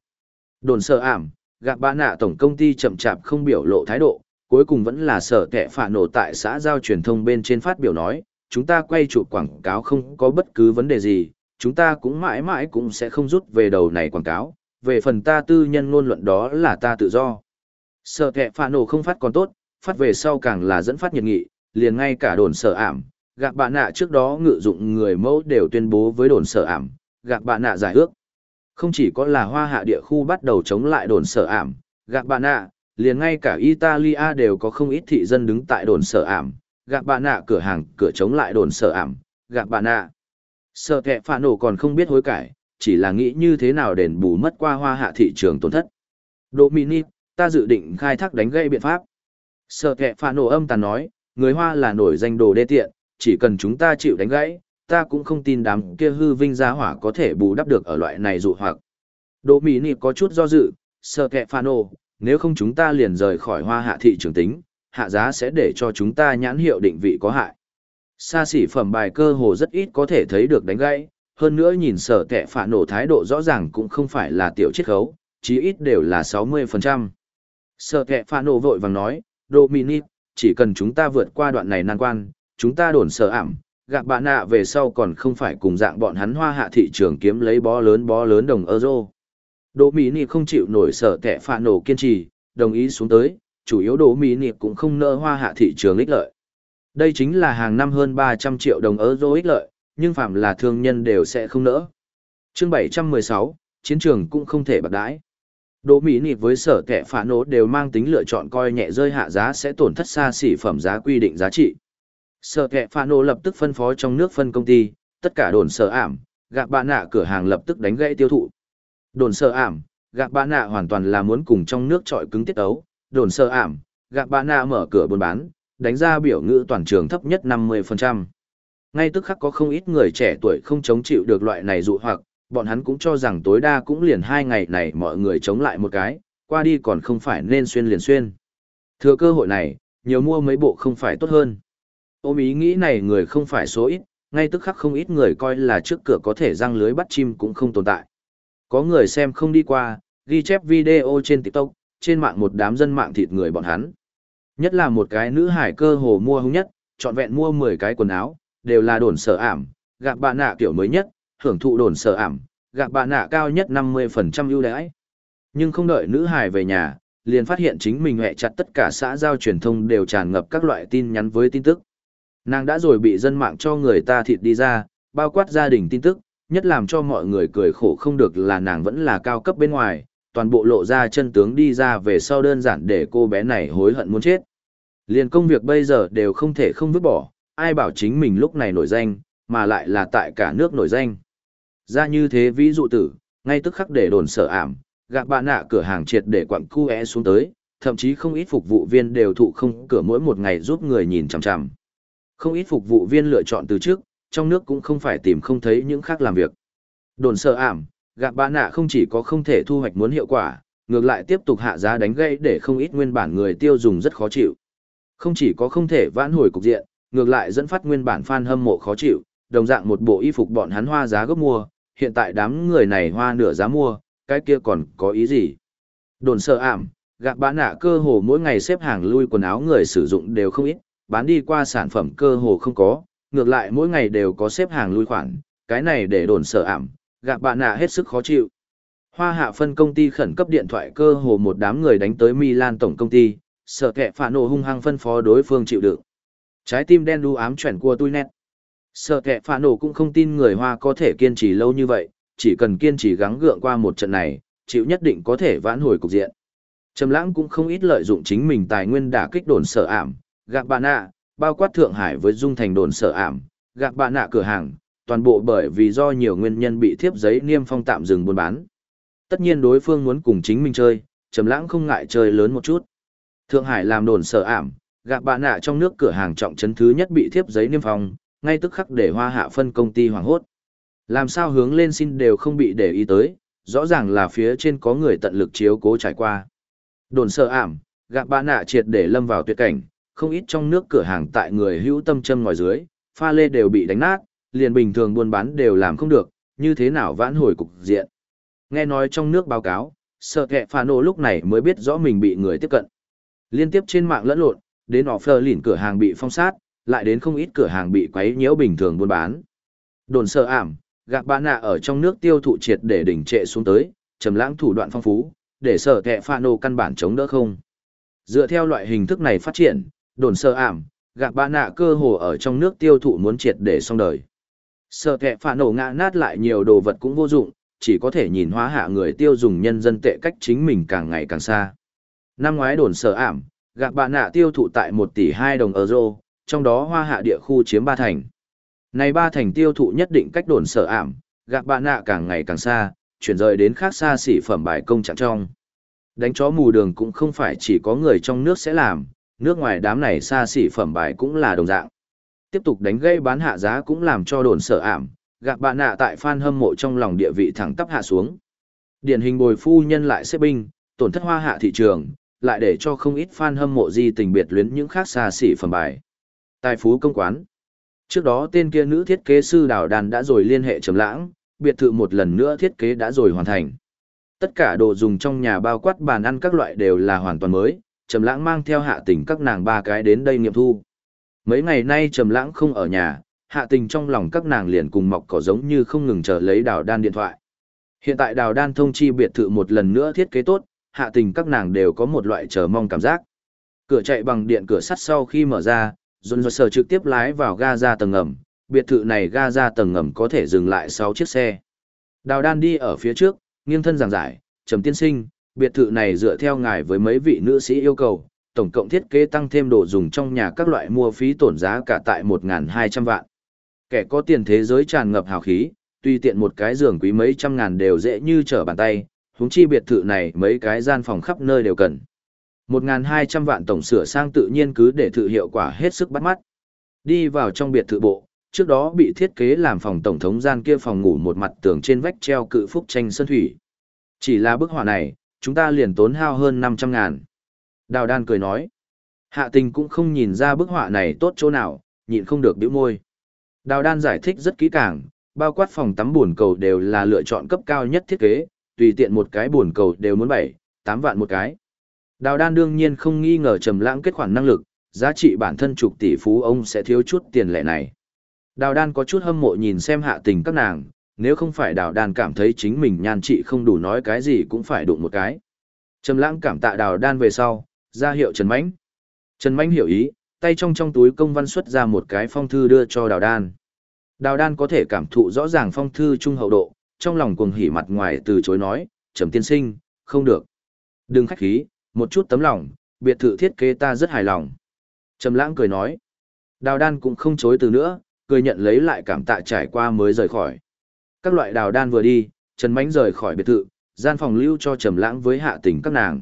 Đồn sợ ảm, gạc bã nạ tổng công ty chậm chạp không biểu lộ thái độ, cuối cùng vẫn là sở kẻ phản nổ tại xã giao truyền thông bên trên phát biểu nói, chúng ta quay chụp quảng cáo không có bất cứ vấn đề gì, chúng ta cũng mãi mãi cũng sẽ không rút về đầu này quảng cáo, về phần ta tư nhân ngôn luận đó là ta tự do. Sở kẻ phản nổ không phát còn tốt, phát về sau càng là dẫn phát nhiệt nghị, liền ngay cả đồn sở ảm, gạc bạn nạ trước đó ngự dụng người mẫu đều tuyên bố với đồn sở ảm, gạc bạn nạ giải ước. Không chỉ có là hoa hạ địa khu bắt đầu chống lại đồn sở ảm, gạc bạn nạ, liền ngay cả Italia đều có không ít thị dân đứng tại đồn sở ảm, gạc bạn nạ cửa hàng cửa chống lại đồn sở ảm, gạc bạn nạ. Sợ kẹ phản nổ còn không biết hối cải, chỉ là nghĩ như thế nào đền bù mất qua hoa hạ thị trường tổn thất. Dominic, ta dự định khai thác đánh gây biện pháp. Sợ kẹ phản nổ âm tàn nói, người hoa là nổi danh đồ đê tiện, chỉ cần chúng ta chịu đánh gãy, ta cũng không tin đám kia hư vinh gia hỏa có thể bù đắp được ở loại này dụ hoặc. Dominic có chút do dự, sợ kẹ phà nổ, nếu không chúng ta liền rời khỏi hoa hạ thị trường tính, hạ giá sẽ để cho chúng ta nhãn hiệu định vị có hại. Xa xỉ phẩm bài cơ hồ rất ít có thể thấy được đánh gãy, hơn nữa nhìn sở kẹ phà nổ thái độ rõ ràng cũng không phải là tiểu chiết khấu, chí ít đều là 60%. Sở kẹ phà nổ vội vàng nói, Dominic, chỉ cần chúng ta vượt qua đoạn này nan quan, chúng ta đồn sở ảm, gạc bạn nạ về sau còn không phải cùng dạng bọn hắn hoa hạ thị trường kiếm lấy bó lớn bó lớn đồng euro. Đỗ Mỹ Nị không chịu nổi sở kẻ phạ nổ kiên trì, đồng ý xuống tới, chủ yếu Đỗ Mỹ Nị cũng không nỡ hoa hạ thị trường ích lợi. Đây chính là hàng năm hơn 300 triệu đồng euro ích lợi, nhưng phạm là thương nhân đều sẽ không nỡ. Chương 716, chiến trường cũng không thể bạc đãi. Đỗ Mỹ Nị với sở kẻ phá nổ đều mang tính lựa chọn coi nhẹ rơi hạ giá sẽ tổn thất xa xỉ phẩm giá quy định giá trị. Sở kẹ phà nổ lập tức phân phó trong nước phân công ty, tất cả đồn sở ảm, gạc bạn nạ cửa hàng lập tức đánh gãy tiêu thụ. Đồn sở ảm, gạc bạn nạ hoàn toàn là muốn cùng trong nước trọi cứng tiết ấu, đồn sở ảm, gạc bạn nạ mở cửa buôn bán, đánh ra biểu ngữ toàn trường thấp nhất 50%. Ngay tức khắc có không ít người trẻ tuổi không chống chịu được loại này dụ hoặc, bọn hắn cũng cho rằng tối đa cũng liền hai ngày này mọi người chống lại một cái, qua đi còn không phải nên xuyên liền xuyên. Thừa cơ hội này, nhiều mua mấy bộ không phải tốt hơn. Ôm ý nghĩ này người không phải số ít, ngay tức khắc không ít người coi là trước cửa có thể răng lưới bắt chim cũng không tồn tại. Có người xem không đi qua, ghi chép video trên TikTok, trên mạng một đám dân mạng thịt người bọn hắn. Nhất là một cái nữ hải cơ hồ mua hung nhất, trọn vẹn mua 10 cái quần áo, đều là đồn sở ảm, gạc bạn nạ kiểu mới nhất, hưởng thụ đồn sở ảm, gạc bạn nạ cao nhất 50% ưu đãi. Nhưng không đợi nữ hải về nhà, liền phát hiện chính mình hẹ chặt tất cả xã giao truyền thông đều tràn ngập các loại tin nhắn với tin tức. Nàng đã rồi bị dân mạng cho người ta thịt đi ra, bao quát gia đình tin tức, nhất làm cho mọi người cười khổ không được là nàng vẫn là cao cấp bên ngoài, toàn bộ lộ ra chân tướng đi ra về sau đơn giản để cô bé này hối hận muốn chết. Liền công việc bây giờ đều không thể không vứt bỏ, ai bảo chính mình lúc này nổi danh, mà lại là tại cả nước nổi danh. Ra như thế ví dụ tử, ngay tức khắc để đồn sở ảm, gạc bạn nạ cửa hàng triệt để quặng cu e xuống tới, thậm chí không ít phục vụ viên đều thụ không cửa mỗi một ngày giúp người nhìn chằm chằm. Không ít phục vụ viên lựa chọn từ trước, trong nước cũng không phải tìm không thấy những khác làm việc. Đồn sợ ảm, gạp bạn nạ không chỉ có không thể thu hoạch muốn hiệu quả, ngược lại tiếp tục hạ giá đánh gây để không ít nguyên bản người tiêu dùng rất khó chịu. Không chỉ có không thể vãn hồi cục diện, ngược lại dẫn phát nguyên bản fan hâm mộ khó chịu, đồng dạng một bộ y phục bọn hắn hoa giá gấp mua, hiện tại đám người này hoa nửa giá mua, cái kia còn có ý gì? Đồn sợ ảm, gạc bã nạ cơ hồ mỗi ngày xếp hàng lui quần áo người sử dụng đều không ít, bán đi qua sản phẩm cơ hồ không có, ngược lại mỗi ngày đều có xếp hàng lui khoản, cái này để đồn sợ ảm, gặp bạn nạ hết sức khó chịu. Hoa hạ phân công ty khẩn cấp điện thoại cơ hồ một đám người đánh tới Milan tổng công ty, sở kẹ phản nổ hung hăng phân phó đối phương chịu đựng. Trái tim đen đu ám chuyển qua tôi nét. sở kẹ phản nổ cũng không tin người Hoa có thể kiên trì lâu như vậy, chỉ cần kiên trì gắng gượng qua một trận này, chịu nhất định có thể vãn hồi cục diện. Trầm lãng cũng không ít lợi dụng chính mình tài nguyên đả kích đồn sở ảm, gạc bạn nạ, bao quát Thượng Hải với dung thành đồn sở ảm, gạc bạn nạ cửa hàng, toàn bộ bởi vì do nhiều nguyên nhân bị thiếp giấy niêm phong tạm dừng buôn bán. Tất nhiên đối phương muốn cùng chính mình chơi, Trầm lãng không ngại chơi lớn một chút. Thượng Hải làm đồn sở ảm, gạc bạn nạ trong nước cửa hàng trọng trấn thứ nhất bị thiếp giấy niêm phong, ngay tức khắc để hoa hạ phân công ty hoảng hốt. Làm sao hướng lên xin đều không bị để ý tới, rõ ràng là phía trên có người tận lực chiếu cố trải qua. Đồn sợ ảm, gạc bà nạ triệt để lâm vào tuyệt cảnh, không ít trong nước cửa hàng tại người hữu tâm châm ngòi dưới, pha lê đều bị đánh nát, liền bình thường buôn bán đều làm không được, như thế nào vãn hồi cục diện. Nghe nói trong nước báo cáo, sợ kẹ phà nổ lúc này mới biết rõ mình bị người tiếp cận. Liên tiếp trên mạng lẫn lộn, đến offer lỉn cửa hàng bị phong sát, lại đến không ít cửa hàng bị quấy nhiễu bình thường buôn bán. Đồn sợ ảm, gạc bạ nạ ở trong nước tiêu thụ triệt để đỉnh trệ xuống tới, trầm lãng thủ đoạn phong phú, để sở kẹ pha nổ căn bản chống đỡ không. Dựa theo loại hình thức này phát triển, đồn sơ ảm, gạc bạ nạ cơ hồ ở trong nước tiêu thụ muốn triệt để xong đời. sợ kẹ pha nổ ngã nát lại nhiều đồ vật cũng vô dụng, chỉ có thể nhìn hóa hạ người tiêu dùng nhân dân tệ cách chính mình càng ngày càng xa. Năm ngoái đồn sở ảm, gạc bạ nạ tiêu thụ tại 1 tỷ 2 đồng euro, trong đó hoa hạ địa khu chiếm ba thành. Này ba thành tiêu thụ nhất định cách đồn sở ảm, gạc bạ nạ càng ngày càng xa, chuyển rời đến khác xa xỉ phẩm bài công trạng trong. Đánh chó mù đường cũng không phải chỉ có người trong nước sẽ làm, nước ngoài đám này xa xỉ phẩm bài cũng là đồng dạng. Tiếp tục đánh gây bán hạ giá cũng làm cho đồn sở ảm, gạc bạn nạ tại fan hâm mộ trong lòng địa vị thẳng tắp hạ xuống. Điển hình bồi phu nhân lại xếp binh, tổn thất hoa hạ thị trường, lại để cho không ít fan hâm mộ di tình biệt luyến những khác xa xỉ phẩm bài. Tài phú công quán. Trước đó tên kia nữ thiết kế sư đào đàn đã rồi liên hệ trầm lãng, biệt thự một lần nữa thiết kế đã rồi hoàn thành. Tất cả đồ dùng trong nhà bao quát bàn ăn các loại đều là hoàn toàn mới, Trầm Lãng mang theo Hạ Tình các nàng ba cái đến đây nghiệm thu. Mấy ngày nay Trầm Lãng không ở nhà, Hạ Tình trong lòng các nàng liền cùng mọc cỏ giống như không ngừng chờ lấy Đào Đan điện thoại. Hiện tại Đào Đan thông chi biệt thự một lần nữa thiết kế tốt, Hạ Tình các nàng đều có một loại chờ mong cảm giác. Cửa chạy bằng điện cửa sắt sau khi mở ra, Dồn dồn sở trực tiếp lái vào ga ra tầng ngầm, biệt thự này ga ra tầng ngầm có thể dừng lại 6 chiếc xe. Đào đan đi ở phía trước, nghiêng thân giảng giải, trầm tiên sinh, biệt thự này dựa theo ngài với mấy vị nữ sĩ yêu cầu, tổng cộng thiết kế tăng thêm đồ dùng trong nhà các loại mua phí tổn giá cả tại 1.200 vạn. Kẻ có tiền thế giới tràn ngập hào khí, tuy tiện một cái giường quý mấy trăm ngàn đều dễ như trở bàn tay, huống chi biệt thự này mấy cái gian phòng khắp nơi đều cần. 1.200 vạn tổng sửa sang tự nhiên cứ để thự hiệu quả hết sức bắt mắt. Đi vào trong biệt thự bộ, trước đó bị thiết kế làm phòng tổng thống gian kia phòng ngủ một mặt tường trên vách treo cự phúc tranh sơn thủy. Chỉ là bức họa này, chúng ta liền tốn hao hơn 500 ngàn. Đào đan cười nói. Hạ tình cũng không nhìn ra bức họa này tốt chỗ nào, nhịn không được biểu môi. Đào đan giải thích rất kỹ càng, bao quát phòng tắm buồn cầu đều là lựa chọn cấp cao nhất thiết kế, tùy tiện một cái buồn cầu đều muốn 7, 8 vạn một cái. Đào đan đương nhiên không nghi ngờ trầm lãng kết khoản năng lực, giá trị bản thân chục tỷ phú ông sẽ thiếu chút tiền lệ này. Đào đan có chút hâm mộ nhìn xem hạ tình các nàng, nếu không phải đào đan cảm thấy chính mình nhan trị không đủ nói cái gì cũng phải đụng một cái. Trầm lãng cảm tạ đào đan về sau, ra hiệu Trần Mãnh. Trần Mãnh hiểu ý, tay trong trong túi công văn xuất ra một cái phong thư đưa cho đào đan. Đào đan có thể cảm thụ rõ ràng phong thư trung hậu độ, trong lòng cuồng hỉ mặt ngoài từ chối nói, Trầm tiên sinh, không được. Đừng khách khí, một chút tấm lòng, biệt thự thiết kế ta rất hài lòng. Trầm lãng cười nói. Đào đan cũng không chối từ nữa, cười nhận lấy lại cảm tạ trải qua mới rời khỏi. Các loại đào đan vừa đi, Trần Mánh rời khỏi biệt thự, gian phòng lưu cho Trầm lãng với hạ tình các nàng.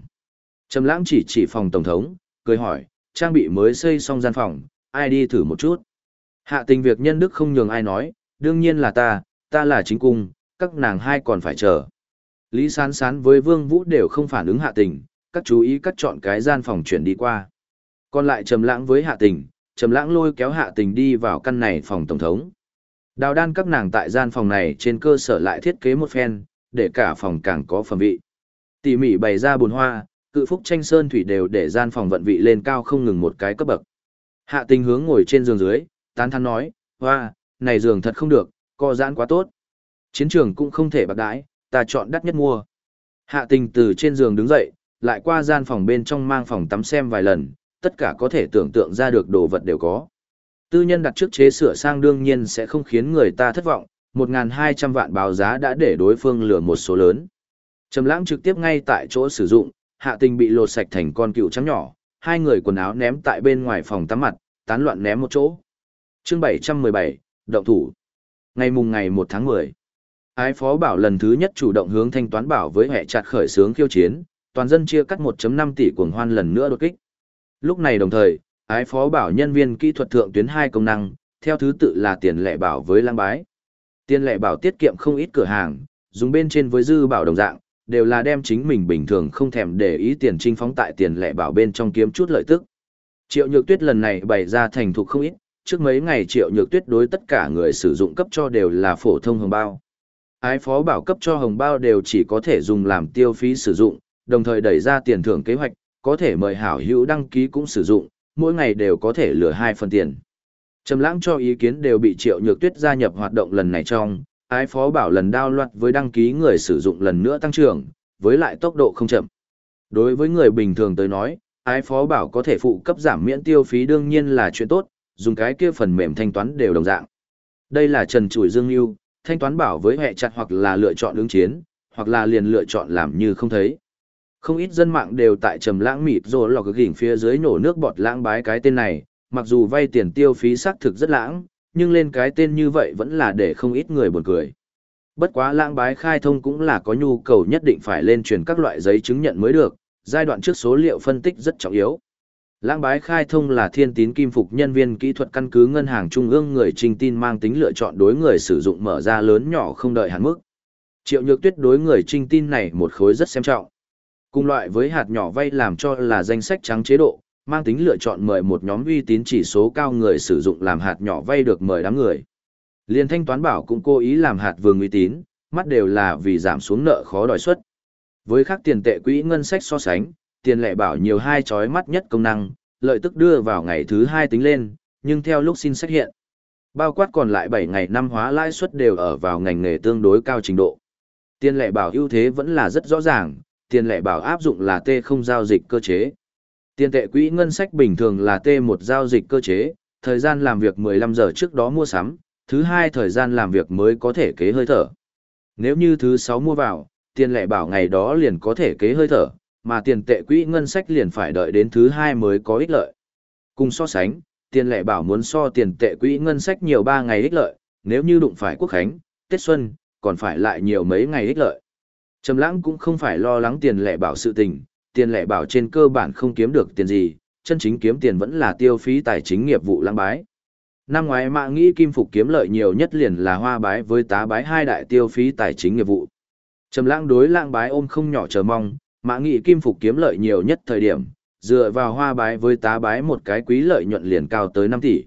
Trầm lãng chỉ chỉ phòng tổng thống, cười hỏi, trang bị mới xây xong gian phòng, ai đi thử một chút. Hạ tình việc nhân đức không nhường ai nói, đương nhiên là ta, ta là chính cung, các nàng hai còn phải chờ. Lý Sán Sán với Vương Vũ đều không phản ứng hạ tình, các chú ý cắt chọn cái gian phòng chuyển đi qua. Còn lại Trầm Lãng với Hạ Tình, Trầm Lãng lôi kéo Hạ Tình đi vào căn này phòng tổng thống. Đào đan các nàng tại gian phòng này trên cơ sở lại thiết kế một phen, để cả phòng càng có phẩm vị. Tỉ mỉ bày ra bồn hoa, cự phúc tranh sơn thủy đều để gian phòng vận vị lên cao không ngừng một cái cấp bậc. Hạ tình hướng ngồi trên giường dưới, tán thán nói, hoa, này giường thật không được, co giãn quá tốt. Chiến trường cũng không thể bạc đãi, ta chọn đắt nhất mua. Hạ tình từ trên giường đứng dậy, lại qua gian phòng bên trong mang phòng tắm xem vài lần, tất cả có thể tưởng tượng ra được đồ vật đều có. Tư nhân đặt trước chế sửa sang đương nhiên sẽ không khiến người ta thất vọng, 1.200 vạn báo giá đã để đối phương lừa một số lớn. Trầm lãng trực tiếp ngay tại chỗ sử dụng, hạ tình bị lột sạch thành con cựu trắng nhỏ, hai người quần áo ném tại bên ngoài phòng tắm mặt, tán loạn ném một chỗ. Chương 717, động thủ. Ngày mùng ngày 1 tháng 10. Ái phó bảo lần thứ nhất chủ động hướng thanh toán bảo với hệ chặt khởi sướng khiêu chiến, toàn dân chia cắt 1.5 tỷ cuồng hoan lần nữa đột kích. Lúc này đồng thời, ái phó bảo nhân viên kỹ thuật thượng tuyến hai công năng, theo thứ tự là tiền lệ bảo với lang bái. Tiền lệ bảo tiết kiệm không ít cửa hàng, dùng bên trên với dư bảo đồng dạng, đều là đem chính mình bình thường không thèm để ý tiền trinh phóng tại tiền lệ bảo bên trong kiếm chút lợi tức. Triệu Nhược Tuyết lần này bày ra thành thục không ít, trước mấy ngày Triệu Nhược Tuyết đối tất cả người sử dụng cấp cho đều là phổ thông hồng bao. Ái phó bảo cấp cho hồng bao đều chỉ có thể dùng làm tiêu phí sử dụng, đồng thời đẩy ra tiền thưởng kế hoạch, có thể mời hảo hữu đăng ký cũng sử dụng, mỗi ngày đều có thể lừa hai phần tiền. Trầm lãng cho ý kiến đều bị Triệu Nhược Tuyết gia nhập hoạt động lần này trong, ái phó bảo lần đao loạt với đăng ký người sử dụng lần nữa tăng trưởng, với lại tốc độ không chậm. Đối với người bình thường tới nói, ái phó bảo có thể phụ cấp giảm miễn tiêu phí đương nhiên là chuyện tốt, dùng cái kia phần mềm thanh toán đều đồng dạng. Đây là Trần Chuỷ Dương Nhu, thanh toán bảo với hệ chặt hoặc là lựa chọn ứng chiến, hoặc là liền lựa chọn làm như không thấy. Không ít dân mạng đều tại trầm lãng mịt rồi lò cực gỉnh phía dưới nổ nước bọt lãng bái cái tên này, mặc dù vay tiền tiêu phí xác thực rất lãng, nhưng lên cái tên như vậy vẫn là để không ít người buồn cười. Bất quá lãng bái khai thông cũng là có nhu cầu nhất định phải lên truyền các loại giấy chứng nhận mới được, giai đoạn trước số liệu phân tích rất trọng yếu. Lãng bái khai thông là thiên tín kim phục nhân viên kỹ thuật căn cứ ngân hàng trung ương người trình tin mang tính lựa chọn đối người sử dụng mở ra lớn nhỏ không đợi hạn mức. Triệu nhược tuyết đối người trình tin này một khối rất xem trọng. Cùng loại với hạt nhỏ vay làm cho là danh sách trắng chế độ, mang tính lựa chọn mời một nhóm uy tín chỉ số cao người sử dụng làm hạt nhỏ vay được mời đám người. Liên thanh toán bảo cũng cố ý làm hạt vương uy tín, mắt đều là vì giảm xuống nợ khó đòi suất. Với các tiền tệ quỹ ngân sách so sánh, tiền lệ bảo nhiều hai chói mắt nhất công năng, lợi tức đưa vào ngày thứ hai tính lên, nhưng theo lúc xin xét hiện. Bao quát còn lại 7 ngày năm hóa lãi suất đều ở vào ngành nghề tương đối cao trình độ. Tiền lệ bảo ưu thế vẫn là rất rõ ràng, tiền lệ bảo áp dụng là T không giao dịch cơ chế. Tiền tệ quỹ ngân sách bình thường là T1 giao dịch cơ chế, thời gian làm việc 15 giờ trước đó mua sắm, thứ hai thời gian làm việc mới có thể kế hơi thở. Nếu như thứ 6 mua vào, tiền lệ bảo ngày đó liền có thể kế hơi thở, mà tiền tệ quỹ ngân sách liền phải đợi đến thứ hai mới có ích lợi. Cùng so sánh, tiền lệ bảo muốn so tiền tệ quỹ ngân sách nhiều 3 ngày ích lợi, nếu như đụng phải quốc khánh, Tết Xuân, còn phải lại nhiều mấy ngày ích lợi. Trầm lãng cũng không phải lo lắng tiền lệ bảo sự tình, tiền lệ bảo trên cơ bản không kiếm được tiền gì, chân chính kiếm tiền vẫn là tiêu phí tài chính nghiệp vụ lãng bái. Năm ngoái mạng nghĩ kim phục kiếm lợi nhiều nhất liền là hoa bái với tá bái hai đại tiêu phí tài chính nghiệp vụ. Trầm lãng đối lãng bái ôm không nhỏ chờ mong, mạng nghĩ kim phục kiếm lợi nhiều nhất thời điểm, dựa vào hoa bái với tá bái một cái quý lợi nhuận liền cao tới 5 tỷ.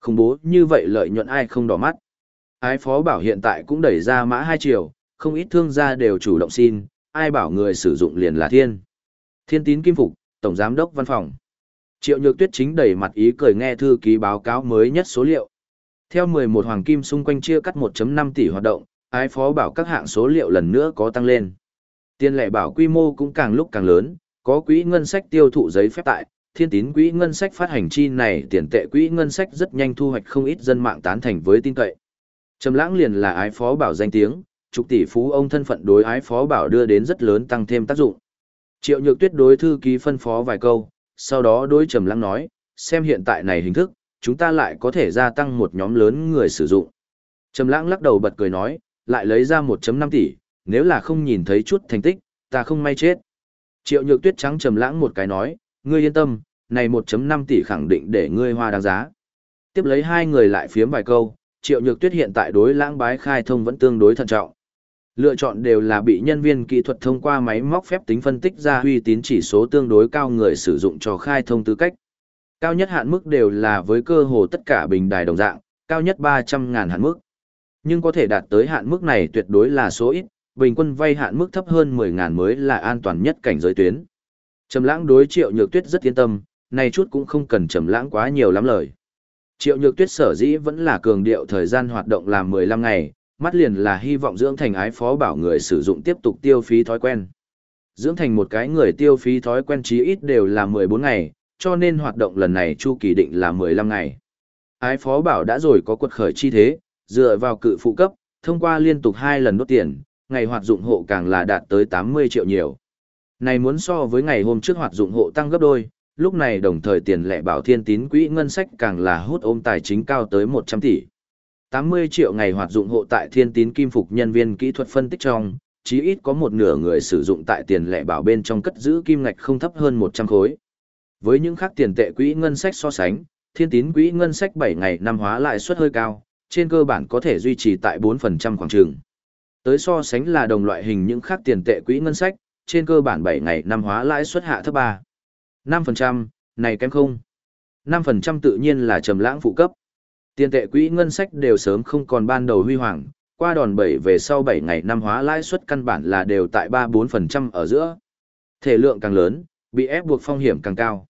Không bố như vậy lợi nhuận ai không đỏ mắt. Ái phó bảo hiện tại cũng đẩy ra mã 2 triệu, không ít thương gia đều chủ động xin, ai bảo người sử dụng liền là thiên. Thiên tín kim phục, Tổng Giám đốc Văn phòng. Triệu Nhược Tuyết chính đẩy mặt ý cười nghe thư ký báo cáo mới nhất số liệu. Theo 11 hoàng kim xung quanh chia cắt 1.5 tỷ hoạt động, ái phó bảo các hạng số liệu lần nữa có tăng lên. Tiền lệ bảo quy mô cũng càng lúc càng lớn, có quỹ ngân sách tiêu thụ giấy phép tại, thiên tín quỹ ngân sách phát hành chi này tiền tệ quỹ ngân sách rất nhanh thu hoạch không ít dân mạng tán thành với tin cậy. Trầm lãng liền là ái phó bảo danh tiếng, trục tỷ phú ông thân phận đối ái phó bảo đưa đến rất lớn tăng thêm tác dụng. Triệu Nhược Tuyết đối thư ký phân phó vài câu, sau đó đối Trầm Lăng nói, xem hiện tại này hình thức, chúng ta lại có thể gia tăng một nhóm lớn người sử dụng. Trầm Lãng lắc đầu bật cười nói, lại lấy ra 1.5 tỷ, nếu là không nhìn thấy chút thành tích, ta không may chết. Triệu Nhược Tuyết trắng Trầm Lãng một cái nói, ngươi yên tâm, này 1.5 tỷ khẳng định để ngươi hoa đáng giá. Tiếp lấy hai người lại phiếm vài câu, Triệu Nhược Tuyết hiện tại đối Lãng Bái khai thông vẫn tương đối thận trọng. Lựa chọn đều là bị nhân viên kỹ thuật thông qua máy móc phép tính phân tích ra uy tín chỉ số tương đối cao người sử dụng cho khai thông tư cách. Cao nhất hạn mức đều là với cơ hồ tất cả bình đài đồng dạng, cao nhất 300.000 hạn mức. Nhưng có thể đạt tới hạn mức này tuyệt đối là số ít, bình quân vay hạn mức thấp hơn 10.000 mới là an toàn nhất cảnh giới tuyến. Trầm lãng đối triệu nhược tuyết rất yên tâm, này chút cũng không cần trầm lãng quá nhiều lắm lời. Triệu nhược tuyết sở dĩ vẫn là cường điệu thời gian hoạt động là 15 ngày, mắt liền là hy vọng dưỡng thành ái phó bảo người sử dụng tiếp tục tiêu phí thói quen. Dưỡng thành một cái người tiêu phí thói quen chí ít đều là 14 ngày, cho nên hoạt động lần này chu kỳ định là 15 ngày. Ái phó bảo đã rồi có quật khởi chi thế, dựa vào cự phụ cấp, thông qua liên tục hai lần đốt tiền, ngày hoạt dụng hộ càng là đạt tới 80 triệu nhiều. Này muốn so với ngày hôm trước hoạt dụng hộ tăng gấp đôi, lúc này đồng thời tiền lệ bảo thiên tín quỹ ngân sách càng là hút ôm tài chính cao tới 100 tỷ. 80 triệu ngày hoạt dụng hộ tại thiên tín kim phục nhân viên kỹ thuật phân tích trong, chí ít có một nửa người sử dụng tại tiền lệ bảo bên trong cất giữ kim ngạch không thấp hơn 100 khối. Với những khác tiền tệ quỹ ngân sách so sánh, thiên tín quỹ ngân sách 7 ngày năm hóa lãi suất hơi cao, trên cơ bản có thể duy trì tại 4% khoảng trường. Tới so sánh là đồng loại hình những khác tiền tệ quỹ ngân sách, trên cơ bản 7 ngày năm hóa lãi suất hạ thấp 3. 5%, này kém không. 5% tự nhiên là trầm lãng phụ cấp. Tiền tệ quỹ ngân sách đều sớm không còn ban đầu huy hoàng, qua đòn bẩy về sau 7 ngày năm hóa lãi suất căn bản là đều tại 3-4% ở giữa. Thể lượng càng lớn, bị ép buộc phong hiểm càng cao.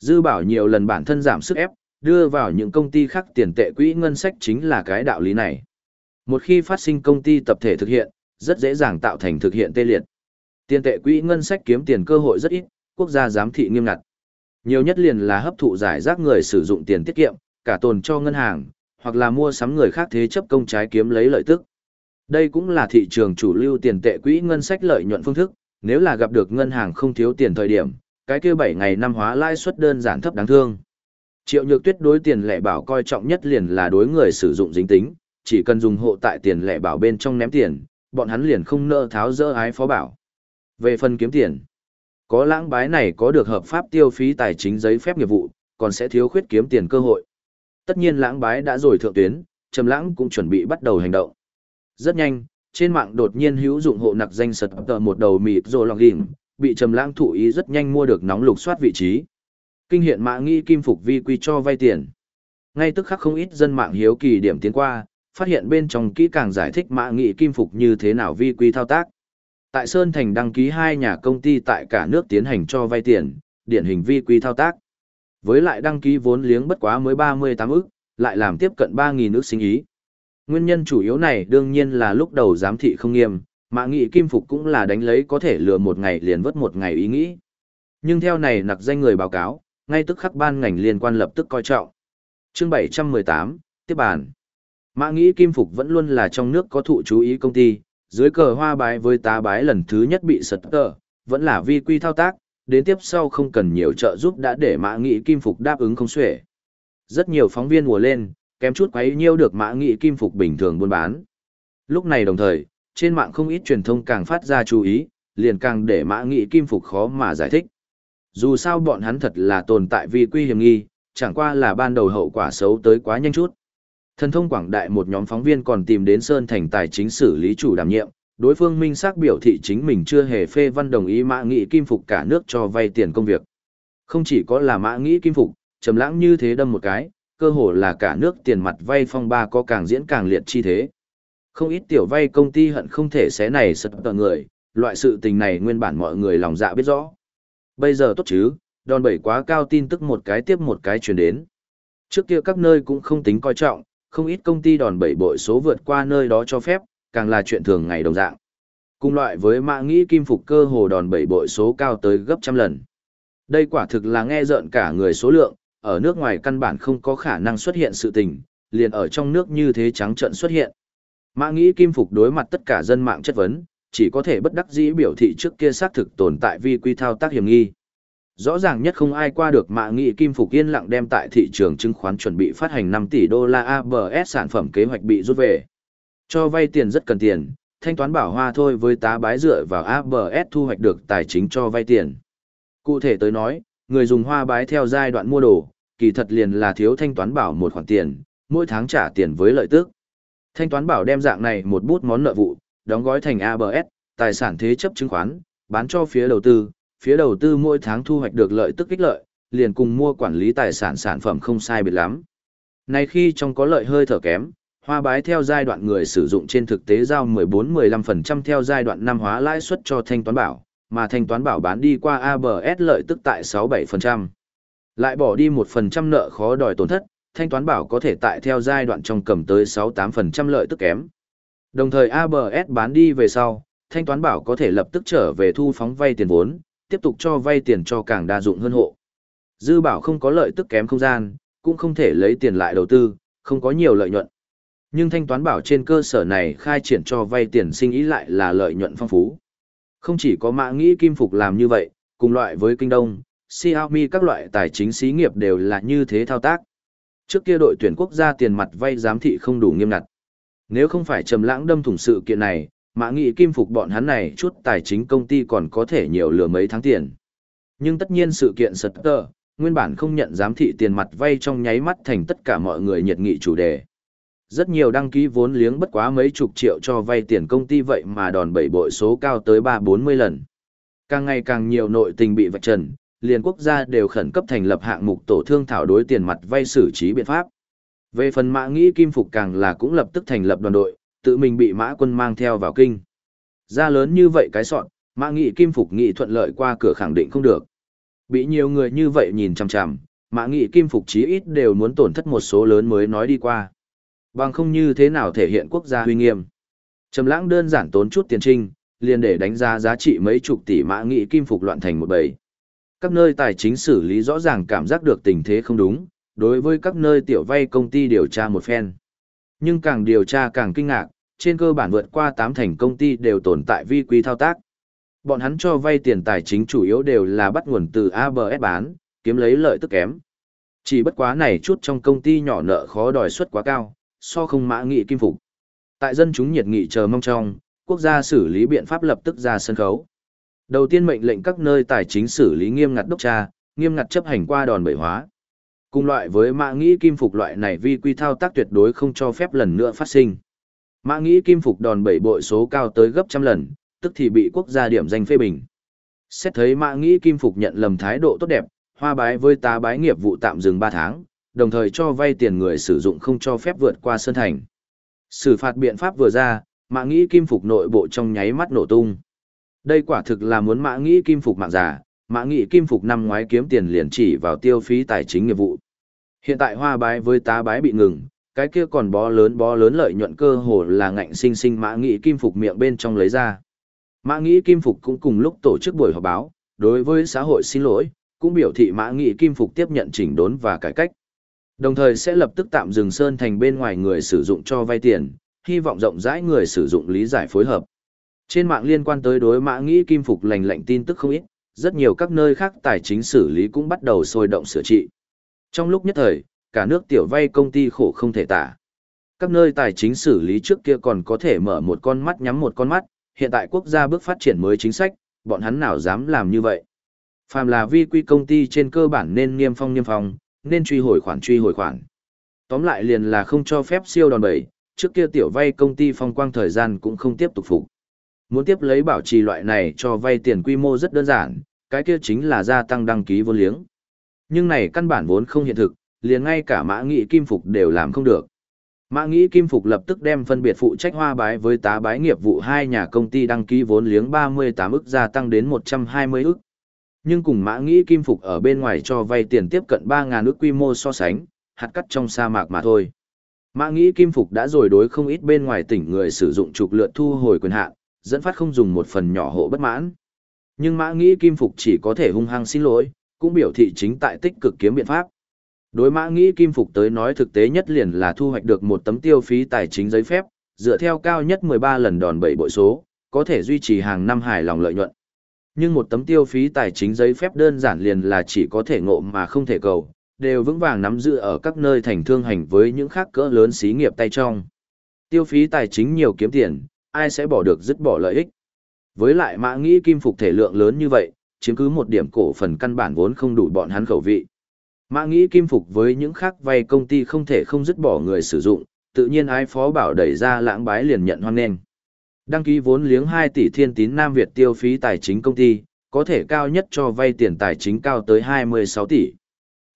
Dư bảo nhiều lần bản thân giảm sức ép, đưa vào những công ty khác tiền tệ quỹ ngân sách chính là cái đạo lý này. Một khi phát sinh công ty tập thể thực hiện, rất dễ dàng tạo thành thực hiện tê liệt. Tiền tệ quỹ ngân sách kiếm tiền cơ hội rất ít, quốc gia giám thị nghiêm ngặt. Nhiều nhất liền là hấp thụ giải rác người sử dụng tiền tiết kiệm, cả tồn cho ngân hàng, hoặc là mua sắm người khác thế chấp công trái kiếm lấy lợi tức. Đây cũng là thị trường chủ lưu tiền tệ quỹ ngân sách lợi nhuận phương thức, nếu là gặp được ngân hàng không thiếu tiền thời điểm, cái kia 7 ngày năm hóa lãi suất đơn giản thấp đáng thương. Triệu Nhược Tuyết đối tiền lẻ bảo coi trọng nhất liền là đối người sử dụng dính tính, chỉ cần dùng hộ tại tiền lẻ bảo bên trong ném tiền, bọn hắn liền không nợ tháo dỡ ái phó bảo. Về phần kiếm tiền, có lãng bái này có được hợp pháp tiêu phí tài chính giấy phép nghiệp vụ, còn sẽ thiếu khuyết kiếm tiền cơ hội. Tất nhiên lãng bái đã rồi thượng tuyến, Trầm Lãng cũng chuẩn bị bắt đầu hành động. Rất nhanh, trên mạng đột nhiên hữu dụng hộ nặc danh sật tờ một đầu mịt rồi lòng đỉnh, bị Trầm Lãng thụ ý rất nhanh mua được nóng lục soát vị trí. Kinh hiện mã nghi kim phục vi quy cho vay tiền. Ngay tức khắc không ít dân mạng hiếu kỳ điểm tiến qua, phát hiện bên trong kỹ càng giải thích mã nghị kim phục như thế nào vi quy thao tác. Tại Sơn Thành đăng ký hai nhà công ty tại cả nước tiến hành cho vay tiền, điển hình vi quy thao tác. Với lại đăng ký vốn liếng bất quá mới 38 ức, lại làm tiếp cận 3.000 ức sinh ý. Nguyên nhân chủ yếu này đương nhiên là lúc đầu giám thị không nghiêm, mã nghị kim phục cũng là đánh lấy có thể lừa một ngày liền vất một ngày ý nghĩ. Nhưng theo này nặc danh người báo cáo, ngay tức khắc ban ngành liên quan lập tức coi trọng. Chương 718, tiếp bàn. Mã nghĩ kim phục vẫn luôn là trong nước có thụ chú ý công ty, dưới cờ hoa bái với tá bái lần thứ nhất bị sật tờ, vẫn là vi quy thao tác, đến tiếp sau không cần nhiều trợ giúp đã để mã Nghị kim phục đáp ứng không xuể. Rất nhiều phóng viên mùa lên, kém chút quấy nhiêu được mã Nghị kim phục bình thường buôn bán. Lúc này đồng thời, trên mạng không ít truyền thông càng phát ra chú ý, liền càng để mã Nghị kim phục khó mà giải thích. Dù sao bọn hắn thật là tồn tại vi quy hiểm nghi, chẳng qua là ban đầu hậu quả xấu tới quá nhanh chút. Thần thông quảng đại một nhóm phóng viên còn tìm đến Sơn Thành tài chính xử lý chủ đảm nhiệm, đối phương minh xác biểu thị chính mình chưa hề phê văn đồng ý mã nghị kim phục cả nước cho vay tiền công việc. Không chỉ có là mã nghị kim phục, trầm lãng như thế đâm một cái, cơ hồ là cả nước tiền mặt vay phong ba có càng diễn càng liệt chi thế. Không ít tiểu vay công ty hận không thể xé này sật tờ người, loại sự tình này nguyên bản mọi người lòng dạ biết rõ. Bây giờ tốt chứ, đòn bẩy quá cao tin tức một cái tiếp một cái truyền đến. Trước kia các nơi cũng không tính coi trọng, không ít công ty đòn bẩy bội số vượt qua nơi đó cho phép, càng là chuyện thường ngày đồng dạng. Cùng loại với mã nghĩ kim phục cơ hồ đòn bẩy bội số cao tới gấp trăm lần. Đây quả thực là nghe rợn cả người số lượng, ở nước ngoài căn bản không có khả năng xuất hiện sự tình, liền ở trong nước như thế trắng trận xuất hiện. Mã nghĩ kim phục đối mặt tất cả dân mạng chất vấn, chỉ có thể bất đắc dĩ biểu thị trước kia xác thực tồn tại vi quy thao tác hiểm nghi. Rõ ràng nhất không ai qua được mạ nghị kim phục yên lặng đem tại thị trường chứng khoán chuẩn bị phát hành 5 tỷ đô la ABS sản phẩm kế hoạch bị rút về. Cho vay tiền rất cần tiền, thanh toán bảo hoa thôi với tá bái dựa vào ABS thu hoạch được tài chính cho vay tiền. Cụ thể tới nói, người dùng hoa bái theo giai đoạn mua đồ, kỳ thật liền là thiếu thanh toán bảo một khoản tiền, mỗi tháng trả tiền với lợi tức. Thanh toán bảo đem dạng này một bút món nợ vụ, đóng gói thành ABS, tài sản thế chấp chứng khoán, bán cho phía đầu tư, phía đầu tư mỗi tháng thu hoạch được lợi tức kích lợi, liền cùng mua quản lý tài sản sản phẩm không sai biệt lắm. Này khi trong có lợi hơi thở kém, hoa bái theo giai đoạn người sử dụng trên thực tế giao 14-15% theo giai đoạn năm hóa lãi suất cho thanh toán bảo, mà thanh toán bảo bán đi qua ABS lợi tức tại 6-7%. Lại bỏ đi 1% nợ khó đòi tổn thất, thanh toán bảo có thể tại theo giai đoạn trong cầm tới 6-8% lợi tức kém. Đồng thời ABS bán đi về sau, thanh toán bảo có thể lập tức trở về thu phóng vay tiền vốn, tiếp tục cho vay tiền cho càng đa dụng hơn hộ. Dư bảo không có lợi tức kém không gian, cũng không thể lấy tiền lại đầu tư, không có nhiều lợi nhuận. Nhưng thanh toán bảo trên cơ sở này khai triển cho vay tiền sinh ý lại là lợi nhuận phong phú. Không chỉ có mã nghĩ kim phục làm như vậy, cùng loại với Kinh Đông, Xiaomi các loại tài chính xí nghiệp đều là như thế thao tác. Trước kia đội tuyển quốc gia tiền mặt vay giám thị không đủ nghiêm ngặt. Nếu không phải trầm lãng đâm thủng sự kiện này, mã nghị kim phục bọn hắn này chút tài chính công ty còn có thể nhiều lừa mấy tháng tiền. Nhưng tất nhiên sự kiện sật tờ, nguyên bản không nhận giám thị tiền mặt vay trong nháy mắt thành tất cả mọi người nhiệt nghị chủ đề. Rất nhiều đăng ký vốn liếng bất quá mấy chục triệu cho vay tiền công ty vậy mà đòn bẩy bội số cao tới 3-40 lần. Càng ngày càng nhiều nội tình bị vạch trần, liền quốc gia đều khẩn cấp thành lập hạng mục tổ thương thảo đối tiền mặt vay xử trí biện pháp. Về phần mã nghĩ kim phục càng là cũng lập tức thành lập đoàn đội, tự mình bị mã quân mang theo vào kinh. Ra lớn như vậy cái sọn, mã nghĩ kim phục nghị thuận lợi qua cửa khẳng định không được. Bị nhiều người như vậy nhìn chằm chằm, mã nghĩ kim phục chí ít đều muốn tổn thất một số lớn mới nói đi qua. Bằng không như thế nào thể hiện quốc gia huy nghiêm. Trầm lãng đơn giản tốn chút tiền trinh, liền để đánh giá giá trị mấy chục tỷ mã nghị kim phục loạn thành một bầy. Các nơi tài chính xử lý rõ ràng cảm giác được tình thế không đúng, đối với các nơi tiểu vay công ty điều tra một phen. Nhưng càng điều tra càng kinh ngạc, trên cơ bản vượt qua tám thành công ty đều tồn tại vi quy thao tác. Bọn hắn cho vay tiền tài chính chủ yếu đều là bắt nguồn từ ABS bán, kiếm lấy lợi tức kém. Chỉ bất quá này chút trong công ty nhỏ nợ khó đòi suất quá cao, so không mã nghị kim phục. Tại dân chúng nhiệt nghị chờ mong trong, quốc gia xử lý biện pháp lập tức ra sân khấu. Đầu tiên mệnh lệnh các nơi tài chính xử lý nghiêm ngặt đốc tra, nghiêm ngặt chấp hành qua đòn bẩy hóa. Cùng loại với mã nghĩ kim phục loại này vi quy thao tác tuyệt đối không cho phép lần nữa phát sinh. Mã nghĩ kim phục đòn bẩy bội số cao tới gấp trăm lần, tức thì bị quốc gia điểm danh phê bình. Xét thấy mã nghĩ kim phục nhận lầm thái độ tốt đẹp, hoa bái với tá bái nghiệp vụ tạm dừng 3 tháng, đồng thời cho vay tiền người sử dụng không cho phép vượt qua sơn thành. Xử phạt biện pháp vừa ra, mã nghĩ kim phục nội bộ trong nháy mắt nổ tung. Đây quả thực là muốn mã nghĩ kim phục mạng giả, mã nghĩ kim phục năm ngoái kiếm tiền liền chỉ vào tiêu phí tài chính nghiệp vụ. Hiện tại hoa bái với tá bái bị ngừng, cái kia còn bó lớn bó lớn lợi nhuận cơ hồ là ngạnh sinh sinh mã nghĩ kim phục miệng bên trong lấy ra. Mã nghĩ kim phục cũng cùng lúc tổ chức buổi họp báo, đối với xã hội xin lỗi, cũng biểu thị mã nghĩ kim phục tiếp nhận chỉnh đốn và cải cách. Đồng thời sẽ lập tức tạm dừng Sơn Thành bên ngoài người sử dụng cho vay tiền, hy vọng rộng rãi người sử dụng lý giải phối hợp. Trên mạng liên quan tới đối mã nghĩ kim phục lành lạnh tin tức không ít, rất nhiều các nơi khác tài chính xử lý cũng bắt đầu sôi động sửa trị. Trong lúc nhất thời, cả nước tiểu vay công ty khổ không thể tả. Các nơi tài chính xử lý trước kia còn có thể mở một con mắt nhắm một con mắt, hiện tại quốc gia bước phát triển mới chính sách, bọn hắn nào dám làm như vậy. Phàm là vi quy công ty trên cơ bản nên niêm phong niêm phong, nên truy hồi khoản truy hồi khoản. Tóm lại liền là không cho phép siêu đòn bẩy, trước kia tiểu vay công ty phong quang thời gian cũng không tiếp tục phục. Muốn tiếp lấy bảo trì loại này cho vay tiền quy mô rất đơn giản, cái kia chính là gia tăng đăng ký vốn liếng. Nhưng này căn bản vốn không hiện thực, liền ngay cả mã nghị kim phục đều làm không được. Mã Nghĩ Kim Phục lập tức đem phân biệt phụ trách hoa bái với tá bái nghiệp vụ hai nhà công ty đăng ký vốn liếng 38 ức gia tăng đến 120 ức. Nhưng cùng Mã Nghĩ Kim Phục ở bên ngoài cho vay tiền tiếp cận 3.000 ước quy mô so sánh, hạt cắt trong sa mạc mà thôi. Mã Nghĩ Kim Phục đã rồi đối không ít bên ngoài tỉnh người sử dụng trục lượt thu hồi quyền hạn, dẫn phát không dùng một phần nhỏ hộ bất mãn. Nhưng Mã Nghĩ Kim Phục chỉ có thể hung hăng xin lỗi, cũng biểu thị chính tại tích cực kiếm biện pháp. Đối mã nghĩ kim phục tới nói thực tế nhất liền là thu hoạch được một tấm tiêu phí tài chính giấy phép, dựa theo cao nhất 13 lần đòn bẩy bội số, có thể duy trì hàng năm hài lòng lợi nhuận. Nhưng một tấm tiêu phí tài chính giấy phép đơn giản liền là chỉ có thể ngộ mà không thể cầu, đều vững vàng nắm giữ ở các nơi thành thương hành với những khác cỡ lớn xí nghiệp tay trong. Tiêu phí tài chính nhiều kiếm tiền, ai sẽ bỏ được dứt bỏ lợi ích. Với lại mã nghĩ kim phục thể lượng lớn như vậy, chiếm cứ một điểm cổ phần căn bản vốn không đủ bọn hắn khẩu vị. Mã nghĩ kim phục với những khác vay công ty không thể không dứt bỏ người sử dụng, tự nhiên ái phó bảo đẩy ra lãng bái liền nhận hoan nghênh. Đăng ký vốn liếng 2 tỷ thiên tín Nam Việt tiêu phí tài chính công ty, có thể cao nhất cho vay tiền tài chính cao tới 26 tỷ.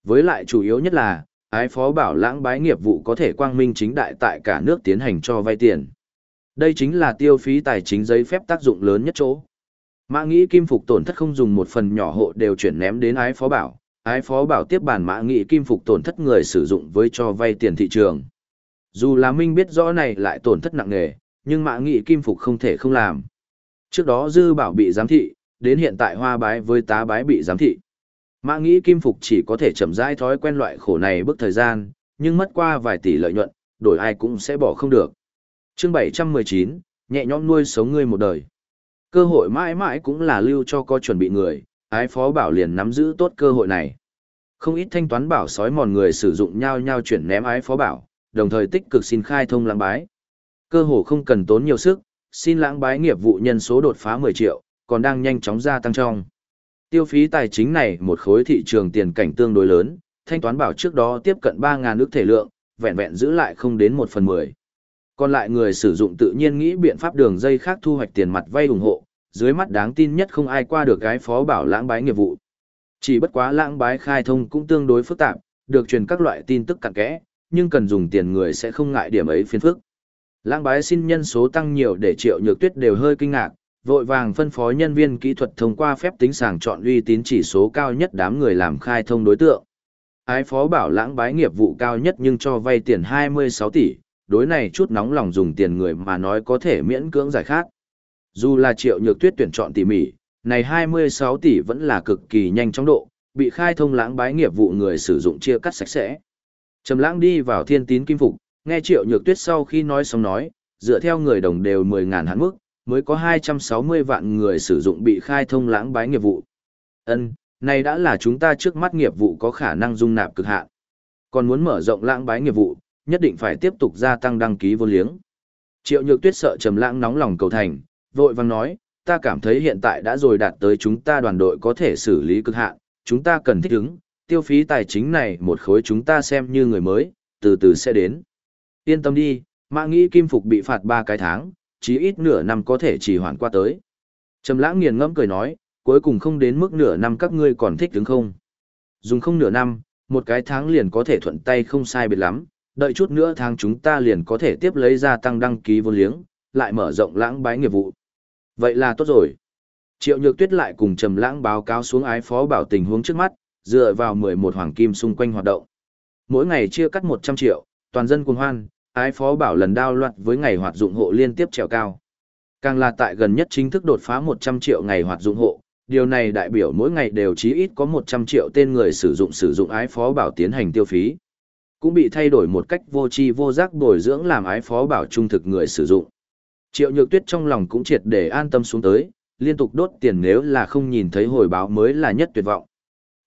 Với lại chủ yếu nhất là, ái phó bảo lãng bái nghiệp vụ có thể quang minh chính đại tại cả nước tiến hành cho vay tiền. Đây chính là tiêu phí tài chính giấy phép tác dụng lớn nhất chỗ. Mã nghĩ kim phục tổn thất không dùng một phần nhỏ hộ đều chuyển ném đến ái phó bảo, ái phó bảo tiếp bản mã nghĩ kim phục tổn thất người sử dụng với cho vay tiền thị trường. Dù là Minh biết rõ này lại tổn thất nặng nề, nhưng mã nghị kim phục không thể không làm. Trước đó dư bảo bị giám thị, đến hiện tại hoa bái với tá bái bị giám thị. Mã nghĩ kim phục chỉ có thể chậm rãi thói quen loại khổ này bước thời gian, nhưng mất qua vài tỷ lợi nhuận, đổi ai cũng sẽ bỏ không được. Chương 719, nhẹ nhõm nuôi sống ngươi một đời. Cơ hội mãi mãi cũng là lưu cho có chuẩn bị người, ái phó bảo liền nắm giữ tốt cơ hội này. Không ít thanh toán bảo sói mòn người sử dụng nhau nhau chuyển ném ái phó bảo, đồng thời tích cực xin khai thông lãng bái. Cơ hồ không cần tốn nhiều sức, xin lãng bái nghiệp vụ nhân số đột phá 10 triệu, còn đang nhanh chóng gia tăng trong. Tiêu phí tài chính này một khối thị trường tiền cảnh tương đối lớn, thanh toán bảo trước đó tiếp cận 3.000 ước thể lượng, vẹn vẹn giữ lại không đến 1 phần 10. Còn lại người sử dụng tự nhiên nghĩ biện pháp đường dây khác thu hoạch tiền mặt vay ủng hộ, dưới mắt đáng tin nhất không ai qua được gái phó bảo lãng bái nghiệp vụ. Chỉ bất quá lãng bái khai thông cũng tương đối phức tạp, được truyền các loại tin tức cặn kẽ, nhưng cần dùng tiền người sẽ không ngại điểm ấy phiền phức. Lãng bái xin nhân số tăng nhiều để triệu nhược tuyết đều hơi kinh ngạc, vội vàng phân phó nhân viên kỹ thuật thông qua phép tính sàng chọn uy tín chỉ số cao nhất đám người làm khai thông đối tượng. Ái phó bảo lãng bái nghiệp vụ cao nhất nhưng cho vay tiền 26 tỷ, đối này chút nóng lòng dùng tiền người mà nói có thể miễn cưỡng giải khác. Dù là triệu nhược tuyết tuyển chọn tỉ mỉ, này 26 tỷ vẫn là cực kỳ nhanh chóng độ, bị khai thông lãng bái nghiệp vụ người sử dụng chia cắt sạch sẽ. Trầm lãng đi vào thiên tín kim phục, nghe triệu nhược tuyết sau khi nói xong nói, dựa theo người đồng đều 10.000 hạn mức, mới có 260 vạn người sử dụng bị khai thông lãng bái nghiệp vụ. Ân, này đã là chúng ta trước mắt nghiệp vụ có khả năng dung nạp cực hạn. Còn muốn mở rộng lãng bái nghiệp vụ, nhất định phải tiếp tục gia tăng đăng ký vô liếng. Triệu Nhược Tuyết sợ Trầm Lãng nóng lòng cầu thành, vội vàng nói, ta cảm thấy hiện tại đã rồi đạt tới chúng ta đoàn đội có thể xử lý cực hạn, chúng ta cần thích ứng, tiêu phí tài chính này một khối chúng ta xem như người mới, từ từ sẽ đến. Yên tâm đi, Mã Nghĩ Kim Phục bị phạt 3 cái tháng, chí ít nửa năm có thể chỉ hoàn qua tới. Trầm Lãng nghiền ngẫm cười nói, cuối cùng không đến mức nửa năm các ngươi còn thích đứng không? Dùng không nửa năm, một cái tháng liền có thể thuận tay không sai biệt lắm, đợi chút nữa tháng chúng ta liền có thể tiếp lấy ra tăng đăng ký vô liếng, lại mở rộng lãng bái nghiệp vụ. Vậy là tốt rồi. Triệu Nhược Tuyết lại cùng Trầm Lãng báo cáo xuống ái phó bảo tình huống trước mắt, dựa vào 11 hoàng kim xung quanh hoạt động. Mỗi ngày chia cắt 100 triệu, toàn dân cuồng hoan, ái phó bảo lần đao loạt với ngày hoạt dụng hộ liên tiếp trèo cao. Càng là tại gần nhất chính thức đột phá 100 triệu ngày hoạt dụng hộ, điều này đại biểu mỗi ngày đều chí ít có 100 triệu tên người sử dụng sử dụng ái phó bảo tiến hành tiêu phí. Cũng bị thay đổi một cách vô tri vô giác bồi dưỡng làm ái phó bảo trung thực người sử dụng. Triệu Nhược Tuyết trong lòng cũng triệt để an tâm xuống tới, liên tục đốt tiền nếu là không nhìn thấy hồi báo mới là nhất tuyệt vọng.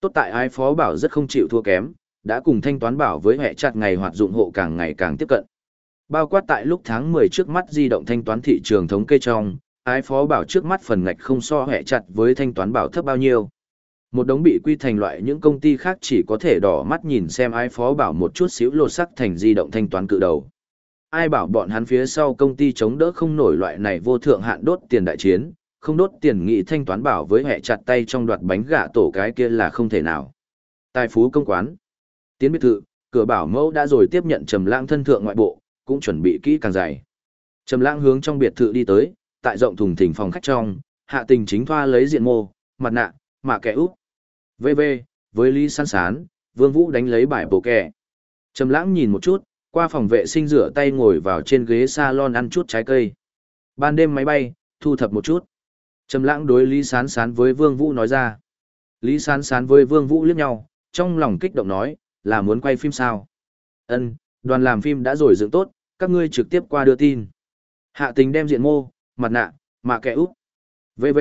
Tốt tại ái phó bảo rất không chịu thua kém, đã cùng thanh toán bảo với hệ chặt ngày hoạt dụng hộ càng ngày càng tiếp cận. Bao quát tại lúc tháng 10 trước mắt di động thanh toán thị trường thống kê trong, ái phó bảo trước mắt phần ngạch không so hệ chặt với thanh toán bảo thấp bao nhiêu. Một đống bị quy thành loại những công ty khác chỉ có thể đỏ mắt nhìn xem ái phó bảo một chút xíu lột sắc thành di động thanh toán cự đầu. Ai bảo bọn hắn phía sau công ty chống đỡ không nổi loại này vô thượng hạn đốt tiền đại chiến, không đốt tiền nghị thanh toán bảo với hệ chặt tay trong đoạt bánh gạ tổ cái kia là không thể nào. Tài phú công quán. Tiến biệt thự, cửa bảo mẫu đã rồi tiếp nhận trầm lãng thân thượng ngoại bộ, cũng chuẩn bị kỹ càng dày. Trầm lãng hướng trong biệt thự đi tới, tại rộng thùng thình phòng khách trong, hạ tình chính thoa lấy diện mô, mặt nạ, mạ kẻ úp. VV, với Lý San Sán, Vương Vũ đánh lấy bài bổ kẻ. Trầm lãng nhìn một chút, qua phòng vệ sinh rửa tay ngồi vào trên ghế salon ăn chút trái cây. Ban đêm máy bay, thu thập một chút. Trầm lãng đối Lý Sán Sán với Vương Vũ nói ra. Lý Sán Sán với Vương Vũ liếc nhau, trong lòng kích động nói, là muốn quay phim sao? Ân, đoàn làm phim đã rồi dựng tốt, các ngươi trực tiếp qua đưa tin. Hạ tình đem diện mô, mặt nạ, mạ kẻ úp. VV,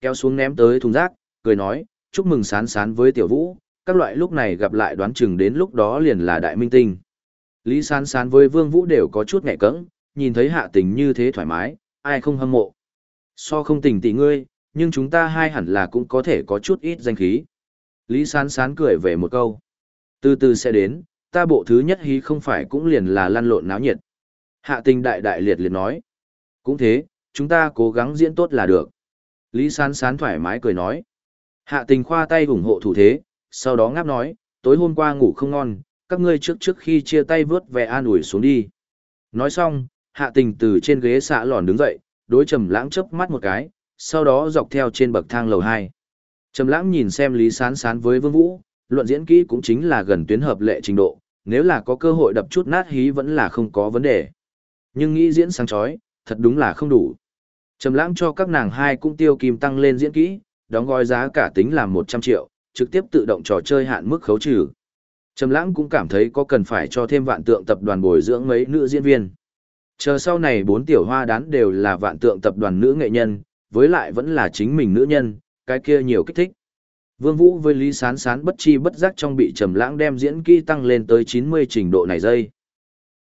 kéo xuống ném tới thùng rác, cười nói, chúc mừng sán sán với tiểu vũ, các loại lúc này gặp lại đoán chừng đến lúc đó liền là đại minh tinh. Lý sán sán với vương vũ đều có chút ngại cẫng, nhìn thấy hạ tình như thế thoải mái, ai không hâm mộ. So không tình tỷ ngươi, nhưng chúng ta hai hẳn là cũng có thể có chút ít danh khí. Lý sán sán cười về một câu. Từ từ sẽ đến, ta bộ thứ nhất hí không phải cũng liền là lăn lộn náo nhiệt. Hạ tình đại đại liệt liệt nói. Cũng thế, chúng ta cố gắng diễn tốt là được. Lý Sán Sán thoải mái cười nói. Hạ tình khoa tay ủng hộ thủ thế, sau đó ngáp nói, tối hôm qua ngủ không ngon, các ngươi trước trước khi chia tay vớt vẻ an ủi xuống đi. Nói xong, hạ tình từ trên ghế xạ lòn đứng dậy, đối trầm lãng chớp mắt một cái, sau đó dọc theo trên bậc thang lầu 2. Trầm lãng nhìn xem Lý Sán Sán với Vương Vũ, luận diễn kỹ cũng chính là gần tuyến hợp lệ trình độ, nếu là có cơ hội đập chút nát hí vẫn là không có vấn đề. Nhưng nghĩ diễn sáng chói, thật đúng là không đủ. Trầm lãng cho các nàng hai cũng tiêu kim tăng lên diễn kỹ, đóng gói giá cả tính là 100 triệu, trực tiếp tự động trò chơi hạn mức khấu trừ. Trầm lãng cũng cảm thấy có cần phải cho thêm vạn tượng tập đoàn bồi dưỡng mấy nữ diễn viên. Chờ sau này bốn tiểu hoa đán đều là vạn tượng tập đoàn nữ nghệ nhân, với lại vẫn là chính mình nữ nhân, cái kia nhiều kích thích. Vương Vũ với Lý Sán Sán bất chi bất giác trong bị trầm lãng đem diễn kỹ tăng lên tới 90 trình độ này dây.